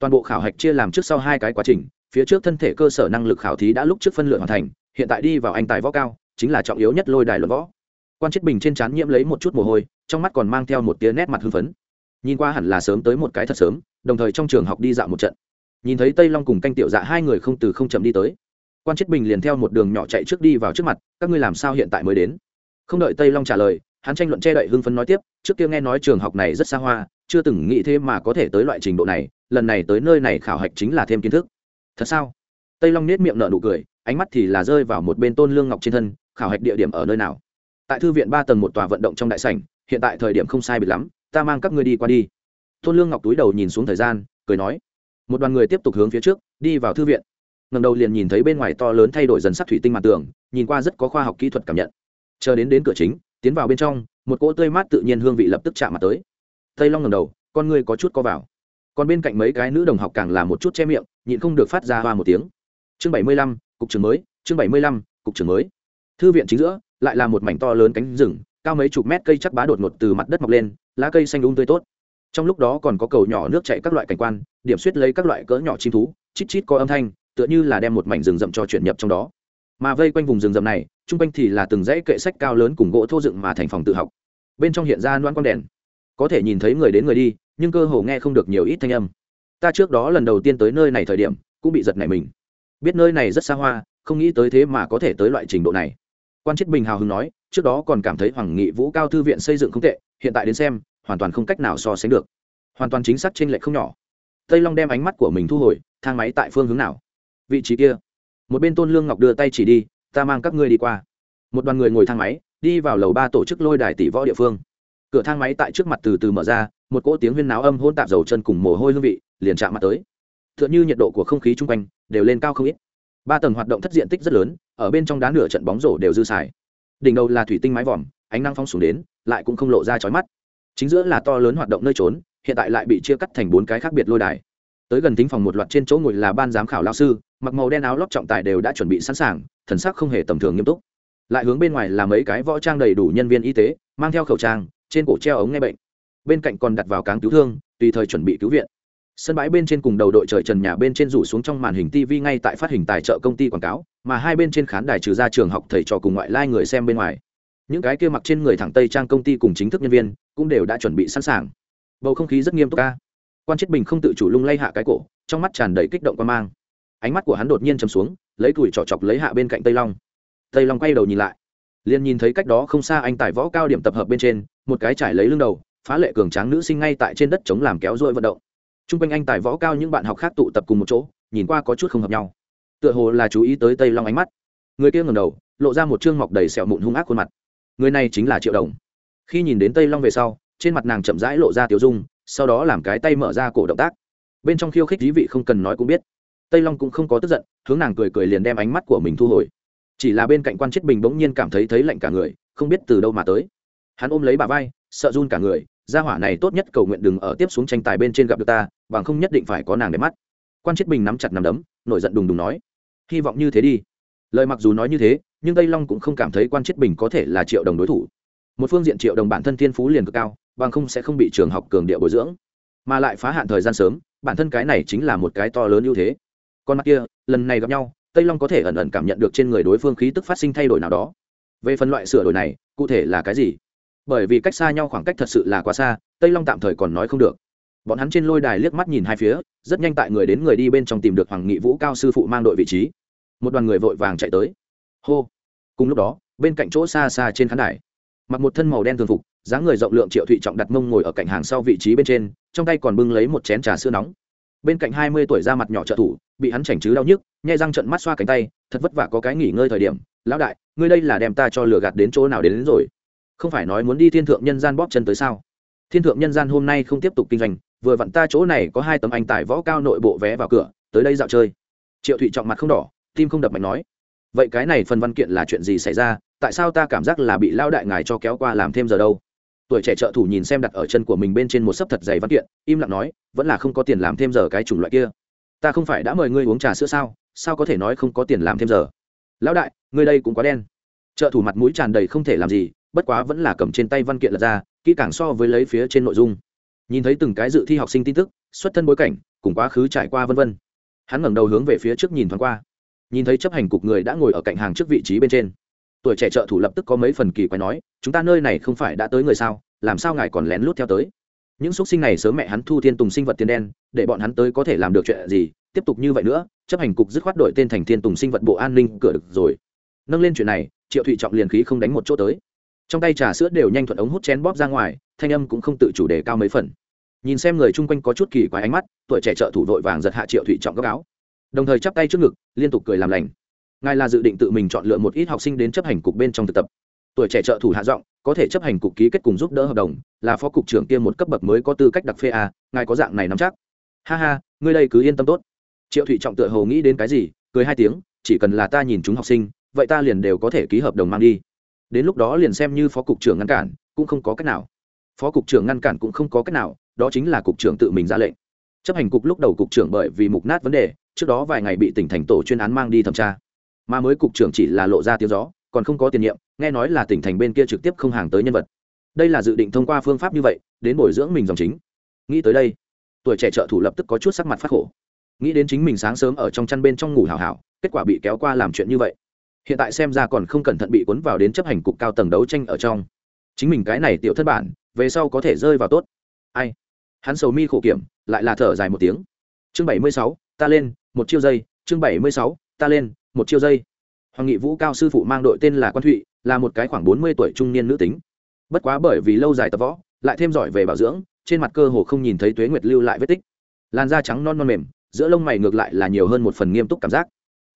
toàn bộ khảo hạch chia làm trước sau hai cái quá trình, phía trước thân thể cơ sở năng lực khảo thí đã lúc trước phân lượng hoàn thành, hiện tại đi vào anh tài võ cao, chính là trọng yếu nhất lôi đài luận võ. Quan chết bình trên trán nhiễm lấy một chút mồ hôi, trong mắt còn mang theo một tia nét mặt hưng phấn. Nhìn qua hẳn là sớm tới một cái thật sớm, đồng thời trong trường học đi dạo một trận. Nhìn thấy tây long cùng canh tiểu dạ hai người không từ không chậm đi tới. Quan chết bình liền theo một đường nhỏ chạy trước đi vào trước mặt, các ngươi làm sao hiện tại mới đến? Không đợi tây long trả lời, hắn tranh luận che đậy hưng phấn nói tiếp, trước kia nghe nói trường học này rất xa hoa, chưa từng nghĩ thế mà có thể tới loại trình độ này lần này tới nơi này khảo hạch chính là thêm kiến thức. Thật sao? Tây long nết miệng nở nụ cười, ánh mắt thì là rơi vào một bên tôn lương ngọc trên thân, khảo hạch địa điểm ở nơi nào? Tại thư viện ba tầng một tòa vận động trong đại sảnh, hiện tại thời điểm không sai biệt lắm, ta mang các ngươi đi qua đi. Tôn lương ngọc túi đầu nhìn xuống thời gian, cười nói. Một đoàn người tiếp tục hướng phía trước, đi vào thư viện. Ngầm đầu liền nhìn thấy bên ngoài to lớn thay đổi dần sắc thủy tinh mặt tường, nhìn qua rất có khoa học kỹ thuật cảm nhận. Chờ đến đến cửa chính, tiến vào bên trong, một cỗ tươi mát tự nhiên hương vị lập tức chạm mặt tới. Tây long ngầm đầu, con người có chút co vào còn bên cạnh mấy cái nữ đồng học càng là một chút che miệng, nhịn không được phát ra hoa một tiếng. Chương bảy mươi lăm, cục trường mới, chương bảy mươi lăm, cục trường mới. Thư viện chính giữa, lại là một mảnh to lớn cánh rừng, cao mấy chục mét cây chắc bá đột ngột từ mặt đất mọc lên, lá cây xanh đúng um tươi tốt. Trong lúc đó còn có cầu nhỏ nước chạy các loại cảnh quan, điểm suýt lấy các loại cỡ nhỏ chim thú, chít chít có âm thanh, tựa như là đem một mảnh rừng rậm cho chuyển nhập trong đó. Mà vây quanh vùng rừng rậm này chung quanh thì là từng dãy kệ sách cao lớn cùng gỗ thô dựng mà thành phòng tự học. Bên trong hiện ra loan quang đèn. Có thể nhìn thấy người đến người đi nhưng cơ hồ nghe không được nhiều ít thanh âm. Ta trước đó lần đầu tiên tới nơi này thời điểm, cũng bị giật nảy mình. Biết nơi này rất xa hoa, không nghĩ tới thế mà có thể tới loại trình độ này. Quan chức bình hào hứng nói, trước đó còn cảm thấy hoàng nghị vũ cao thư viện xây dựng không tệ, hiện tại đến xem, hoàn toàn không cách nào so sánh được. Hoàn toàn chính xác trên lệch không nhỏ. Tây long đem ánh mắt của mình thu hồi, thang máy tại phương hướng nào? Vị trí kia. Một bên tôn lương ngọc đưa tay chỉ đi, ta mang các ngươi đi qua. Một đoàn người ngồi thang máy, đi vào lầu ba tổ chức lôi đài tỷ võ địa phương cửa thang máy tại trước mặt từ từ mở ra, một cỗ tiếng huyên náo âm hôn tạp dầu chân cùng mồ hôi hương vị liền chạm mặt tới. T h ư ợ n h ư nhiệt độ của không khí chung quanh đều lên cao không ít. Ba tầng hoạt động thất diện tích rất lớn, ở bên trong đá nửa trận bóng rổ đều dư xài. Đỉnh đầu là thủy tinh mái vòm, ánh năng phong xuống đến, lại cũng không lộ ra trói mắt. Chính giữa là to lớn hoạt động nơi trốn, hiện tại lại bị chia cắt thành bốn cái khác biệt lôi đài. Tới gần tính phòng một loạt trên chỗ ngồi là ban giám khảo lao sư, mặc màu đen áo lót trọng tài đều đã chuẩn bị sẵn sàng, thần sắc không hề tầm thường nghiêm túc. Lại hướng bên ngoài là mấy cái võ trang đầy đủ nhân viên y tế, mang theo khẩu trang trên cổ treo ống nghe bệnh. Bên cạnh còn đặt vào cáng cứu thương, tùy thời chuẩn bị cứu viện. Sân bãi bên trên cùng đầu đội trời trần nhà bên trên rủ xuống trong màn hình tv ngay tại phát hình tài trợ công ty quảng cáo, mà hai bên trên khán đài trừ ra trường học thầy trò cùng ngoại lai người xem bên ngoài. Những cái kia mặc trên người thẳng tây trang công ty cùng chính thức nhân viên, cũng đều đã chuẩn bị sẵn sàng. Bầu không khí rất nghiêm túc ca. Quan chết bình không tự chủ lung lay hạ cái cổ, trong mắt tràn đầy kích động quan mang. Ánh mắt của hắn đột nhiên chầm xuống, lấy tuổi trọ chọc lấy hạ bên cạnh tây long. Tây long quay đầu nhìn lại liền nhìn thấy cách đó không xa anh tài võ cao điểm tập hợp bên trên, một cái trải lấy lưng đầu, phá lệ cường tráng nữ sinh ngay tại trên đất chống làm kéo dội vận động. T r u n g quanh anh tài võ cao những bạn học khác tụ tập cùng một chỗ, nhìn qua có chút không hợp nhau. Tựa hồ là chú ý tới tây long ánh mắt. Người kia ngầm đầu, lộ ra một chương mọc đầy sẹo mụn hung ác khuôn mặt. Người này chính là triệu đồng. Khi nhìn đến tây long về sau, trên mặt nàng chậm rãi lộ ra tiểu dung, sau đó làm cái tay mở ra cổ động tác. Bên trong khiêu khích dí vị không cần nói cũng biết. Tây long cũng không có tức giận, hướng nàng cười cười liền đem ánh mắt của mình thu hồi chỉ là bên cạnh quan chết bình bỗng nhiên cảm thấy thấy lạnh cả người, không biết từ đâu mà tới. Hắn ôm lấy bà vai, sợ run cả người, gia hỏa này tốt nhất cầu nguyện đừng ở tiếp xuống tranh tài bên trên gặp được ta, bằng không nhất định phải có nàng để mắt. Quan chết bình nắm chặt nắm đấm, nổi giận đùng đùng nói, hy vọng như thế đi. Lời mặc dù nói như thế, nhưng tây long cũng không cảm thấy quan chết bình có thể là triệu đồng đối thủ. Một phương diện triệu đồng bản thân thiên phú liền cực cao, bằng không sẽ không bị trường học cường địa bồi dưỡng. Mà lại phá hạn thời gian sớm, bản thân cái này chính là một cái to lớn ưu thế. Con mắt kia, lần này gặp nhau tây long có thể ẩn ẩn cảm nhận được trên người đối phương khí tức phát sinh thay đổi nào đó. Về phần loại sửa đổi này, cụ thể là cái gì? Bởi vì cách xa nhau khoảng cách thật sự là quá xa, tây long tạm thời còn nói không được. Bọn hắn trên lôi đài liếc mắt nhìn hai phía, rất nhanh tại người đến người đi bên trong tìm được hoàng nghị vũ cao sư phụ mang đội vị trí. Một đoàn người vội vàng chạy tới. Hô! Cùng lúc đó, bên cạnh chỗ xa xa trên khán đài, mặc một thân màu đen thường phục, dáng người rộng lượng triệu thụy trọng đặt mông ngồi ở cạnh hàng sau vị trí bên trên, trong tay còn bưng lấy một chén trà sữa nóng bên cạnh hai mươi tuổi ra mặt nhỏ trợ thủ bị hắn chảnh chứ đau nhức nhai răng trận mắt xoa cánh tay thật vất vả có cái nghỉ ngơi thời điểm. Lão đại ngươi đây là đem ta cho lừa gạt đến chỗ nào đến, đến rồi? Không phải nói muốn đi thiên thượng nhân gian bóp chân tới sao? Thiên thượng nhân gian hôm nay không tiếp tục kinh doanh vừa vặn ta chỗ này có hai tấm anh tải võ cao nội bộ vé vào cửa tới đây dạo chơi. Triệu thụy trọng mặt không đỏ tim không đập mạnh nói. Vậy cái này phần văn kiện là chuyện gì xảy ra? Tại sao ta cảm giác là bị lao đại ngài cho kéo qua làm thêm giờ đâu? Tuổi trẻ trợ thủ nhìn xem đặt ở chân của mình bên trên một sấp thật dày văn kiện, im lặng nói, vẫn là không có tiền làm thêm giờ cái chủng loại kia. Ta không phải đã mời ngươi uống trà sữa sao? Sao có thể nói không có tiền làm thêm giờ? Lão đại, ngươi đây cũng quá đen. Trợ thủ mặt mũi tràn đầy không thể làm gì, bất quá vẫn là cầm trên tay văn kiện lật ra, kỹ càng so với lấy phía trên nội dung. Nhìn thấy từng cái dự thi học sinh tin tức, xuất thân bối cảnh, cùng quá khứ trải qua vân vân. Hắn ngẩng đầu hướng về phía trước nhìn thoáng qua. Nhìn thấy chấp hành cục người đã ngồi ở cạnh hàng trước vị trí bên trên tuổi trẻ trợ thủ lập tức có mấy phần kỳ quái nói, chúng ta nơi này không phải đã tới người sao? Làm sao ngài còn lén lút theo tới? Những x u ấ t sinh này sớm mẹ hắn thu thiên tùng sinh vật tiền đen, để bọn hắn tới có thể làm được chuyện gì? Tiếp tục như vậy nữa, chấp hành cục dứt khoát đội tên thành thiên tùng sinh vật bộ an ninh cửa được rồi. Nâng lên chuyện này, triệu thụy trọng liền khí không đánh một chỗ tới. Trong tay trà sữa đều nhanh thuận ống hút chén bóp ra ngoài, thanh âm cũng không tự chủ đề cao mấy phần. Nhìn xem người chung quanh có chút kỳ quái ánh mắt, tuổi trẻ trợ thủ vội vàng giật hạ triệu thụy trọng góc áo. Đồng thời chắp tay trước ngực, liên tục cười làm lành ngài là dự định tự mình chọn lựa một ít học sinh đến chấp hành cục bên trong thực tập. Tuổi trẻ trợ thủ hạ giọng, có thể chấp hành cục ký kết cùng giúp đỡ hợp đồng, là phó cục trưởng kia một cấp bậc mới có tư cách đặc phê à? ngài có dạng này nắm chắc. Ha ha, ngươi đây cứ yên tâm tốt. Triệu thụy trọng tựa hồ nghĩ đến cái gì, cười hai tiếng, chỉ cần là ta nhìn chúng học sinh, vậy ta liền đều có thể ký hợp đồng mang đi. Đến lúc đó liền xem như phó cục trưởng ngăn cản, cũng không có cách nào. Phó cục trưởng ngăn cản cũng không có cách nào, đó chính là cục trưởng tự mình ra lệnh. Chấp hành cục lúc đầu cục trưởng bởi vì mục nát vấn đề, trước đó vài ngày bị tỉnh thành tổ chuyên án mang đi thẩm tra mà mới cục trưởng chỉ là lộ ra tiếng gió, còn không có tiền nhiệm, nghe nói là tỉnh thành bên kia trực tiếp không hàng tới nhân vật. Đây là dự định thông qua phương pháp như vậy, đến bồi dưỡng mình dòng chính. Nghĩ tới đây, tuổi trẻ trợ thủ lập tức có chút sắc mặt phát khổ. Nghĩ đến chính mình sáng sớm ở trong chăn bên trong ngủ hào hào kết quả bị kéo qua làm chuyện như vậy. Hiện tại xem ra còn không cẩn thận bị cuốn vào đến chấp hành cục cao tầng đấu tranh ở trong. Chính mình cái này tiểu thất bản, về sau có thể rơi vào tốt. Ai? Hắn sầu mi khổ kiểm, lại là thở dài một tiếng. Chương bảy mươi sáu, ta lên, một chiêu dây. Chương bảy mươi sáu, ta lên một chiêu dây. Hoàng nghị vũ cao sư phụ mang đội tên là quan thụy, là một cái khoảng bốn mươi tuổi trung niên nữ tính. Bất quá bởi vì lâu dài tập võ, lại thêm giỏi về bảo dưỡng, trên mặt cơ hồ không nhìn thấy tuế nguyệt lưu lại vết tích. Làn da trắng non non mềm, giữa lông mày ngược lại là nhiều hơn một phần nghiêm túc cảm giác.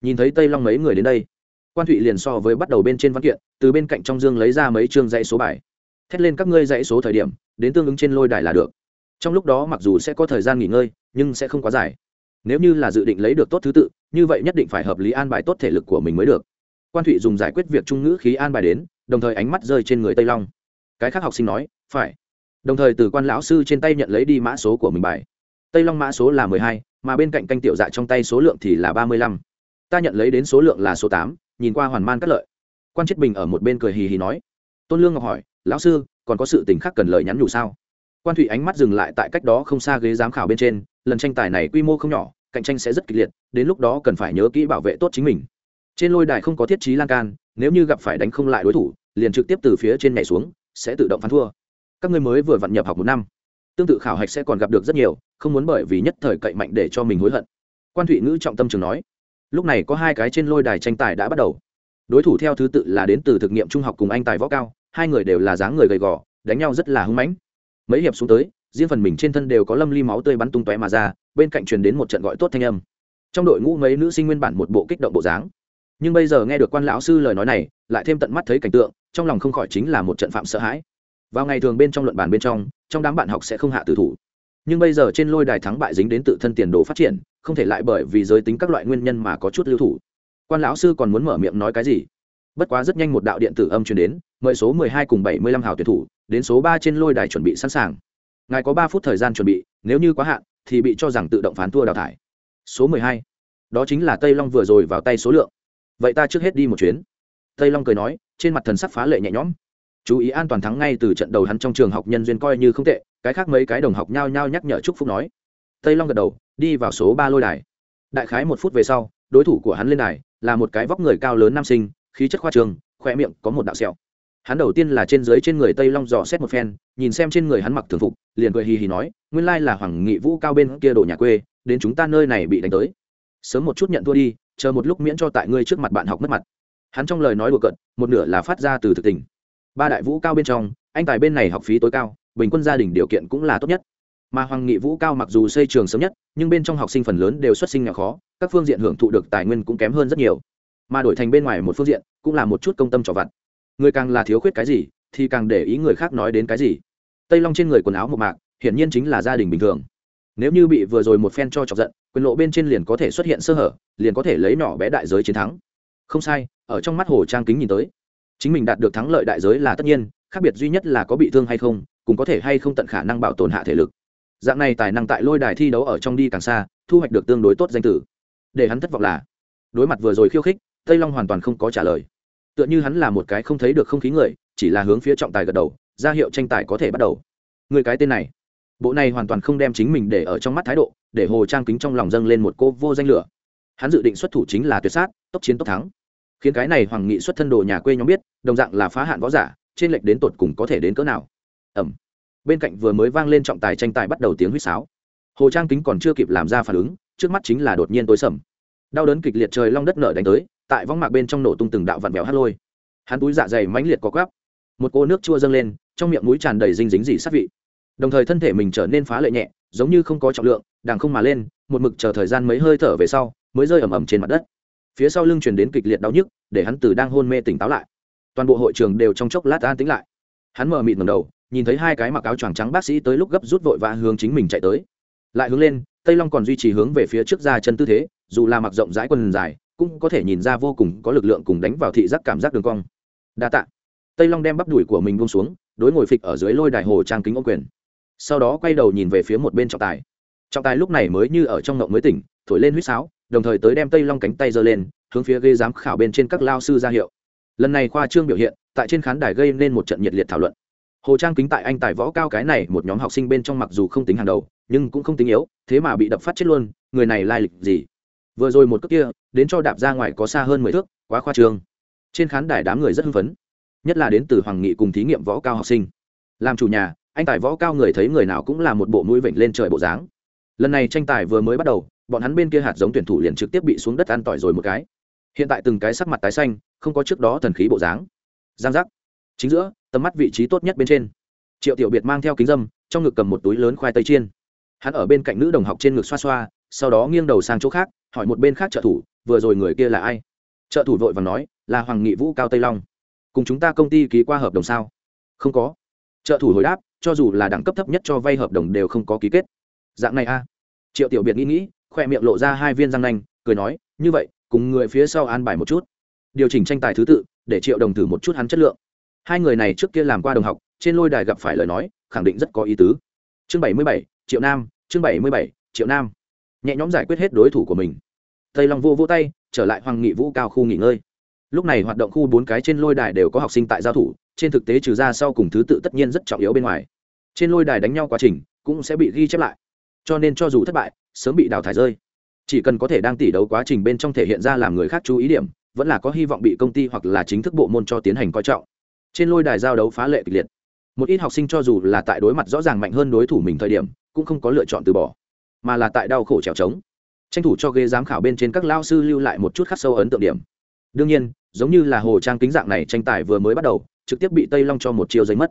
Nhìn thấy tây long mấy người đến đây, quan thụy liền so với bắt đầu bên trên văn kiện, từ bên cạnh trong dương lấy ra mấy chương dãy số bài. Thét lên các ngươi dãy số thời điểm, đến tương ứng trên lôi đài là được. Trong lúc đó mặc dù sẽ có thời gian nghỉ ngơi, nhưng sẽ không quá dài. Nếu như là dự định lấy được tốt thứ tự như vậy nhất định phải hợp lý an bài tốt thể lực của mình mới được. Quan thụy dùng giải quyết việc trung ngữ khí an bài đến, đồng thời ánh mắt rơi trên người tây long. Cái khác học sinh nói, phải. Đồng thời từ quan lão sư trên tay nhận lấy đi mã số của mình bài. Tây long mã số là mười hai, mà bên cạnh canh tiểu dạ trong tay số lượng thì là ba mươi lăm. Ta nhận lấy đến số lượng là số tám, nhìn qua hoàn man cắt lợi. Quan chết bình ở một bên cười hì hì nói. Tôn lương ngọc hỏi, lão sư, còn có sự tình khác cần lời nhắn nhủ sao? Quan thụy ánh mắt dừng lại tại cách đó không xa ghế giám khảo bên trên, lần tranh tài này quy mô không nhỏ cạnh tranh sẽ rất kịch liệt, đến lúc đó cần phải nhớ kỹ bảo vệ tốt chính mình. Trên lôi đài không có thiết trí lan can, nếu như gặp phải đánh không lại đối thủ, liền trực tiếp từ phía trên nhảy xuống, sẽ tự động phán thua. Các ngươi mới vừa vặn nhập học một năm, tương tự khảo hạch sẽ còn gặp được rất nhiều, không muốn bởi vì nhất thời cậy mạnh để cho mình hối hận. Quan thụy ngữ trọng tâm trường nói, lúc này có hai cái trên lôi đài tranh tài đã bắt đầu. Đối thủ theo thứ tự là đến từ thực nghiệm trung học cùng anh tài võ cao, hai người đều là dáng người gầy gò, đánh nhau rất là hưng mãnh. Mấy hiệp xuống tới riêng phần mình trên thân đều có lâm ly máu tươi bắn tung tóe mà ra, bên cạnh truyền đến một trận gọi tốt thanh âm. Trong đội ngũ mấy nữ sinh nguyên bản một bộ kích động bộ dáng. Nhưng bây giờ nghe được quan lão sư lời nói này, lại thêm tận mắt thấy cảnh tượng, trong lòng không khỏi chính là một trận phạm sợ hãi. Vào ngày thường bên trong luận bàn bên trong trong đám bạn học sẽ không hạ tử thủ. Nhưng bây giờ trên lôi đài thắng bại dính đến tự thân tiền đồ phát triển, không thể lại bởi vì giới tính các loại nguyên nhân mà có chút lưu thủ. Quan lão sư còn muốn mở miệng nói cái gì? Bất quá rất nhanh một đạo điện tử âm truyền đến, mời số mười hai cùng bảy mươi lăm hào tuyển thủ, đến số ba trên lôi đài chuẩn bị sẵn sàng ngài có ba phút thời gian chuẩn bị, nếu như quá hạn, thì bị cho rằng tự động phán thua đào thải. Số mười hai. Đó chính là tây long vừa rồi vào tay số lượng. Vậy ta trước hết đi một chuyến. Tây long cười nói, trên mặt thần sắc phá lệ nhẹ nhõm. Chú ý an toàn thắng ngay từ trận đầu hắn trong trường học nhân duyên coi như không tệ, cái khác mấy cái đồng học nhao nhao nhắc nhở chúc phúc nói. Tây long gật đầu, đi vào số ba lôi đài. Đại khái một phút về sau, đối thủ của hắn lên đài là một cái vóc người cao lớn nam sinh, khí chất khoa trường khoe miệng có một đạo sẹo hắn đầu tiên là trên dưới trên người tây long dò xét một phen, nhìn xem trên người hắn mặc thường phục, liền cười hì hì nói, nguyên lai là hoàng nghị vũ cao bên kia đổ nhà quê, đến chúng ta nơi này bị đánh tới. Sớm một chút nhận thua đi, chờ một lúc miễn cho tại ngươi trước mặt bạn học mất mặt. Hắn trong lời nói đùa cận một nửa là phát ra từ thực tình. Ba đại vũ cao bên trong, anh tài bên này học phí tối cao, bình quân gia đình điều kiện cũng là tốt nhất. Mà hoàng nghị vũ cao mặc dù xây trường sớm nhất, nhưng bên trong học sinh phần lớn đều xuất sinh nghèo khó, các phương diện hưởng thụ được tài nguyên cũng kém hơn rất nhiều. Mà đổi thành bên ngoài một phương diện, cũng là một chút công tâm trò vặt người càng là thiếu khuyết cái gì, thì càng để ý người khác nói đến cái gì. Tây long trên người quần áo một mạc, hiển nhiên chính là gia đình bình thường. Nếu như bị vừa rồi một phen cho chọc giận, quyền lộ bên trên liền có thể xuất hiện sơ hở, liền có thể lấy nhỏ bé đại giới chiến thắng. Không sai, ở trong mắt hồ trang kính nhìn tới, chính mình đạt được thắng lợi đại giới là tất nhiên, khác biệt duy nhất là có bị thương hay không cũng có thể hay không tận khả năng bảo tồn hạ thể lực. Dạng này tài năng tại lôi đài thi đấu ở trong đi càng xa, thu hoạch được tương đối tốt danh tử. Để hắn thất vọng là, đối mặt vừa rồi khiêu khích, tây long hoàn toàn không có trả lời tựa như hắn là một cái không thấy được không khí người, chỉ là hướng phía trọng tài gật đầu, ra hiệu tranh tài có thể bắt đầu. Người cái tên này. Bộ này hoàn toàn không đem chính mình để ở trong mắt thái độ, để hồ trang kính trong lòng dâng lên một cô vô danh lửa. Hắn dự định xuất thủ chính là tuyệt sát, tốc chiến tốc thắng. Khiến cái này hoàng nghị xuất thân đồ nhà quê nhóm biết, đồng dạng là phá hạn võ giả, trên lệch đến tột cùng có thể đến cỡ nào. Ẩm. Bên cạnh vừa mới vang lên trọng tài tranh tài bắt đầu tiếng huýt sáo. Hồ trang kính còn chưa kịp làm ra phản ứng, trước mắt chính là đột nhiên tối sầm đau đớn kịch liệt trời long đất nở đánh tới, tại vong mạc bên trong nổ tung từng đạo vặn vẹo hát lôi. Hắn túi dạ dày mãnh liệt có quắp. Một cô nước chua dâng lên, trong miệng mũi tràn đầy dinh dính dỉ sát vị. Đồng thời thân thể mình trở nên phá lệ nhẹ, giống như không có trọng lượng đàng không mà lên, một mực chờ thời gian mấy hơi thở về sau, mới rơi ẩm ẩm trên mặt đất. Phía sau lưng truyền đến kịch liệt đau nhức, để hắn từ đang hôn mê tỉnh táo lại. Toàn bộ hội trường đều trong chốc lát an tĩnh lại. Hắn mở mịt ngầm đầu, nhìn thấy hai cái mặc áo choàng trắng bác sĩ tới lúc gấp rút vội và hướng chính mình chạy tới. Lại hướng lên, tây long còn duy trì hướng về phía trước ra chân tư thế dù là mặc rộng rãi quần dài, cũng có thể nhìn ra vô cùng có lực lượng cùng đánh vào thị giác cảm giác đường cong. Đa tạ. Tây long đem bắp đùi của mình buông xuống, đối ngồi phịch ở dưới lôi đài hồ trang kính ô quyền. Sau đó quay đầu nhìn về phía một bên trọng tài. Trọng tài lúc này mới như ở trong ngộng mới tỉnh, thổi lên huýt sáo, đồng thời tới đem tây long cánh tay giơ lên, hướng phía ghê giám khảo bên trên các lao sư ra hiệu. Lần này khoa trương biểu hiện, tại trên khán đài gây nên một trận nhiệt liệt thảo luận. Hồ trang kính tại anh tài võ cao cái này một nhóm học sinh bên trong mặc dù không tính hàng đầu, nhưng cũng không tính yếu, thế mà bị đập phát chết luôn, người này lai lịch gì? Vừa rồi một cước kia, đến cho đạp ra ngoài có xa hơn mười thước, quá khoa trương. Trên khán đài đám người rất hưng phấn. Nhất là đến từ hoàng nghị cùng thí nghiệm võ cao học sinh. Làm chủ nhà, anh tài võ cao người thấy người nào cũng là một bộ mũi vịnh lên trời bộ dáng. Lần này tranh tài vừa mới bắt đầu, bọn hắn bên kia hạt giống tuyển thủ liền trực tiếp bị xuống đất ăn tỏi rồi một cái. Hiện tại từng cái sắc mặt tái xanh, không có trước đó thần khí bộ dáng. Giang giác. Chính giữa, tầm mắt vị trí tốt nhất bên trên. Triệu tiểu biệt mang theo kính dâm, trong ngực cầm một túi lớn khoai tây chiên. Hắn ở bên cạnh nữ đồng học trên ngực xoa xoa, sau đó nghiêng đầu sang chỗ khác hỏi một bên khác trợ thủ, vừa rồi người kia là ai? Trợ thủ vội và nói, là hoàng nghị vũ cao tây long. Cùng chúng ta công ty ký qua hợp đồng sao? Không có. Trợ thủ hồi đáp, cho dù là đẳng cấp thấp nhất cho vay hợp đồng đều không có ký kết. Dạng này a triệu tiểu biệt nghĩ nghĩ, khoe miệng lộ ra hai viên răng nanh, cười nói, như vậy, cùng người phía sau an bài một chút. Điều chỉnh tranh tài thứ tự, để triệu đồng thử một chút hắn chất lượng. Hai người này trước kia làm qua đồng học, trên lôi đài gặp phải lời nói, khẳng định rất có ý tứ. Chương bảy mươi bảy, triệu nam, chương bảy mươi bảy, triệu nam nhẹ nhõm giải quyết hết đối thủ của mình. Tây long vô vô tay, trở lại hoàng nghị vũ cao khu nghỉ ngơi. Lúc này hoạt động khu bốn cái trên lôi đài đều có học sinh tại giao thủ, trên thực tế trừ ra sau cùng thứ tự tất nhiên rất trọng yếu bên ngoài. Trên lôi đài đánh nhau quá trình cũng sẽ bị ghi chép lại. Cho nên cho dù thất bại, sớm bị đào thải rơi. Chỉ cần có thể đang tỉ đấu quá trình bên trong thể hiện ra làm người khác chú ý điểm, vẫn là có hy vọng bị công ty hoặc là chính thức bộ môn cho tiến hành coi trọng. Trên lôi đài giao đấu phá lệ kịch liệt. Một ít học sinh cho dù là tại đối mặt rõ ràng mạnh hơn đối thủ mình thời điểm, cũng không có lựa chọn từ bỏ mà là tại đau khổ trèo trống. Tranh thủ cho ghế giám khảo bên trên các lao sư lưu lại một chút khắc sâu ấn tượng điểm. Đương nhiên, giống như là hồ trang kính dạng này tranh tài vừa mới bắt đầu, trực tiếp bị tây long cho một chiều giấy mất.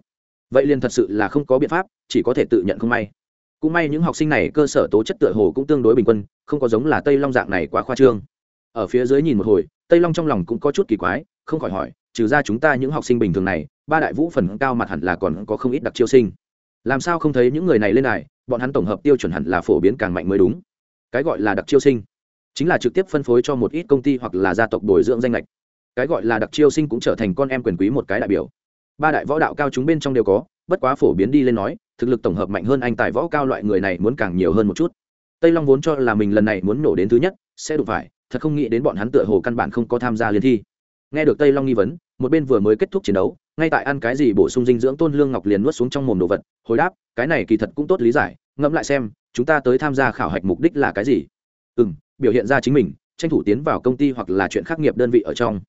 Vậy liền thật sự là không có biện pháp, chỉ có thể tự nhận không may. Cũng may những học sinh này cơ sở tố chất tựa hồ cũng tương đối bình quân, không có giống là tây long dạng này quá khoa trương. Ở phía dưới nhìn một hồi, tây long trong lòng cũng có chút kỳ quái, không khỏi hỏi, trừ ra chúng ta những học sinh bình thường này, ba đại vũ phần cao mặt hẳn là còn có không ít đặc chiêu sinh. Làm sao không thấy những người này lên này bọn hắn tổng hợp tiêu chuẩn hẳn là phổ biến càng mạnh mới đúng. Cái gọi là đặc chiêu sinh, chính là trực tiếp phân phối cho một ít công ty hoặc là gia tộc bồi dưỡng danh lệch cái gọi là đặc chiêu sinh cũng trở thành con em quyền quý một cái đại biểu. Ba đại võ đạo cao chúng bên trong đều có, bất quá phổ biến đi lên nói, thực lực tổng hợp mạnh hơn anh tài võ cao loại người này muốn càng nhiều hơn một chút. Tây long vốn cho là mình lần này muốn nổ đến thứ nhất, sẽ đụng phải, thật không nghĩ đến bọn hắn tựa hồ căn bản không có tham gia liên thi. Nghe được tây long nghi vấn, một bên vừa mới kết thúc chiến đấu, ngay tại ăn cái gì bổ sung dinh dưỡng tôn lương ngọc liền nuốt xuống trong mồm đồ vật hồi đáp, cái này kỳ thật cũng tốt lý giải, ngẫm lại xem, chúng ta tới tham gia khảo hạch mục đích là cái gì? Ừ m biểu hiện ra chính mình, tranh thủ tiến vào công ty hoặc là chuyện khắc nghiệp đơn vị ở trong.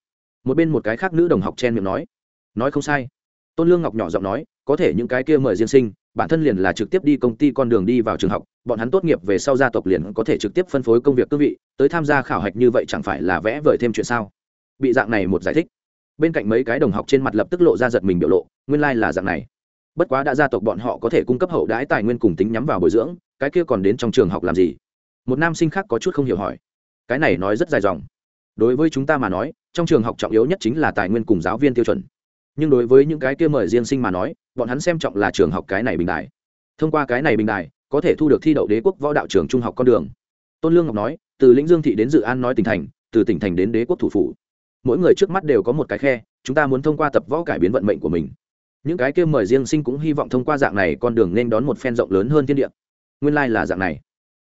Một bên một cái khác nữ đồng học chen miệng nói. Nói không sai. Tôn lương ngọc nhỏ giọng nói, có thể những cái kia mời riêng sinh, bản thân liền là trực tiếp đi công ty con đường đi vào trường học, bọn hắn tốt nghiệp về sau gia tộc liền có thể trực tiếp phân phối công việc cương vị, tới tham gia khảo hạch như vậy chẳng phải là vẽ vời thêm chuyện sao? Bị dạng này một giải thích. Bên cạnh mấy cái đồng học trên mặt lập tức lộ ra giật mình biểu lộ, nguyên lai、like、là dạng này bất quá đã gia tộc bọn họ có thể cung cấp hậu đãi tài nguyên cùng tính nhắm vào bồi dưỡng, cái kia còn đến trong trường học làm gì? Một nam sinh khác có chút không hiểu hỏi. Cái này nói rất dài dòng. Đối với chúng ta mà nói, trong trường học trọng yếu nhất chính là tài nguyên cùng giáo viên tiêu chuẩn. Nhưng đối với những cái kia mời riêng sinh mà nói, bọn hắn xem trọng là trường học cái này bình đại thông qua cái này bình đại có thể thu được thi đậu đế quốc võ đạo trường trung học con đường. Tôn lương ngọc nói, từ lĩnh dương thị đến dự an nói tỉnh thành, từ tỉnh thành đến đế quốc thủ phủ. Mỗi người trước mắt đều có một cái khe, chúng ta muốn thông qua tập võ cải biến vận mệnh của mình những cái kia mời riêng sinh cũng hy vọng thông qua dạng này con đường nên đón một phen rộng lớn hơn thiên địa. Nguyên lai、like、là dạng này.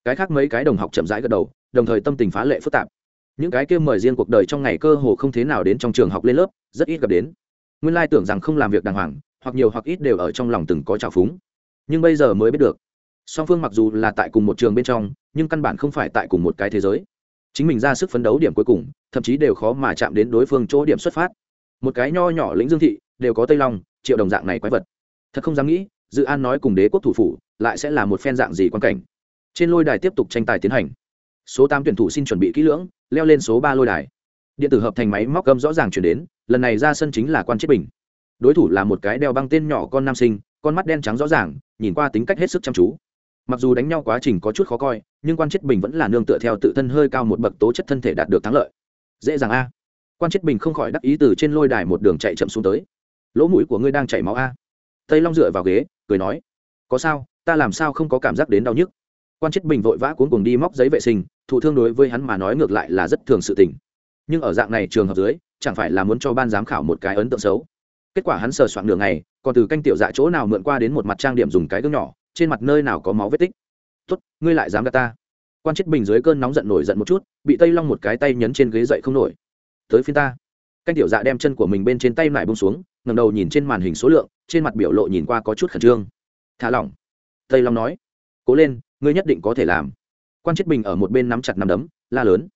Cái khác mấy cái đồng học chậm rãi gật đầu, đồng thời tâm tình phá lệ phức tạp. Những cái kia mời riêng cuộc đời trong ngày cơ hồ không thế nào đến trong trường học lên lớp, rất ít gặp đến. Nguyên lai tưởng rằng không làm việc đàng hoàng, hoặc nhiều hoặc ít đều ở trong lòng từng có trào phúng. Nhưng bây giờ mới biết được. Song phương mặc dù là tại cùng một trường bên trong, nhưng căn bản không phải tại cùng một cái thế giới. Chính mình ra sức phấn đấu điểm cuối cùng, thậm chí đều khó mà chạm đến đối phương chỗ điểm xuất phát. Một cái nho nhỏ lĩnh dương thị, đều có tây long triệu đồng dạng này quái vật. Thật không dám nghĩ, dự an nói cùng đế quốc thủ phủ lại sẽ là một phen dạng gì quan cảnh. Trên lôi đài tiếp tục tranh tài tiến hành. Số tám tuyển thủ xin chuẩn bị kỹ lưỡng, leo lên số ba lôi đài. Điện tử hợp thành máy móc gâm rõ ràng chuyển đến, lần này ra sân chính là quan chết bình. Đối thủ là một cái đeo băng tên nhỏ con nam sinh, con mắt đen trắng rõ ràng, nhìn qua tính cách hết sức chăm chú. Mặc dù đánh nhau quá trình có chút khó coi, nhưng quan chết bình vẫn là nương tựa theo tự thân hơi cao một bậc tố chất thân thể đạt được thắng lợi. Dễ dàng a. Quan chết bình không khỏi đắc ý từ trên lôi đài một đường chạy chậm xuống tới lỗ mũi của ngươi đang chảy máu a. Tây long dựa vào ghế, cười nói, có sao, ta làm sao không có cảm giác đến đau nhức? Quan chết bình vội vã cuốn cùng đi móc giấy vệ sinh, thụ thương đối với hắn mà nói ngược lại là rất thường sự tình. Nhưng ở dạng này trường hợp dưới, chẳng phải là muốn cho ban giám khảo một cái ấn tượng xấu. Kết quả hắn sờ soạn đường này còn từ canh tiểu dạ chỗ nào mượn qua đến một mặt trang điểm dùng cái gương nhỏ, trên mặt nơi nào có máu vết tích. Tốt, ngươi lại dám gạt ta. Quan chết bình dưới cơn nóng giận nổi giận một chút, bị tây long một cái tay nhấn trên ghế dậy không nổi. Tới phiên ta. Canh tiểu dạ đem chân của mình bên trên tay lại bông xuống ngẩng đầu nhìn trên màn hình số lượng, trên mặt biểu lộ nhìn qua có chút khẩn trương. Thả lỏng. Tây long nói. Cố lên, ngươi nhất định có thể làm. Quan chết bình ở một bên nắm chặt nắm đấm, la lớn.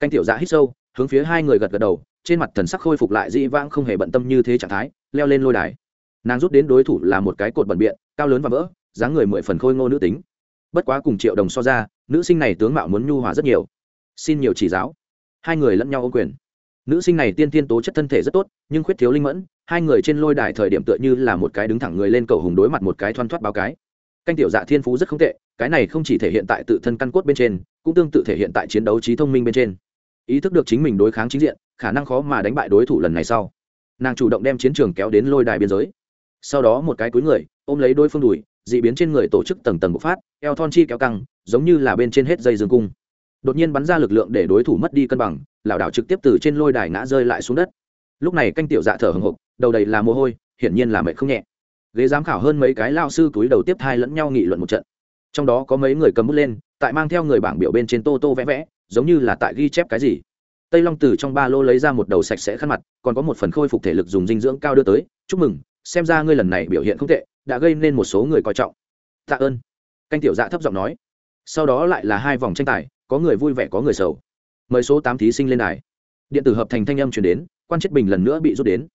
Canh tiểu dạ hít sâu, hướng phía hai người gật gật đầu, trên mặt thần sắc khôi phục lại dĩ vãng không hề bận tâm như thế trạng thái, leo lên lôi đài. Nàng rút đến đối thủ là một cái cột bẩn biện, cao lớn và vỡ, dáng người mười phần khôi ngô nữ tính. Bất quá cùng triệu đồng so ra, nữ sinh này tướng mạo muốn nhu hòa rất nhiều. Xin nhiều chỉ giáo. Hai người lẫn nhau ô quyền nữ sinh này tiên tiên tố chất thân thể rất tốt, nhưng khuyết thiếu linh mẫn, hai người trên lôi đài thời điểm tựa như là một cái đứng thẳng người lên cầu hùng đối mặt một cái thoăn thoắt báo cái. Canh tiểu dạ thiên phú rất không tệ, cái này không chỉ thể hiện tại tự thân căn cốt bên trên, cũng tương tự thể hiện tại chiến đấu trí thông minh bên trên. Ý thức được chính mình đối kháng chính diện, khả năng khó mà đánh bại đối thủ lần này sau. Nàng chủ động đem chiến trường kéo đến lôi đài biên giới. Sau đó một cái cuối người, ôm lấy đôi phương đùi d ị biến trên người tổ chức tầng tầng bộc phát, eo thon chi kéo căng, giống như là bên trên hết dây dương cung. Đột nhiên bắn ra lực lượng để đối thủ mất đi cân bằng lảo đảo trực tiếp từ trên lôi đài ngã rơi lại xuống đất. Lúc này canh tiểu dạ thở hồng hộc đầu đầy là mồ hôi, hiển nhiên là mệt không nhẹ. Ghế giám khảo hơn mấy cái lao sư túi đầu tiếp thai lẫn nhau nghị luận một trận. Trong đó có mấy người cầm bút lên, tại mang theo người bảng biểu bên trên tô tô vẽ vẽ, giống như là tại ghi chép cái gì. Tây long từ trong ba lô lấy ra một đầu sạch sẽ khăn mặt, còn có một phần khôi phục thể lực dùng dinh dưỡng cao đưa tới, chúc mừng, xem ra ngươi lần này biểu hiện không tệ, đã gây nên một số người coi trọng. Tạ ơn. Canh tiểu dạ thấp giọng nói. Sau đó lại là hai vòng tranh tài, có người vui vẻ, có người sầu mời số tám thí sinh lên đài. Điện tử hợp thành thanh âm chuyển đến, quan chết bình lần nữa bị rút đến.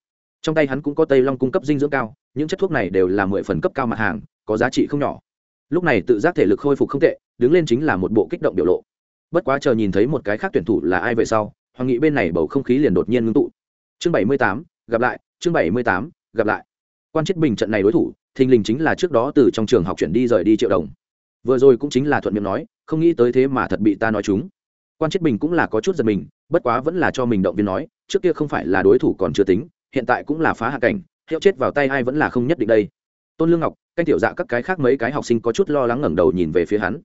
Trong tay hắn cũng có tây long cung cấp dinh dưỡng cao, những chất thuốc này đều là mười phần cấp cao mặt hàng, có giá trị không nhỏ. Lúc này tự giác thể lực khôi phục không tệ, đứng lên chính là một bộ kích động biểu lộ. Bất quá chờ nhìn thấy một cái khác tuyển thủ là ai vậy sau, hoàng nghị bên này bầu không khí liền đột nhiên ngưng tụ. Chương bảy mươi tám, gặp lại, chương bảy mươi tám, gặp lại. Quan chết bình trận này đối thủ, thình lình chính là trước đó từ trong trường học chuyển đi rời đi triệu đồng. Vừa rồi cũng chính là thuận miệng nói, không nghĩ tới thế mà thật bị ta nói chúng quan chết bình cũng là có chút giật mình, bất quá vẫn là cho mình động viên nói, trước kia không phải là đối thủ còn chưa tính, hiện tại cũng là phá hạ cảnh, hiệu chết vào tay ai vẫn là không nhất định đây. Tôn lương ngọc, canh tiểu dạ các cái khác mấy cái học sinh có chút lo lắng ngẩng đầu nhìn về phía hắn.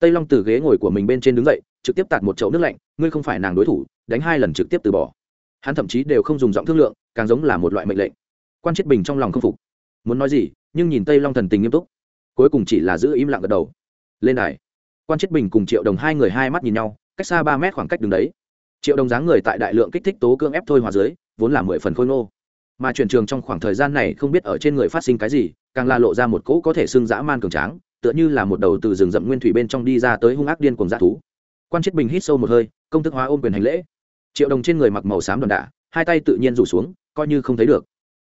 Tây long từ ghế ngồi của mình bên trên đứng dậy, trực tiếp tạt một chậu nước lạnh, ngươi không phải nàng đối thủ, đánh hai lần trực tiếp từ bỏ. Hắn thậm chí đều không dùng giọng thương lượng, càng giống là một loại mệnh lệnh. Quan chết bình trong lòng không phục. Muốn nói gì, nhưng nhìn tây long thần tình nghiêm túc. Cuối cùng chỉ là giữ im lặng gật đầu. Lên đài. Quan chết bình cùng triệu đồng hai người hai mắt nhìn nhau cách xa ba mét khoảng cách đứng đấy. Triệu đồng dáng người tại đại lượng kích thích tố cương ép thôi hòa dưới, vốn là mười phần khôi ngô. Mà chuyển trường trong khoảng thời gian này không biết ở trên người phát sinh cái gì, càng la lộ ra một cỗ có thể xưng dã man cường tráng, tựa như là một đầu từ rừng rậm nguyên thủy bên trong đi ra tới hung ác điên cùng dã thú. Quan chết bình hít sâu một hơi, công thức hóa ôm quyền hành lễ. Triệu đồng trên người mặc màu xám đòn đả, hai tay tự nhiên rủ xuống, coi như không thấy được.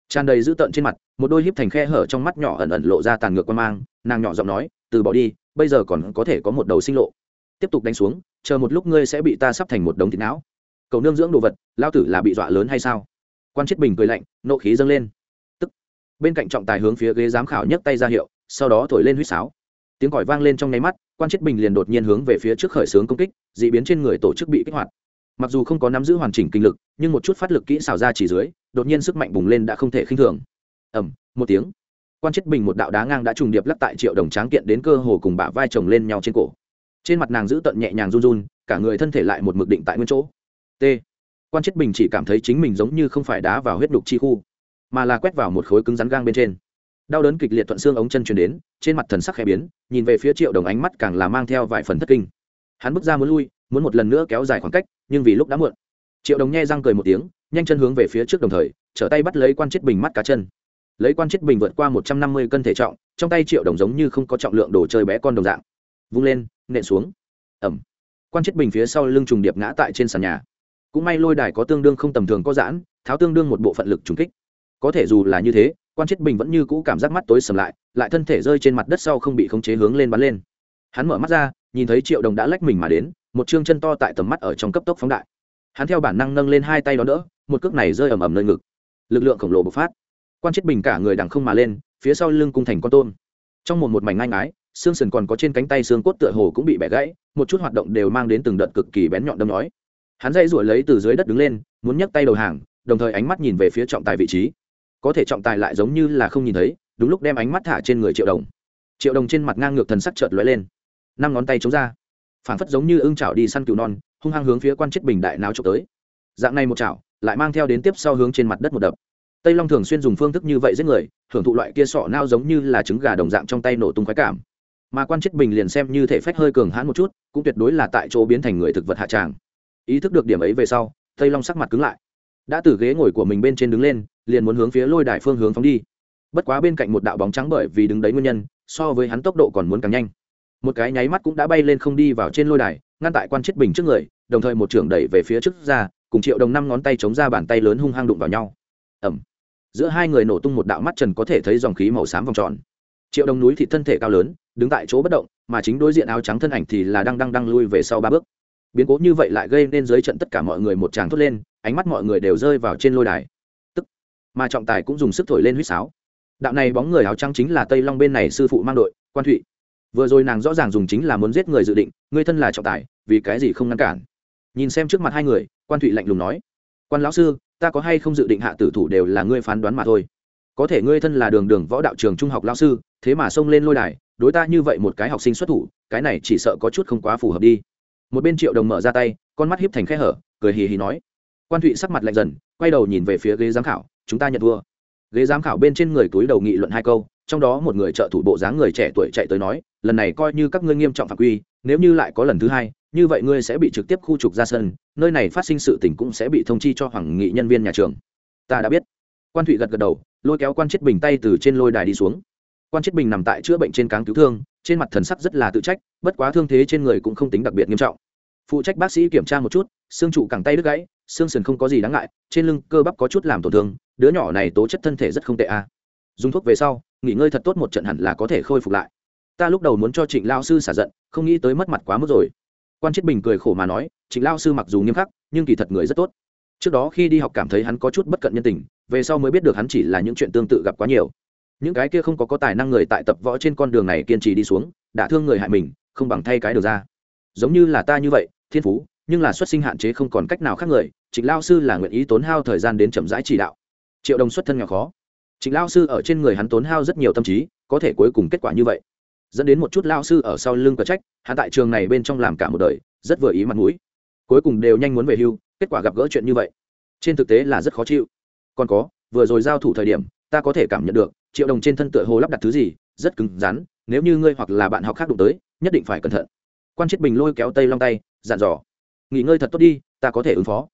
Tràn đầy dữ tợn trên mặt, một đôi híp thành khe hở trong mắt nhỏ ẩn ẩn lộ ra tàn ngược quan mang, nàng nhỏ giọng nói, từ bỏ đi, bây giờ còn có thể có một đầu sinh lộ. Tiếp tục đánh xuống chờ một lúc ngươi sẽ bị ta sắp thành một đống thịt não. Cầu nương dưỡng đồ vật, lao tử là bị dọa lớn hay sao? Quan chết bình cười lạnh, nộ khí dâng lên. Tức, bên cạnh trọng tài hướng phía ghế giám khảo nhấc tay ra hiệu, sau đó thổi lên huýt sáo. Tiếng còi vang lên trong nháy mắt, quan chết bình liền đột nhiên hướng về phía trước khởi xướng công kích d ị biến trên người tổ chức bị kích hoạt. Mặc dù không có nắm giữ hoàn chỉnh kinh lực, nhưng một chút phát lực kỹ xào ra chỉ dưới, đột nhiên sức mạnh bùng lên đã không thể khinh thường. Ẩm một tiếng. Quan chết bình một đạo đá ngang đã trùng điệp lắc tại triệu đồng tráng kiện đến cơ hồ cùng bả vai chồng lên nhau trên cổ trên mặt nàng giữ tận nhẹ nhàng run run, cả người thân thể lại một mực định tại nguyên chỗ. T. Quan chết bình chỉ cảm thấy chính mình giống như không phải đá vào huyết đục chi khu, mà là quét vào một khối cứng rắn gang bên trên. Đau đớn kịch liệt thuận xương ống chân truyền đến, trên mặt thần sắc khẽ biến, nhìn về phía triệu đồng ánh mắt càng là mang theo vài phần thất kinh. Hắn bước ra muốn lui, muốn một lần nữa kéo dài khoảng cách, nhưng vì lúc đã muộn. Triệu đồng nghe răng cười một tiếng, nhanh chân hướng về phía trước đồng thời, trở tay bắt lấy quan chết bình mắt cá chân. Lấy quan chết bình vượt qua một trăm năm mươi cân thể trọng, trong tay triệu đồng giống như không có trọng lượng đồ chơi bé con đồng dạng. Vung lên nện xuống. Ẩm quan chết bình phía sau lưng trùng điệp ngã tại trên sàn nhà. Cũng may lôi đài có tương đương không tầm thường có giãn, tháo tương đương một bộ phận lực trùng kích. Có thể dù là như thế, quan chết bình vẫn như cũ cảm giác mắt tối sầm lại lại thân thể rơi trên mặt đất sau không bị khống chế hướng lên bắn lên. Hắn mở mắt ra, nhìn thấy triệu đồng đã lách mình mà đến, một chương chân to tại tầm mắt ở trong cấp tốc phóng đại. Hắn theo bản năng nâng lên hai tay đó đỡ, một cước này rơi ầm ầm nơi ngực. Lực lượng khổng lồ bộc phát. Quan chết bình cả người đằng không mà lên, phía sau lưng cung thành con tôm. Trong một một mảnh ngang ái xương sườn còn có trên cánh tay xương cốt tựa hồ cũng bị bẻ gãy, một chút hoạt động đều mang đến từng đợt cực kỳ bén nhọn đâm nói hắn dây ruổi lấy từ dưới đất đứng lên, muốn nhấc tay đầu hàng, đồng thời ánh mắt nhìn về phía trọng tài vị trí. Có thể trọng tài lại giống như là không nhìn thấy, đúng lúc đem ánh mắt thả trên người triệu đồng. Triệu đồng trên mặt ngang ngược thần sắc chợt lóe lên. Năm ngón tay chống ra. Phảng phất giống như ưng chảo đi săn cừu non, hung hăng hướng phía quan chết bình đại náo trộm tới. Dạng này một chảo, lại mang theo đến tiếp sau hướng trên mặt đất một đập. Tây long thường xuyên dùng phương thức như vậy giết người, hưởng thụ loại kia sọ nao giống như là trứng gà đồng dạng trong tay nổ tung khoái cảm mà quan chết bình liền xem như thể phách hơi cường hãn một chút, cũng tuyệt đối là tại chỗ biến thành người thực vật hạ tràng. Ý thức được điểm ấy về sau, tây long sắc mặt cứng lại. Đã từ ghế ngồi của mình bên trên đứng lên, liền muốn hướng phía lôi đài phương hướng phóng đi. Bất quá bên cạnh một đạo bóng trắng bởi vì đứng đấy nguyên nhân, so với hắn tốc độ còn muốn càng nhanh. Một cái nháy mắt cũng đã bay lên không đi vào trên lôi đài, ngăn tại quan chết bình trước người, đồng thời một trưởng đẩy về phía trước ra, cùng triệu đồng năm ngón tay chống ra bàn tay lớn hung hăng đụng vào nhau. Ẩm giữa hai người nổ tung một đạo mắt trần có thể thấy dòng khí màu xám vòng tròn triệu đồng núi thị thân thể cao lớn, đứng tại chỗ bất động, mà chính đối diện áo trắng thân ảnh thì là đang đang đang lui về sau ba bước. Biến cố như vậy lại gây nên dưới trận tất cả mọi người một tràng thốt lên, ánh mắt mọi người đều rơi vào trên lôi đài. Tức, mà trọng tài cũng dùng sức thổi lên huýt sáo. Đạo này bóng người áo trắng chính là tây long bên này sư phụ mang đội, quan thụy. Vừa rồi nàng rõ ràng dùng chính là muốn giết người dự định người thân là trọng tài, vì cái gì không ngăn cản? Nhìn xem trước mặt hai người, quan thụy lạnh lùng nói, quan lão sư, ta có hay không dự định hạ tử thủ đều là ngươi phán đoán mà thôi có thể ngươi thân là đường đường võ đạo trường trung học lao sư, thế mà xông lên lôi đài, đối ta như vậy một cái học sinh xuất thủ, cái này chỉ sợ có chút không quá phù hợp đi. Một bên triệu đồng mở ra tay, con mắt hiếp thành khe hở, cười hì hì nói. Quan thụy sắc mặt lạnh dần, quay đầu nhìn về phía ghế giám khảo, chúng ta nhận thua. Ghế giám khảo bên trên người túi đầu nghị luận hai câu, trong đó một người trợ thủ bộ dáng người trẻ tuổi chạy tới nói, lần này coi như các ngươi nghiêm trọng phạm quy, nếu như lại có lần thứ hai, như vậy ngươi sẽ bị trực tiếp khu trục ra sân, nơi này phát sinh sự tình cũng sẽ bị thông chi cho hoàng nghị nhân viên nhà trường. Ta đã biết. Quan thụy gật gật đầu lôi kéo quan chết bình tay từ trên lôi đài đi xuống. Quan chết bình nằm tại chữa bệnh trên cáng cứu thương, trên mặt thần sắc rất là tự trách, bất quá thương thế trên người cũng không tính đặc biệt nghiêm trọng. Phụ trách bác sĩ kiểm tra một chút, xương trụ cẳng tay đứt gãy, xương sườn không có gì đáng ngại, trên lưng cơ bắp có chút làm tổn thương, đứa nhỏ này tố chất thân thể rất không tệ a. Dùng thuốc về sau, nghỉ ngơi thật tốt một trận hẳn là có thể khôi phục lại. Ta lúc đầu muốn cho trịnh lao sư xả giận, không nghĩ tới mất mặt quá mức rồi. Quan chết bình cười khổ mà nói, trịnh lao sư mặc dù nghiêm khắc, nhưng kỳ thật người rất tốt trước đó khi đi học cảm thấy hắn có chút bất cận nhân tình, về sau mới biết được hắn chỉ là những chuyện tương tự gặp quá nhiều. Những cái kia không có có tài năng người tại tập võ trên con đường này kiên trì đi xuống, đã thương người hại mình, không bằng thay cái được ra. Giống như là ta như vậy, thiên phú, nhưng là xuất sinh hạn chế không còn cách nào khác người, trịnh lao sư là nguyện ý tốn hao thời gian đến chậm rãi chỉ đạo. Triệu đồng xuất thân nghèo khó. Trịnh lao sư ở trên người hắn tốn hao rất nhiều tâm trí, có thể cuối cùng kết quả như vậy. Dẫn đến một chút lao sư ở sau lưng cờ trách hạ tại trường này bên trong làm cả một đời, rất vừa ý mặt mũi. Cuối cùng đều nhanh muốn về hưu kết quả gặp gỡ chuyện như vậy, trên thực tế là rất khó chịu. Còn có, vừa rồi giao thủ thời điểm, ta có thể cảm nhận được, triệu đồng trên thân tựa hồ lắp đặt thứ gì, rất cứng rắn, nếu như ngươi hoặc là bạn học khác đụng tới, nhất định phải cẩn thận. Quan chết bình lôi kéo tây long tay, dặn dò. Nghỉ ngơi thật tốt đi, ta có thể ứng phó.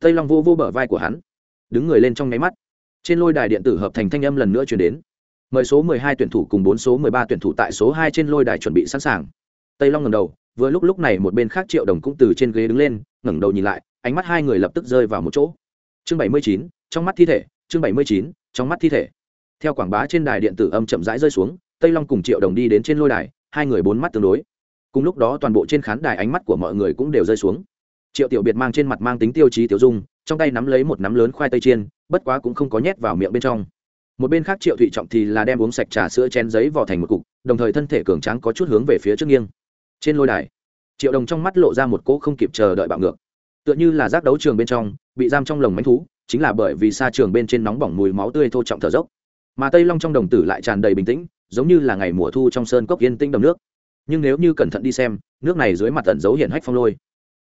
Tây long vô vô bờ vai của hắn, đứng người lên trong nháy mắt. Trên lôi đài điện tử hợp thành thanh âm lần nữa chuyển đến. Mời số mười hai tuyển thủ cùng bốn số mười ba tuyển thủ tại số hai trên lôi đài chuẩn bị sẵn sàng. Tây long ngẩng đầu, vừa lúc lúc này một bên khác triệu đồng cũng từ trên ghế đứng lên, ngẩng đầu nhìn lại ánh mắt hai người lập tức rơi vào một chỗ. Chương bảy mươi chín, trong mắt thi thể, chương bảy mươi chín, trong mắt thi thể. Theo quảng bá trên đài điện tử âm chậm rãi rơi xuống, tây long cùng triệu đồng đi đến trên lôi đài, hai người bốn mắt tương đối. Cùng lúc đó toàn bộ trên khán đài ánh mắt của mọi người cũng đều rơi xuống. Triệu tiểu biệt mang trên mặt mang tính tiêu chí tiểu dung, trong tay nắm lấy một nắm lớn khoai tây chiên, bất quá cũng không có nhét vào miệng bên trong. Một bên khác triệu thụy trọng thì là đem uống sạch trà sữa chén giấy vò thành một cục, đồng thời thân thể cường tráng có chút hướng về phía trước nghiêng. Trên lôi đài, triệu đồng trong mắt lộ ra một cỗ không kịp chờ đợi bạo ngược tựa như là giác đấu trường bên trong, bị giam trong lồng mánh thú, chính là bởi vì xa trường bên trên nóng bỏng mùi máu tươi thô trọng thở dốc. Mà tây long trong đồng tử lại tràn đầy bình tĩnh, giống như là ngày mùa thu trong sơn cốc yên tĩnh đầm nước. Nhưng nếu như cẩn thận đi xem, nước này dưới mặt tận dấu hiện hách phong lôi.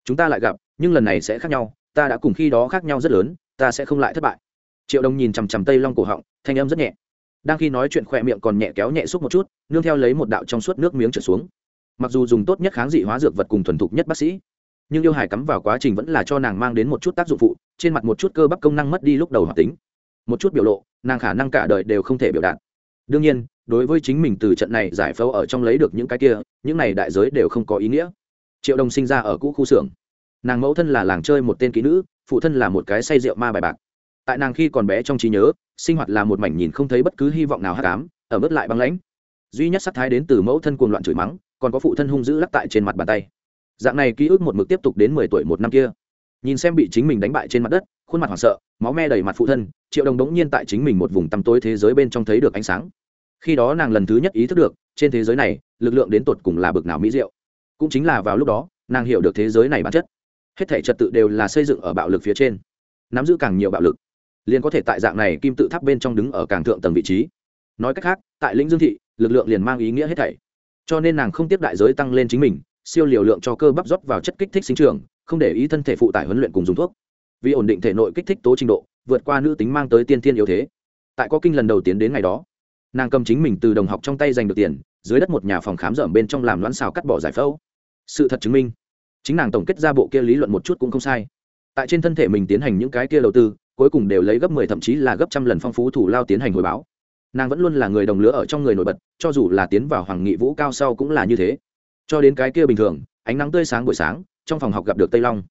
Chúng ta lại gặp, nhưng lần này sẽ khác nhau, ta đã cùng khi đó khác nhau rất lớn, ta sẽ không lại thất bại. Triệu đồng nhìn chằm chằm tây long cổ họng, thanh âm rất nhẹ. Đang khi nói chuyện khỏe miệng còn nhẹ kéo nhẹ xúc một chút, nương theo lấy một đạo trong suốt nước miếng trở xuống. Mặc dù dùng tốt nhất kháng dị hóa dược vật cùng thuần thục nhất bác sĩ nhưng yêu hải cắm vào quá trình vẫn là cho nàng mang đến một chút tác dụng phụ, trên mặt một chút cơ bắp công năng mất đi lúc đầu hoạt tính. Một chút biểu lộ, nàng khả năng cả đời đều không thể biểu đạt. Đương nhiên, đối với chính mình từ trận này giải phẫu ở trong lấy được những cái kia, những này đại giới đều không có ý nghĩa. Triệu đồng sinh ra ở cũ khu xưởng. Nàng mẫu thân là làng chơi một tên kỹ nữ, phụ thân là một cái say rượu ma bài bạc. Tại nàng khi còn bé trong trí nhớ, sinh hoạt là một mảnh nhìn không thấy bất cứ hy vọng nào hát cám ở mức lại băng lãnh. Duy nhất sắc thái đến từ mẫu thân cuồng loạn chửi mắng, còn có phụ thân hung dữ lắc tại trên mặt bàn tay dạng này ký ức một mực tiếp tục đến mười tuổi một năm kia. Nhìn xem bị chính mình đánh bại trên mặt đất, khuôn mặt hoảng sợ, máu me đầy mặt phụ thân, triệu đồng đống nhiên tại chính mình một vùng tăm tối thế giới bên trong thấy được ánh sáng. Khi đó nàng lần thứ nhất ý thức được, trên thế giới này, lực lượng đến tột cùng là bực nào mỹ diệu. Cũng chính là vào lúc đó, nàng hiểu được thế giới này bản chất. Hết thể trật tự đều là xây dựng ở bạo lực phía trên. Nắm giữ càng nhiều bạo lực, liền có thể tại dạng này kim tự tháp bên trong đứng ở càng thượng tầng vị trí. Nói cách khác, tại lĩnh dương thị, lực lượng liền mang ý nghĩa hết thảy. Cho nên nàng không tiếp đại giới tăng lên chính mình siêu liều lượng cho cơ bắp rót vào chất kích thích sinh trường không để ý thân thể phụ tải huấn luyện cùng dùng thuốc. Vì ổn định thể nội kích thích tố trình độ, vượt qua nữ tính mang tới tiên thiên yếu thế. Tại có kinh lần đầu tiến đến ngày đó, nàng cầm chính mình từ đồng học trong tay giành được tiền, dưới đất một nhà phòng khám rởm bên trong làm loãn xào cắt bỏ giải phẫu. Sự thật chứng minh, chính nàng tổng kết ra bộ kia lý luận một chút cũng không sai. Tại trên thân thể mình tiến hành những cái kia đầu tư, cuối cùng đều lấy gấp mười 10 thậm chí là gấp trăm lần phong phú thủ lao tiến hành hồi báo. Nàng vẫn luôn là người đồng lứa ở trong người nổi bật, cho dù là tiến vào hoàng nghị vũ cao sau cũng là như thế cho đến cái kia bình thường, ánh nắng tươi sáng buổi sáng, trong phòng học gặp được tây long.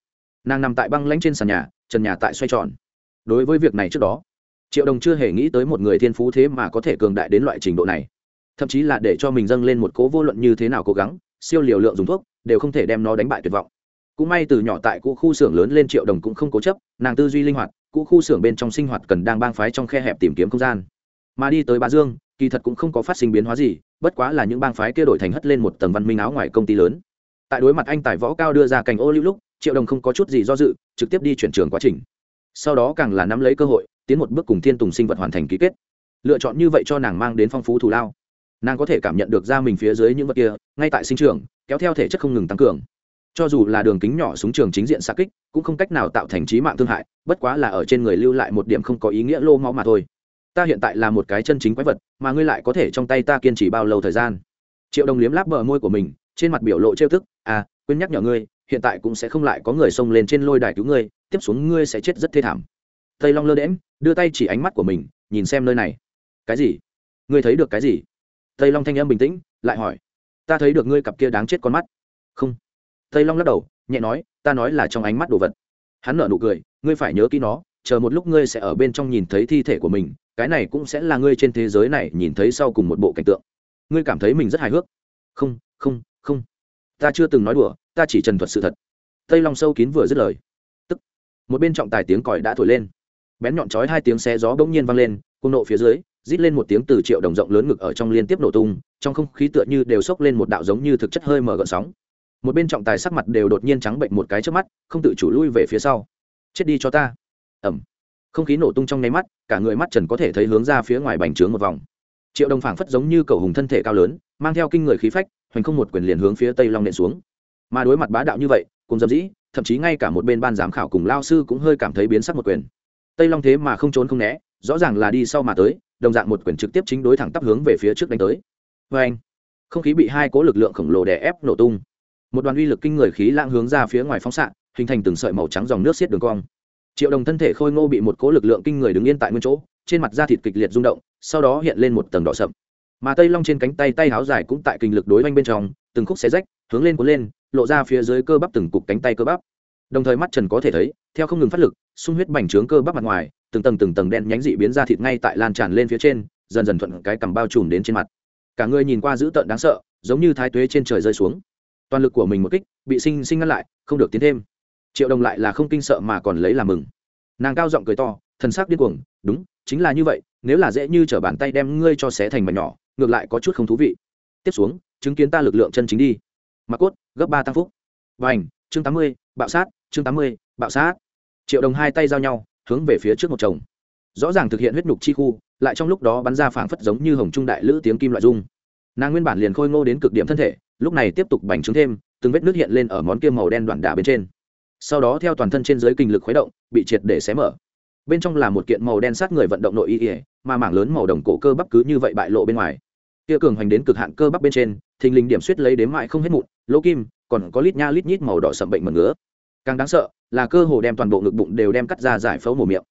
Nàng nằm tại băng lãnh trên sàn nhà, trần nhà tại xoay tròn. Đối với việc này trước đó, triệu đồng chưa hề nghĩ tới một người thiên phú thế mà có thể cường đại đến loại trình độ này. Thậm chí là để cho mình dâng lên một cố vô luận như thế nào cố gắng, siêu liều lượng dùng thuốc, đều không thể đem nó đánh bại tuyệt vọng. Cũng may từ nhỏ tại cũ khu xưởng lớn lên triệu đồng cũng không cố chấp, nàng tư duy linh hoạt, cũ khu xưởng bên trong sinh hoạt cần đang bang phái trong khe hẹp tìm kiếm không gian. Mà đi tới ba dương kỳ thật cũng không có phát sinh biến hóa gì, bất quá là những bang phái kia đổi thành hất lên một tầng văn minh áo ngoài công ty lớn. Tại đối mặt anh tài võ cao đưa ra cành ô lưu lúc, triệu đồng không có chút gì do dự, trực tiếp đi chuyển trường quá trình. Sau đó càng là nắm lấy cơ hội, tiến một bước cùng thiên tùng sinh vật hoàn thành ký kết. Lựa chọn như vậy cho nàng mang đến phong phú thù lao. Nàng có thể cảm nhận được ra mình phía dưới những vật kia, ngay tại sinh trường, kéo theo thể chất không ngừng tăng cường. Cho dù là đường kính nhỏ súng trường chính diện xa kích, cũng không cách nào tạo thành trí mạng thương hại, bất quá là ở trên người lưu lại một điểm không có ý nghĩa lô máu mà thôi ta hiện tại là một cái chân chính quái vật, mà ngươi lại có thể trong tay ta kiên trì bao lâu thời gian? Triệu đồng liếm láp bờ môi của mình, trên mặt biểu lộ trêu thức à quên nhắc nhở ngươi, hiện tại cũng sẽ không lại có người xông lên trên lôi đài cứu ngươi, tiếp xuống ngươi sẽ chết rất thê thảm. Tây long lơ đễm đưa tay chỉ ánh mắt của mình, nhìn xem nơi này. Cái gì? Ngươi thấy được cái gì? Tây long thanh âm bình tĩnh, lại hỏi. Ta thấy được ngươi cặp kia đáng chết con mắt. Không. Tây long lắc đầu, nhẹ nói, ta nói là trong ánh mắt đồ vật. Hắn nở nụ cười, ngươi phải nhớ kỹ nó, chờ một lúc ngươi sẽ ở bên trong nhìn thấy thi thể của mình cái này cũng sẽ là ngươi trên thế giới này nhìn thấy sau cùng một bộ cảnh tượng. Ngươi cảm thấy mình rất hài hước. Không không không. Ta chưa từng nói đùa, ta chỉ trần thuật sự thật. Tây long sâu kín vừa dứt lời. Tức, một bên trọng tài tiếng còi đã thổi lên. Bén nhọn chói hai tiếng xe gió bỗng nhiên vang lên cung nộ phía dưới, rít lên một tiếng từ triệu đồng rộng lớn ngực ở trong liên tiếp nổ tung, trong không khí tựa như đều sốc lên một đạo giống như thực chất hơi mở gợn sóng. Một bên trọng tài sắc mặt đều đột nhiên trắng bệnh một cái trước mắt, không tự chủ lui về phía sau. Chết đi cho ta. Ẩm không khí nổ tung trong nháy mắt, cả người mắt trần có thể thấy hướng ra phía ngoài bành trướng một vòng. Triệu đồng phảng phất giống như cầu hùng thân thể cao lớn, mang theo kinh người khí phách, hoành không một quyền liền hướng phía tây long nện xuống. Mà đối mặt bá đạo như vậy, cùng dầm dĩ, thậm chí ngay cả một bên ban giám khảo cùng lao sư cũng hơi cảm thấy biến sắc một quyền. Tây long thế mà không trốn không né, rõ ràng là đi sau mà tới, đồng dạng một quyền trực tiếp chính đối thẳng tắp hướng về phía trước đánh tới. Vê anh, không khí bị hai cố lực lượng khổng lồ đè ép nổ tung. Một đoàn uy lực kinh người khí lãng hướng ra phía ngoài phóng xạ, hình thành từng sợi màu trắng dòng nước xiết đường cong triệu đồng thân thể khôi ngô bị một cố lực lượng kinh người đứng yên tại nguyên chỗ, trên mặt da thịt kịch liệt rung động, sau đó hiện lên một tầng đỏ sậm. Mà tây long trên cánh tay tay háo dài cũng tại kinh lực đối oanh bên trong, từng khúc xé rách, hướng lên cuốn lên, lộ ra phía dưới cơ bắp từng cục cánh tay cơ bắp. Đồng thời mắt trần có thể thấy, theo không ngừng phát lực, sung huyết bành trướng cơ bắp mặt ngoài, từng tầng từng tầng đen nhánh dị biến ra thịt ngay tại lan tràn lên phía trên, dần dần thuận cái cằm bao trùm đến trên mặt. Cả người nhìn qua dữ tợn đáng sợ, giống như thái tuế trên trời rơi xuống. Toàn lực của mình một kích, bị sinh sinh ngăn lại, không được tiến thêm triệu đồng lại là không kinh sợ mà còn lấy làm mừng. Nàng cao giọng cười to, thần sắc điên cuồng, đúng, chính là như vậy, nếu là dễ như t r ở bàn tay đem ngươi cho xé thành mảnh nhỏ, ngược lại có chút không thú vị. Tiếp xuống, chứng kiến ta lực lượng chân chính đi. Mặc cốt, gấp ba tăng phúc. Và ảnh chương tám mươi, bạo sát, chương tám mươi, bạo sát. Triệu đồng hai tay giao nhau, hướng về phía trước một chồng. Rõ ràng thực hiện huyết nhục chi khu, lại trong lúc đó bắn ra phảng phất giống như hồng trung đại lữ tiếng kim loại dung nàng nguyên bản liền khôi ngô đến cực điểm thân thể, lúc này tiếp tục bành trướng thêm, từng vết nước hiện lên ở món kia màu đen đoạn đả bên trên sau đó theo toàn thân trên dưới kinh lực khuấy động, bị triệt để xé mở. Bên trong là một kiện màu đen sát người vận động nội y ỉa mà mảng lớn màu đồng cổ cơ bắp cứ như vậy bại lộ bên ngoài. Kia cường hoành đến cực hạn cơ bắp bên trên, thình lình điểm suýt lấy đếm mại không hết mụn, lỗ kim, còn có lít nha lít nhít màu đỏ sậm bệnh mật ngứa. Càng đáng sợ, là cơ hồ đem toàn bộ ngực bụng đều đem cắt ra giải phẫu mổ miệng.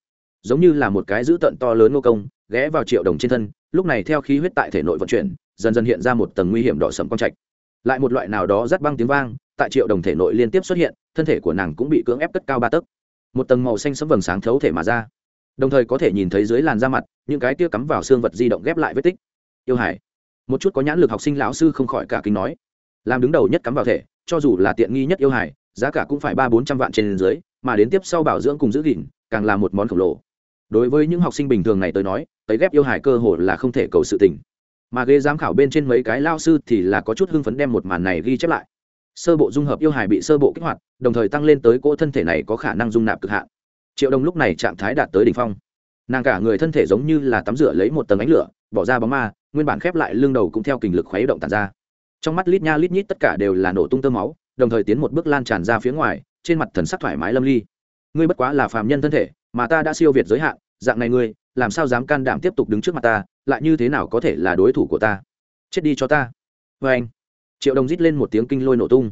Giống như là một cái dữ tận to lớn nô công, ghé vào triệu đồng trên thân, lúc này theo khí huyết tại thể nội vận chuyển, dần dần hiện ra một tầng nguy hiểm đỏ sậm quang trạch. Lại một loại nào đó rắt băng tiếng vang tại triệu đồng thể nội liên tiếp xuất hiện, thân thể của nàng cũng bị cưỡng ép cất cao ba tấc. Một tầng màu xanh sấm vầng sáng thấu thể mà ra. Đồng thời có thể nhìn thấy dưới làn da mặt, những cái tia cắm vào xương vật di động ghép lại vết tích. Yêu hải, một chút có nhãn lực học sinh lão sư không khỏi cả kính nói. Làm đứng đầu nhất cắm vào thể, cho dù là tiện nghi nhất yêu hải, giá cả cũng phải ba bốn trăm vạn trên dưới, mà đến tiếp sau bảo dưỡng cùng giữ gìn, càng là một món khổng lồ. Đối với những học sinh bình thường này tới nói, tấy ghép yêu hải cơ hồ là không thể cầu sự tình. Mà ghế giám khảo bên trên mấy cái lao sư thì là có chút hưng phấn đem một màn này ghi chép lại sơ bộ dung hợp yêu hải bị sơ bộ kích hoạt, đồng thời tăng lên tới cỗ thân thể này có khả năng dung nạp cực hạn. Triệu đồng lúc này trạng thái đạt tới đỉnh phong. Nàng cả người thân thể giống như là tắm rửa lấy một tầng ánh lửa, bỏ ra bóng ma, nguyên bản khép lại lưng đầu cũng theo kình lực khuấy động tàn ra. Trong mắt lít nha lít nhít tất cả đều là nổ tung tơ máu, đồng thời tiến một bước lan tràn ra phía ngoài, trên mặt thần sắc thoải mái lâm ly. Ngươi bất quá là phàm nhân thân thể, mà ta đã siêu việt giới hạn, dạng này ngươi, làm sao dám can đảm tiếp tục đứng trước mặt ta, lại như thế nào có thể là đối thủ của ta? Chết đi cho ta. Vê anh triệu đồng rít lên một tiếng kinh lôi nổ tung.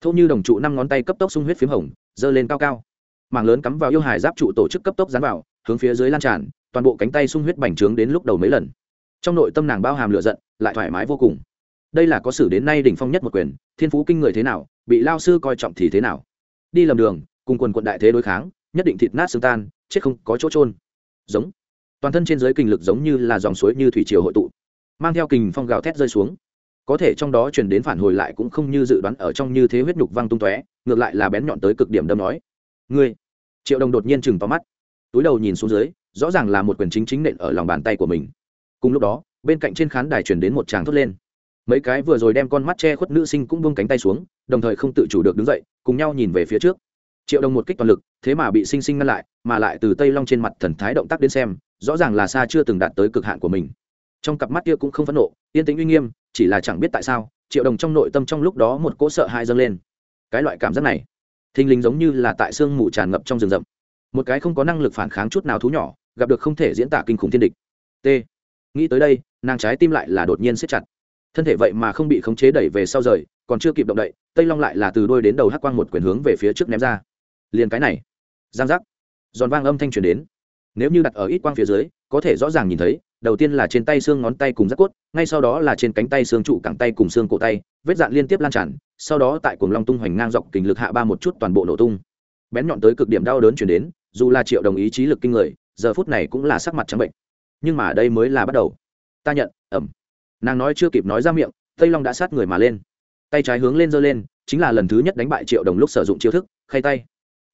Thô như đồng trụ năm ngón tay cấp tốc sung huyết p h í m hồng, giơ lên cao cao. Mảng lớn cắm vào yêu hải giáp trụ tổ chức cấp tốc dán vào, hướng phía dưới lan tràn, toàn bộ cánh tay sung huyết bành trướng đến lúc đầu mấy lần. Trong nội tâm nàng bao hàm lửa giận, lại thoải mái vô cùng. Đây là có sử đến nay đỉnh phong nhất một quyền, thiên phú kinh người thế nào, bị lao sư coi trọng thì thế nào. Đi lầm đường, cùng quần quận đại thế đối kháng, nhất định thịt nát xương tan, chết không có chỗ trôn giống. Toàn thân trên giới kinh lực giống như là dòng suối như thủy triều hội tụ, mang theo kình phong gào thét rơi xuống có thể trong đó truyền đến phản hồi lại cũng không như dự đoán ở trong như thế huyết nhục văng tung tóe, ngược lại là bén nhọn tới cực điểm đâm nói. Ngươi, triệu đồng đột nhiên chừng tóm mắt, túi đầu nhìn xuống dưới, rõ ràng là một quyền chính chính nện ở lòng bàn tay của mình. Cùng lúc đó, bên cạnh trên khán đài truyền đến một tràng thốt lên. Mấy cái vừa rồi đem con mắt che khuất nữ sinh cũng buông cánh tay xuống, đồng thời không tự chủ được đứng dậy, cùng nhau nhìn về phía trước. Triệu đồng một kích toàn lực, thế mà bị sinh sinh ngăn lại, mà lại từ tây long trên mặt thần thái động tác đến xem, rõ ràng là xa chưa từng đạt tới cực hạn của mình trong cặp mắt kia cũng không phẫn nộ, yên tĩnh uy nghiêm, chỉ là chẳng biết tại sao, triệu đồng trong nội tâm trong lúc đó một cỗ sợ hãi dâng lên. Cái loại cảm giác này, thình lình giống như là tại sương mù tràn ngập trong rừng rậm. Một cái không có năng lực phản kháng chút nào thú nhỏ, gặp được không thể diễn tả kinh khủng thiên địch. T. Nghĩ tới đây, nàng trái tim lại là đột nhiên siết chặt. Thân thể vậy mà không bị khống chế đẩy về sau rời, còn chưa kịp động đậy, tây long lại là từ đôi đến đầu hắc quang một quyền hướng về phía trước ném ra. Liền cái này, giang giác. Giòn vang âm thanh truyền đến. Nếu như đặt ở ít quang phía dưới, có thể rõ ràng nhìn thấy đầu tiên là trên tay xương ngón tay cùng rác cốt, ngay sau đó là trên cánh tay xương trụ, cẳng tay cùng xương cổ tay, vết dạn liên tiếp lan tràn, sau đó tại cuồng long tung hoành ngang dọc kình lực hạ ba một chút toàn bộ nổ tung. Bén nhọn tới cực điểm đau đớn chuyển đến, dù là triệu đồng ý chí lực kinh người, giờ phút này cũng là sắc mặt trắng bệnh. Nhưng mà đây mới là bắt đầu. Ta nhận, ẩm. Nàng nói chưa kịp nói ra miệng, tây long đã sát người mà lên. Tay trái hướng lên giơ lên, chính là lần thứ nhất đánh bại triệu đồng lúc sử dụng chiêu thức, khay tay.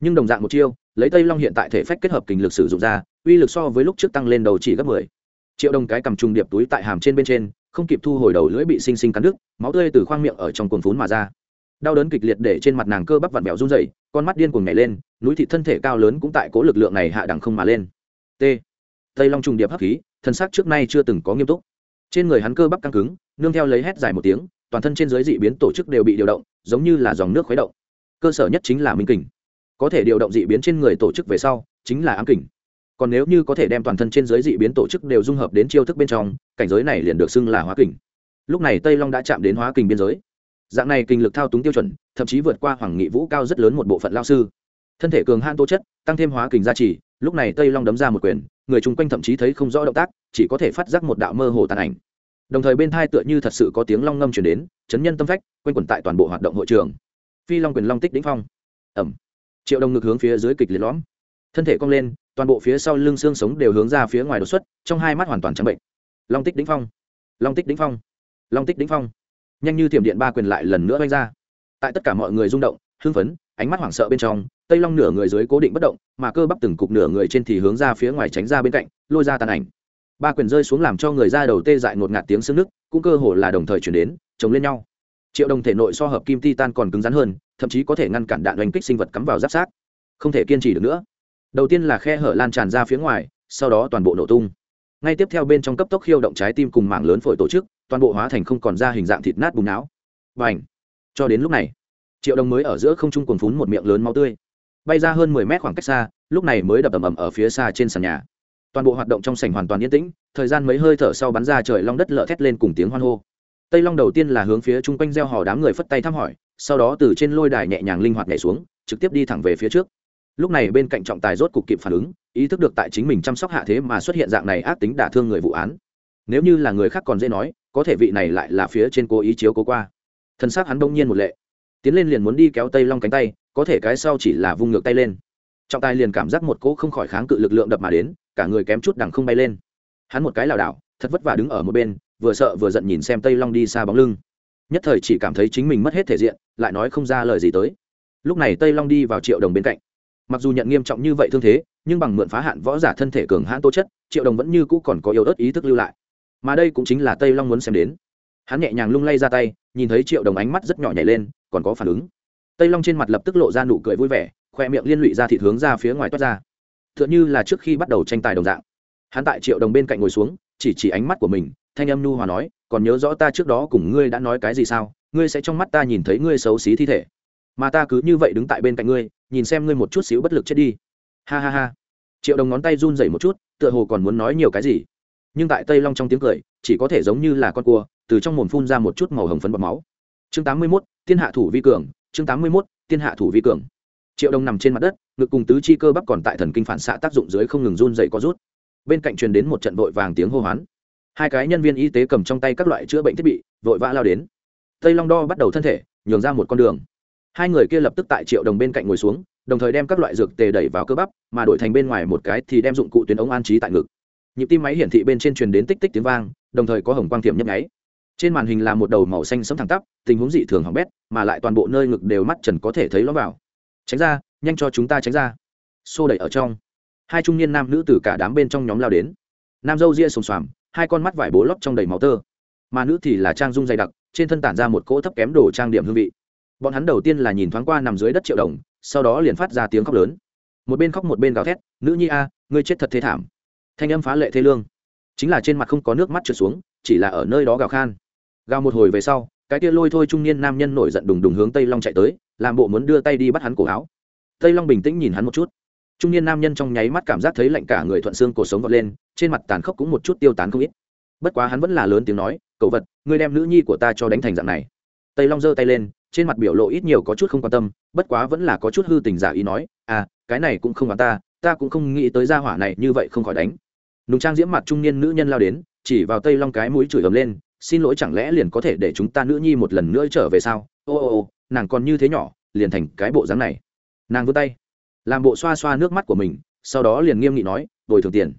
Nhưng đồng dạng một chiêu, lấy tây long hiện tại thể phách kết hợp kình lực sử dụng ra, uy lực so với lúc trước tăng lên đầu chỉ gấp mười triệu đồng cái cầm trùng điệp túi tại hàm trên bên trên, không kịp thu hồi đầu lưỡi bị xinh xinh cắn đứt, máu tươi từ khoang miệng ở trong cuồng phún mà ra. Đau đớn kịch liệt để trên mặt nàng cơ bắp vặn vẹo run rẩy, con mắt điên cuồng nhảy lên, núi thị thân thể cao lớn cũng tại cố lực lượng này hạ đẳng không mà lên. T. Tây long trùng điệp hấp khí, thân xác trước nay chưa từng có nghiêm túc. Trên người hắn cơ bắp căng cứng, nương theo lấy hét dài một tiếng, toàn thân trên dưới dị biến tổ chức đều bị điều động, giống như là dòng nước khuấy động. Cơ sở nhất chính là minh kình. Có thể điều động dị biến trên người tổ chức về sau, chính là ám kình còn nếu như có thể đem toàn thân trên giới dị biến tổ chức đều dung hợp đến chiêu thức bên trong, cảnh giới này liền được xưng là hóa kình. Lúc này tây long đã chạm đến hóa kình biên giới. Dạng này kinh lực thao túng tiêu chuẩn, thậm chí vượt qua hoàng nghị vũ cao rất lớn một bộ phận lao sư. Thân thể cường han tố chất, tăng thêm hóa kình gia trì, lúc này tây long đấm ra một quyền, người chung quanh thậm chí thấy không rõ động tác, chỉ có thể phát giác một đạo mơ hồ tàn ảnh. Đồng thời bên thai tựa như thật sự có tiếng long ngâm chuyển đến, chấn nhân tâm phách, quanh quẩn tại toàn bộ hoạt động hội trường. Phi long quyền long tích đĩnh phong. Ẩm triệu đồng ngực hướng phía dưới kịch liệt lõm. Thân thể cong lên toàn bộ phía sau lưng xương sống đều hướng ra phía ngoài đột xuất, trong hai mắt hoàn toàn trắng bệnh. Long tích đĩnh phong, long tích đĩnh phong, long tích đĩnh phong. Nhanh như thiểm điện ba quyền lại lần nữa oanh ra. Tại tất cả mọi người rung động, hưng phấn, ánh mắt hoảng sợ bên trong, tây long nửa người dưới cố định bất động, mà cơ bắp từng cục nửa người trên thì hướng ra phía ngoài tránh ra bên cạnh, lôi ra tàn ảnh. Ba quyền rơi xuống làm cho người ra đầu tê dại ngột ngạt tiếng xương nước cũng cơ hồ là đồng thời chuyển đến, chồng lên nhau. Triệu đồng thể nội so hợp kim titan còn cứng rắn hơn, thậm chí có thể ngăn cản đạn oanh kích sinh vật cắm vào giáp sát không thể kiên trì được nữa đầu tiên là khe hở lan tràn ra phía ngoài, sau đó toàn bộ nổ tung. Ngay tiếp theo bên trong cấp tốc khiêu động trái tim cùng mảng lớn phổi tổ chức, toàn bộ hóa thành không còn ra hình dạng thịt nát bùng não. Và ảnh cho đến lúc này, triệu đồng mới ở giữa không trung cuồn phún một miệng lớn máu tươi. Bay ra hơn mười mét khoảng cách xa, lúc này mới đập ầm ầm ở phía xa trên sàn nhà. Toàn bộ hoạt động trong sảnh hoàn toàn yên tĩnh, thời gian mấy hơi thở sau bắn ra trời long đất lợ thét lên cùng tiếng hoan hô. Tây long đầu tiên là hướng phía chung quanh gieo hò đám người phất tay thăm hỏi, sau đó từ trên lôi đài nhẹ nhàng linh hoạt nhảy xuống, trực tiếp đi thẳng về phía trước lúc này bên cạnh trọng tài rốt cục kịp phản ứng, ý thức được tại chính mình chăm sóc hạ thế mà xuất hiện dạng này ác tính đả thương người vụ án. Nếu như là người khác còn dễ nói, có thể vị này lại là phía trên cố ý chiếu cố qua. Thân xác hắn đông nhiên một lệ, tiến lên liền muốn đi kéo tây long cánh tay, có thể cái sau chỉ là vung ngược tay lên. Trọng tài liền cảm giác một cỗ không khỏi kháng cự lực lượng đập mà đến, cả người kém chút đằng không bay lên. Hắn một cái lảo đảo, thật vất vả đứng ở một bên, vừa sợ vừa giận nhìn xem tây long đi xa bóng lưng. Nhất thời chỉ cảm thấy chính mình mất hết thể diện, lại nói không ra lời gì tới. Lúc này tây long đi vào triệu đồng bên cạnh mặc dù nhận nghiêm trọng như vậy thương thế, nhưng bằng mượn phá hạn võ giả thân thể cường hãn tố chất, triệu đồng vẫn như cũ còn có yếu ớt ý thức lưu lại. Mà đây cũng chính là tây long muốn xem đến. Hắn nhẹ nhàng lung lay ra tay, nhìn thấy triệu đồng ánh mắt rất nhỏ nhảy lên, còn có phản ứng. Tây long trên mặt lập tức lộ ra nụ cười vui vẻ, khoe miệng liên lụy ra thịt hướng ra phía ngoài toát ra. T h ư ợ n h ư là trước khi bắt đầu tranh tài đồng dạng. Hắn tại triệu đồng bên cạnh ngồi xuống, chỉ chỉ ánh mắt của mình, thanh âm nhu hòa nói, còn nhớ rõ ta trước đó cùng ngươi đã nói cái gì sao? Ngươi sẽ trong mắt ta nhìn thấy ngươi xấu xí thi thể mà ta cứ như vậy đứng tại bên cạnh ngươi, nhìn xem ngươi một chút xíu bất lực chết đi. Ha ha ha. Triệu đồng ngón tay run rẩy một chút, tựa hồ còn muốn nói nhiều cái gì. Nhưng tại tây long trong tiếng cười, chỉ có thể giống như là con cua, từ trong mồm phun ra một chút màu hồng phấn bọt máu. Chương tám mươi mốt, thiên hạ thủ vi cường, chương tám mươi mốt, thiên hạ thủ vi cường. Triệu đồng nằm trên mặt đất, ngực cùng tứ chi cơ bắp còn tại thần kinh phản xạ tác dụng dưới không ngừng run dậy có rút. Bên cạnh truyền đến một trận vội vàng tiếng hô hoán. Hai cái nhân viên y tế cầm trong tay các loại chữa bệnh thiết bị, vội vã lao đến. Tây long đo bắt đầu thân thể, nhường ra một con đường hai người kia lập tức tại triệu đồng bên cạnh ngồi xuống, đồng thời đem các loại dược tề đẩy vào cơ bắp, mà đổi thành bên ngoài một cái thì đem dụng cụ tuyến ống an trí tại ngực. Nhịp tim máy hiển thị bên trên truyền đến tích tích tiếng vang, đồng thời có hồng quang tiệm nhấp nháy. Trên màn hình là một đầu màu xanh sẫm thẳng tắp, tình huống dị thường hỏng bét, mà lại toàn bộ nơi ngực đều mắt trần có thể thấy ló vào. Tránh ra, nhanh cho chúng ta tránh ra. Xô đẩy ở trong. Hai trung niên nam nữ từ cả đám bên trong nhóm lao đến. Nam dâu ria sùng xoàm, hai con mắt vải bố lót trong đầy máu tơ. Mà nữ thì là trang dung dày đặc, trên thân tản ra một cỗ thấp kém đồ trang điểm hương vị bọn hắn đầu tiên là nhìn thoáng qua nằm dưới đất triệu đồng, sau đó liền phát ra tiếng khóc lớn. Một bên khóc một bên gào thét, nữ nhi a, ngươi chết thật thế thảm. Thanh âm phá lệ thê lương. Chính là trên mặt không có nước mắt trượt xuống, chỉ là ở nơi đó gào khan. Gào một hồi về sau, cái kia lôi thôi trung niên nam nhân nổi giận đùng đùng hướng tây long chạy tới, làm bộ muốn đưa tay đi bắt hắn cổ áo. Tây long bình tĩnh nhìn hắn một chút. Trung niên nam nhân trong nháy mắt cảm giác thấy lạnh cả người thuận xương cổ sống vọt lên, trên mặt tàn khốc cũng một chút tiêu tán không ít. Bất quá hắn vẫn là lớn tiếng nói cậu vật, ngươi đem nữ nhi của ta cho đánh thành dạng này. Tây long giơ tay lên trên mặt biểu lộ ít nhiều có chút không quan tâm, bất quá vẫn là có chút hư tình giả ý nói à cái này cũng không còn ta ta cũng không nghĩ tới gia hỏa này như vậy không khỏi đánh. Nùng trang diễm mặt trung niên nữ nhân lao đến, chỉ vào tây long cái mũi chửi ầm lên, xin lỗi chẳng lẽ liền có thể để chúng ta nữ nhi một lần nữa trở về sao? Ô ô ô, nàng còn như thế nhỏ, liền thành cái bộ dáng này. Nàng vươn tay, làm bộ xoa xoa nước mắt của mình, sau đó liền nghiêm nghị nói, bồi thường tiền.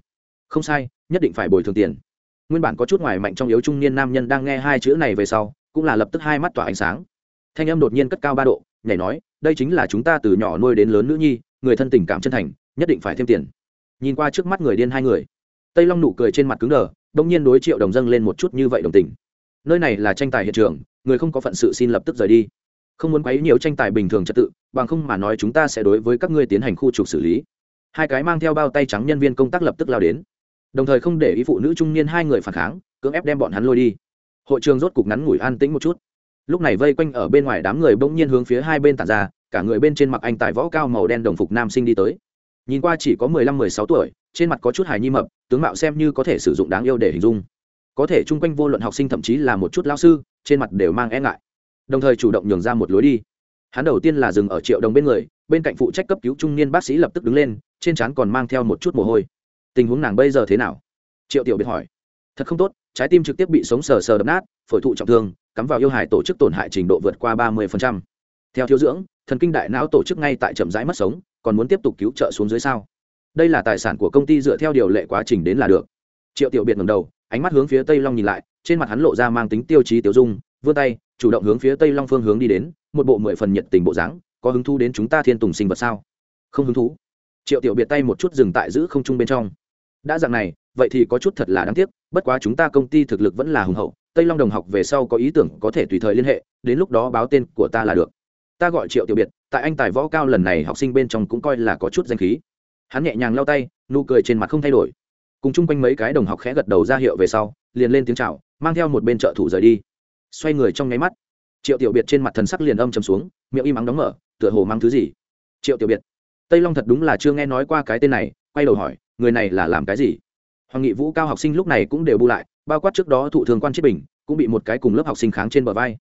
Không sai, nhất định phải bồi thường tiền. Nguyên bản có chút ngoài mạnh trong yếu trung niên nam nhân đang nghe hai chữ này về sau, cũng là lập tức hai mắt tỏa ánh sáng thanh âm đột nhiên cất cao ba độ, nhảy nói, đây chính là chúng ta từ nhỏ nuôi đến lớn nữ nhi, người thân tình cảm chân thành, nhất định phải thêm tiền. Nhìn qua trước mắt người điên hai người, tây long nụ cười trên mặt cứng đờ đông nhiên đối triệu đồng dâng lên một chút như vậy đồng tình. Nơi này là tranh tài hiện trường, người không có phận sự xin lập tức rời đi. Không muốn quấy nhiều tranh tài bình thường trật tự, bằng không mà nói chúng ta sẽ đối với các ngươi tiến hành khu trục xử lý. Hai cái mang theo bao tay trắng nhân viên công tác lập tức lao đến. Đồng thời không để ý phụ nữ trung niên hai người phản kháng, cưỡng ép đem bọn hắn lôi đi. Hội trường rốt cục ngắn ngủi an tĩnh một chút lúc này vây quanh ở bên ngoài đám người bỗng nhiên hướng phía hai bên tàn ra, cả người bên trên mặc anh tài võ cao màu đen đồng phục nam sinh đi tới. Nhìn qua chỉ có mười lăm, mười sáu tuổi, trên mặt có chút hài nhi mập, tướng mạo xem như có thể sử dụng đáng yêu để hình dung. Có thể chung quanh vô luận học sinh thậm chí là một chút lao sư, trên mặt đều mang e ngại. Đồng thời chủ động nhường ra một lối đi. Hắn đầu tiên là dừng ở triệu đồng bên người, bên cạnh phụ trách cấp cứu trung niên bác sĩ lập tức đứng lên, trên trán còn mang theo một chút mồ hôi. Tình huống nàng bây giờ thế nào? Triệu tiểu biệt hỏi. Thật không tốt, trái tim trực tiếp bị sống sờ sờ đập nát, phổi thụ trọng thương cắm vào yêu hải tổ chức tổn hại trình độ vượt qua ba mươi theo thiếu dưỡng, thần kinh đại não tổ chức ngay tại chậm rãi mất sống, còn muốn tiếp tục cứu trợ xuống dưới sao? Đây là tài sản của công ty dựa theo điều lệ quá trình đến là được. Triệu tiểu biệt ngẩng đầu, ánh mắt hướng phía tây long nhìn lại, trên mặt hắn lộ ra mang tính tiêu chí tiêu dung, vươn tay, chủ động hướng phía tây long phương hướng đi đến, một bộ mười phần nhiệt tình bộ dáng, có hứng thú đến chúng ta thiên tùng sinh vật sao? Không hứng thú. Triệu tiểu biệt tay một chút dừng tại giữ không trung bên trong. Đã dạng này, vậy thì có chút thật là đáng tiếc, bất quá chúng ta công ty thực lực vẫn là hùng hậu tây long đồng học về sau có ý tưởng có thể tùy thời liên hệ, đến lúc đó báo tên của ta là được. Ta gọi triệu tiểu biệt, tại anh tài võ cao lần này học sinh bên trong cũng coi là có chút danh khí. Hắn nhẹ nhàng lao tay, nụ cười trên mặt không thay đổi. Cùng chung quanh mấy cái đồng học khẽ gật đầu ra hiệu về sau, liền lên tiếng chào, mang theo một bên trợ thủ rời đi. Xoay người trong nháy mắt, triệu tiểu biệt trên mặt thần sắc liền âm chầm xuống, miệng im ắng đóng mở, tựa hồ mang thứ gì. Triệu tiểu biệt, tây long thật đúng là chưa nghe nói qua cái tên này, quay đầu hỏi, người này là làm cái gì? Hoàng nghị vũ cao học sinh lúc này cũng đều bu lại bao quát trước đó thụ thường quan chiết bình, cũng bị một cái cùng lớp học sinh kháng trên bờ vai.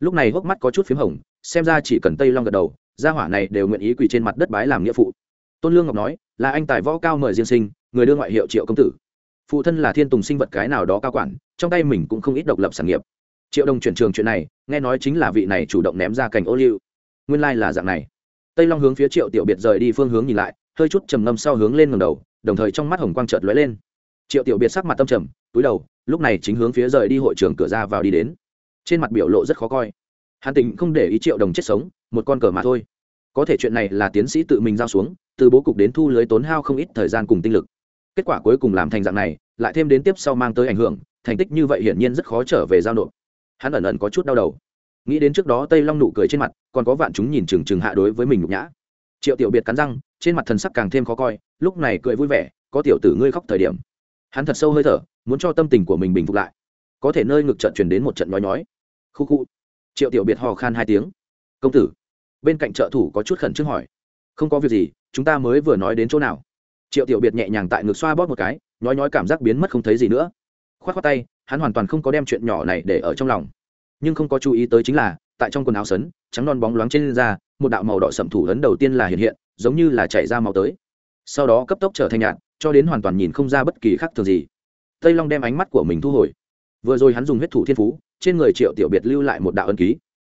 Lúc này hốc mắt có chút p h í m hồng, xem ra chỉ cần tây long gật đầu, gia hỏa này đều nguyện ý quỳ trên mặt đất bái làm nghĩa phụ. Tôn lương ngọc nói, là anh tài võ cao mời riêng sinh, người đưa ngoại hiệu triệu công tử. Phụ thân là thiên tùng sinh vật cái nào đó cao quản, trong tay mình cũng không ít độc lập sản nghiệp. Triệu đồng chuyển trường chuyện này, nghe nói chính là vị này chủ động ném ra cành ô liu. Nguyên lai、like、là dạng này. Tây long hướng phía triệu tiểu biệt rời đi phương hướng nhìn lại, hơi chút trầm ngâm sau hướng lên ngầm đầu, đồng thời trong mắt hồng quang trợt lóe lên. Triệu tiểu biệt sắc mặt tâm trầm túi đầu, lúc này chính hướng phía rời đi hội trường cửa ra vào đi đến. Trên mặt biểu lộ rất khó coi. Hàn tình không để ý triệu đồng chết sống, một con cờ mà thôi. Có thể chuyện này là tiến sĩ tự mình giao xuống, từ bố cục đến thu lưới tốn hao không ít thời gian cùng tinh lực. Kết quả cuối cùng làm thành dạng này, lại thêm đến tiếp sau mang tới ảnh hưởng, thành tích như vậy hiển nhiên rất khó trở về giao nộp. Hắn ẩn ẩn có chút đau đầu. Nghĩ đến trước đó tây long nụ cười trên mặt, còn có vạn chúng nhìn chừng chừng hạ đối với mình nhục nhã. Triệu tiểu biệt cắn răng, trên mặt thần sắc càng thêm khó coi, lúc này cười vui vẻ, có tiểu tử ngươi khóc thời điểm. Hắn thật sâu hơi thở muốn cho tâm tình của mình bình phục lại. Có thể nơi ngực trận truyền đến một trận nói nói khu khu. Triệu tiểu biệt hò khan hai tiếng. Công tử, bên cạnh trợ thủ có chút khẩn trương hỏi. Không có việc gì, chúng ta mới vừa nói đến chỗ nào? Triệu tiểu biệt nhẹ nhàng tại ngực xoa bóp một cái nói nói cảm giác biến mất không thấy gì nữa. K h o á t k h o á tay, hắn hoàn toàn không có đem chuyện nhỏ này để ở trong lòng. Nhưng không có chú ý tới chính là, tại trong quần áo sấn, trắng non bóng loáng trên da một đạo màu đỏ sậm thủ ấn đầu tiên là hiện hiện, giống như là chảy ra màu tới. Sau đó cấp tốc trở thành nhạt, cho đến hoàn toàn nhìn không ra bất kỳ khác thường gì tây long đem ánh mắt của mình thu hồi. Vừa rồi hắn dùng huyết thủ thiên phú trên người triệu tiểu biệt lưu lại một đạo ân ký.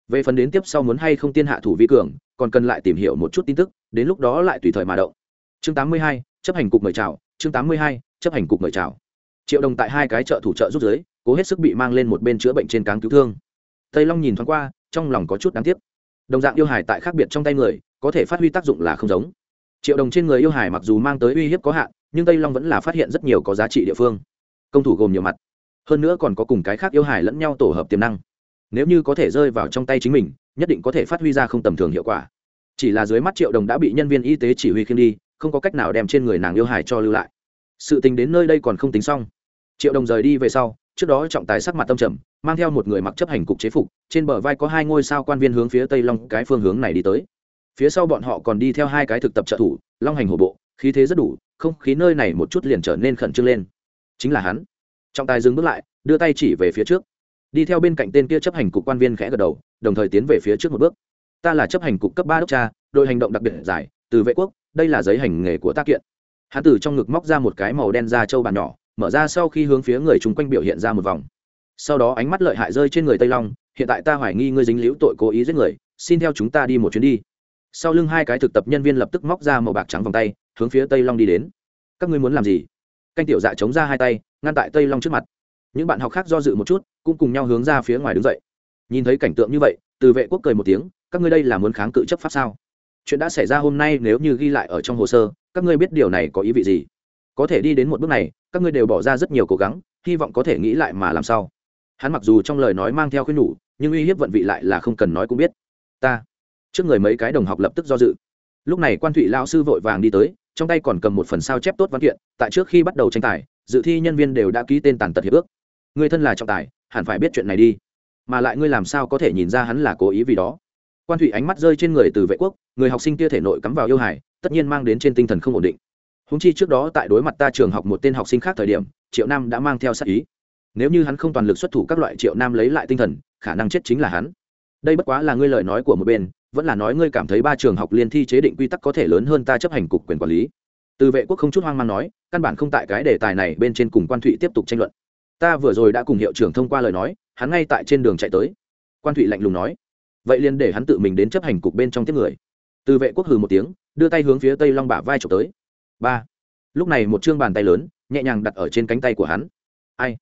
Về phần đến tiếp sau muốn hay không tiên hạ thủ vi cường còn cần lại tìm hiểu một chút tin tức đến lúc đó lại tùy thời mà động. Chương 82, chấp hành cục mời chào chương 82, chấp hành cục mời chào. Triệu đồng tại hai cái chợ thủ trợ giúp giới cố hết sức bị mang lên một bên chữa bệnh trên cáng cứu thương. Tây long nhìn thoáng qua trong lòng có chút đáng tiếc. Đồng dạng yêu hải tại khác biệt trong tay người có thể phát huy tác dụng là không giống. Triệu đồng trên người yêu hải mặc dù mang tới uy hiếp có hạn nhưng tây long vẫn là phát hiện rất nhiều có giá trị địa phương công thủ gồm nhiều mặt. Hơn nữa còn có cùng cái khác yêu hải lẫn nhau tổ hợp tiềm năng. Nếu như có thể rơi vào trong tay chính mình, nhất định có thể phát huy ra không tầm thường hiệu quả. Chỉ là dưới mắt triệu đồng đã bị nhân viên y tế chỉ huy khiêng đi, không có cách nào đem trên người nàng yêu hải cho lưu lại. Sự tình đến nơi đây còn không tính xong. Triệu đồng rời đi về sau, trước đó trọng tài sắc mặt tâm trầm, mang theo một người mặc chấp hành cục chế phục, trên bờ vai có hai ngôi sao quan viên hướng phía tây long cái phương hướng này đi tới. Phía sau bọn họ còn đi theo hai cái thực tập trợ thủ, long hành hổ bộ, khí thế rất đủ, không khí nơi này một chút liền trở nên khẩn trương lên chính là hắn. Trọng tài dừng bước lại, đưa tay chỉ về phía trước. Đi theo bên cạnh tên kia chấp hành cục quan viên khẽ gật đầu, đồng thời tiến về phía trước một bước. Ta là chấp hành cục cấp ba đốc cha đội hành động đặc biệt giải từ vệ quốc, đây là giấy hành nghề của ta kiện. Hắn từ trong ngực móc ra một cái màu đen da trâu bàn nhỏ, mở ra sau khi hướng phía người chung quanh biểu hiện ra một vòng. Sau đó ánh mắt lợi hại rơi trên người tây long, hiện tại ta hoài nghi ngươi dính liễu tội cố ý giết người, xin theo chúng ta đi một chuyến đi. Sau lưng hai cái thực tập nhân viên lập tức móc ra màu bạc trắng vòng tay, hướng phía tây long đi đến. Các ngươi muốn làm gì? Canh tiểu dạ chống ra hai tay, ngăn tại tây long trước mặt. Những bạn học khác do dự một chút, cũng cùng nhau hướng ra phía ngoài đứng dậy. Nhìn thấy cảnh tượng như vậy, từ vệ quốc cười một tiếng, các ngươi đây là muốn kháng cự chấp pháp sao? Chuyện đã xảy ra hôm nay nếu như ghi lại ở trong hồ sơ, các ngươi biết điều này có ý vị gì? Có thể đi đến một bước này, các ngươi đều bỏ ra rất nhiều cố gắng, hy vọng có thể nghĩ lại mà làm sao? Hắn mặc dù trong lời nói mang theo khuyên nhủ, nhưng uy hiếp vận vị lại là không cần nói cũng biết. Ta. Trước người mấy cái đồng học lập tức do dự. Lúc này quan thụy lao sư vội vàng đi tới trong tay còn cầm một phần sao chép tốt văn kiện, tại trước khi bắt đầu tranh tài, dự thi nhân viên đều đã ký tên tàn tật hiệp ước. Người thân là trọng tài, hẳn phải biết chuyện này đi. Mà lại ngươi làm sao có thể nhìn ra hắn là cố ý vì đó? Quan thủy ánh mắt rơi trên người từ vệ quốc, người học sinh kia thể nội cắm vào yêu hải tất nhiên mang đến trên tinh thần không ổn định. Húng chi trước đó tại đối mặt ta trường học một tên học sinh khác thời điểm, triệu nam đã mang theo sát ý. Nếu như hắn không toàn lực xuất thủ các loại triệu nam lấy lại tinh thần, khả năng chết chính là hắn đây bất quá là ngươi lời nói của một bên, vẫn là nói ngươi cảm thấy ba trường học liên thi chế định quy tắc có thể lớn hơn ta chấp hành cục quyền quản lý. Từ vệ quốc không chút hoang mang nói, căn bản không tại cái đề tài này bên trên cùng quan thụy tiếp tục tranh luận. Ta vừa rồi đã cùng hiệu trưởng thông qua lời nói, hắn ngay tại trên đường chạy tới. Quan thụy lạnh lùng nói, vậy liền để hắn tự mình đến chấp hành cục bên trong tiếp người. Từ vệ quốc hừ một tiếng, đưa tay hướng phía tây long bả vai trộm tới. Ba. Lúc này một chương bàn tay lớn, nhẹ nhàng đặt ở trên cánh tay của hắn. Ai?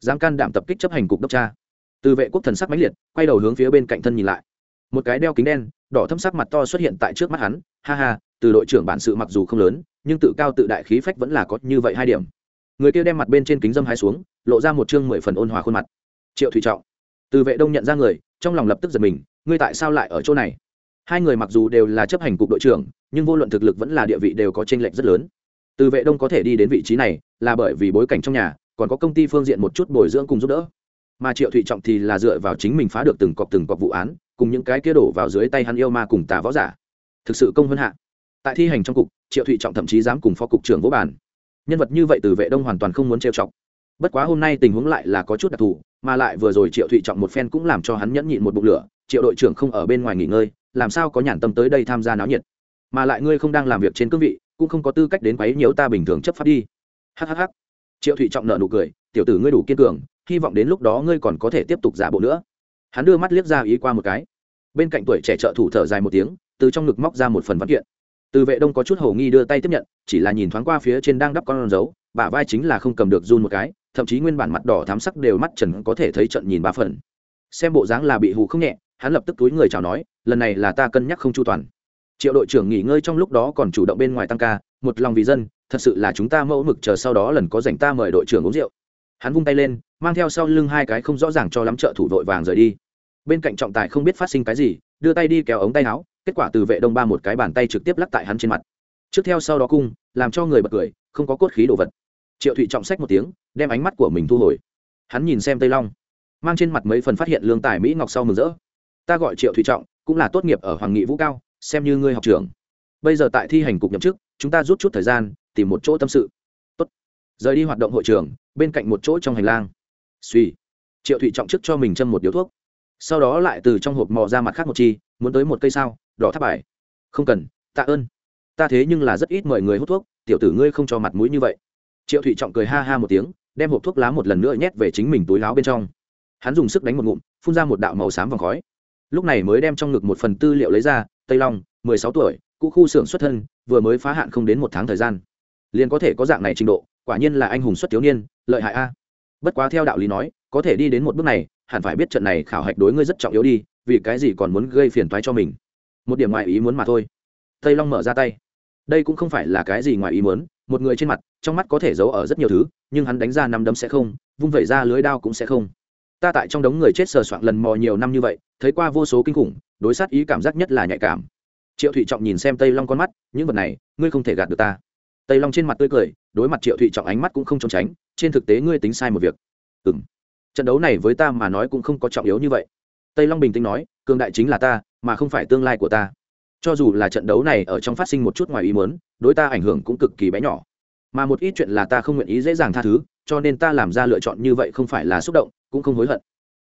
Dám can đảm tập kích chấp hành cục đốc cha từ vệ quốc thần sắc mãnh liệt, quay đầu hướng phía bên cạnh thân nhìn lại. Một cái đeo kính đen, đỏ thâm sắc mặt to xuất hiện tại trước mắt hắn. Ha ha, từ đội trưởng bản sự mặc dù không lớn, nhưng tự cao tự đại khí phách vẫn là có như vậy hai điểm. Người kia đem mặt bên trên kính dâm hai xuống, lộ ra một chương mười phần ôn hòa khuôn mặt. Triệu thủy trọng. Từ vệ đông nhận ra người, trong lòng lập tức giật mình, ngươi tại sao lại ở chỗ này? Hai người mặc dù đều là chấp hành cục đội trưởng, nhưng vô luận thực lực vẫn là địa vị đều có tranh lệch rất lớn. Từ vệ đông có thể đi đến vị trí này, là bởi vì bối cảnh trong nhà, còn có công ty phương diện một chút bồi dưỡng cùng giúp đỡ mà triệu thụy trọng thì là dựa vào chính mình phá được từng cọc từng cọc vụ án, cùng những cái kia đổ vào dưới tay hắn yêu ma cùng tà võ giả. Thực sự công hơn hạ. Tại thi hành trong cục, triệu thụy trọng thậm chí dám cùng phó cục trưởng vỗ bản nhân vật như vậy từ vệ đông hoàn toàn không muốn trêu chọc. Bất quá hôm nay tình huống lại là có chút đặc thù, mà lại vừa rồi triệu thụy trọng một phen cũng làm cho hắn nhẫn nhịn một bụng lửa, triệu đội trưởng không ở bên ngoài nghỉ ngơi, làm sao có nhàn tâm tới đây tham gia náo nhiệt? Mà lại ngươi không đang làm việc trên cương vị, cũng không có tư cách đến quấy nhiễu ta bình thường chấp pháp đi. Hhh triệu thụy trọng nợ nụ cười, tiểu tử ngươi đủ kiên cường hy vọng đến lúc đó ngươi còn có thể tiếp tục giả bộ nữa. Hắn đưa mắt liếc ra ý qua một cái. Bên cạnh tuổi trẻ trợ thủ thở dài một tiếng, từ trong ngực móc ra một phần văn kiện. Từ vệ đông có chút hầu nghi đưa tay tiếp nhận, chỉ là nhìn thoáng qua phía trên đang đắp con dấu, bả vai chính là không cầm được run một cái, thậm chí nguyên bản mặt đỏ thám sắc đều mắt trần có thể thấy trận nhìn ba phần. Xem bộ dáng là bị hù không nhẹ, hắn lập tức túi người chào nói, lần này là ta cân nhắc không chu toàn. Triệu đội trưởng nghỉ ngơi trong lúc đó còn chủ động bên ngoài tăng ca, một lòng vì dân, thật sự là chúng ta mẫu mực chờ sau đó lần có dành ta mời đội trưởng uống rượu hắn vung tay lên, mang theo sau lưng hai cái không rõ ràng cho lắm trợ thủ vội vàng rời đi. Bên cạnh trọng tài không biết phát sinh cái gì, đưa tay đi kéo ống tay áo, kết quả từ vệ đông ba một cái bàn tay trực tiếp lắc tại hắn trên mặt. Trước theo sau đó cung, làm cho người bật cười, không có cốt khí đồ vật. Triệu thụy trọng sách một tiếng, đem ánh mắt của mình thu hồi. Hắn nhìn xem tây long, mang trên mặt mấy phần phát hiện lương tài mỹ ngọc sau mừng rỡ. Ta gọi triệu thụy trọng, cũng là tốt nghiệp ở hoàng nghị vũ cao, xem như ngươi học trưởng. Bây giờ tại thi hành cục nhậm chức, chúng ta rút chút thời gian, tìm một chỗ tâm sự. Tốt. Rời đi hoạt động hội trường bên cạnh một chỗ trong hành lang. Suy triệu thụy trọng chức cho mình châm một điếu thuốc. Sau đó lại từ trong hộp mò ra mặt khác một chi, muốn tới một cây sao, đỏ tháp bài. Không cần, tạ ơn. Ta thế nhưng là rất ít mời người hút thuốc, tiểu tử ngươi không cho mặt mũi như vậy. Triệu thụy trọng cười ha ha một tiếng, đem hộp thuốc lá một lần nữa nhét về chính mình túi láo bên trong. Hắn dùng sức đánh một ngụm, phun ra một đạo màu xám vòng khói. Lúc này mới đem trong ngực một phần tư liệu lấy ra, tây long, mười sáu tuổi, cũ khu xưởng xuất thân, vừa mới phá hạn không đến một tháng thời gian. Liền có thể có dạng này trình độ quả nhiên là anh hùng xuất thiếu niên, lợi hại a. Bất quá theo đạo lý nói, có thể đi đến một bước này, hẳn phải biết trận này khảo hạch đối ngươi rất trọng yếu đi, vì cái gì còn muốn gây phiền toái cho mình. Một điểm ngoài ý muốn mà thôi. Tây long mở ra tay. Đây cũng không phải là cái gì ngoài ý muốn, một người trên mặt, trong mắt có thể giấu ở rất nhiều thứ, nhưng hắn đánh ra năm đấm sẽ không, vung vẩy ra lưới đao cũng sẽ không. Ta tại trong đống người chết sờ soạn lần mò nhiều năm như vậy, thấy qua vô số kinh khủng, đối sát ý cảm giác nhất là nhạy cảm. Triệu thụy trọng nhìn xem tây long con mắt, những vật này, ngươi không thể gạt được ta tây long trên mặt tươi cười, đối mặt triệu thụy trọng ánh mắt cũng không trốn tránh, trên thực tế ngươi tính sai một việc. Ừ m trận đấu này với ta mà nói cũng không có trọng yếu như vậy. Tây long bình tĩnh nói, cường đại chính là ta, mà không phải tương lai của ta. Cho dù là trận đấu này ở trong phát sinh một chút ngoài ý muốn, đối ta ảnh hưởng cũng cực kỳ bé nhỏ. Mà một ít chuyện là ta không nguyện ý dễ dàng tha thứ, cho nên ta làm ra lựa chọn như vậy không phải là xúc động, cũng không hối hận.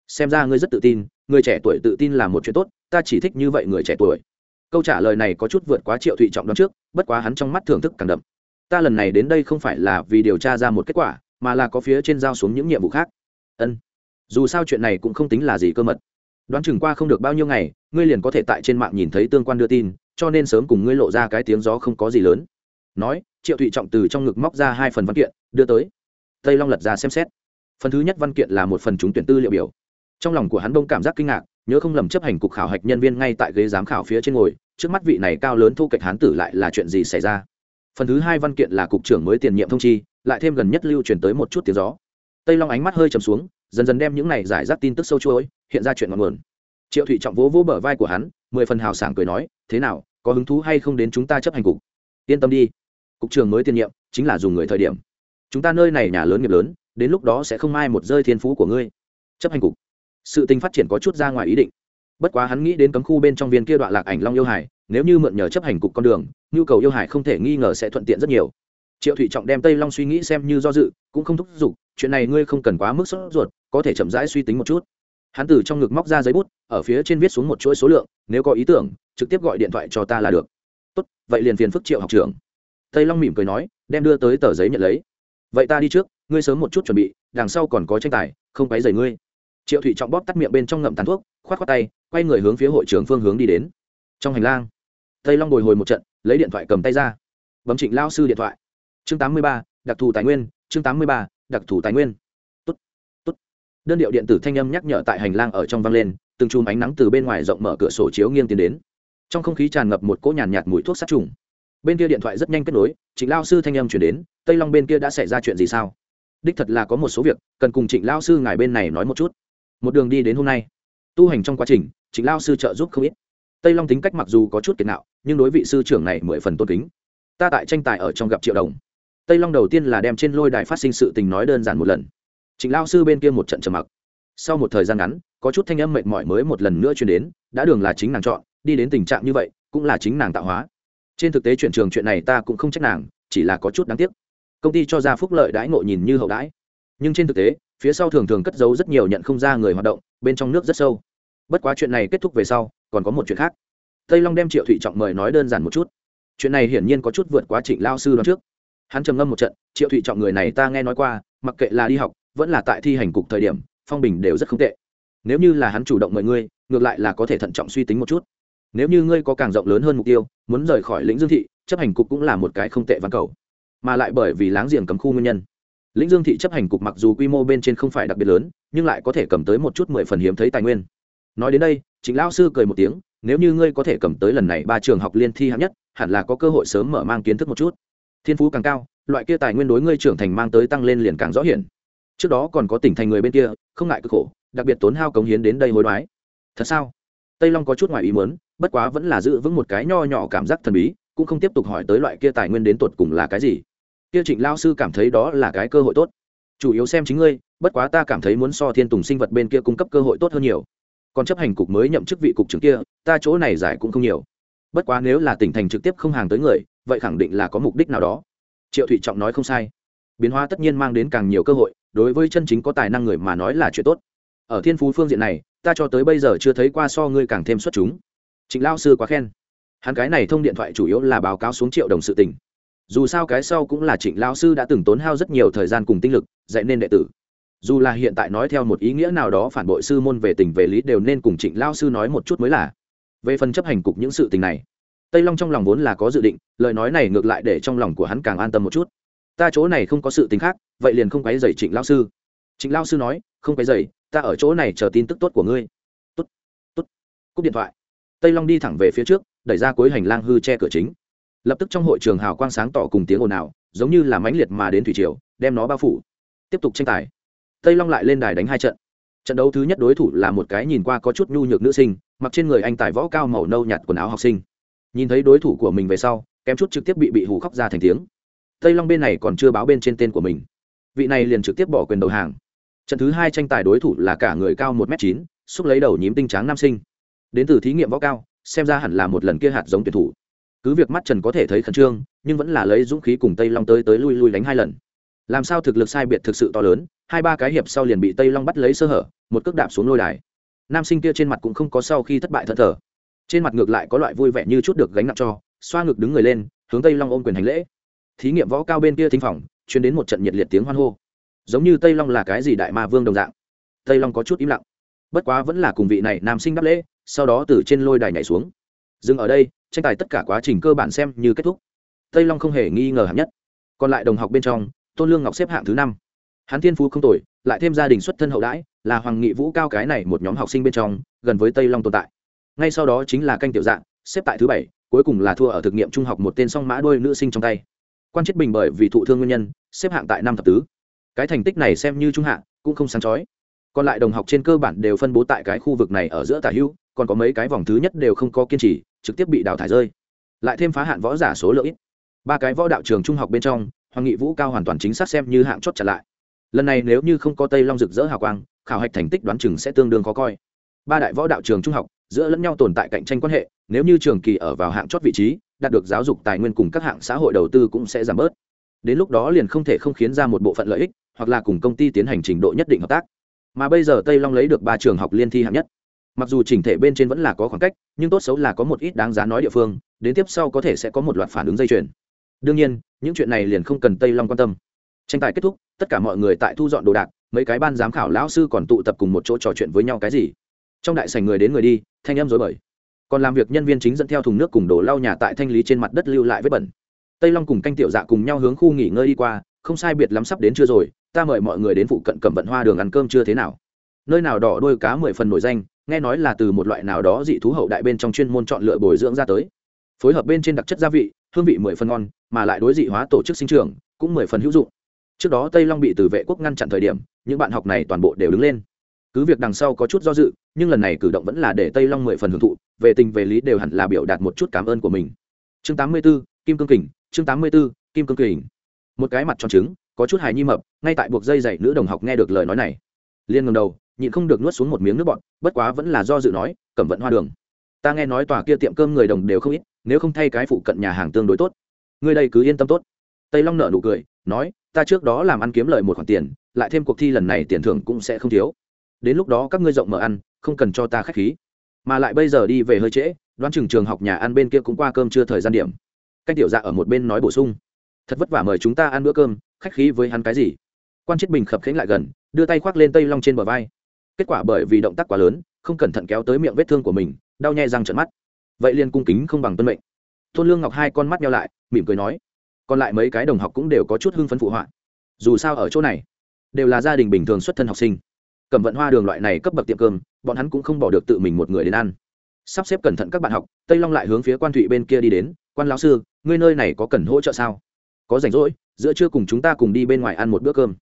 Xem ra ngươi rất tự tin, người trẻ tuổi tự tin là một chuyện tốt, ta chỉ thích như vậy người trẻ tuổi. Câu trả lời này có chút vượt quá triệu thụy trọng đón trước, bất quá hắn trong mắt thưởng thức càng đậm ta lần này đến đây không phải là vì điều tra ra một kết quả, mà là có phía trên giao xuống những nhiệm vụ khác. Ân. Dù sao chuyện này cũng không tính là gì cơ mật. Đoán chừng qua không được bao nhiêu ngày, ngươi liền có thể tại trên mạng nhìn thấy tương quan đưa tin, cho nên sớm cùng ngươi lộ ra cái tiếng gió không có gì lớn. Nói, triệu thụy trọng từ trong ngực móc ra hai phần văn kiện, đưa tới. Tây long lật ra xem xét. Phần thứ nhất văn kiện là một phần trúng tuyển tư liệu biểu. Trong lòng của hắn đông cảm giác kinh ngạc, nhớ không lầm chấp hành cục khảo hạch nhân viên ngay tại ghế giám khảo phía trên ngồi, trước mắt vị này cao lớn thu kịch hán tử lại là chuyện gì xảy ra? Phần thứ hai văn kiện là cục trưởng mới tiền nhiệm thông chi, lại thêm gần nhất lưu truyền tới một chút tiếng gió. Tây long ánh mắt hơi trầm xuống, dần dần đem những này giải rác tin tức sâu chuỗi, hiện ra chuyện ngọn nguồn. Triệu thụy trọng vỗ vỗ bờ vai của hắn, mười phần hào sảng cười nói, thế nào, có hứng thú hay không đến chúng ta chấp hành cục? Yên tâm đi, cục trưởng mới tiền nhiệm chính là dùng người thời điểm. Chúng ta nơi này nhà lớn nghiệp lớn, đến lúc đó sẽ không ai một rơi thiên phú của ngươi. Chấp hành cục. Sự tình phát triển có chút ra ngoài ý định bất quá hắn nghĩ đến cấm khu bên trong viên kia đoạn lạc ảnh long yêu hải, nếu như mượn nhờ chấp hành cục con đường, nhu cầu yêu hải không thể nghi ngờ sẽ thuận tiện rất nhiều. Triệu thụy trọng đem tây long suy nghĩ xem như do dự, cũng không thúc giục, chuyện này ngươi không cần quá mức sốt ruột, có thể chậm rãi suy tính một chút. Hắn từ trong ngực móc ra giấy bút, ở phía trên viết xuống một chuỗi số lượng, nếu có ý tưởng, trực tiếp gọi điện thoại cho ta là được. Tốt, vậy liền phiền phức triệu học trưởng. Tây long mỉm cười nói, đem đưa tới tờ giấy nhận lấy. Vậy ta đi trước, ngươi sớm một chút chuẩn bị, đằng sau còn có tranh tài, không quấy rầy ngươi triệu Thủy trọng bóp tắt miệng bên trong ngậm tàn thuốc k h o á t k h o á tay quay người hướng phía hội trưởng phương hướng đi đến. Trong hành lang tây long bồi hồi một trận lấy điện thoại cầm tay ra. Bấm trịnh lao sư điện thoại. Chương tám mươi ba đặc thù tài nguyên chương tám mươi ba đặc thù tài nguyên. Tốt, tốt. đơn điệu điện tử thanh âm nhắc nhở tại hành lang ở trong vang lên từng chùm ánh nắng từ bên ngoài rộng mở cửa sổ chiếu nghiêng tiến đến. Trong không khí tràn ngập một cỗ nhàn nhạt, nhạt mùi thuốc sát trùng. Bên kia điện thoại rất nhanh kết nối trịnh lao sư thanh âm chuyển đến tây long bên kia đã xảy ra chuyện gì sao? Đích thật là có một số việc cần cùng trịnh lao sư ngài bên này nói một chút một đường đi đến hôm nay. Tu hành trong quá trình chính lao sư trợ giúp không ít. Tây long tính cách mặc dù có chút kiệt nạo, nhưng đối vị sư trưởng này mười phần tôn kính. Ta tại tranh tài ở trong gặp triệu đồng. Tây long đầu tiên là đem trên lôi đài phát sinh sự tình nói đơn giản một lần. Trịnh lao sư bên kia một trận trầm mặc. Sau một thời gian ngắn, có chút thanh âm mệt mỏi mới một lần nữa chuyển đến, đã đường là chính nàng chọn, đi đến tình trạng như vậy, cũng là chính nàng tạo hóa. Trên thực tế chuyển trường chuyện này ta cũng không trách nàng, chỉ là có chút đáng tiếc. Công ty cho ra phúc lợi đãi ngộ nhìn như hậu đãi. Nhưng trên thực tế phía sau thường thường cất giấu rất nhiều nhận không ra người hoạt động, bên trong nước rất sâu. Bất quá chuyện này kết thúc về sau, còn có một chuyện khác. Tây long đem triệu thụy trọng mời nói đơn giản một chút. Chuyện này hiển nhiên có chút vượt quá trịnh lao sư đoán trước. Hắn trầm ngâm một trận, triệu thụy trọng người này ta nghe nói qua, mặc kệ là đi học, vẫn là tại thi hành cục thời điểm, phong bình đều rất không tệ. Nếu như là hắn chủ động mời ngươi, ngược lại là có thể thận trọng suy tính một chút. Nếu như ngươi có càng rộng lớn hơn mục tiêu, muốn rời khỏi lĩnh dương thị, chấp hành cục cũng là một cái không tệ văn cầu. Mà lại bởi vì láng giềng cấm khu nguyên nhân lĩnh dương thị chấp hành cục mặc dù quy mô bên trên không phải đặc biệt lớn, nhưng lại có thể cầm tới một chút mười phần hiếm thấy tài nguyên. Nói đến đây chính lão sư cười một tiếng, nếu như ngươi có thể cầm tới lần này ba trường học liên thi hạng nhất, hẳn là có cơ hội sớm mở mang kiến thức một chút. Thiên phú càng cao, loại kia tài nguyên đối ngươi trưởng thành mang tới tăng lên liền càng rõ hiển. Trước đó còn có tỉnh thành người bên kia, không ngại cực khổ, đặc biệt tốn hao cống hiến đến đây hối đoái. Thật sao? Tây long có chút ngoài ý muốn, bất quá vẫn là giữ vững một cái nho nhỏ cảm giác thần bí, cũng không tiếp tục hỏi tới loại kia tài nguyên đến tột cùng là cái gì kia trịnh lao sư cảm thấy đó là cái cơ hội tốt. Chủ yếu xem chính ngươi, bất quá ta cảm thấy muốn so thiên tùng sinh vật bên kia cung cấp cơ hội tốt hơn nhiều. Còn chấp hành cục mới nhậm chức vị cục trưởng kia, ta chỗ này giải cũng không nhiều. Bất quá nếu là tỉnh thành trực tiếp không hàng tới người, vậy khẳng định là có mục đích nào đó. Triệu thụy trọng nói không sai. Biến hóa tất nhiên mang đến càng nhiều cơ hội, đối với chân chính có tài năng người mà nói là chuyện tốt. Ở thiên phú phương diện này, ta cho tới bây giờ chưa thấy qua so ngươi càng thêm xuất chúng. Trịnh lao sư quá khen. Hắn cái này thông điện thoại chủ yếu là báo cáo xuống triệu đồng sự tình dù sao cái sau cũng là trịnh lao sư đã từng tốn hao rất nhiều thời gian cùng tinh lực, dạy nên đệ tử. Dù là hiện tại nói theo một ý nghĩa nào đó phản bội sư môn về tình về lý đều nên cùng trịnh lao sư nói một chút mới là. Về phần chấp hành cục những sự tình này, tây long trong lòng vốn là có dự định, lời nói này ngược lại để trong lòng của hắn càng an tâm một chút. Ta chỗ này không có sự tính khác, vậy liền không quấy dày trịnh lao sư. Trịnh lao sư nói, không quấy dày ta ở chỗ này chờ tin tức tốt của ngươi. Tốt tốt. Cúp điện thoại. Tây long đi thẳng về phía trước, đẩy ra cuối hành lang hư che cửa chính lập tức trong hội trường hào quang sáng tỏ cùng tiếng ồn ào, giống như là mãnh liệt mà đến thủy triều, đem nó bao phủ. Tiếp tục tranh tài. Tây long lại lên đài đánh hai trận. Trận đấu thứ nhất đối thủ là một cái nhìn qua có chút nhu nhược nữ sinh, mặc trên người anh tài võ cao màu nâu nhạt quần áo học sinh. Nhìn thấy đối thủ của mình về sau, kém chút trực tiếp bị bị hù khóc ra thành tiếng. Tây long bên này còn chưa báo bên trên tên của mình. Vị này liền trực tiếp bỏ quyền đầu hàng. Trận thứ hai tranh tài đối thủ là cả người cao một m chín, xúc lấy đầu nhím tinh tráng nam sinh. Đến từ thí nghiệm võ cao, xem ra hẳn là một lần kia hạt giống tuyển thủ cứ việc mắt trần có thể thấy khẩn trương, nhưng vẫn là lấy dũng khí cùng tây long tới tới lui lui đánh hai lần. Làm sao thực lực sai biệt thực sự to lớn, hai ba cái hiệp sau liền bị tây long bắt lấy sơ hở, một cước đạp xuống lôi đài. Nam sinh kia trên mặt cũng không có sau khi thất bại thẫn thờ. Trên mặt ngược lại có loại vui vẻ như chút được gánh nặng cho, xoa ngực đứng người lên, hướng tây long ôm quyền hành lễ. Thí nghiệm võ cao bên kia thính phòng chuyến đến một trận nhiệt liệt tiếng hoan hô. Giống như tây long là cái gì đại ma vương đồng dạng. Tây long có chút im lặng. Bất quá vẫn là cùng vị này nam sinh đáp lễ, sau đó từ trên lôi đài nhảy xuống dừng ở đây, tranh tài tất cả quá trình cơ bản xem như kết thúc. Tây long không hề nghi ngờ hạng nhất. Còn lại đồng học bên trong, tôn lương ngọc xếp hạng thứ năm. Hắn thiên phú không tồi, lại thêm gia đình xuất thân hậu đãi, là hoàng nghị vũ cao cái này một nhóm học sinh bên trong, gần với tây long tồn tại. Ngay sau đó chính là canh tiểu dạng, xếp tại thứ bảy, cuối cùng là thua ở thực nghiệm trung học một tên song mã đôi nữ sinh trong tay. Quan chết bình bởi vì thụ thương nguyên nhân, xếp hạng tại năm thập tứ. Cái thành tích này xem như trung hạng cũng không sáng chói. Còn lại đồng học trên cơ bản đều phân bố tại cái khu vực này ở giữa tả hưu, còn có mấy cái vòng thứ nhất đều không có kiên trì trực tiếp bị đào thải rơi. Lại thêm phá hạn võ giả số lượng ít. Ba cái võ đạo trường trung học bên trong, hoàng nghị vũ cao hoàn toàn chính xác xem như hạng chót trả lại. Lần này nếu như không có tây long rực rỡ hào quang, khảo hạch thành tích đoán chừng sẽ tương đương khó coi. Ba đại võ đạo trường trung học, giữa lẫn nhau tồn tại cạnh tranh quan hệ, nếu như trường kỳ ở vào hạng chót vị trí, đạt được giáo dục tài nguyên cùng các hạng xã hội đầu tư cũng sẽ giảm bớt. Đến lúc đó liền không thể không khiến ra một bộ phận lợi ích, hoặc là cùng công ty tiến hành trình độ nhất định hợp tác. Mà bây giờ tây long lấy được ba trường học liên thi hạng nhất mặc dù chỉnh thể bên trên vẫn là có khoảng cách, nhưng tốt xấu là có một ít đáng giá nói địa phương, đến tiếp sau có thể sẽ có một loạt phản ứng dây chuyền. Đương nhiên, những chuyện này liền không cần tây long quan tâm. Tranh tài kết thúc, tất cả mọi người tại thu dọn đồ đạc, mấy cái ban giám khảo lão sư còn tụ tập cùng một chỗ trò chuyện với nhau cái gì. Trong đại sảnh người đến người đi, thanh em dối bời. Còn làm việc nhân viên chính dẫn theo thùng nước cùng đổ lau nhà tại thanh lý trên mặt đất lưu lại vết bẩn. Tây long cùng canh tiểu dạ cùng nhau hướng khu nghỉ ngơi đi qua, không sai biệt lắm sắp đến chưa rồi, ta mời mọi người đến phụ cận cầm vận hoa đường ăn cơm chưa thế nào. Nơi nào đỏ đôi cá mười phần nổi danh nghe nói là từ một loại nào đó dị thú hậu đại bên trong chuyên môn chọn lựa bồi dưỡng ra tới. Phối hợp bên trên đặc chất gia vị hương vị mười phần ngon mà lại đối dị hóa tổ chức sinh trường cũng mười phần hữu dụng. Trước đó tây long bị từ vệ quốc ngăn chặn thời điểm những bạn học này toàn bộ đều đứng lên. Cứ việc đằng sau có chút do dự nhưng lần này cử động vẫn là để tây long mười phần hưởng thụ về tình về lý đều hẳn là biểu đạt một chút cảm ơn của mình. Chương tám mươi 84, kim cương kình chương tám mươi 84, kim cương kình. Một cái mặt tròn trứng có chút hài nhi mập ngay tại buộc dây dày nữ đồng học nghe được lời nói này. Liên ngầm đầu nhịn không được nuốt xuống một miếng nước bọt, bất quá vẫn là do dự nói cẩm vận hoa đường. Ta nghe nói tòa kia tiệm cơm người đồng đều không ít nếu không thay cái phụ cận nhà hàng tương đối tốt. Người đây cứ yên tâm tốt. Tây long nợ nụ cười nói ta trước đó làm ăn kiếm lời một khoản tiền lại thêm cuộc thi lần này tiền thưởng cũng sẽ không thiếu. Đến lúc đó các ngươi rộng mở ăn không cần cho ta khách khí. Mà lại bây giờ đi về hơi trễ đoán chừng trường học nhà ăn bên kia cũng qua cơm chưa thời gian điểm. Canh tiểu dạ ở một bên nói bổ sung thật vất vả mời chúng ta ăn bữa cơm khách khí với hắn cái gì? Quan chết bình khập khánh lại gần đưa tay khoác lên tây long trên bờ vai kết quả bởi vì động tác quá lớn, không cẩn thận kéo tới miệng vết thương của mình, đau nhè răng trận mắt. Vậy liền cung kính không bằng tuân mệnh. Tôn lương ngọc hai con mắt nhau lại, mỉm cười nói, còn lại mấy cái đồng học cũng đều có chút hưng phấn phụ họa. Dù sao ở chỗ này, đều là gia đình bình thường xuất thân học sinh. Cầm vận hoa đường loại này cấp bậc tiệm cơm, bọn hắn cũng không bỏ được tự mình một người đến ăn. Sắp xếp cẩn thận các bạn học, tây long lại hướng phía quan thụy bên kia đi đến, quan lão sư, ngươi nơi này có cần hỗ trợ sao? Có rảnh rỗi, giữa trưa cùng chúng ta cùng đi bên ngoài ăn một bữa cơm.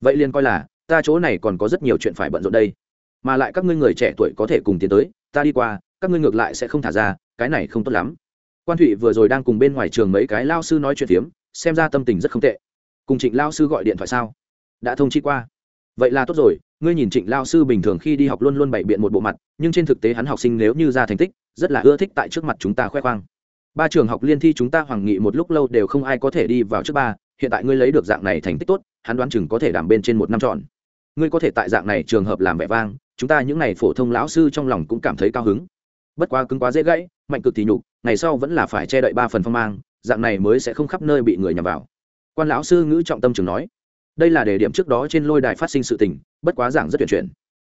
Vậy liền coi là, ta chỗ này còn có rất nhiều chuyện phải bận rộn đây mà lại các ngươi người trẻ tuổi có thể cùng tiến tới, ta đi qua, các ngươi ngược lại sẽ không thả ra, cái này không tốt lắm. Quan thụy vừa rồi đang cùng bên ngoài trường mấy cái lao sư nói chuyện phiếm, xem ra tâm tình rất không tệ. Cùng trịnh lao sư gọi điện thoại sao? Đã thông chi qua. Vậy là tốt rồi, ngươi nhìn trịnh lao sư bình thường khi đi học luôn luôn bày biện một bộ mặt, nhưng trên thực tế hắn học sinh nếu như ra thành tích, rất là ưa thích tại trước mặt chúng ta khoe khoang. Ba trường học liên thi chúng ta hoàng nghị một lúc lâu đều không ai có thể đi vào trước ba, hiện tại ngươi lấy được dạng này thành tích tốt, hắn đoán chừng có thể đảm bên trên một năm trọn ngươi có thể tại dạng này trường hợp làm vẻ vang, chúng ta những n à y phổ thông lão sư trong lòng cũng cảm thấy cao hứng. Bất quá cứng quá dễ gãy, mạnh cực thì nhục, ngày sau vẫn là phải che đậy ba phần phong mang, dạng này mới sẽ không khắp nơi bị người nhằm vào. Quan lão sư ngữ trọng tâm trường nói, đây là đề điểm trước đó trên lôi đài phát sinh sự tình, bất quá giảng rất tuyển chuyển.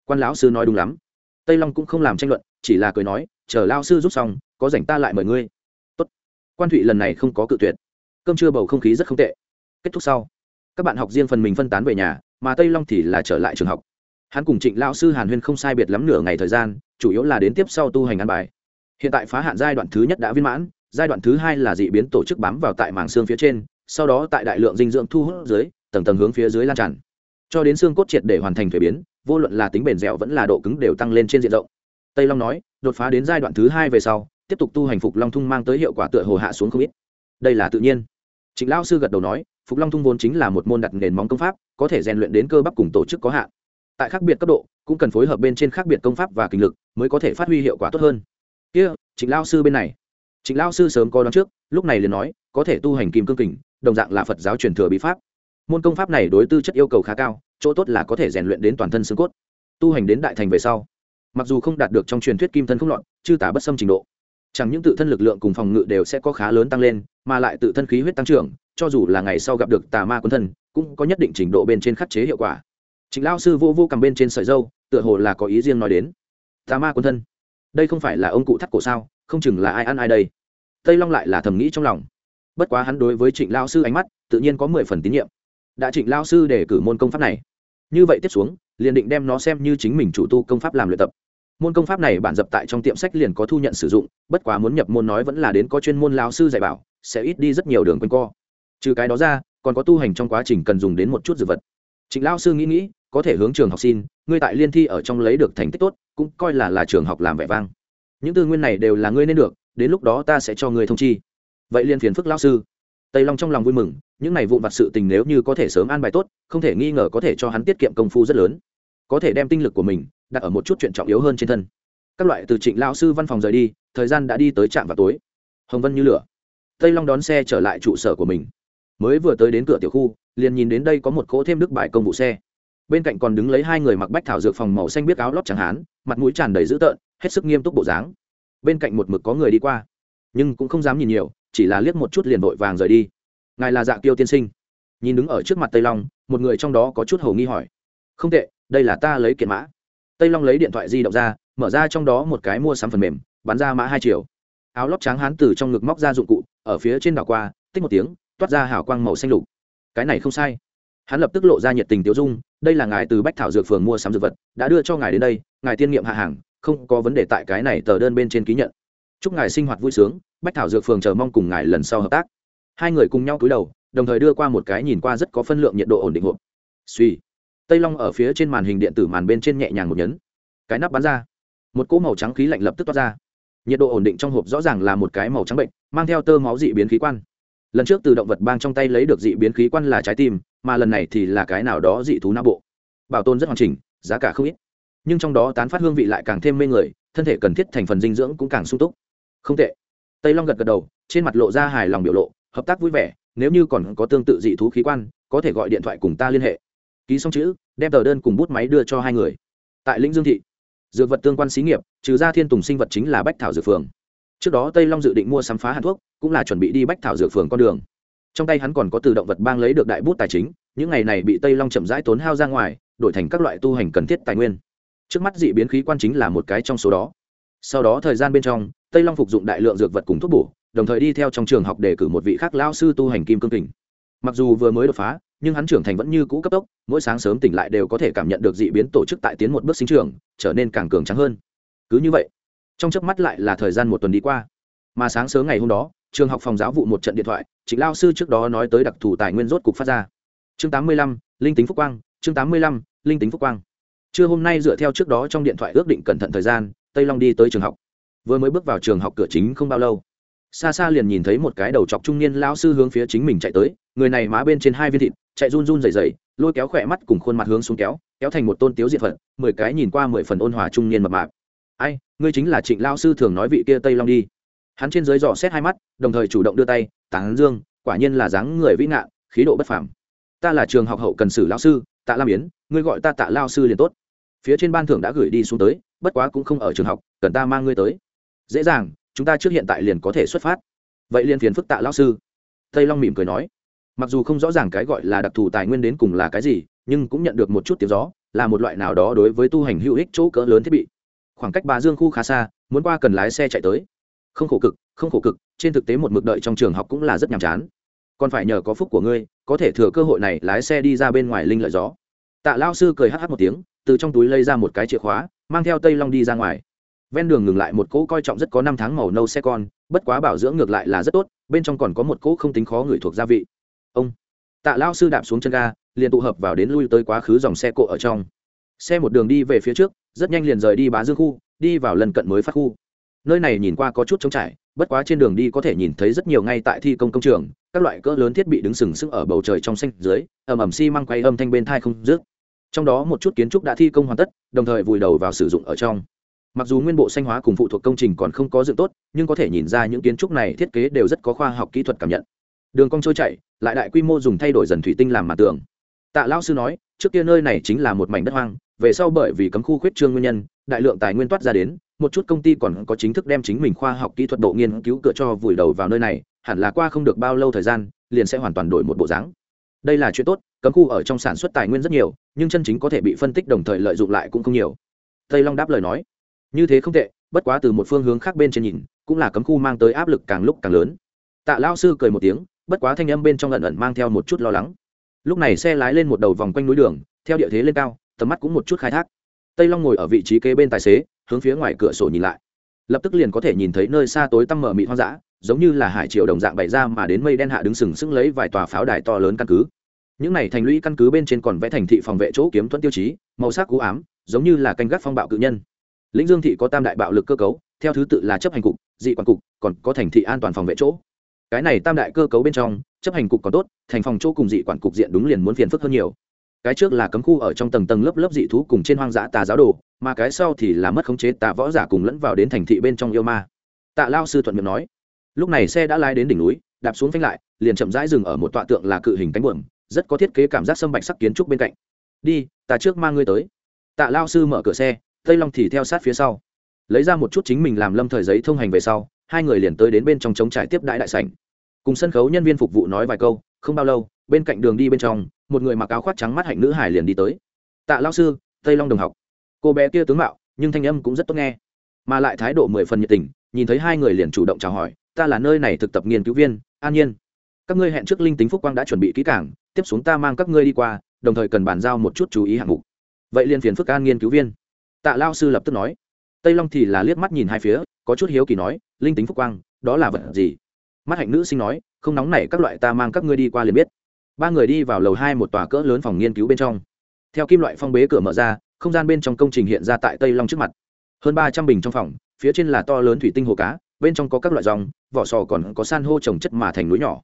Quan lão sư nói đúng lắm. Tây long cũng không làm tranh luận, chỉ là cười nói, chờ lao sư rút xong, có rảnh ta lại mời ngươi. Tốt. quan thụy lần này không có cự tuyệt. Cơm trưa bầu không khí rất không tệ. Kết thúc sau, các bạn học riêng phần mình phân tán về nhà mà tây long thì là trở lại trường học. Hắn cùng trịnh lão sư hàn huyên không sai biệt lắm nửa ngày thời gian, chủ yếu là đến tiếp sau tu hành ăn bài. Hiện tại phá hạn giai đoạn thứ nhất đã viên mãn, giai đoạn thứ hai là dị biến tổ chức bám vào tại mảng xương phía trên, sau đó tại đại lượng dinh dưỡng thu hút dưới, tầng tầng hướng phía dưới lan tràn. Cho đến xương cốt triệt để hoàn thành thuế biến, vô luận là tính bền dẻo vẫn là độ cứng đều tăng lên trên diện rộng. Tây long nói, đột phá đến giai đoạn thứ hai về sau, tiếp tục tu hành phục long thung mang tới hiệu quả tựa hồ hạ xuống không ít. Đây là tự nhiên. Trịnh lão sư gật đầu nói, phục long thung vốn chính là một môn đặt nền móng công pháp có thể rèn luyện đến cơ bắp cùng tổ chức có hạn. Tại khác biệt cấp độ, cũng cần phối hợp bên trên khác biệt công pháp và kinh lực mới có thể phát huy hiệu quả tốt hơn. Kia, trịnh lao sư bên này. Trịnh lao sư sớm có đón trước, lúc này liền nói, có thể tu hành kim cương kình, đồng dạng là phật giáo truyền thừa bí pháp. Môn công pháp này đối tư chất yêu cầu khá cao, chỗ tốt là có thể rèn luyện đến toàn thân xương cốt. Tu hành đến đại thành về sau, mặc dù không đạt được trong truyền thuyết kim thân không lọt chư tả bất xâm trình độ, chẳng những tự thân lực lượng cùng phòng ngự đều sẽ có khá lớn tăng lên, mà lại tự thân khí huyết tăng trưởng, cho dù là ngày sau gặp được tà ma quân thân cũng có nhất định trình độ bên trên khắc chế hiệu quả. Trịnh lao sư vô vô cầm bên trên sợi dâu, tựa hồ là có ý riêng nói đến. Tà ma quân thân. Đây không phải là ông cụ thắt cổ sao, không chừng là ai ăn ai đây. Tây long lại là thầm nghĩ trong lòng. Bất quá hắn đối với trịnh lao sư ánh mắt, tự nhiên có mười phần tín nhiệm. Đã trịnh lao sư để cử môn công pháp này. Như vậy tiếp xuống, liền định đem nó xem như chính mình chủ tu công pháp làm luyện tập. Môn công pháp này bản dập tại trong tiệm sách liền có thu nhận sử dụng, bất quá muốn nhập môn nói vẫn là đến có chuyên môn lao sư dạy bảo, sẽ ít đi rất nhiều đường quanh co. Trừ cái đó ra còn có tu hành trong quá trình cần dùng đến một chút dược vật. Trịnh lao sư nghĩ nghĩ, có thể hướng trường học xin, ngươi tại liên thi ở trong lấy được thành tích tốt, cũng coi là là trường học làm vẻ vang. Những tư nguyên này đều là ngươi nên được, đến lúc đó ta sẽ cho ngươi thông chi. Vậy liên phiền phức lao sư. Tây long trong lòng vui mừng, những này vụn vặt sự tình nếu như có thể sớm an bài tốt, không thể nghi ngờ có thể cho hắn tiết kiệm công phu rất lớn. Có thể đem tinh lực của mình, đặt ở một chút chuyện trọng yếu hơn trên thân. Các loại từ trịnh lao sư văn phòng rời đi, thời gian đã đi tới trạm vào tối. Hồng vân như lửa. Tây long đón xe trở lại trụ sở của mình mới vừa tới đến cửa tiểu khu, liền nhìn đến đây có một cỗ thêm đức bài công vụ xe. Bên cạnh còn đứng lấy hai người mặc bách thảo dược phòng màu xanh biết áo lót trắng hán, mặt mũi tràn đầy dữ tợn, hết sức nghiêm túc bộ dáng. Bên cạnh một mực có người đi qua, nhưng cũng không dám nhìn nhiều, chỉ là liếc một chút liền vội vàng rời đi. Ngài là dạ tiêu tiên sinh. Nhìn đứng ở trước mặt tây long, một người trong đó có chút hầu nghi hỏi. Không tệ, đây là ta lấy kiện mã. Tây long lấy điện thoại di động ra, mở ra trong đó một cái mua sắm phần mềm bán ra mã hai triệu áo lót trắng hán từ trong ngực móc ra dụng cụ, ở phía trên đảo qua, tích một tiếng toát ra hào quang màu xanh lục. Cái này không sai. Hắn lập tức lộ ra nhiệt tình tiêu dung, đây là ngài từ bách thảo dược phường mua sắm dược vật, đã đưa cho ngài đến đây, ngài tiên nghiệm hạ hàng, không có vấn đề tại cái này tờ đơn bên trên ký nhận. Chúc ngài sinh hoạt vui sướng, bách thảo dược phường chờ mong cùng ngài lần sau hợp tác. Hai người cùng nhau cúi đầu, đồng thời đưa qua một cái nhìn qua rất có phân lượng nhiệt độ ổn định hộp. Suy tây long ở phía trên màn hình điện tử màn bên trên nhẹ nhàng một nhấn. Cái nắp bắn ra. Một cỗ màu trắng khí lạnh lập tức toát ra. Nhiệt độ ổn định trong hộp rõ ràng là một cái màu trắng bệnh, mang theo tơ máu dị biến khí quan lần trước từ động vật bang trong tay lấy được dị biến khí quan là trái tim, mà lần này thì là cái nào đó dị thú não bộ. Bảo tồn rất hoàn chỉnh, giá cả không ít. Nhưng trong đó tán phát hương vị lại càng thêm mê người, thân thể cần thiết thành phần dinh dưỡng cũng càng sung túc. Không tệ. Tây long gật gật đầu, trên mặt lộ ra hài lòng biểu lộ, hợp tác vui vẻ, nếu như còn có tương tự dị thú khí quan, có thể gọi điện thoại cùng ta liên hệ. Ký xong chữ, đem tờ đơn cùng bút máy đưa cho hai người. Tại lĩnh dương thị, dược vật tương quan xí nghiệp, trừ ra thiên tùng sinh vật chính là bách thảo dược phường. Trước đó tây long dự định mua sắm phá hàn thuốc cũng là chuẩn bị đi bách thảo dược phường con đường. Trong tay hắn còn có từ động vật bang lấy được đại bút tài chính, những ngày này bị tây long chậm rãi tốn hao ra ngoài, đổi thành các loại tu hành cần thiết tài nguyên. Trước mắt dị biến khí quan chính là một cái trong số đó. Sau đó thời gian bên trong, tây long phục dụng đại lượng dược vật cùng thuốc bổ, đồng thời đi theo trong trường học để cử một vị khác lao sư tu hành kim cương kình. Mặc dù vừa mới đột phá, nhưng hắn trưởng thành vẫn như cũ cấp tốc, mỗi sáng sớm tỉnh lại đều có thể cảm nhận được dị biến tổ chức tại tiến một bước sinh trưởng, trở nên càng cường trắng hơn. Cứ như vậy, trong chớp mắt lại là thời gian một tuần đi qua. Mà sáng sớm ngày hôm đó trường học phòng giáo vụ một trận điện thoại, trịnh lao sư trước đó nói tới đặc thù tài nguyên rốt cục phát ra. Chương tám mươi lăm, linh tính phúc quang, chương tám mươi lăm, linh tính phúc quang. Trưa hôm nay dựa theo trước đó trong điện thoại ước định cẩn thận thời gian, tây long đi tới trường học. Vừa mới bước vào trường học cửa chính không bao lâu, xa xa liền nhìn thấy một cái đầu chọc trung niên lao sư hướng phía chính mình chạy tới, người này má bên trên hai viên thịt, chạy run run dày dày lôi kéo khỏe mắt cùng khuôn mặt hướng xuống kéo kéo thành một tôn tiếu diện phận mười cái nhìn qua mười phần ôn hòa trung niên mập mạp. Ai, ngươi chính là trịnh lao sư thường nói vị kia tây long đi hắn trên dưới dò xét hai mắt, đồng thời chủ động đưa tay tán dương, quả nhiên là dáng người vĩ ngạn, khí độ bất phàm. Ta là trường học hậu cần sử lao sư, tạ lam yến, ngươi gọi ta tạ lao sư liền tốt. Phía trên ban thưởng đã gửi đi xuống tới, bất quá cũng không ở trường học, cần ta mang ngươi tới. Dễ dàng, chúng ta trước hiện tại liền có thể xuất phát. Vậy liền phiền phức tạ lao sư. Tây long mỉm cười nói. Mặc dù không rõ ràng cái gọi là đặc thù tài nguyên đến cùng là cái gì, nhưng cũng nhận được một chút tiếng gió, là một loại nào đó đối với tu hành hữu ích chỗ cỡ lớn thiết bị. Khoảng cách bà dương khu khá xa, muốn qua cần lái xe chạy tới không khổ cực, không khổ cực, trên thực tế một mực đợi trong trường học cũng là rất nhàm chán. Còn phải nhờ có phúc của ngươi, có thể thừa cơ hội này lái xe đi ra bên ngoài linh lợi gió. Tạ lao sư cười hh một tiếng, từ trong túi lấy ra một cái chìa khóa, mang theo tây long đi ra ngoài. Ven đường ngừng lại một cỗ coi trọng rất có năm tháng màu nâu xe con, bất quá bảo dưỡng ngược lại là rất tốt, bên trong còn có một cỗ không tính khó người thuộc gia vị. Ông. Tạ lao sư đạp xuống chân ga, liền tụ hợp vào đến lui tới quá khứ dòng xe cộ ở trong. Xe một đường đi về phía trước, rất nhanh liền rời đi bá dương khu, đi vào lần cận mới phát khu nơi này nhìn qua có chút trống trải, bất quá trên đường đi có thể nhìn thấy rất nhiều ngay tại thi công công trường, các loại cỡ lớn thiết bị đứng sừng sững ở bầu trời trong xanh dưới ẩm ẩm xi、si、măng quay âm thanh bên thai không dứt. Trong đó một chút kiến trúc đã thi công hoàn tất, đồng thời vùi đầu vào sử dụng ở trong. Mặc dù nguyên bộ xanh hóa cùng phụ thuộc công trình còn không có dựng tốt, nhưng có thể nhìn ra những kiến trúc này thiết kế đều rất có khoa học kỹ thuật cảm nhận. Đường cong trôi chạy lại đại quy mô dùng thay đổi dần thủy tinh làm mặt tường. Tạ lão sư nói, trước kia nơi này chính là một mảnh đất hoang, về sau bởi vì cấm khu khuyết trương nguyên nhân, đại lượng tài nguyên toát ra đến một chút công ty còn có chính thức đem chính mình khoa học kỹ thuật độ nghiên cứu cửa cho vùi đầu vào nơi này, hẳn là qua không được bao lâu thời gian, liền sẽ hoàn toàn đổi một bộ dáng. Đây là chuyện tốt, cấm khu ở trong sản xuất tài nguyên rất nhiều, nhưng chân chính có thể bị phân tích đồng thời lợi dụng lại cũng không nhiều. Tây long đáp lời nói. Như thế không tệ, bất quá từ một phương hướng khác bên trên nhìn, cũng là cấm khu mang tới áp lực càng lúc càng lớn. Tạ lao sư cười một tiếng, bất quá thanh âm bên trong ẩn ẩn mang theo một chút lo lắng. Lúc này xe lái lên một đầu vòng quanh núi đường, theo địa thế lên cao, tầm mắt cũng một chút khai thác. Tây long ngồi ở vị trí kế bên tài xế hướng phía ngoài cửa sổ nhìn lại. Lập tức liền có thể nhìn thấy nơi xa tối tăm mở mị hoang dã, giống như là hải triều đồng dạng bày ra mà đến mây đen hạ đứng sừng sững lấy vài tòa pháo đài to lớn căn cứ. Những này thành lũy căn cứ bên trên còn vẽ thành thị phòng vệ chỗ kiếm thuẫn tiêu chí, màu sắc cú ám, giống như là canh gác phong bạo cự nhân. Lĩnh dương thị có tam đại bạo lực cơ cấu, theo thứ tự là chấp hành cục, dị quản cục, còn có thành thị an toàn phòng vệ chỗ. Cái này tam đại cơ cấu bên trong, chấp hành cục còn tốt, thành phòng chỗ cùng dị quản cục diện đúng liền muốn phiền phức hơn nhiều. Cái trước là cấm khu ở trong tầng tầng lớp lớp dị thú cùng trên hoang dã tà giáo đồ mà cái sau thì là mất khống chế Tạ võ giả cùng lẫn vào đến thành thị bên trong yêu ma. Tạ lao sư thuận miệng nói, lúc này xe đã lai đến đỉnh núi, đạp xuống phanh lại, liền chậm rãi dừng ở một tọa tượng là cự hình cánh buồm, rất có thiết kế cảm giác sâm bạch sắc kiến trúc bên cạnh. Đi, ta trước mang ngươi tới. Tạ lao sư mở cửa xe, tây long thì theo sát phía sau. Lấy ra một chút chính mình làm lâm thời giấy thông hành về sau, hai người liền tới đến bên trong trống trải tiếp đại đại sảnh. Cùng sân khấu nhân viên phục vụ nói vài câu, không bao lâu, bên cạnh đường đi bên trong, một người mặc áo khoác trắng mắt hạnh nữ hải liền đi tới. Tạ lao sư, tây long đồng học cô bé kia tướng mạo, nhưng thanh âm cũng rất tốt nghe. Mà lại thái độ mười phần nhiệt tình, nhìn thấy hai người liền chủ động chào hỏi, ta là nơi này thực tập nghiên cứu viên, an nhiên. Các ngươi hẹn trước linh tính phúc quang đã chuẩn bị kỹ cảng tiếp xuống ta mang các ngươi đi qua, đồng thời cần bàn giao một chút chú ý hạng mục. Vậy liền phiền phức an nghiên cứu viên. Tạ lao sư lập tức nói. Tây long thì là liếc mắt nhìn hai phía, có chút hiếu kỳ nói, linh tính phúc quang, đó là vật gì? Mắt hạnh nữ sinh nói, không nóng nảy các loại ta mang các ngươi đi qua liền biết. Ba người đi vào lầu hai một tòa cỡ lớn phòng nghiên cứu bên trong. Theo kim loại phong bế cửa mở ra không gian bên trong công trình hiện ra tại tây long trước mặt. Hơn ba trăm bình trong phòng, phía trên là to lớn thủy tinh hồ cá, bên trong có các loại rong, vỏ sò còn có san hô trồng chất mà thành núi nhỏ.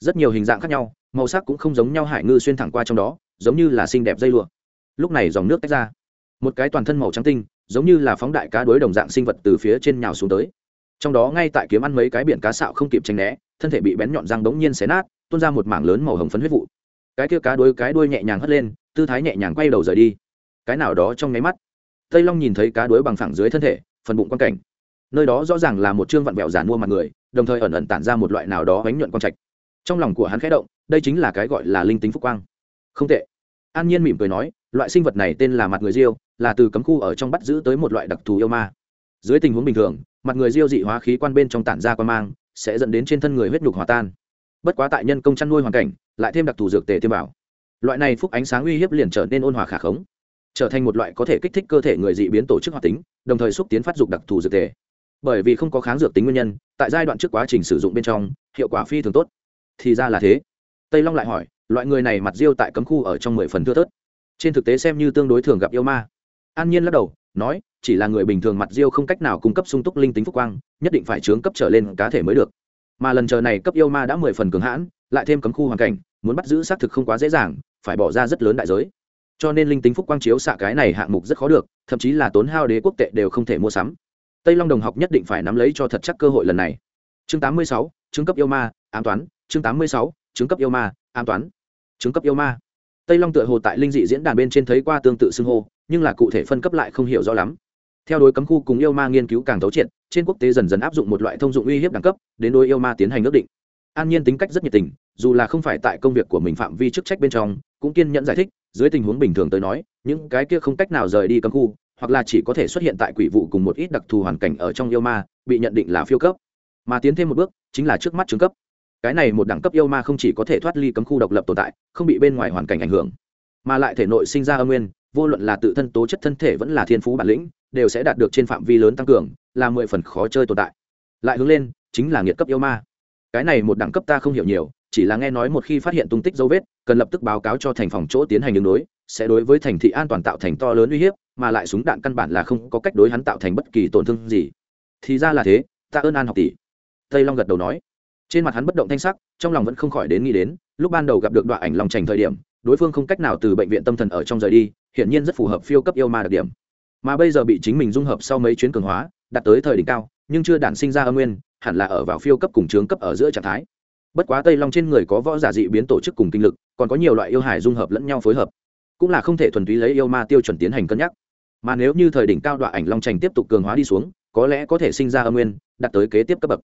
Rất nhiều hình dạng khác nhau, màu sắc cũng không giống nhau hải ngư xuyên thẳng qua trong đó, giống như là xinh đẹp dây lụa. Lúc này dòng nước tách ra. Một cái toàn thân màu trắng tinh, giống như là phóng đại cá đối đồng dạng sinh vật từ phía trên nhào xuống tới. Trong đó ngay tại kiếm ăn mấy cái biển cá sạo không kịp tranh né, thân thể bị bén nhọn răng đống nhiên xé nát, tuôn ra một mảng lớn màu hồng phấn huyết vụ. Cái kia cá đuôi cái đuôi nhẹ nhàng hất lên, tư thái nhẹ nhàng quay đầu rời đi cái nào đó trong nháy mắt. Tây long nhìn thấy cá đuối bằng phẳng dưới thân thể, phần bụng quan cảnh. Nơi đó rõ ràng là một chương vặn vẹo giàn mua mặt người, đồng thời ẩn ẩn tản ra một loại nào đó bánh nhuận quang trạch. Trong lòng của hắn khẽ động, đây chính là cái gọi là linh tính phúc quang. Không tệ. An nhiên mỉm cười nói, loại sinh vật này tên là mặt người diêu, là từ cấm khu ở trong bắt giữ tới một loại đặc thù yêu ma. Dưới tình huống bình thường, mặt người diêu dị hóa khí quan bên trong tản ra quan mang, sẽ dẫn đến trên thân người huyết nhục hòa tan. Bất quá tại nhân công chăn nuôi hoàn cảnh, lại thêm đặc thù dược tề tiêm bảo. Loại này phúc ánh sáng uy hiếp liền trở nên ôn hòa khả khống trở thành một loại có thể kích thích cơ thể người dị biến tổ chức hoạt tính, đồng thời xúc tiến phát dục đặc thù dược thể. bởi vì không có kháng dược tính nguyên nhân, tại giai đoạn trước quá trình sử dụng bên trong, hiệu quả phi thường tốt. Thì ra là thế. Tây long lại hỏi, loại người này mặt riêu tại cấm khu ở trong mười phần thưa thớt. Trên thực tế xem như tương đối thường gặp yêu ma. An nhiên lắc đầu, nói, chỉ là người bình thường mặt riêu không cách nào cung cấp sung túc linh tính phúc quang, nhất định phải chướng cấp trở lên cá thể mới được. Mà lần chờ này cấp yêu ma đã mười phần cường hãn, lại thêm cấm khu hoàn cảnh, muốn bắt giữ xác thực không quá dễ dàng, phải bỏ ra rất lớn đại giới cho nên linh tính phúc quang chiếu xạ cái này hạng mục rất khó được thậm chí là tốn hao đế quốc tệ đều không thể mua sắm. Tây long đồng học nhất định phải nắm lấy cho thật chắc cơ hội lần này. Chương 86, chứng cấp yêu ma an toán. Chương 86, chứng cấp yêu ma an toán. Chứng cấp yêu ma. Tây long tựa hồ tại linh dị diễn đàn bên trên thấy qua tương tự xưng hô nhưng là cụ thể phân cấp lại không hiểu rõ lắm. Theo đối cấm khu cùng yêu ma nghiên cứu càng thấu triệt trên quốc tế dần dần áp dụng một loại thông dụng uy hiếp đẳng cấp đến đôi yêu ma tiến hành ước định. An nhiên tính cách rất nhiệt tình dù là không phải tại công việc của mình phạm vi chức trách bên trong cũng kiên nhẫn giải thích, dưới tình huống bình thường tới nói, những cái kia không cách nào rời đi cấm khu, hoặc là chỉ có thể xuất hiện tại quỷ vụ cùng một ít đặc thù hoàn cảnh ở trong yêu ma, bị nhận định là phiêu cấp. Mà tiến thêm một bước, chính là trước mắt chứng cấp. Cái này một đẳng cấp yêu ma không chỉ có thể thoát ly cấm khu độc lập tồn tại, không bị bên ngoài hoàn cảnh ảnh hưởng, mà lại thể nội sinh ra âm nguyên, vô luận là tự thân tố chất thân thể vẫn là thiên phú bản lĩnh, đều sẽ đạt được trên phạm vi lớn tăng cường, là mười phần khó chơi tồn tại. Lại hướng lên, chính là nghiệt cấp yêu ma. Cái này một đẳng cấp ta không hiểu nhiều chỉ là nghe nói một khi phát hiện tung tích dấu vết, cần lập tức báo cáo cho thành phòng chỗ tiến hành đường đối, sẽ đối với thành thị an toàn tạo thành to lớn uy hiếp, mà lại súng đạn căn bản là không có cách đối hắn tạo thành bất kỳ tổn thương gì. Thì ra là thế ta ơn an học tỷ. Tây long gật đầu nói. Trên mặt hắn bất động thanh sắc, trong lòng vẫn không khỏi đến nghĩ đến, lúc ban đầu gặp được đoạn ảnh lòng trành thời điểm, đối phương không cách nào từ bệnh viện tâm thần ở trong rời đi, hiển nhiên rất phù hợp phiêu cấp yêu ma đặc điểm. Mà bây giờ bị chính mình dung hợp sau mấy chuyến cường hóa, đạt tới thời đỉnh cao, nhưng chưa đản sinh ra âm nguyên, hẳn là ở vào phiêu cấp cùng trướng cấp ở giữa trạng thái bất quá tây long trên người có võ giả dị biến tổ chức cùng kinh lực, còn có nhiều loại yêu hải dung hợp lẫn nhau phối hợp. Cũng là không thể thuần túy lấy yêu ma tiêu chuẩn tiến hành cân nhắc. Mà nếu như thời đỉnh cao đoạn ảnh long trành tiếp tục cường hóa đi xuống, có lẽ có thể sinh ra âm nguyên, đạt tới kế tiếp cấp bậc.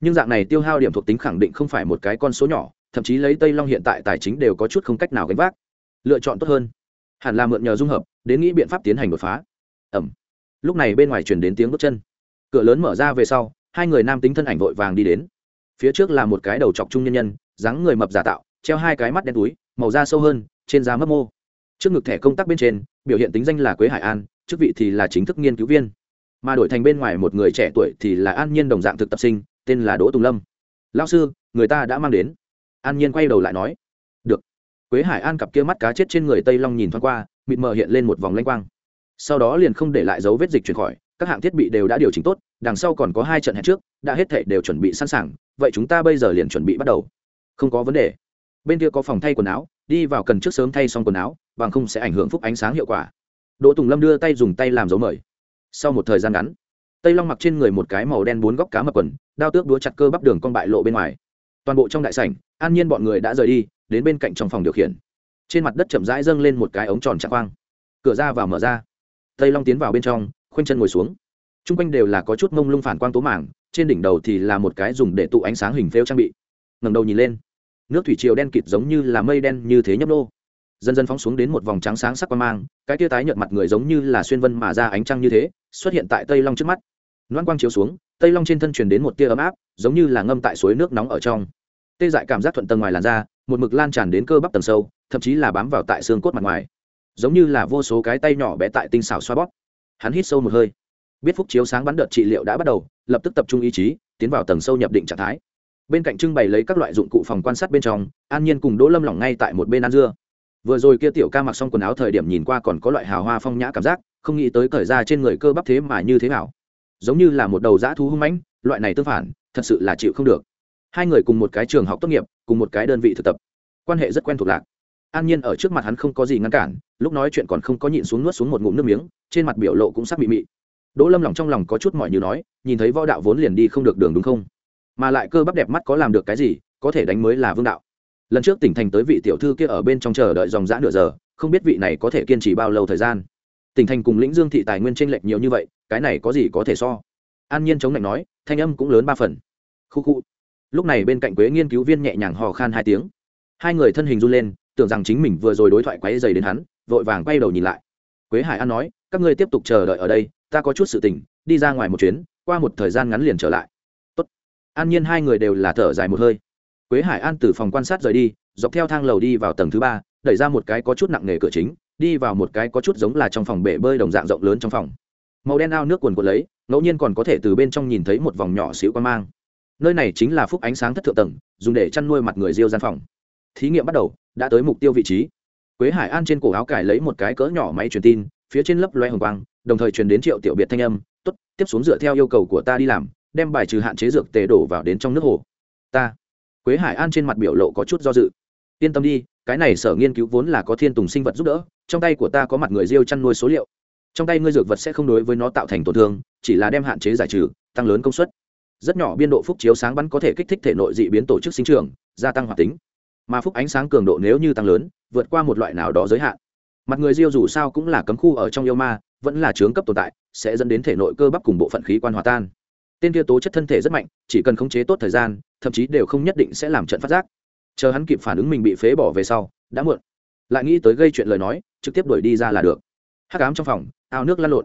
Nhưng dạng này tiêu hao điểm thuộc tính khẳng định không phải một cái con số nhỏ, thậm chí lấy tây long hiện tại tài chính đều có chút không cách nào gánh vác. Lựa chọn tốt hơn. Hẳn là mượn nhờ dung hợp, đến nghĩ biện pháp tiến hành đột phá. Ẩm. Lúc này bên ngoài chuyển đến tiếng bước chân. Cửa lớn mở ra về sau, hai người nam tính thân ảnh vội vàng đi đến phía trước là một cái đầu chọc trung nhân nhân, dáng người mập giả tạo, treo hai cái mắt đen túi, màu da sâu hơn, trên da mấp mô. Trước ngực thẻ công tác bên trên, biểu hiện tính danh là quế hải an, chức vị thì là chính thức nghiên cứu viên. Mà đổi thành bên ngoài một người trẻ tuổi thì là an nhiên đồng dạng thực tập sinh, tên là đỗ tùng lâm. Lao sư, người ta đã mang đến. An nhiên quay đầu lại nói. Được. Quế hải an cặp kia mắt cá chết trên người tây long nhìn thoáng qua, mịt mờ hiện lên một vòng lanh quang. Sau đó liền không để lại dấu vết dịch chuyển khỏi, các hạng thiết bị đều đã điều chỉnh tốt, đằng sau còn có hai trận hẹn trước, đã hết thể đều chuẩn bị sẵn sàng vậy chúng ta bây giờ liền chuẩn bị bắt đầu. Không có vấn đề. Bên kia có phòng thay quần áo, đi vào cần trước sớm thay xong quần áo, bằng không sẽ ảnh hưởng phúc ánh sáng hiệu quả. Đỗ tùng lâm đưa tay dùng tay làm dấu mời. Sau một thời gian ngắn, tây long mặc trên người một cái màu đen bốn góc cá mập quần, đao tước đúa chặt cơ bắp đường con bại lộ bên ngoài. Toàn bộ trong đại sảnh, an nhiên bọn người đã rời đi, đến bên cạnh trong phòng điều khiển. Trên mặt đất chậm rãi dâng lên một cái ống tròn chặt quang. Cửa ra vào mở ra. Tây long tiến vào bên trong, khoanh chân ngồi xuống. T r u n g quanh đều là có chút mông lung phản quang tố mảng trên đỉnh đầu thì là một cái dùng để tụ ánh sáng hình phêu trang bị. Ngầm đầu nhìn lên, nước thủy triều đen kịt giống như là mây đen như thế nhấp nô. Dần dần phóng xuống đến một vòng trắng sáng sắc qua mang, cái tia tái nhợt mặt người giống như là xuyên vân mà ra ánh trăng như thế, xuất hiện tại tây long trước mắt. Loan quang chiếu xuống, tây long trên thân truyền đến một tia ấm áp, giống như là ngâm tại suối nước nóng ở trong. Tê dại cảm giác thuận tầng ngoài làn da, một mực lan tràn đến cơ bắp tầng sâu, thậm chí là bám vào tại xương cốt mặt ngoài. Giống như là vô số cái tay nhỏ bé tại tinh xảo xoa bóp. Hắn hít sâu một hơi. Biết phúc chiếu sáng bắn đợt trị liệu đã bắt đầu lập tức tập trung ý chí, tiến vào tầng sâu nhập định trạng thái. Bên cạnh trưng bày lấy các loại dụng cụ phòng quan sát bên trong, an nhiên cùng đỗ lâm lỏng ngay tại một bên ăn dưa. Vừa rồi kia tiểu ca mặc xong quần áo thời điểm nhìn qua còn có loại hào hoa phong nhã cảm giác, không nghĩ tới cởi ra trên người cơ bắp thế mà như thế nào. Giống như là một đầu dã thú hung mãnh, loại này tương phản, thật sự là chịu không được. Hai người cùng một cái trường học tốt nghiệp, cùng một cái đơn vị thực tập. Quan hệ rất quen thuộc lạc. An nhiên ở trước mặt hắn không có gì ngăn cản, lúc nói chuyện còn không có nhịn xuống nuốt xuống một ngụm nước miếng, trên mặt biểu lộ cũng sắc bị mị đỗ lâm lòng trong lòng có chút mỏi như nói, nhìn thấy võ đạo vốn liền đi không được đường đúng không? Mà lại cơ bắp đẹp mắt có làm được cái gì, có thể đánh mới là vương đạo. Lần trước tỉnh thành tới vị tiểu thư kia ở bên trong chờ đợi dòng dã nửa giờ, không biết vị này có thể kiên trì bao lâu thời gian. Tỉnh thành cùng lĩnh dương thị tài nguyên tranh lệch nhiều như vậy, cái này có gì có thể so? An nhiên chống lạnh nói, thanh âm cũng lớn ba phần. Khu khu. Lúc này bên cạnh quế nghiên cứu viên nhẹ nhàng hò khan hai tiếng. Hai người thân hình run lên, tưởng rằng chính mình vừa rồi đối thoại quáy dày đến hắn, vội vàng quay đầu nhìn lại. Quế hải an nói, các ngươi tiếp tục chờ đợi ở đây ta có chút sự tình, đi ra ngoài một chuyến, qua một thời gian ngắn liền trở lại. Tốt. an nhiên hai người đều là thở dài một hơi. Quế hải an từ phòng quan sát rời đi, dọc theo thang lầu đi vào tầng thứ ba, đẩy ra một cái có chút nặng nề cửa chính, đi vào một cái có chút giống là trong phòng bể bơi đồng dạng rộng lớn trong phòng. Màu đen ao nước quần quần lấy, ngẫu nhiên còn có thể từ bên trong nhìn thấy một vòng nhỏ xíu quan mang. Nơi này chính là phúc ánh sáng thất thượng tầng, dùng để chăn nuôi mặt người diêu gian phòng. Thí nghiệm bắt đầu, đã tới mục tiêu vị trí. Quế hải an trên cổ áo cải lấy một cái cỡ nhỏ máy truyền tin phía trên lấp loe hồng quang, đồng thời truyền đến triệu tiểu biệt thanh âm t ố t tiếp xuống dựa theo yêu cầu của ta đi làm, đem bài trừ hạn chế dược tề đổ vào đến trong nước hồ. Ta, quế hải an trên mặt biểu lộ có chút do dự. Yên tâm đi, cái này sở nghiên cứu vốn là có thiên tùng sinh vật giúp đỡ, trong tay của ta có mặt người diêu chăn nuôi số liệu. Trong tay ngươi dược vật sẽ không đối với nó tạo thành tổn thương, chỉ là đem hạn chế giải trừ, tăng lớn công suất. Rất nhỏ biên độ phúc chiếu sáng bắn có thể kích thích thể nội dị biến tổ chức sinh trưởng, gia tăng hoạt tính. Mà phúc ánh sáng cường độ nếu như tăng lớn, vượt qua một loại nào đó giới hạn mặt người diêu dù sao cũng là cấm khu ở trong yêu ma, vẫn là trướng cấp tồn tại, sẽ dẫn đến thể nội cơ bắp cùng bộ phận khí quan hòa tan. Tên kia tố chất thân thể rất mạnh, chỉ cần khống chế tốt thời gian, thậm chí đều không nhất định sẽ làm trận phát giác. Chờ hắn kịp phản ứng mình bị phế bỏ về sau, đã muộn. Lại nghĩ tới gây chuyện lời nói, trực tiếp đuổi đi ra là được. Hắc ám trong phòng, ao nước lăn lộn.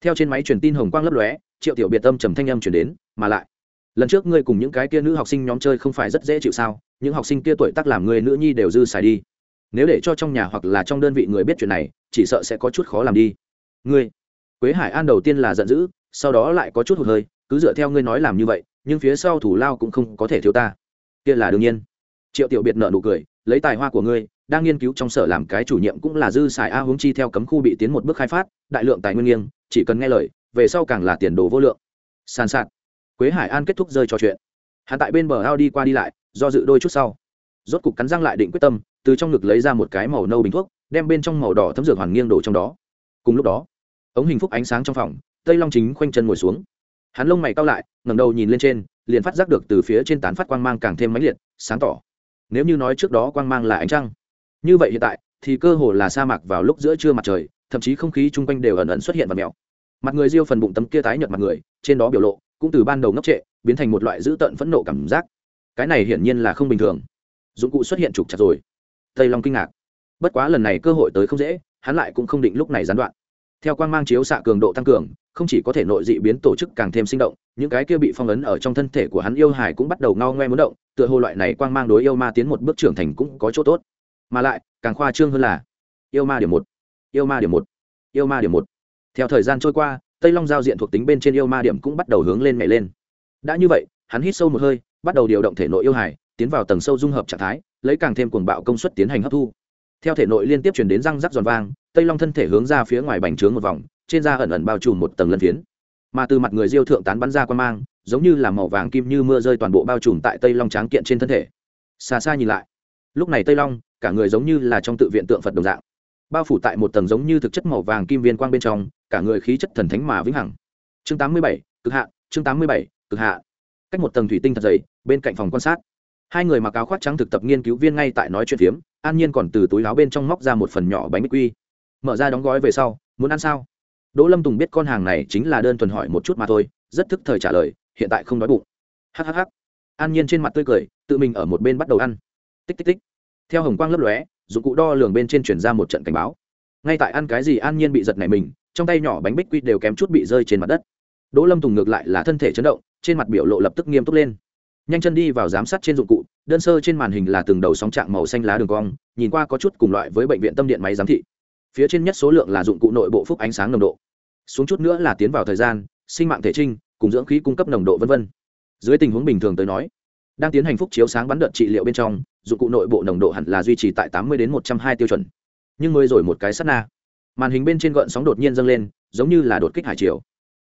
Theo trên máy truyền tin hồng quang lấp lóe, triệu tiểu biệt tâm trầm thanh âm chuyển đến, mà lại, lần trước ngươi cùng những cái kia nữ học sinh nhóm chơi không phải rất dễ chịu sao? Những học sinh kia tuổi tác làm người nữ nhi đều dư xài đi nếu để cho trong nhà hoặc là trong đơn vị người biết chuyện này, chỉ sợ sẽ có chút khó làm đi. Ngươi, quế hải an đầu tiên là giận dữ, sau đó lại có chút hụt hơi, cứ dựa theo ngươi nói làm như vậy, nhưng phía sau thủ lao cũng không có thể thiếu ta. Kia là đương nhiên. Triệu tiểu biệt nợ nụ cười, lấy tài hoa của ngươi, đang nghiên cứu trong sở làm cái chủ nhiệm cũng là dư xài a hướng chi theo cấm khu bị tiến một bước khai phát, đại lượng tài nguyên nghiêng, chỉ cần nghe lời, về sau càng là tiền đồ vô lượng. Sàn sạt. Quế hải an kết thúc rơi trò chuyện. Hắn tại bên bờ ao đi qua đi lại, do dự đôi chút sau rốt cục cắn răng lại định quyết tâm, từ trong ngực lấy ra một cái màu nâu bình thuốc, đem bên trong màu đỏ thấm dược hoàn nghiêng đổ trong đó. Cùng lúc đó, ống hình phúc ánh sáng trong phòng, tây long chính khoanh chân ngồi xuống. Hắn lông mày cao lại, ngẩng đầu nhìn lên trên, liền phát giác được từ phía trên tán phát quang mang càng thêm mãnh liệt, sáng tỏ. Nếu như nói trước đó quang mang là ánh trăng, như vậy hiện tại, thì cơ hồ là sa mạc vào lúc giữa trưa mặt trời, thậm chí không khí chung quanh đều ẩn ẩn xuất hiện và mèo. Mặt người riêu phần bụng tấm kia tái nhợt mặt người, trên đó biểu lộ cũng từ ban đầu ngốc trệ, biến thành một loại dữ tợn phẫn nộ cảm giác. Cái này hiển nhiên là không bình thường dụng cụ xuất hiện trục chặt rồi. Tây long kinh ngạc. Bất quá lần này cơ hội tới không dễ, hắn lại cũng không định lúc này gián đoạn. Theo quang mang chiếu xạ cường độ tăng cường, không chỉ có thể nội dị biến tổ chức càng thêm sinh động, những cái kia bị phong ấn ở trong thân thể của hắn yêu hải cũng bắt đầu ngao ngoe muốn động, tựa hồ loại này quang mang đối yêu ma tiến một bước trưởng thành cũng có chỗ tốt. Mà lại, càng khoa trương hơn là, yêu ma điểm một, yêu ma điểm một, yêu ma điểm một. Theo thời gian trôi qua, tây long giao diện thuộc tính bên trên yêu ma điểm cũng bắt đầu hướng lên mẹ lên. Đã như vậy, hắn hít sâu một hơi, bắt đầu điều động thể nội yêu hải tiến vào tầng sâu dung hợp trạng thái lấy càng thêm cuồng bạo công suất tiến hành hấp thu. Theo thể nội liên tiếp chuyển đến răng rắc giòn vang tây long thân thể hướng ra phía ngoài bành trướng một vòng trên da ẩn ẩn bao trùm một tầng lân phiến. Mà từ mặt người diêu thượng tán bắn ra quan mang giống như là màu vàng kim như mưa rơi toàn bộ bao trùm tại tây long tráng kiện trên thân thể. Xa xa nhìn lại lúc này tây long cả người giống như là trong tự viện tượng phật đồng dạng. Bao phủ tại một tầng giống như thực chất màu vàng kim viên quang bên trong cả người khí chất thần thánh mà vĩnh hằng. Chương 87, cực hạ chương 87, cực hạ. Cách một tầng thủy tinh thật dày bên cạnh phòng quan sát hai người mặc áo khoác trắng thực tập nghiên cứu viên ngay tại nói chuyện phiếm, an nhiên còn từ túi áo bên trong móc ra một phần nhỏ bánh bích quy. Mở ra đóng gói về sau, muốn ăn sao? Đỗ lâm tùng biết con hàng này chính là đơn thuần hỏi một chút mà thôi, rất thức thời trả lời, hiện tại không đói bụng. Hhh an nhiên trên mặt tươi cười, tự mình ở một bên bắt đầu ăn. Tích tích tích. Theo hồng quang lấp lóe, dụng cụ đo lường bên trên chuyển ra một trận cảnh báo. Ngay tại ăn cái gì an nhiên bị giật này mình, trong tay nhỏ bánh bích quy đều kém chút bị rơi trên mặt đất. Đỗ lâm tùng ngược lại là thân thể chấn động, trên mặt biểu lộ lập tức nghiêm túc lên nhanh chân đi vào giám sát trên dụng cụ, đơn sơ trên màn hình là từng đầu sóng trạng màu xanh lá đường cong, nhìn qua có chút cùng loại với bệnh viện tâm điện máy giám thị. Phía trên nhất số lượng là dụng cụ nội bộ phúc ánh sáng nồng độ. Xuống chút nữa là tiến vào thời gian, sinh mạng thể trinh, cùng dưỡng khí cung cấp nồng độ v v dưới tình huống bình thường tới nói, đang tiến hành phúc chiếu sáng bắn đợt trị liệu bên trong, dụng cụ nội bộ nồng độ hẳn là duy trì tại tám mươi đến một trăm hai tiêu chuẩn. Nhưng mới rồi một cái sắt na. Màn hình bên trên gợn sóng đột nhiên dâng lên, giống như là đột kích hải chiều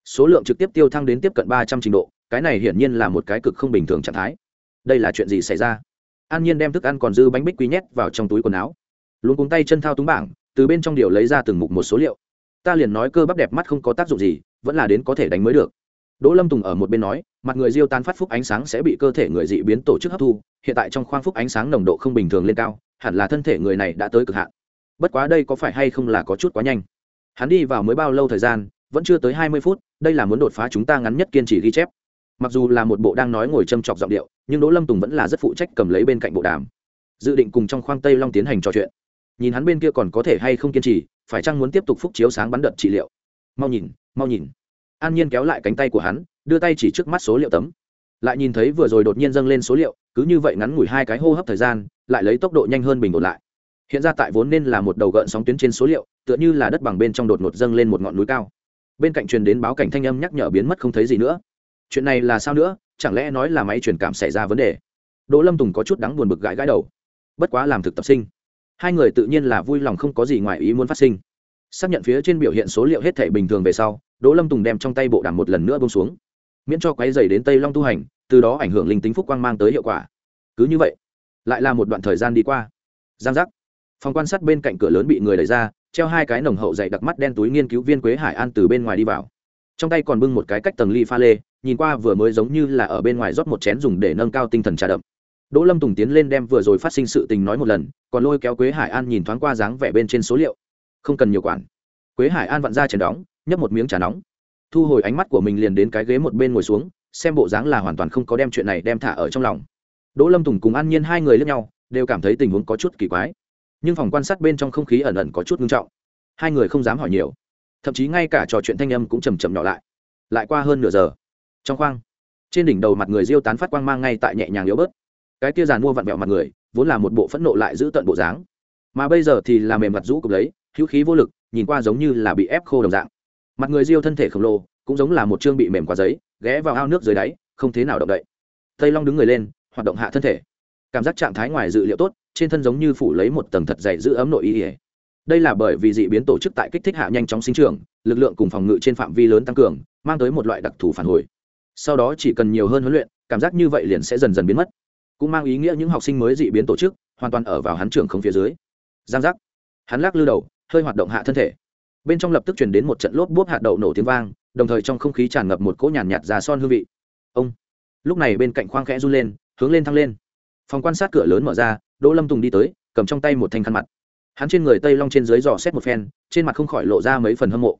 số lượng trực tiếp tiêu thăng đến tiếp cận ba trăm trình độ cái này hiển nhiên là một cái cực không bình thường trạng thái. Đây là chuyện gì xảy ra? An nhiên đem thức ăn còn dư bánh bích quý nhét vào trong túi quần áo. Luôn cuống tay chân thao túng bảng, từ bên trong điều lấy ra từng mục một số liệu. Ta liền nói cơ bắp đẹp mắt không có tác dụng gì, vẫn là đến có thể đánh mới được. Đỗ lâm tùng ở một bên nói, mặt người diêu tan phát phúc ánh sáng sẽ bị cơ thể người dị biến tổ chức hấp thu, hiện tại trong khoang phúc ánh sáng nồng độ không bình thường lên cao, hẳn là thân thể người này đã tới cực hạn. Bất quá đây có phải hay không là có chút quá nhanh. Hắn đi vào mới bao lâu thời gian, vẫn chưa tới hai mươi phút, đây là muốn đột phá chúng ta ngắn nhất kiên trì ghi chép mặc dù là một bộ đang nói ngồi châm chọc giọng điệu, nhưng đỗ lâm tùng vẫn là rất phụ trách cầm lấy bên cạnh bộ đàm. Dự định cùng trong khoang tây long tiến hành trò chuyện. Nhìn hắn bên kia còn có thể hay không kiên trì, phải chăng muốn tiếp tục phúc chiếu sáng bắn đợt trị liệu? Mau nhìn mau nhìn. An nhiên kéo lại cánh tay của hắn, đưa tay chỉ trước mắt số liệu tấm. Lại nhìn thấy vừa rồi đột nhiên dâng lên số liệu, cứ như vậy ngắn ngủi hai cái hô hấp thời gian, lại lấy tốc độ nhanh hơn bình ổn lại. Hiện ra tại vốn nên là một đầu gợn sóng tuyến trên số liệu, tựa như là đất bằng bên trong đột ngột dâng lên một ngọn núi cao. Bên cạnh truyền đến báo cảnh thanh âm nhắc nhở biến mất không thấy gì nữa chuyện này là sao nữa? Chẳng lẽ nói là máy truyền cảm xảy ra vấn đề? Đỗ lâm tùng có chút đắng buồn bực gãi gãi đầu. Bất quá làm thực tập sinh, hai người tự nhiên là vui lòng không có gì ngoài ý muốn phát sinh. Xác nhận phía trên biểu hiện số liệu hết thể bình thường về sau, đỗ lâm tùng đem trong tay bộ đàm một lần nữa bông xuống. Miễn cho quáy dày đến tây long tu hành, từ đó ảnh hưởng linh tính phúc quang mang tới hiệu quả. Cứ như vậy, lại là một đoạn thời gian đi qua. Giang giác. Phòng quan sát bên cạnh cửa lớn bị người đẩy ra, treo hai cái nồng hậu dày đặc mắt đen túi nghiên cứu viên quế hải an từ bên ngoài đi vào. Trong tay còn bưng một cái cách tầng ly pha lê nhìn qua vừa mới giống như là ở bên ngoài rót một chén dùng để nâng cao tinh thần trà đậm. Đỗ lâm tùng tiến lên đem vừa rồi phát sinh sự tình nói một lần, còn lôi kéo quế hải an nhìn thoáng qua dáng vẻ bên trên số liệu. Không cần nhiều quản. Quế hải an vặn ra chén đóng, nhấp một miếng trà nóng. Thu hồi ánh mắt của mình liền đến cái ghế một bên ngồi xuống, xem bộ dáng là hoàn toàn không có đem chuyện này đem thả ở trong lòng. Đỗ lâm tùng cùng an nhiên hai người lẫn nhau, đều cảm thấy tình huống có chút kỳ quái. Nhưng phòng quan sát bên trong không khí ẩn ẩn có chút nghiêm trọng. Hai người không dám hỏi nhiều. Thậm chí ngay cả trò chuyện thanh âm cũng chầm chậm nhỏ lại. Lại qua hơn nửa giờ trong khoang, trên đỉnh đầu mặt người diêu tán phát quang mang ngay tại nhẹ nhàng yếu bớt. Cái kia giàn mua vặn vẹo mặt người, vốn là một bộ phẫn nộ lại giữ tận bộ dáng. Mà bây giờ thì là mềm mặt rũ cục đấy, hữu khí vô lực, nhìn qua giống như là bị ép khô đồng dạng. Mặt người diêu thân thể khổng lồ, cũng giống là một chương bị mềm qua giấy, ghé vào ao nước dưới đáy, không thế nào động đậy. Tây long đứng người lên, hoạt động hạ thân thể. Cảm giác trạng thái ngoài dự liệu tốt, trên thân giống như phủ lấy một tầng thật dày giữ ấm nội ý ỉa đây là bởi vì dị biến tổ chức tại kích thích hạ nhanh chóng sinh trưởng, lực lượng cùng phòng ngự trên phạm vi lớn tăng cường, mang tới một loại đặc thù phản hồi sau đó chỉ cần nhiều hơn huấn luyện cảm giác như vậy liền sẽ dần dần biến mất. Cũng mang ý nghĩa những học sinh mới dị biến tổ chức hoàn toàn ở vào hắn trưởng không phía dưới. Giang giác. Hắn lắc lư đầu hơi hoạt động hạ thân thể. Bên trong lập tức chuyển đến một trận lốp bốp hạt đậu nổ tiếng vang đồng thời trong không khí tràn ngập một cỗ nhàn nhạt, nhạt già son hương vị. Ông. Lúc này bên cạnh khoang khẽ run lên hướng lên thăng lên. Phòng quan sát cửa lớn mở ra đỗ lâm tùng đi tới cầm trong tay một thanh khăn mặt. Hắn trên người tây long trên dưới dò xét một phen trên mặt không khỏi lộ ra mấy phần hâm mộ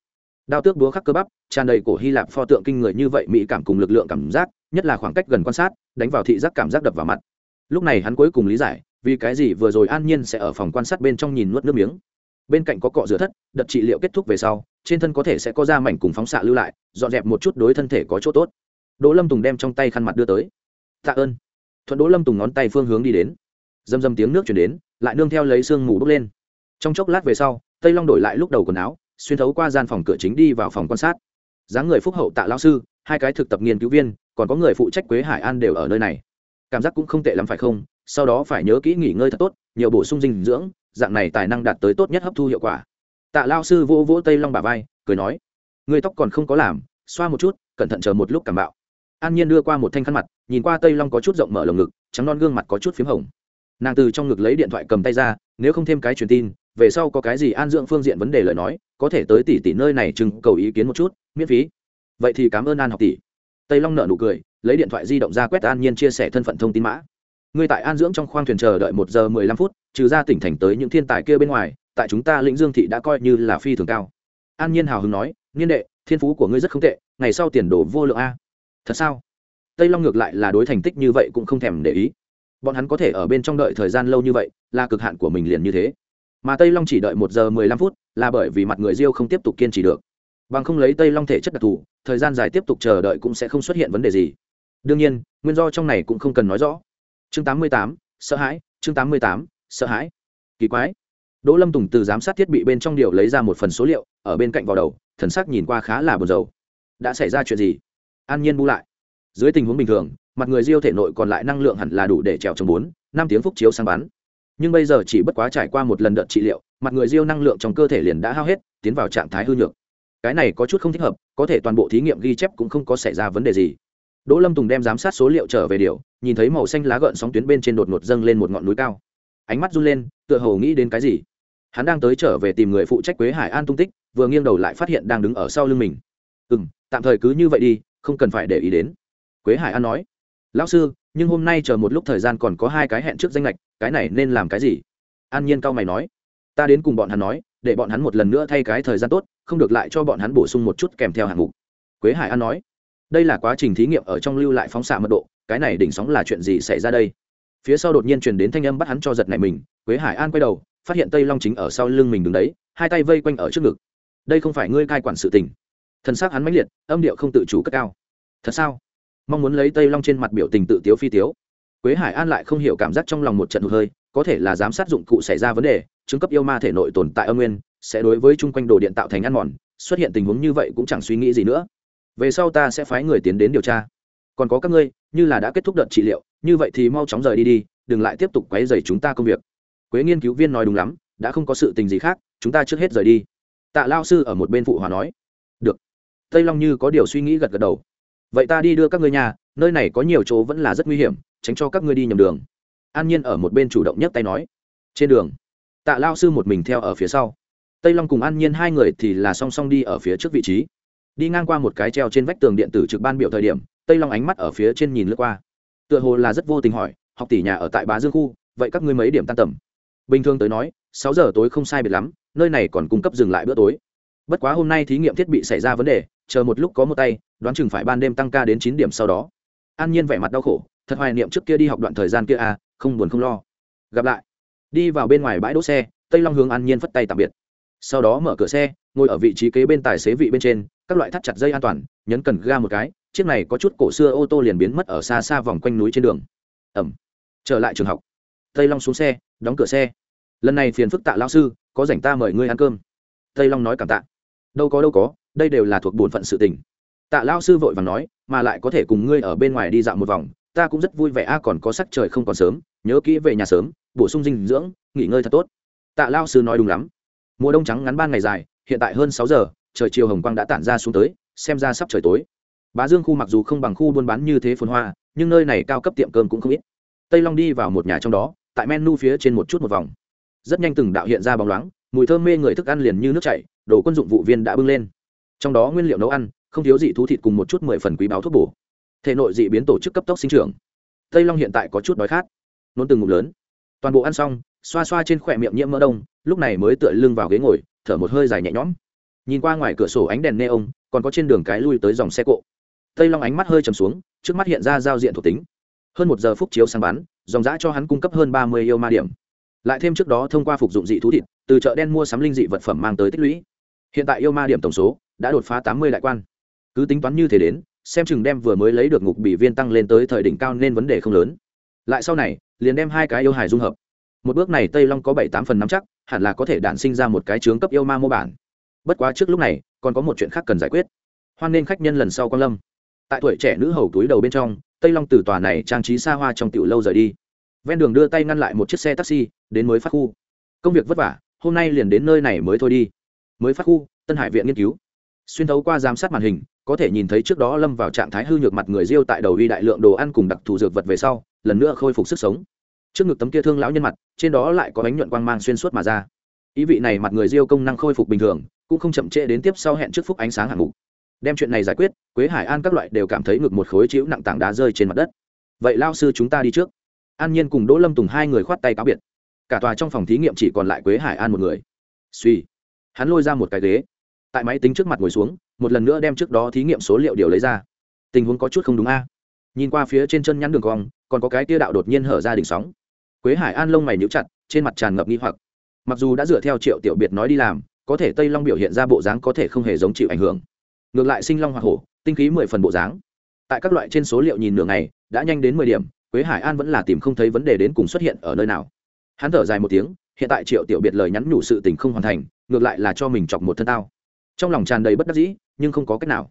đao tước búa khắc cơ bắp, tràn đầy cổ hy lạp pho tượng kinh người như vậy mỹ cảm cùng lực lượng cảm giác, nhất là khoảng cách gần quan sát, đánh vào thị giác cảm giác đập vào mặt. Lúc này hắn cuối cùng lý giải, vì cái gì vừa rồi an nhiên sẽ ở phòng quan sát bên trong nhìn nuốt nước miếng. Bên cạnh có cọ rửa thất, đợt trị liệu kết thúc về sau, trên thân có thể sẽ có da mảnh cùng phóng xạ lưu lại, dọn dẹp một chút đối thân thể có chỗ tốt. Đỗ lâm tùng đem trong tay khăn mặt đưa tới. Tạ ơn. Thuận đỗ lâm tùng ngón tay phương hướng đi đến. Dầm dầm tiếng nước chuyển đến, lại nương theo lấy sương mù bốc lên. Trong chốc lát về sau, tây long đổi lại lúc đầu quần áo xuyên thấu qua gian phòng cửa chính đi vào phòng quan sát. Dáng người phúc hậu tạ lao sư, hai cái thực tập nghiên cứu viên, còn có người phụ trách quế hải an đều ở nơi này. Cảm giác cũng không tệ lắm phải không? Sau đó phải nhớ kỹ nghỉ ngơi thật tốt, nhiều bổ sung dinh dưỡng, dạng này tài năng đạt tới tốt nhất hấp thu hiệu quả. Tạ lao sư vỗ vỗ tây long bà vai, cười nói người tóc còn không có làm, xoa một chút, cẩn thận chờ một lúc cảm bạo. An nhiên đưa qua một thanh khăn mặt, nhìn qua tây long có chút rộng mở lồng ngực, trắng non gương mặt có chút p h í m hồng. Nàng từ trong ngực lấy điện thoại cầm tay ra, nếu không thêm cái truyền tin, về sau có cái gì an dưỡng phương diện vấn đề lời nói có thể tới tỷ tỷ nơi này chừng cầu ý kiến một chút, miễn phí. Vậy thì cảm ơn an học tỷ. Tây long nợ nụ cười, lấy điện thoại di động ra quét an nhiên chia sẻ thân phận thông tin mã. Người tại an dưỡng trong khoang thuyền chờ đợi một giờ mười lăm phút, trừ ra tỉnh thành tới những thiên tài kia bên ngoài, tại chúng ta lĩnh dương thị đã coi như là phi thường cao. An nhiên hào hứng nói, niên đệ, thiên phú của ngươi rất không tệ, ngày sau tiền đồ vô lượng a. Thật sao? Tây long ngược lại là đối thành tích như vậy cũng không thèm để ý. Bọn hắn có thể ở bên trong đợi thời gian lâu như vậy, là cực hạn của mình liền như thế mà tây long chỉ đợi một giờ mười lăm phút là bởi vì mặt người diêu không tiếp tục kiên trì được. Bằng không lấy tây long thể chất đặc thù, thời gian dài tiếp tục chờ đợi cũng sẽ không xuất hiện vấn đề gì. Đương nhiên, nguyên do trong này cũng không cần nói rõ. Chương tám mươi tám, sợ hãi, chương tám mươi tám, sợ hãi. Kỳ quái. Đỗ lâm tùng từ giám sát thiết bị bên trong điều lấy ra một phần số liệu, ở bên cạnh vào đầu, thần sắc nhìn qua khá là buồn rầu. Đã xảy ra chuyện gì? An nhiên bu lại. Dưới tình huống bình thường, mặt người diêu thể nội còn lại năng lượng hẳn là đủ để trèo trong bốn, năm tiếng phúc chiếu sáng bắn nhưng bây giờ chỉ bất quá trải qua một lần đợt trị liệu, mặt người diêu năng lượng trong cơ thể liền đã hao hết, tiến vào trạng thái hư nhược. Cái này có chút không thích hợp, có thể toàn bộ thí nghiệm ghi chép cũng không có xảy ra vấn đề gì. Đỗ lâm tùng đem giám sát số liệu trở về điều, nhìn thấy màu xanh lá gợn sóng tuyến bên trên đột ngột dâng lên một ngọn núi cao. Ánh mắt run lên, tựa hồ nghĩ đến cái gì. Hắn đang tới trở về tìm người phụ trách quế hải an tung tích, vừa nghiêng đầu lại phát hiện đang đứng ở sau lưng mình. Ừ m tạm thời cứ như vậy đi, không cần phải để ý đến. Quế hải an nói. Lão sư, nhưng hôm nay chờ một lúc thời gian còn có hai cái hẹn trước danh lệch cái này nên làm cái gì? An nhiên cao mày nói. Ta đến cùng bọn hắn nói, để bọn hắn một lần nữa thay cái thời gian tốt, không được lại cho bọn hắn bổ sung một chút kèm theo hạng mục. Quế hải an nói. Đây là quá trình thí nghiệm ở trong lưu lại phóng xạ mật độ, cái này đỉnh sóng là chuyện gì xảy ra đây? Phía sau đột nhiên truyền đến thanh âm bắt hắn cho giật này mình, quế hải an quay đầu, phát hiện tây long chính ở sau lưng mình đứng đấy, hai tay vây quanh ở trước ngực. Đây không phải ngươi cai quản sự tình. Thân xác hắn mãnh liệt, âm điệu không tự chủ cất cao. Thật sao? Mong muốn lấy tây long trên mặt biểu tình tự tiếu phi tiếu quế hải an lại không hiểu cảm giác trong lòng một trận hụt hơi, có thể là giám sát dụng cụ xảy ra vấn đề, chứng cấp yêu ma thể nội tồn tại âm nguyên, sẽ đối với chung quanh đồ điện tạo thành ăn mòn, xuất hiện tình huống như vậy cũng chẳng suy nghĩ gì nữa. Về sau ta sẽ phái người tiến đến điều tra. Còn có các ngươi, như là đã kết thúc đợt trị liệu, như vậy thì mau chóng rời đi đi, đừng lại tiếp tục quấy dày chúng ta công việc. Quế nghiên cứu viên nói đúng lắm, đã không có sự tình gì khác, chúng ta trước hết rời đi. Tạ lao sư ở một bên phụ hòa nói. Được. Tây long như có điều suy nghĩ gật gật đầu vậy ta đi đưa các ngươi nhà, nơi này có nhiều chỗ vẫn là rất nguy hiểm, tránh cho các ngươi đi nhầm đường. An nhiên ở một bên chủ động nhấc tay nói. Trên đường, tạ lao sư một mình theo ở phía sau. Tây long cùng an nhiên hai người thì là song song đi ở phía trước vị trí. Đi ngang qua một cái treo trên vách tường điện tử trực ban biểu thời điểm, tây long ánh mắt ở phía trên nhìn lướt qua. Tựa hồ là rất vô tình hỏi, học tỷ nhà ở tại bá dương khu, vậy các ngươi mấy điểm tan tầm? Bình thường tới nói, sáu giờ tối không sai biệt lắm, nơi này còn cung cấp dừng lại bữa tối. Bất quá hôm nay thí nghiệm thiết bị xảy ra vấn đề chờ một lúc có một tay, đoán chừng phải ban đêm tăng ca đến chín điểm sau đó. An nhiên vẻ mặt đau khổ, thật hoài niệm trước kia đi học đoạn thời gian kia à không buồn không lo. Gặp lại. Đi vào bên ngoài bãi đỗ xe, tây long hướng an nhiên phất tay tạm biệt. Sau đó mở cửa xe, ngồi ở vị trí kế bên tài xế vị bên trên, các loại thắt chặt dây an toàn, nhấn cần ga một cái, chiếc này có chút cổ xưa ô tô liền biến mất ở xa xa vòng quanh núi trên đường. Ẩm. Trở lại trường học. Tây long xuống xe, đóng cửa xe. Lần này phiền phức tạ lao sư, có rảnh ta mời ngươi ăn cơm. Tây long nói cảm tạ. Đâu có đâu có đây đều là thuộc bổn phận sự tình. Tạ lao sư vội vàng nói, mà lại có thể cùng ngươi ở bên ngoài đi dạo một vòng, ta cũng rất vui vẻ, a, còn có sắc trời không còn sớm, nhớ kỹ về nhà sớm, bổ sung dinh dưỡng, nghỉ ngơi thật tốt. Tạ lao sư nói đúng lắm. Mùa đông trắng ngắn ban ngày dài, hiện tại hơn sáu giờ, trời chiều hồng quang đã tản ra xuống tới, xem ra sắp trời tối. Bá dương khu mặc dù không bằng khu buôn bán như thế phồn hoa, nhưng nơi này cao cấp tiệm cơm cũng không ít. Tây long đi vào một nhà trong đó, tại menu phía trên một chút một vòng. Rất nhanh từng đạo hiện ra bóng loáng, mùi thơm mê người thức ăn liền như nước chảy, đồ quân dụng vụ viên đã bưng lên trong đó nguyên liệu nấu ăn, không thiếu dị thú thịt cùng một chút mười phần quý báo thuốc bổ. Thể nội dị biến tổ chức cấp tốc sinh trưởng. Tây long hiện tại có chút đói khát. Nôn từng ngụm lớn. Toàn bộ ăn xong, xoa xoa trên khỏe miệng nhiễm mỡ đông, lúc này mới tựa lưng vào ghế ngồi, thở một hơi dài nhẹ nhõm. Nhìn qua ngoài cửa sổ ánh đèn neon, còn có trên đường cái lui tới dòng xe cộ. Tây long ánh mắt hơi trầm xuống, trước mắt hiện ra giao diện thuộc tính. Hơn một giờ phút chiếu sáng bán, dòng giã cho hắn cung cấp hơn ba mươi yêu ma điểm. Lại thêm trước đó thông qua phục dụng dị thú thịt, từ chợ đen mua sắm linh dị vật phẩm mang tới tích lũy. Hiện tại yêu ma điểm tổng số đã đột phá tám mươi đại quan. Cứ tính toán như thế đến, xem chừng đem vừa mới lấy được ngục bị viên tăng lên tới thời đỉnh cao nên vấn đề không lớn. Lại sau này, liền đem hai cái yêu hài dung hợp. Một bước này tây long có bảy tám phần nắm chắc, hẳn là có thể đản sinh ra một cái chướng cấp yêu ma mô bản. Bất quá trước lúc này, còn có một chuyện khác cần giải quyết. Hoan nên khách nhân lần sau quan lâm. Tại tuổi trẻ nữ hầu túi đầu bên trong, tây long từ tòa này trang trí xa hoa trong tiểu lâu rời đi. Ven đường đưa tay ngăn lại một chiếc xe taxi, đến mới phát khu. Công việc vất vả, hôm nay liền đến nơi này mới thôi đi. Mới phát khu, tân hải viện nghiên cứu xuyên thấu qua giám sát màn hình, có thể nhìn thấy trước đó lâm vào trạng thái hư nhược mặt người diêu tại đầu uy đại lượng đồ ăn cùng đặc thù dược vật về sau, lần nữa khôi phục sức sống. Trước ngực tấm kia thương lão nhân mặt, trên đó lại có bánh nhuận quang mang xuyên suốt mà ra. Ý vị này mặt người diêu công năng khôi phục bình thường, cũng không chậm trễ đến tiếp sau hẹn trước phúc ánh sáng hạng mục. Đem chuyện này giải quyết, quế hải an các loại đều cảm thấy ngực một khối chữ nặng tảng đá rơi trên mặt đất. Vậy lao sư chúng ta đi trước. An nhiên cùng đỗ lâm tùng hai người khoát tay cáo biệt. Cả tòa trong phòng thí nghiệm chỉ còn lại quế hải an một người. Suy hắn lôi ra một cái ghế tại máy tính trước mặt ngồi xuống, một lần nữa đem trước đó thí nghiệm số liệu điều lấy ra. Tình huống có chút không đúng a. Nhìn qua phía trên chân nhắn đường cong, còn có cái tia đạo đột nhiên hở ra đỉnh sóng. Quế hải an lông mày níu chặt, trên mặt tràn ngập nghi hoặc. Mặc dù đã dựa theo triệu tiểu biệt nói đi làm, có thể tây long biểu hiện ra bộ dáng có thể không hề giống chịu ảnh hưởng. Ngược lại sinh long hoa hổ, tinh khí mười phần bộ dáng. Tại các loại trên số liệu nhìn nửa ngày, đã nhanh đến mười điểm, quế hải an vẫn là tìm không thấy vấn đề đến cùng xuất hiện ở nơi nào. Hắn thở dài một tiếng, hiện tại triệu tiểu biệt lời nhắn nhủ sự tình không hoàn thành, ngược lại là cho mình chọc một thân tao trong lòng tràn đầy bất đắc dĩ, nhưng không có cách nào.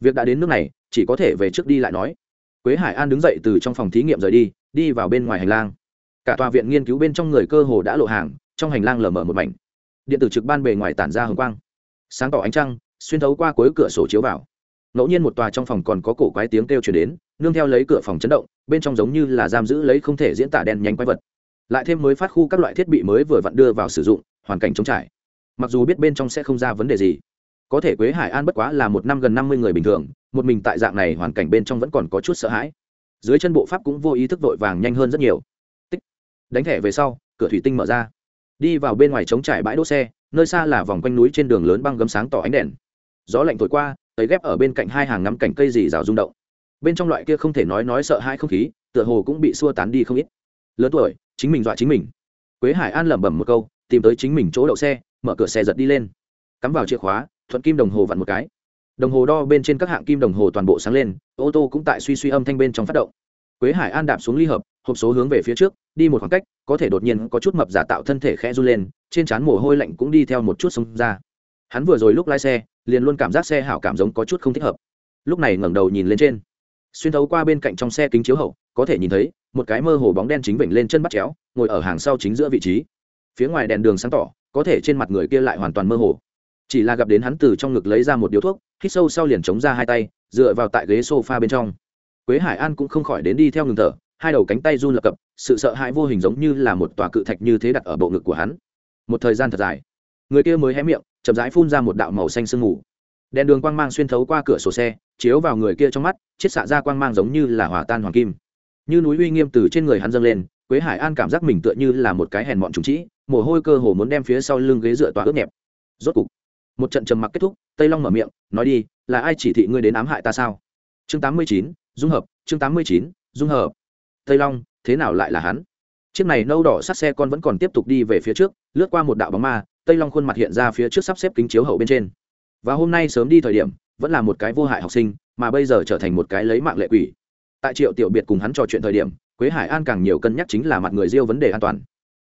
Việc đã đến nước này, chỉ có thể về trước đi lại nói. Quế hải an đứng dậy từ trong phòng thí nghiệm rời đi đi vào bên ngoài hành lang. Cả tòa viện nghiên cứu bên trong người cơ hồ đã lộ hàng, trong hành lang lờ mờ một mảnh. Điện tử trực ban bề ngoài tản ra hồng quang. Sáng tỏ ánh trăng, xuyên thấu qua cuối cửa sổ chiếu vào. Ngẫu nhiên một tòa trong phòng còn có cổ quái tiếng kêu chuyển đến, nương theo lấy cửa phòng chấn động, bên trong giống như là giam giữ lấy không thể diễn tả đen nhanh quái vật. Lại thêm mới phát khu các loại thiết bị mới vừa vặn đưa vào sử dụng, hoàn cảnh chống trải. Mặc dù biết bên trong sẽ không ra vấn đề gì có thể quế hải an bất quá là một năm gần năm mươi người bình thường, một mình tại dạng này hoàn cảnh bên trong vẫn còn có chút sợ hãi. Dưới chân bộ pháp cũng vô ý thức vội vàng nhanh hơn rất nhiều. Tích. Đánh thẻ về sau, cửa thủy tinh mở ra. Đi vào bên ngoài trống trải bãi đỗ xe, nơi xa là vòng quanh núi trên đường lớn băng gấm sáng tỏ ánh đèn. Gió lạnh thổi qua, tấy ghép ở bên cạnh hai hàng ngắm cảnh cây dì rào rung động. Bên trong loại kia không thể nói nói sợ hai không khí, tựa hồ cũng bị xua tán đi không ít. Lớn tuổi, chính mình dọa chính mình. Quế hải an lẩm bẩm một câu, tìm tới chính mình chỗ đậu xe, mở cửa xe giật đi lên. Cắm vào chìa khóa thuận kim đồng hồ vặn một cái. Đồng hồ đo bên trên các hạng kim đồng hồ toàn bộ sáng lên, ô tô cũng tại suy suy âm thanh bên trong phát động. Quế hải an đạp xuống ly hợp, hộp số hướng về phía trước, đi một khoảng cách, có thể đột nhiên có chút mập giả tạo thân thể khẽ run lên, trên trán mồ hôi lạnh cũng đi theo một chút xông ra. Hắn vừa rồi lúc lái xe, liền luôn cảm giác xe hảo cảm giống có chút không thích hợp. Lúc này ngẩng đầu nhìn lên trên. Xuyên thấu qua bên cạnh trong xe kính chiếu hậu, có thể nhìn thấy, một cái mơ hồ bóng đen chính vịnh lên chân bắt chéo, ngồi ở hàng sau chính giữa vị trí. Phía ngoài đèn đường sáng tỏ, có thể trên mặt người kia lại hoàn toàn mơ hồ chỉ là gặp đến hắn từ trong ngực lấy ra một điếu thuốc, hít sâu sau liền chống ra hai tay, dựa vào tại ghế s o f a bên trong. Quế hải an cũng không khỏi đến đi theo ngừng thở, hai đầu cánh tay run lập cập, sự sợ hãi vô hình giống như là một tòa cự thạch như thế đặt ở bộ ngực của hắn. Một thời gian thật dài, người kia mới hé miệng, chậm rãi phun ra một đạo màu xanh sương mù. Đèn đường quang mang xuyên thấu qua cửa sổ xe, chiếu vào người kia trong mắt, chiết xạ ra quang mang giống như là hòa tan hoàng kim. Như núi uy nghiêm từ trên người hắn dâng lên, quế hải an cảm giác mình tựa như là một cái hèn bọn trùng trĩ, mồ hôi cơ hồ muốn đem phía sau lưng ghế dựa tòa ướt nhẹp. Rốt cục một trận trầm mặc kết thúc, tây long mở miệng, nói đi, là ai chỉ thị ngươi đến ám hại ta sao? Chương tám mươi chín, dung hợp, chương tám mươi chín, dung hợp. Tây long, thế nào lại là hắn? Chiếc này nâu đỏ sát xe con vẫn còn tiếp tục đi về phía trước, lướt qua một đạo bóng ma, tây long khuôn mặt hiện ra phía trước sắp xếp kính chiếu hậu bên trên. Và hôm nay sớm đi thời điểm, vẫn là một cái vô hại học sinh, mà bây giờ trở thành một cái lấy mạng lệ quỷ. Tại triệu tiểu biệt cùng hắn trò chuyện thời điểm, quế hải an càng nhiều cân nhắc chính là mặt người diêu vấn đề an toàn.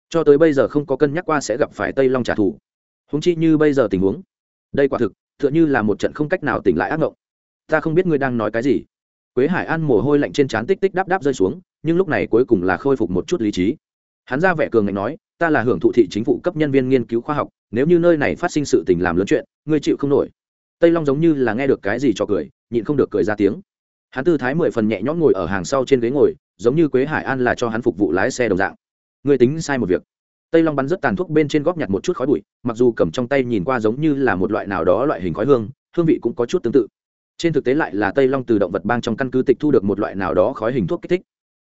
Cho tới bây giờ không có cân nhắc qua sẽ gặp phải tây long trả thù. Húng chi như bây giờ tình huống đây quả thực t h ư ợ n h ư là một trận không cách nào tỉnh lại ác mộng ta không biết ngươi đang nói cái gì. Quế hải an mồ hôi lạnh trên trán tích tích đáp đáp rơi xuống, nhưng lúc này cuối cùng là khôi phục một chút lý trí. Hắn ra vẻ cường ngạnh nói, ta là hưởng thụ thị chính phủ cấp nhân viên nghiên cứu khoa học, nếu như nơi này phát sinh sự tình làm lớn chuyện, ngươi chịu không nổi. Tây long giống như là nghe được cái gì cho cười, nhịn không được cười ra tiếng. Hắn tư thái mười phần nhẹ nhõm ngồi ở hàng sau trên ghế ngồi, giống như quế hải an là cho hắn phục vụ lái xe đồng dạng. Ngươi tính sai một việc tây long bắn rất tàn thuốc bên trên góp nhặt một chút khói bụi, mặc dù cầm trong tay nhìn qua giống như là một loại nào đó loại hình khói hương hương vị cũng có chút tương tự. Trên thực tế lại là tây long từ động vật bang trong căn cứ tịch thu được một loại nào đó khói hình thuốc kích thích.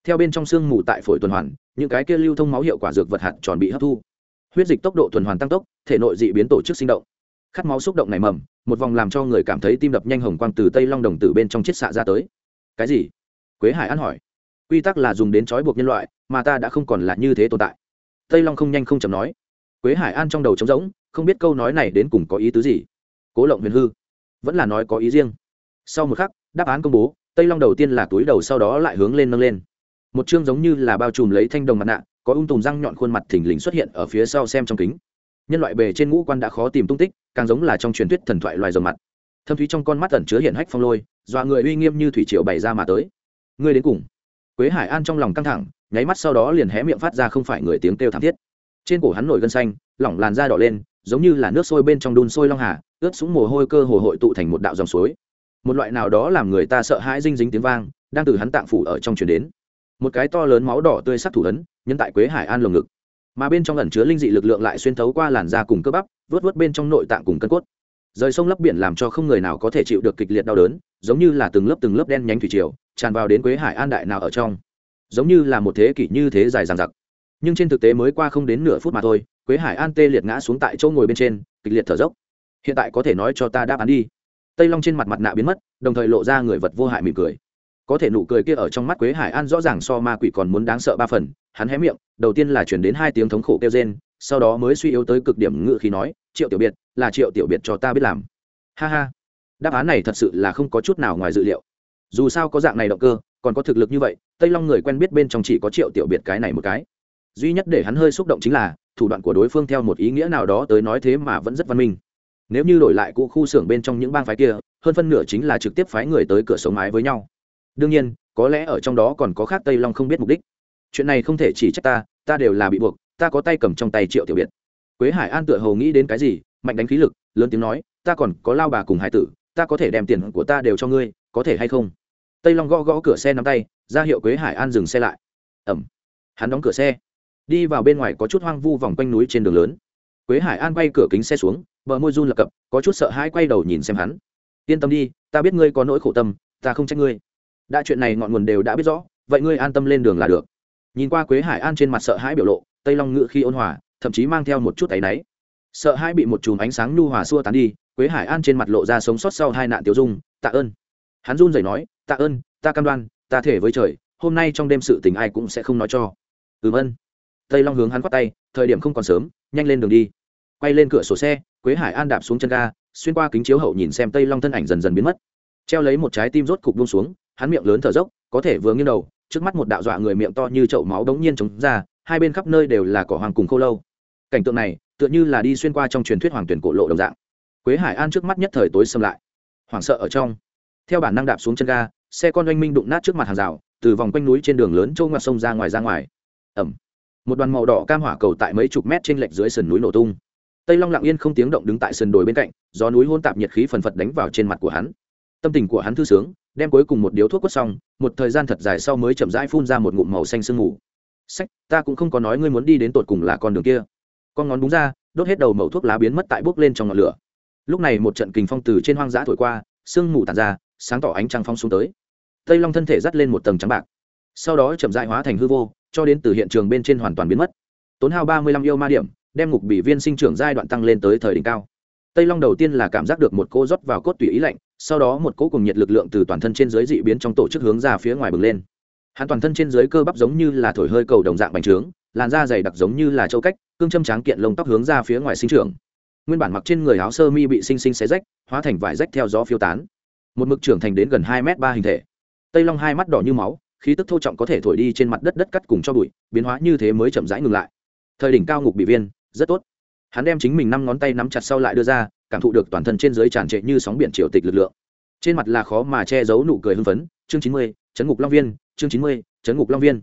Theo bên trong xương mù tại phổi tuần hoàn, những cái kia lưu thông máu hiệu quả dược vật hạt tròn bị hấp thu. Huyết dịch tốc độ tuần hoàn tăng tốc, thể nội dị biến tổ chức sinh động. Khát máu xúc động này mầm, một vòng làm cho người cảm thấy tim đập nhanh hồng quang từ tây long đồng tử bên trong chiết xạ ra tới. Cái gì? Quế hải an hỏi. Quy tắc là dùng đến trói buộc nhân loại, mà ta đã không còn là như thế tồn tại tây long không nhanh không chậm nói. Quế hải an trong đầu trống rỗng, không biết câu nói này đến cùng có ý tứ gì. Cố lộng huyền hư, vẫn là nói có ý riêng. Sau một khắc, đáp án công bố, tây long đầu tiên là túi đầu sau đó lại hướng lên nâng lên. Một chương giống như là bao trùm lấy thanh đồng mặt nạ, có ung tùm răng nhọn khuôn mặt thình lình xuất hiện ở phía sau xem trong kính. Nhân loại bề trên ngũ quan đã khó tìm tung tích, càng giống là trong truyền thuyết thần thoại loài rồng mặt. Thâm thúy trong con mắt ẩn chứa hiện hách phong lôi, dọa người uy nghiêm như thủy triều bày ra mà tới. Ngươi đến cùng. Quế hải an trong lòng căng thẳng nháy mắt sau đó liền hé miệng phát ra không phải người tiếng kêu thảm thiết. Trên cổ hắn nổi gân xanh, lỏng làn da đỏ lên, giống như là nước sôi bên trong đun sôi long hà, ướt sũng mồ hôi cơ hồ hội tụ thành một đạo dòng suối. Một loại nào đó làm người ta sợ hãi dinh dính tiếng vang, đang từ hắn tạng phủ ở trong chuyển đến. Một cái to lớn máu đỏ tươi sắc thủ ấn, nhân tại quế hải an lồng ngực. Mà bên trong ẩn chứa linh dị lực lượng lại xuyên thấu qua làn da cùng cơ bắp vớt vớt bên trong nội tạng cùng cân cốt. Rời sông lấp biển làm cho không người nào có thể chịu được kịch liệt đau đớn, giống như là từng lớp từng lớp đen nhánh thủy triều, tràn vào đến quế hải an đại nào ở trong giống như là một thế kỷ như thế dài dằng dặc. Nhưng trên thực tế mới qua không đến nửa phút mà thôi, quế hải an tê liệt ngã xuống tại chỗ ngồi bên trên, kịch liệt thở dốc. Hiện tại có thể nói cho ta đáp án đi. Tây long trên mặt mặt nạ biến mất, đồng thời lộ ra người vật vô hại mỉm cười. Có thể nụ cười kia ở trong mắt quế hải an rõ ràng so ma quỷ còn muốn đáng sợ ba phần, hắn hé miệng, đầu tiên là chuyển đến hai tiếng thống khổ kêu rên, sau đó mới suy yếu tới cực điểm ngự khi nói, triệu tiểu biệt, là triệu tiểu biệt cho ta biết làm. Ha ha. Đáp án này thật sự là không có chút nào ngoài dự liệu. Dù sao có dạng này động cơ còn có thực lực như vậy, tây long người quen biết bên trong chỉ có triệu tiểu biệt cái này một cái. Duy nhất để hắn hơi xúc động chính là, thủ đoạn của đối phương theo một ý nghĩa nào đó tới nói thế mà vẫn rất văn minh. Nếu như đổi lại cũ khu xưởng bên trong những bang phái kia, hơn phân nửa chính là trực tiếp phái người tới cửa sống mái với nhau. Đương nhiên, có lẽ ở trong đó còn có khác tây long không biết mục đích. Chuyện này không thể chỉ trách ta ta đều là bị buộc, ta có tay cầm trong tay triệu tiểu biệt. Quế hải an tựa hầu nghĩ đến cái gì, mạnh đánh khí lực, lớn tiếng nói, ta còn có lao bà cùng hải tử, ta có thể đem tiền của ta đều cho ngươi, có thể hay không? Tây long gõ gõ cửa xe nắm tay, ra hiệu quế hải an dừng xe lại. Ẩm. Hắn đóng cửa xe. Đi vào bên ngoài có chút hoang vu vòng quanh núi trên đường lớn. Quế hải an quay cửa kính xe xuống, bờ môi run lập cập, có chút sợ hãi quay đầu nhìn xem hắn. Yên tâm đi, ta biết ngươi có nỗi khổ tâm, ta không trách ngươi. Đã chuyện này ngọn nguồn đều đã biết rõ, vậy ngươi an tâm lên đường là được. Nhìn qua quế hải an trên mặt sợ hãi biểu lộ, tây long ngự khi ôn hòa, thậm chí mang theo một chút áy náy. Sợ hãi bị một chùm ánh sáng nhu hòa xua tán đi, quế hải an trên mặt lộ ra sống sót sau hai nạn tiêu dung, tạ ơn. Hắn run rẩy nói tạ ơn, ta cam đoan, ta thể với trời, hôm nay trong đêm sự tình ai cũng sẽ không nói cho. Ừm ân. Tây long hướng hắn quát tay, thời điểm không còn sớm, nhanh lên đường đi. Quay lên cửa sổ xe, quế hải an đạp xuống chân ga, xuyên qua kính chiếu hậu nhìn xem tây long thân ảnh dần dần biến mất. Treo lấy một trái tim rốt cục buông xuống, hắn miệng lớn thở dốc, có thể vừa nghiêng đầu, trước mắt một đạo dọa người miệng to như chậu máu đống nhiên chống ra, hai bên khắp nơi đều là cỏ hoàng cùng khô lâu. Cảnh tượng này, tựa như là đi xuyên qua trong truyền thuyết hoàng tuyển cổ lộ đồng dạng. Quế hải an trước mắt nhất thời tối xâm lại. Hoảng sợ ở trong. Theo bản năng đạp xuống chân ga xe con oanh minh đụng nát trước mặt hàng rào, từ vòng quanh núi trên đường lớn trôi ngoặt sông ra ngoài ra ngoài. Ẩm một đoàn màu đỏ cam hỏa cầu tại mấy chục mét trên lệch dưới sườn núi nổ tung. Tây long lặng yên không tiếng động đứng tại sườn đồi bên cạnh, gió núi hôn tạp nhiệt khí phần phật đánh vào trên mặt của hắn. Tâm tình của hắn thư sướng, đem cuối cùng một điếu thuốc quất xong, một thời gian thật dài sau mới chậm rãi phun ra một ngụm màu xanh sương mù. Sách, ta cũng không có nói ngươi muốn đi đến tột cùng là con đường kia. Con ngón búng ra, đốt hết đầu mẩu thuốc lá biến mất tại bốc lên trong ngọn lửa. Lúc này một trận kình phong từ trên hoang dã thổi qua, sương mù tàn ra, sáng tỏ ánh trăng phong xuống tới tây long thân thể dắt lên một tầng trắng bạc sau đó chậm dại hóa thành hư vô cho đến từ hiện trường bên trên hoàn toàn biến mất tốn hao ba mươi lăm yêu ma điểm đem ngục bị viên sinh trưởng giai đoạn tăng lên tới thời đỉnh cao tây long đầu tiên là cảm giác được một cô rót vào cốt tủy ý lạnh sau đó một cỗ cùng nhiệt lực lượng từ toàn thân trên dưới dị biến trong tổ chức hướng ra phía ngoài bừng lên hắn toàn thân trên dưới cơ bắp giống như là thổi hơi cầu đồng dạng bành trướng làn da dày đặc giống như là châu cách cương châm tráng kiện lông tóc hướng ra phía ngoài sinh trưởng nguyên bản mặc trên người áo sơ mi bị xinh xinh xé rách hóa thành vải rách theo gió phiêu tán một mực trưởng thành đến gần hai m ba hình thể tây long hai mắt đỏ như máu, khí tức thô trọng có thể thổi đi trên mặt đất đất cắt cùng cho bụi, biến hóa như thế mới chậm rãi ngừng lại. Thời đỉnh cao ngục bị viên, rất tốt. Hắn đem chính mình năm ngón tay nắm chặt sau lại đưa ra, cảm thụ được toàn thân trên dưới tràn trệ như sóng biển triều tịch lực lượng. Trên mặt là khó mà che giấu nụ cười hưng phấn, chương chín mươi, chấn ngục long viên, chương chín mươi, chấn ngục long viên.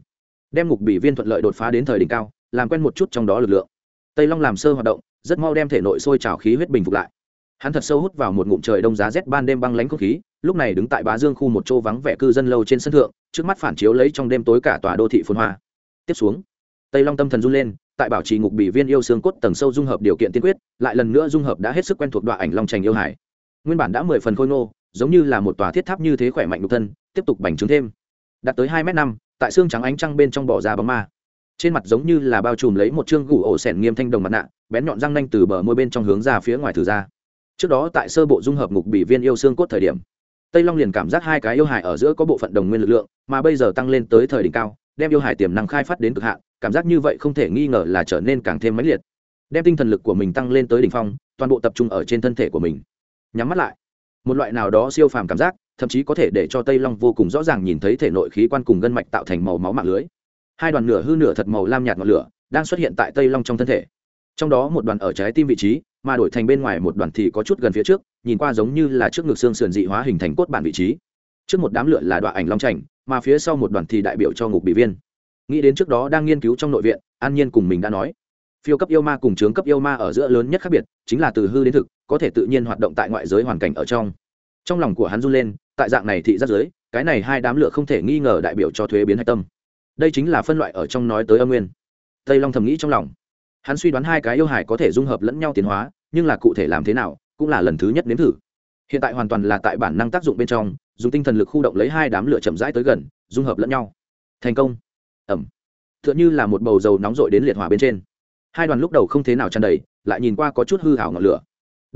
Đem ngục bị viên thuận lợi đột phá đến thời đỉnh cao, làm quen một chút trong đó lực lượng. Tây long làm sơ hoạt động, rất mau đem thể nội sôi trào khí huyết bình phục lại hắn thật sâu hút vào một ngụm trời đông giá rét ban đêm băng lánh không khí, lúc này đứng tại bá dương khu một chỗ vắng vẻ cư dân lâu trên sân thượng, trước mắt phản chiếu lấy trong đêm tối cả tòa đô thị phồn hoa. Tiếp xuống, tây long tâm thần run lên, tại bảo trì ngục bị viên yêu xương cốt tầng sâu dung hợp điều kiện tiên quyết, lại lần nữa dung hợp đã hết sức quen thuộc đoạn ảnh long trành yêu hải. Nguyên bản đã mười phần khôi ngô, giống như là một tòa thiết tháp như thế khỏe mạnh độc thân, tiếp tục bành trướng thêm. Đạt tới hai m năm, tại xương trắng ánh trăng bên trong bỏ ra bóng ma. Trên mặt giống như là bao trùm lấy một chương gủ ổ sẻn nghiêm thanh đồng mặt nạ, bén nhọn răng nanh từ bờ môi bên trong hướng ra phía ngoài thử ra trước đó tại sơ bộ dung hợp ngục bị viên yêu xương cốt thời điểm, tây long liền cảm giác hai cái yêu hài ở giữa có bộ phận đồng nguyên lực lượng, mà bây giờ tăng lên tới thời đỉnh cao, đem yêu hài tiềm năng khai phát đến cực hạn, cảm giác như vậy không thể nghi ngờ là trở nên càng thêm mãnh liệt. Đem tinh thần lực của mình tăng lên tới đỉnh phong, toàn bộ tập trung ở trên thân thể của mình. Nhắm mắt lại, một loại nào đó siêu phàm cảm giác, thậm chí có thể để cho tây long vô cùng rõ ràng nhìn thấy thể nội khí quan cùng gân mạch tạo thành màu máu mạng lưới. Hai đoàn nửa hư nửa thật màu lam nhạt ngọn lửa đang xuất hiện tại tây long trong thân thể. Trong đó một đoàn ở trái tim vị trí mà đổi thành bên ngoài một đoàn thì có chút gần phía trước, nhìn qua giống như là trước ngực xương sườn dị hóa hình thành cốt bản vị trí. Trước một đám lửa là đoạn ảnh long trành mà phía sau một đoàn thì đại biểu cho ngục bị viên. Nghĩ đến trước đó đang nghiên cứu trong nội viện, an nhiên cùng mình đã nói, phiêu cấp yêu ma cùng chướng cấp yêu ma ở giữa lớn nhất khác biệt, chính là từ hư đến thực, có thể tự nhiên hoạt động tại ngoại giới hoàn cảnh ở trong. Trong lòng của hắn run lên, tại dạng này thị giác giới, cái này hai đám lửa không thể nghi ngờ đại biểu cho thuế biến hạch tâm. Đây chính là phân loại ở trong nói tới âm nguyên. Tây long thầm nghĩ trong lòng hắn suy đoán hai cái yêu hải có thể dung hợp lẫn nhau tiến hóa, nhưng là cụ thể làm thế nào, cũng là lần thứ nhất nếm thử. Hiện tại hoàn toàn là tại bản năng tác dụng bên trong, dùng tinh thần lực khu động lấy hai đám lửa chậm rãi tới gần, dung hợp lẫn nhau. Thành công. Ẩm. T h ư ợ n h ư là một bầu dầu nóng rội đến liệt hỏa bên trên. Hai đoàn lúc đầu không thế nào tràn đầy, lại nhìn qua có chút hư hảo ngọn lửa.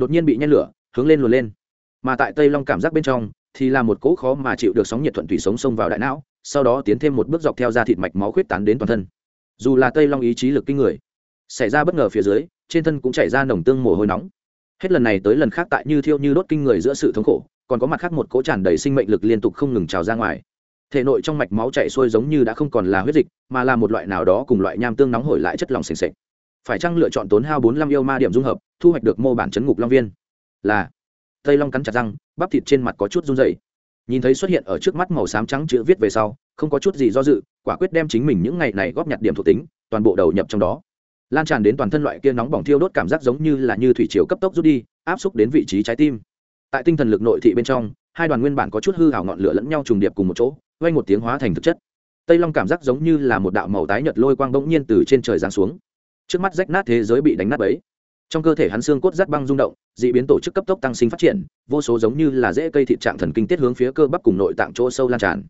Đột nhiên bị nhen lửa, hướng lên luồn lên. Mà tại tây long cảm giác bên trong, thì là một cỗ khó mà chịu được sóng nhiệt thuận thủy sống xông vào đại não, sau đó tiến thêm một bước dọc theo da thịt mạch máu khuyết tán đến toàn thân. Dù là tây long ý chí lực kinh người xảy ra bất ngờ phía dưới, trên thân cũng chảy ra nồng tương mồ hôi nóng. Hết lần này tới lần khác tại như thiêu như đốt kinh người giữa sự thống khổ, còn có mặt khác một cỗ tràn đầy sinh mệnh lực liên tục không ngừng trào ra ngoài. Thể nội trong mạch máu chạy xuôi giống như đã không còn là huyết dịch, mà là một loại nào đó cùng loại nham tương nóng hổi lại chất lòng sền sệch phải chăng lựa chọn tốn hao bốn năm yêu ma điểm dung hợp, thu hoạch được mô bản chấn ngục long viên? Là. Tây long cắn chặt răng, bắp thịt trên mặt có chút run dày nhìn thấy xuất hiện ở trước mắt màu xám trắng chữ viết về sau, không có chút gì do dự, quả quyết đem chính mình những ngày này góp nhặt điểm thuộc tính, toàn bộ đầu nhập trong đó lan tràn đến toàn thân loại kia nóng bỏng thiêu đốt cảm giác giống như là như thủy chiều cấp tốc rút đi, áp xúc đến vị trí trái tim. Tại tinh thần lực nội thị bên trong, hai đoàn nguyên bản có chút hư hảo ngọn lửa lẫn nhau trùng điệp cùng một chỗ quay một tiếng hóa thành thực chất. Tây long cảm giác giống như là một đạo màu tái nhật lôi quang bỗng nhiên từ trên trời giáng xuống. Trước mắt rách nát thế giới bị đánh nát ấy trong cơ thể hắn xương cốt rắt băng rung động d ị biến tổ chức cấp tốc tăng sinh phát triển, vô số giống như là dễ cây thịt trạng thần kinh tiết hướng phía cơ bắp cùng nội tạng chỗ sâu lan tràn.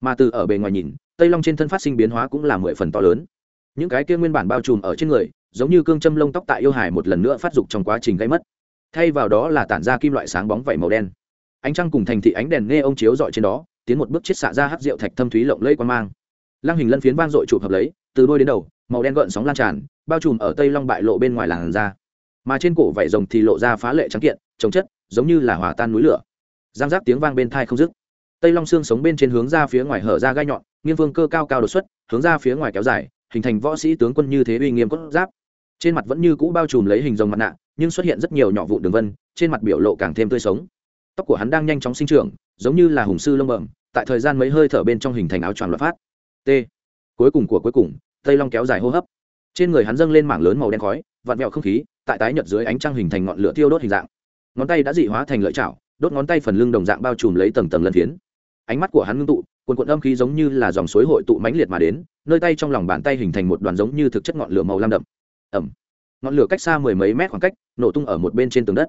Mà từ ở bề ngoài nhìn, tây long trên thân phát sinh biến hóa cũng là mười phần to lớn những cái kia nguyên bản bao trùm ở trên người, giống như cương châm lông tóc tại yêu hải một lần nữa phát dục trong quá trình gây mất. Thay vào đó là tản ra kim loại sáng bóng vảy màu đen. Ánh trăng cùng thành thị ánh đèn nghe ông chiếu dọi trên đó, tiến một bước chết xạ ra hát rượu thạch thâm thúy lộng lẫy quan mang. Lăng hình lân phiến vang dội chụp hợp lấy, từ đôi đến đầu, màu đen gợn sóng lan tràn, bao trùm ở tây long bại lộ bên ngoài làn da. Mà trên cổ vảy rồng thì lộ ra phá lệ trắng kiện trồng chất, giống như là hòa tan núi lửa. Giang giác tiếng vang bên thai không dứt. Tây long xương sống bên trên hướng ra phía ngoài hở ra gai nhọn, nghiêng vương cơ cao cao đột xuất, hướng ra phía ngoài kéo dài hình thành võ sĩ tướng quân như thế uy nghiêm cốt giáp. Trên mặt vẫn như cũ bao trùm lấy hình rồng mặt nạ, nhưng xuất hiện rất nhiều nhỏ vụ đường vân, trên mặt biểu lộ càng thêm tươi sống. Tóc của hắn đang nhanh chóng sinh trưởng, giống như là hùng sư lông bẩm, tại thời gian mấy hơi thở bên trong hình thành áo choàng loạt phát. T. Cuối cùng của cuối cùng, tây long kéo dài hô hấp. Trên người hắn dâng lên mảng lớn màu đen khói, vặn vẹo không khí, tại tái nhợt dưới ánh trăng hình thành ngọn lửa tiêu đốt hình dạng. Ngón tay đã dị hóa thành lợi chảo, đốt ngón tay phần lưng đồng dạng bao trùm lấy tầng tầng lân phiến. Ánh mắt của hắn ngưng tụ quần quận âm khí giống như là dòng suối hội tụ mãnh liệt mà đến, nơi tay trong lòng bàn tay hình thành một đoàn giống như thực chất ngọn lửa màu lam đậm. Ẩm. Ngọn lửa cách xa mười mấy mét khoảng cách, nổ tung ở một bên trên tường đất.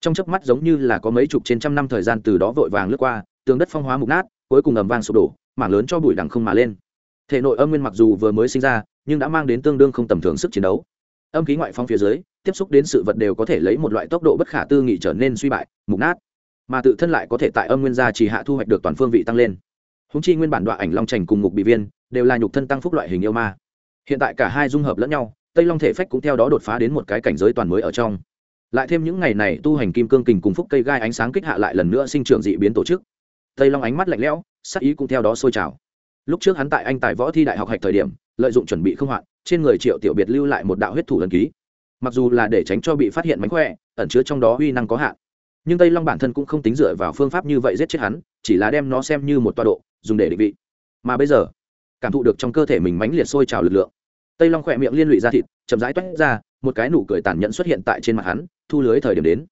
Trong chớp mắt giống như là có mấy chục trên trăm năm thời gian từ đó vội vàng lướt qua, tường đất phong hóa mục nát, cuối cùng ầm vang sụp đổ, mảng lớn cho bụi đằng không mà lên. Thể nội âm nguyên mặc dù vừa mới sinh ra, nhưng đã mang đến tương đương không tầm thường sức chiến đấu. Âm khí ngoại phong phía dưới, tiếp xúc đến sự vật đều có thể lấy một loại tốc độ bất khả tư nghị trở nên suy bại, mục nát. Mà tự thân lại có thể tại âm nguyên gia chỉ hạ thu hoạch được toàn phương vị tăng lên húng chi nguyên bản đoạn ảnh long trành cùng ngục bị viên đều là nhục thân tăng phúc loại hình yêu ma. Hiện tại cả hai dung hợp lẫn nhau, tây long thể phách cũng theo đó đột phá đến một cái cảnh giới toàn mới ở trong. Lại thêm những ngày này tu hành kim cương kình cùng phúc cây gai ánh sáng kích hạ lại lần nữa sinh trưởng dị biến tổ chức. Tây long ánh mắt lạnh lẽo, sắc ý cũng theo đó sôi trào. Lúc trước hắn tại anh Tài võ thi đại học hạch thời điểm, lợi dụng chuẩn bị không hoạn, trên người triệu tiểu biệt lưu lại một đạo huyết thủ lần ký. Mặc dù là để tránh cho bị phát hiện mánh khỏe, ẩn chứa trong đó uy năng có hạn nhưng tây long bản thân cũng không tính dựa vào phương pháp như vậy giết chết hắn, chỉ là đem nó xem như một toa độ, dùng để định vị. Mà bây giờ, cảm thụ được trong cơ thể mình mãnh liệt sôi trào lực lượng, tây long khỏe miệng liên lụy ra thịt, chậm rãi toét ra, một cái nụ cười tàn nhẫn xuất hiện tại trên mặt hắn, thu lưới thời điểm đến.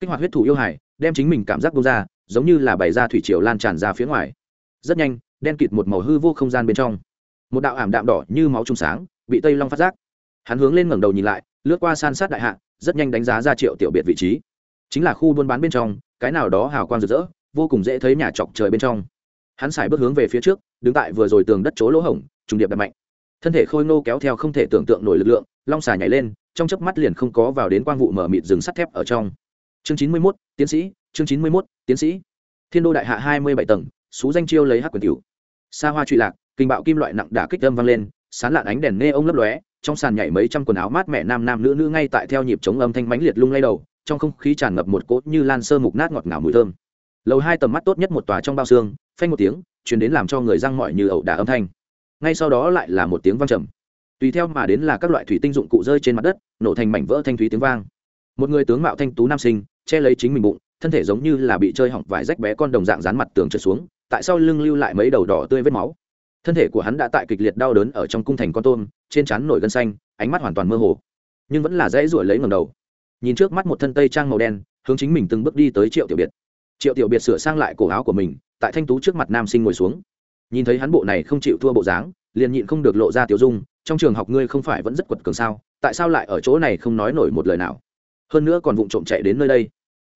Kích hoạt huyết thủ yêu hải, đem chính mình cảm giác bông ra, giống như là bày ra thủy triều lan tràn ra phía ngoài. Rất nhanh, đen kịt một màu hư vô không gian bên trong, một đạo ảm đạm đỏ như máu trùng sáng, bị tây long phát giác. Hắn hướng lên ngẩng đầu nhìn lại, lướt qua san sát đại hạ, rất nhanh đánh giá ra triệu tiểu biệt vị trí chính là khu buôn bán bên trong cái nào đó hào quang rực rỡ vô cùng dễ thấy nhà chọc trời bên trong. Hắn xài bước hướng về phía trước đứng tại vừa rồi tường đất chỗ lỗ hổng trùng điệp đập mạnh. Thân thể khôi nô kéo theo không thể tưởng tượng nổi lực lượng long xà nhảy lên trong chớp mắt liền không có vào đến quang vụ mở mịt rừng sắt thép ở trong. Chương chín mươi 91, tiến sĩ chương chín mươi 91, tiến sĩ. Thiên đô đại hạ hai mươi bảy tầng xú danh chiêu lấy hắc quyền tiểu xa hoa trụy lạc kinh bạo kim loại nặng đả kích âm vang lên sán lạn ánh đèn nê ông lấp lóe trong sàn nhảy mấy trăm quần áo mát mẻ nam nam nữ nữ ngay tại theo nhịp chống âm thanh mãnh liệt lung lay đầu trong không khí tràn ngập một cốt như lan sơ mục nát ngọt ngào mùi thơm. Lầu hai tầm mắt tốt nhất một tòa trong bao xương, phanh một tiếng chuyển đến làm cho người răng mọi như ẩu đả âm thanh. Ngay sau đó lại là một tiếng vang trầm. Tùy theo mà đến là các loại thủy tinh dụng cụ rơi trên mặt đất, nổ thành mảnh vỡ thanh thúy tiếng vang. Một người tướng mạo thanh tú nam sinh, che lấy chính mình bụng, thân thể giống như là bị chơi hỏng vải rách bé con đồng dạng dán mặt tường trượt xuống, tại sao lưng lưu lại mấy đầu đỏ tươi vết máu. Thân thể của hắn đã tại kịch liệt đau đớn ở trong cung thành con tôm, trên trán nổi gân xanh, ánh mắt hoàn toàn mơ hồ, nhưng vẫn là dễ ruổi lấy ngầm đầu nhìn trước mắt một thân tây trang màu đen, hướng chính mình từng bước đi tới triệu tiểu biệt. Triệu tiểu biệt sửa sang lại cổ áo của mình, tại thanh tú trước mặt nam sinh ngồi xuống. Nhìn thấy hắn bộ này không chịu thua bộ dáng, liền nhịn không được lộ ra tiểu dung, trong trường học ngươi không phải vẫn rất quật cường sao, tại sao lại ở chỗ này không nói nổi một lời nào? Hơn nữa còn vụng trộm chạy đến nơi đây.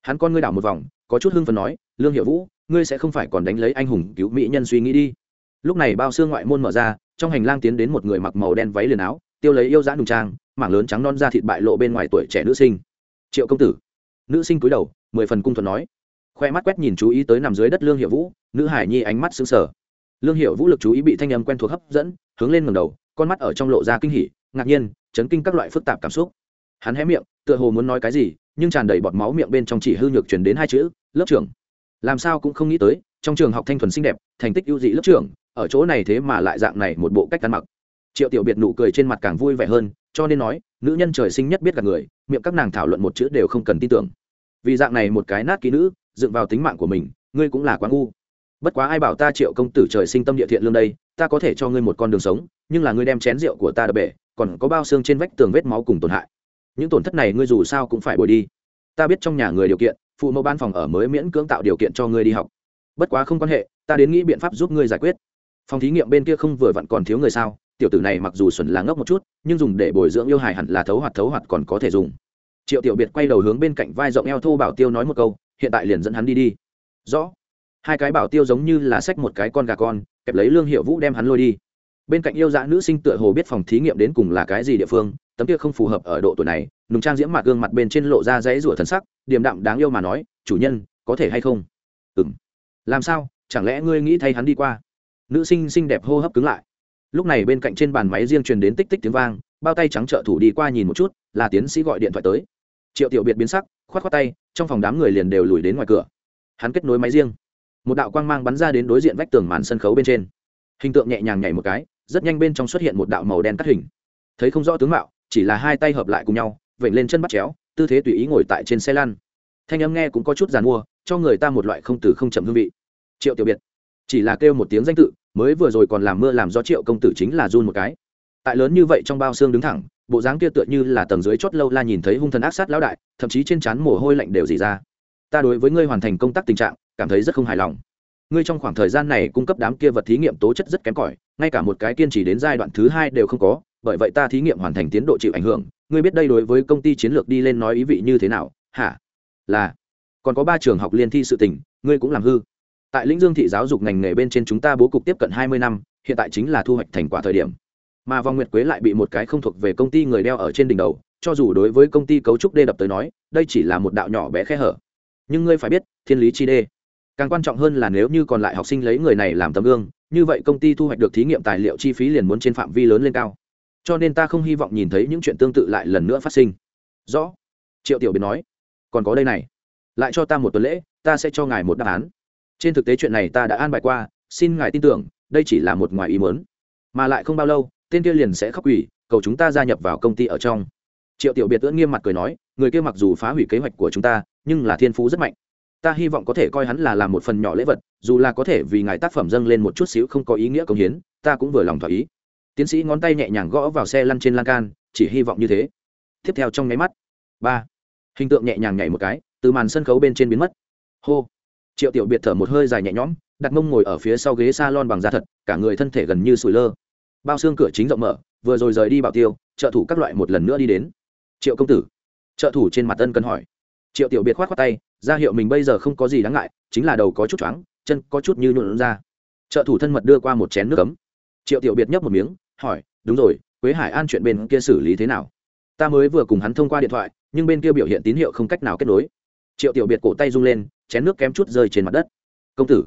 Hắn con ngươi đảo một vòng, có chút hưng phần nói, lương hiệu vũ, ngươi sẽ không phải còn đánh lấy anh hùng cứu mỹ nhân suy nghĩ đi. Lúc này bao xương ngoại môn mở ra, trong hành lang tiến đến một người mặc màu đen váy liền áo, tiêu lấy yêu dã nùng trang, mảng lớn trắng non da thịt bại lộ bên ngoài tuổi trẻ nữ sinh triệu công tử. Nữ sinh cúi đầu, mười phần cung thuận nói. Khoe mắt quét nhìn chú ý tới nằm dưới đất lương hiệu vũ, nữ hải nhi ánh mắt xứng sở lương hiệu vũ lực chú ý bị thanh âm quen thuộc hấp dẫn, hướng lên ngầm đầu, con mắt ở trong lộ ra kinh hỉ, ngạc nhiên, chấn kinh các loại phức tạp cảm xúc. Hắn hé miệng, tựa hồ muốn nói cái gì, nhưng tràn đầy bọt máu miệng bên trong chỉ hư nhược chuyển đến hai chữ, lớp trưởng. Làm sao cũng không nghĩ tới, trong trường học thanh thuần xinh đẹp, thành tích ưu dị lớp trưởng, ở chỗ này thế mà lại dạng này một bộ cách ăn mặc triệu tiểu biệt nụ cười trên mặt càng vui vẻ hơn, cho nên nói, nữ nhân trời sinh nhất biết cả người, miệng các nàng thảo luận một chữ đều không cần tin tưởng. Vì dạng này một cái nát kỹ nữ, dựng vào tính mạng của mình, ngươi cũng là quán u bất quá ai bảo ta triệu công tử trời sinh tâm địa thiện lương đây, ta có thể cho ngươi một con đường sống, nhưng là ngươi đem chén rượu của ta đập bể, còn có bao xương trên vách tường vết máu cùng tổn hại. Những tổn thất này ngươi dù sao cũng phải bồi đi. Ta biết trong nhà người điều kiện, phụ mẫu ban phòng ở mới miễn cưỡng tạo điều kiện cho ngươi đi học. Bất quá không quan hệ, ta đến nghĩ biện pháp giúp ngươi giải quyết. Phòng thí nghiệm bên kia không vừa vặn còn thiếu người sao? Tiểu tử này mặc dù xuẩn là ngốc một chút, nhưng dùng để bồi dưỡng yêu hài hẳn là thấu hoạt thấu hoạt còn có thể dùng. Triệu tiểu biệt quay đầu hướng bên cạnh vai rộng eo thô bảo tiêu nói một câu, hiện tại liền dẫn hắn đi đi. Rõ. Hai cái bảo tiêu giống như là xách một cái con gà con, kẹp lấy lương hiệu vũ đem hắn lôi đi. Bên cạnh yêu dã nữ sinh tựa hồ biết phòng thí nghiệm đến cùng là cái gì địa phương, tấm kia không phù hợp ở độ tuổi này, nùng trang diễm mặt gương mặt bên trên lộ ra dãy rủa thần sắc, điềm đạm đáng yêu mà nói, chủ nhân, có thể hay không? Ừ m làm sao? Chẳng lẽ ngươi nghĩ thay hắn đi qua? Nữ sinh xinh đẹp hô hấp cứng lại lúc này bên cạnh trên bàn máy riêng truyền đến tích tích tiếng vang, bao tay trắng trợ thủ đi qua nhìn một chút, là tiến sĩ gọi điện thoại tới. Triệu tiểu biệt biến sắc k h o á t k h o á tay, trong phòng đám người liền đều lùi đến ngoài cửa. Hắn kết nối máy riêng. Một đạo quang mang bắn ra đến đối diện vách tường màn sân khấu bên trên. Hình tượng nhẹ nhàng nhảy một cái, rất nhanh bên trong xuất hiện một đạo màu đen cắt hình. Thấy không rõ tướng mạo, chỉ là hai tay hợp lại cùng nhau vẩy lên chân bắt chéo, tư thế tùy ý ngồi tại trên xe lăn. Thanh âm nghe cũng có chút g i à n mua, cho người ta một loại không từ không chậm hương vị. Triệu tiểu biệt chỉ là kêu một tiếng danh tự mới vừa rồi còn làm mưa làm gió triệu công tử chính là run một cái. Tại lớn như vậy trong bao xương đứng thẳng, bộ dáng kia tựa như là tầng dưới chót lâu la nhìn thấy hung thần ác sát lão đại, thậm chí trên trán mồ hôi lạnh đều dỉ ra. Ta đối với ngươi hoàn thành công tác tình trạng, cảm thấy rất không hài lòng. Ngươi trong khoảng thời gian này cung cấp đám kia vật thí nghiệm tố chất rất kém cỏi, ngay cả một cái kiên trì đến giai đoạn thứ hai đều không có, bởi vậy ta thí nghiệm hoàn thành tiến độ chịu ảnh hưởng. Ngươi biết đây đối với công ty chiến lược đi lên nói ý vị như thế nào? Hả? Là, còn có ba trường học liên thi sự tình, ngươi cũng làm hư tại lĩnh dương thị giáo dục ngành nghề bên trên chúng ta bố cục tiếp cận hai mươi năm, hiện tại chính là thu hoạch thành quả thời điểm. Mà vòng nguyệt quế lại bị một cái không thuộc về công ty người đeo ở trên đỉnh đầu, cho dù đối với công ty cấu trúc đê đập tới nói, đây chỉ là một đạo nhỏ bé khe hở. Nhưng ngươi phải biết, thiên lý chi đê. Càng quan trọng hơn là nếu như còn lại học sinh lấy người này làm tấm gương, như vậy công ty thu hoạch được thí nghiệm tài liệu chi phí liền muốn trên phạm vi lớn lên cao. Cho nên ta không hy vọng nhìn thấy những chuyện tương tự lại lần nữa phát sinh. Rõ. Triệu tiểu biệt nói. Còn có đây này. Lại cho ta một tuần lễ, ta sẽ cho ngài một đáp án trên thực tế chuyện này ta đã an bài qua, xin ngài tin tưởng, đây chỉ là một ngoài ý muốn. Mà lại không bao lâu, tên kia liền sẽ khóc quỷ, cầu chúng ta gia nhập vào công ty ở trong. Triệu tiểu biệt ưỡn nghiêm mặt cười nói, người kia mặc dù phá hủy kế hoạch của chúng ta, nhưng là thiên phú rất mạnh. Ta hy vọng có thể coi hắn là làm một phần nhỏ lễ vật, dù là có thể vì ngài tác phẩm dâng lên một chút xíu không có ý nghĩa công hiến, ta cũng vừa lòng thỏa ý. Tiến sĩ ngón tay nhẹ nhàng gõ vào xe lăn trên lan can, chỉ hy vọng như thế. Tiếp theo trong nháy mắt. Ba. Hình tượng nhẹ nhàng nhảy một cái, từ màn sân khấu bên trên biến mất. Hô triệu tiểu biệt thở một hơi dài nhẹ nhõm, đặt mông ngồi ở phía sau ghế s a lon bằng da thật, cả người thân thể gần như sủi lơ. Bao xương cửa chính rộng mở, vừa rồi rời đi bảo tiêu, trợ thủ các loại một lần nữa đi đến. Triệu công tử. Trợ thủ trên mặt ân cần hỏi. Triệu tiểu biệt k h o á t khoác tay, ra hiệu mình bây giờ không có gì đáng ngại, chính là đầu có chút choáng, chân có chút như nhuộn ra. Trợ thủ thân mật đưa qua một chén nước cấm triệu tiểu biệt nhấp một miếng, hỏi, đúng rồi, quế hải an chuyện bên kia xử lý thế nào? Ta mới vừa cùng hắn thông qua điện thoại, nhưng bên kia biểu hiện tín hiệu không cách nào kết nối. Triệu tiểu biệt cổ tay rung lên chén nước kém chút rơi trên mặt đất. Công tử.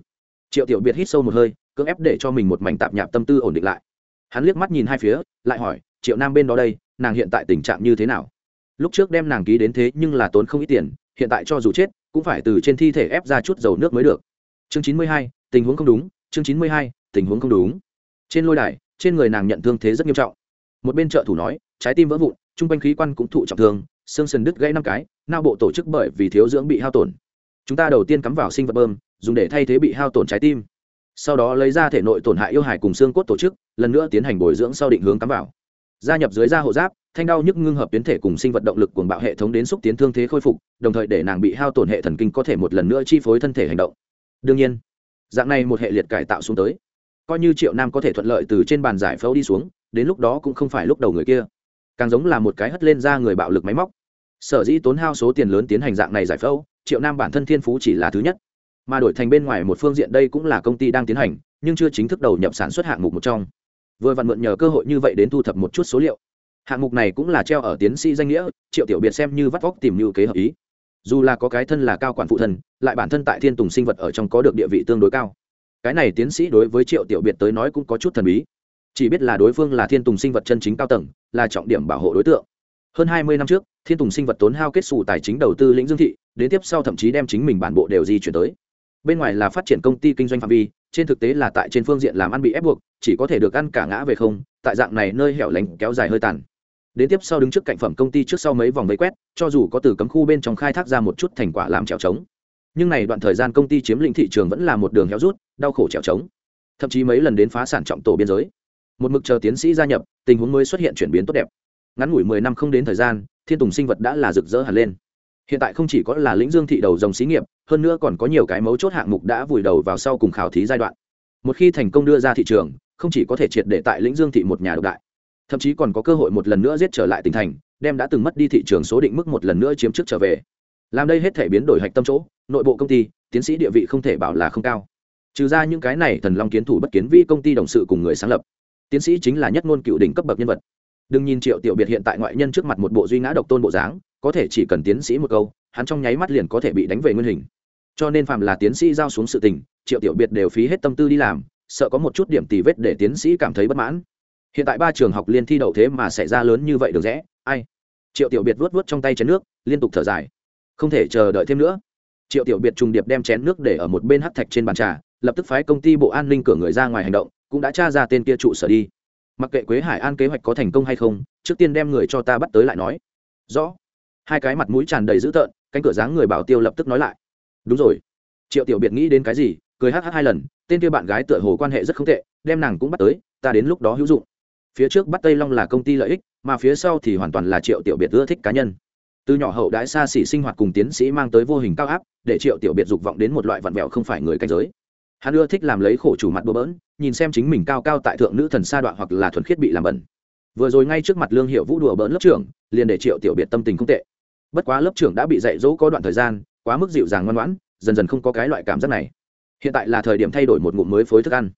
Triệu tiểu biệt hít sâu một hơi, cưỡng ép để cho mình một mảnh tạp nhạp tâm tư ổn định lại. Hắn liếc mắt nhìn hai phía, lại hỏi, triệu nam bên đó đây, nàng hiện tại tình trạng như thế nào? Lúc trước đem nàng ký đến thế nhưng là tốn không ít tiền, hiện tại cho dù chết, cũng phải từ trên thi thể ép ra chút dầu nước mới được. Chương chín mươi hai, tình huống không đúng, chương chín mươi hai, tình huống không đúng. Trên lôi đài, trên người nàng nhận thương thế rất nghiêm trọng. Một bên trợ thủ nói, trái tim vỡ vụn t r u n g quanh khí quan cũng thụ trọng thương, xương sần đứt gãy năm cái nao bộ tổ chức bởi vì thiếu dưỡng bị hao tổn chúng ta đầu tiên cắm vào sinh vật bơm, dùng để thay thế bị hao tổn trái tim. Sau đó lấy ra thể nội tổn hại yêu hải cùng xương cốt tổ chức, lần nữa tiến hành bồi dưỡng sau định hướng cắm vào. Gia nhập dưới da hộ giáp, thanh đau nhức ngưng hợp biến thể cùng sinh vật động lực cuồng bạo hệ thống đến xúc tiến thương thế khôi phục, đồng thời để nàng bị hao tổn hệ thần kinh có thể một lần nữa chi phối thân thể hành động. Đương nhiên, dạng này một hệ liệt cải tạo xuống tới, coi như triệu nam có thể thuận lợi từ trên bàn giải phẫu đi xuống, đến lúc đó cũng không phải lúc đầu người kia. Càng giống là một cái hất lên ra người bạo lực máy móc. Sở dĩ tốn hao số tiền lớn tiến hành dạng này giải phẫu triệu nam bản thân thiên phú chỉ là thứ nhất. Mà đổi thành bên ngoài một phương diện đây cũng là công ty đang tiến hành, nhưng chưa chính thức đầu nhập sản xuất hạng mục một trong. Vừa vặn mượn nhờ cơ hội như vậy đến thu thập một chút số liệu. Hạng mục này cũng là treo ở tiến sĩ danh nghĩa, triệu tiểu biệt xem như vắt vóc tìm như kế hợp ý. Dù là có cái thân là cao quản phụ thân lại bản thân tại thiên tùng sinh vật ở trong có được địa vị tương đối cao. Cái này tiến sĩ đối với triệu tiểu biệt tới nói cũng có chút thần bí. Chỉ biết là đối phương là thiên tùng sinh vật chân chính cao tầng, là trọng điểm bảo hộ đối tượng. Hơn hai mươi năm trước, thiên tùng sinh vật tốn hao kết xù tài chính đầu tư lĩnh dương thị đến tiếp sau thậm chí đem chính mình bản bộ đều di chuyển tới. Bên ngoài là phát triển công ty kinh doanh phạm vi, trên thực tế là tại trên phương diện làm ăn bị ép buộc, chỉ có thể được ăn cả ngã về không, tại dạng này nơi hẻo lánh kéo dài hơi tàn. Đến tiếp sau đứng trước cạnh phẩm công ty trước sau mấy vòng vây quét, cho dù có từ cấm khu bên trong khai thác ra một chút thành quả làm trèo trống. Nhưng này đoạn thời gian công ty chiếm lĩnh thị trường vẫn là một đường héo rút, đau khổ trèo trống. Thậm chí mấy lần đến phá sản trọng tổ biên giới. Một mực chờ tiến sĩ gia nhập, tình huống mới xuất hiện chuyển biến tốt đẹp. Ngắn ngủi mười năm không đến thời gian, thiên tùng sinh vật đã là rực rỡ hẳn lên hiện tại không chỉ có là lĩnh dương thị đầu dòng xí nghiệp, hơn nữa còn có nhiều cái mấu chốt hạng mục đã vùi đầu vào sau cùng khảo thí giai đoạn. Một khi thành công đưa ra thị trường, không chỉ có thể triệt để tại lĩnh dương thị một nhà độc đại, thậm chí còn có cơ hội một lần nữa giết trở lại tỉnh thành, đem đã từng mất đi thị trường số định mức một lần nữa chiếm trước trở về. Làm đây hết thể biến đổi hạch tâm chỗ, nội bộ công ty, tiến sĩ địa vị không thể bảo là không cao. Trừ ra những cái này thần long kiến thủ bất kiến vi công ty đồng sự cùng người sáng lập. Tiến sĩ chính là nhất ngôn cựu đỉnh cấp bậc nhân vật. Đừng nhìn triệu tiểu biệt hiện tại ngoại nhân trước mặt một bộ duy ngã độc tôn bộ dáng có thể chỉ cần tiến sĩ một câu, hắn trong nháy mắt liền có thể bị đánh về nguyên hình. Cho nên phạm là tiến sĩ giao xuống sự tình, triệu tiểu biệt đều phí hết tâm tư đi làm, sợ có một chút điểm tì vết để tiến sĩ cảm thấy bất mãn. Hiện tại ba trường học liên thi đậu thế mà xảy ra lớn như vậy được rẽ, ai? Triệu tiểu biệt vuốt vuốt trong tay chén nước, liên tục thở dài. Không thể chờ đợi thêm nữa. Triệu tiểu biệt trùng điệp đem chén nước để ở một bên hắc thạch trên bàn trà, lập tức phái công ty bộ an ninh cửa người ra ngoài hành động, cũng đã tra ra tên kia trụ sở đi. Mặc kệ quế hải an kế hoạch có thành công hay không, trước tiên đem người cho ta bắt tới lại nói. Rõ hai cái mặt mũi tràn đầy dữ tợn, cánh cửa dáng người bảo tiêu lập tức nói lại. Đúng rồi. Triệu tiểu biệt nghĩ đến cái gì, cười hh hai lần, tên kia bạn gái tựa hồ quan hệ rất không tệ, đem nàng cũng bắt tới, ta đến lúc đó hữu dụng. Phía trước bắt tây long là công ty lợi ích, mà phía sau thì hoàn toàn là triệu tiểu biệt ưa thích cá nhân. Từ nhỏ hậu đãi xa xỉ sinh hoạt cùng tiến sĩ mang tới vô hình cao áp, để triệu tiểu biệt dục vọng đến một loại vặn vẹo không phải người cảnh giới. Hắn ưa thích làm lấy khổ chủ mặt bừa bỡn, nhìn xem chính mình cao cao tại thượng nữ thần sa đoạn hoặc là thuần khiết bị làm bẩn. Vừa rồi ngay trước mặt lương hiệu vũ đùa bỡn lớp trưởng, liền để triệu tiểu biệt tâm tình không tệ bất quá lớp trưởng đã bị dạy dỗ có đoạn thời gian, quá mức dịu dàng ngoan ngoãn, dần dần không có cái loại cảm giác này. Hiện tại là thời điểm thay đổi một ngụm mới phối thức ăn.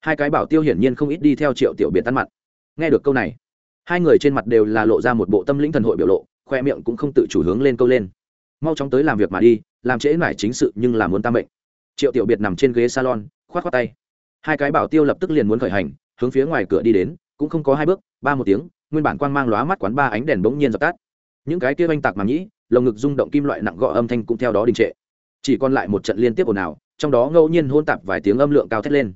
Hai cái bảo tiêu hiển nhiên không ít đi theo triệu tiểu biệt ăn mặt. nghe được câu này, hai người trên mặt đều là lộ ra một bộ tâm lĩnh thần hội biểu lộ, khoe miệng cũng không tự chủ hướng lên câu lên. Mau chóng tới làm việc mà đi, làm trễ mải chính sự nhưng là muốn tam mệnh triệu tiểu biệt nằm trên ghế salon, khoát khoát tay. Hai cái bảo tiêu lập tức liền muốn khởi hành, hướng phía ngoài cửa đi đến, cũng không có hai bước, ba một tiếng, nguyên bản quang mang lóa mắt quán ba ánh đèn bỗng nhiên dập tắt những cái kia oanh tạc mà nhĩ lồng ngực rung động kim loại nặng gọ âm thanh cũng theo đó đình trệ. Chỉ còn lại một trận liên tiếp ồn ào, trong đó ngẫu nhiên hôn tạp vài tiếng âm lượng cao thét lên.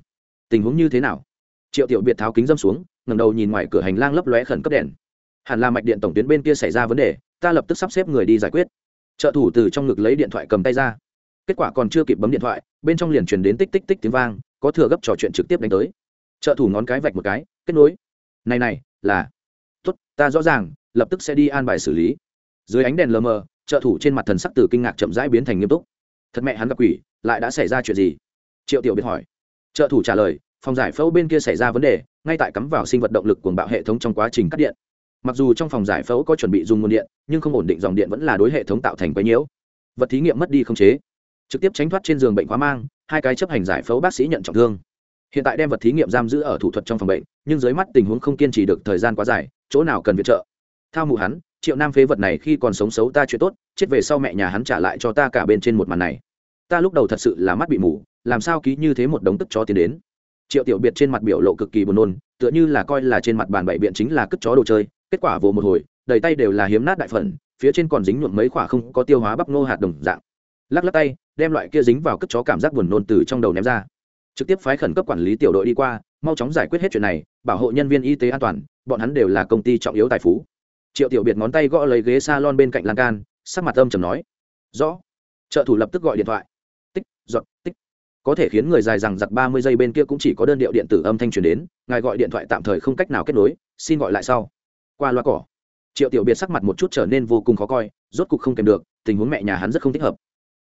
Tình huống như thế nào? Triệu tiểu biệt tháo kính dâm xuống, ngẩng đầu nhìn ngoài cửa hành lang lấp lóe khẩn cấp đèn. Hẳn là mạch điện tổng tuyến bên kia xảy ra vấn đề, ta lập tức sắp xếp người đi giải quyết. Trợ thủ từ trong ngực lấy điện thoại cầm tay ra. Kết quả còn chưa kịp bấm điện thoại, bên trong liền truyền đến tích tích tích tiếng vang, có thừa gấp trò chuyện trực tiếp đánh tới. Trợ thủ ngón cái vạch một cái, kết nối. Này này, là. Tốt, ta rõ ràng lập tức sẽ đi an bài xử lý. Dưới ánh đèn lờ mờ, trợ thủ trên mặt thần sắc từ kinh ngạc chậm rãi biến thành nghiêm túc. Thật mẹ hắn gặp quỷ, lại đã xảy ra chuyện gì? Triệu tiểu biệt hỏi. Trợ thủ trả lời, phòng giải phẫu bên kia xảy ra vấn đề, ngay tại cắm vào sinh vật động lực cuồng bạo hệ thống trong quá trình cắt điện. Mặc dù trong phòng giải phẫu có chuẩn bị dùng nguồn điện, nhưng không ổn định dòng điện vẫn là đối hệ thống tạo thành quấy nhiễu. Vật thí nghiệm mất đi không chế. Trực tiếp tránh thoát trên giường bệnh quá mang, hai cái chấp hành giải phẫu bác sĩ nhận trọng thương. Hiện tại đem vật thí nghiệm giam giữ ở thủ thuật trong phòng bệnh, nhưng dưới mắt tình huống không kiên trì được thời gian quá dài, chỗ nào cần viện trợ? Thao mù hắn, triệu nam phế vật này khi còn sống xấu ta chuyện tốt, chết về sau mẹ nhà hắn trả lại cho ta cả bên trên một màn này. Ta lúc đầu thật sự là mắt bị mù, làm sao ký như thế một đống tức cho tiền đến. Triệu tiểu biệt trên mặt biểu lộ cực kỳ buồn nôn, tựa như là coi là trên mặt bàn bậy biện chính là cất chó đồ chơi, kết quả vồ một hồi, đầy tay đều là hiếm nát đại phần, phía trên còn dính nhuộm mấy quả không có tiêu hóa bắp ngô hạt đồng dạng. Lắc lắc tay, đem loại kia dính vào cất chó cảm giác buồn nôn từ trong đầu ném ra. Trực tiếp phái khẩn cấp quản lý tiểu đội đi qua, mau chóng giải quyết hết chuyện này, bảo hộ nhân viên y tế an toàn, bọn hắn đều là công ty trọng yếu tài phú triệu tiểu biệt ngón tay gõ lấy ghế s a lon bên cạnh lan can, sắc mặt âm chầm nói, rõ. Trợ thủ lập tức gọi điện thoại. Tích giọt tích. Có thể khiến người dài rằng giặc ba mươi giây bên kia cũng chỉ có đơn điệu điện tử âm thanh truyền đến, ngài gọi điện thoại tạm thời không cách nào kết nối, xin gọi lại sau. Qua loa cỏ, triệu tiểu biệt sắc mặt một chút trở nên vô cùng khó coi, rốt cục không kèm được, tình huống mẹ nhà hắn rất không thích hợp.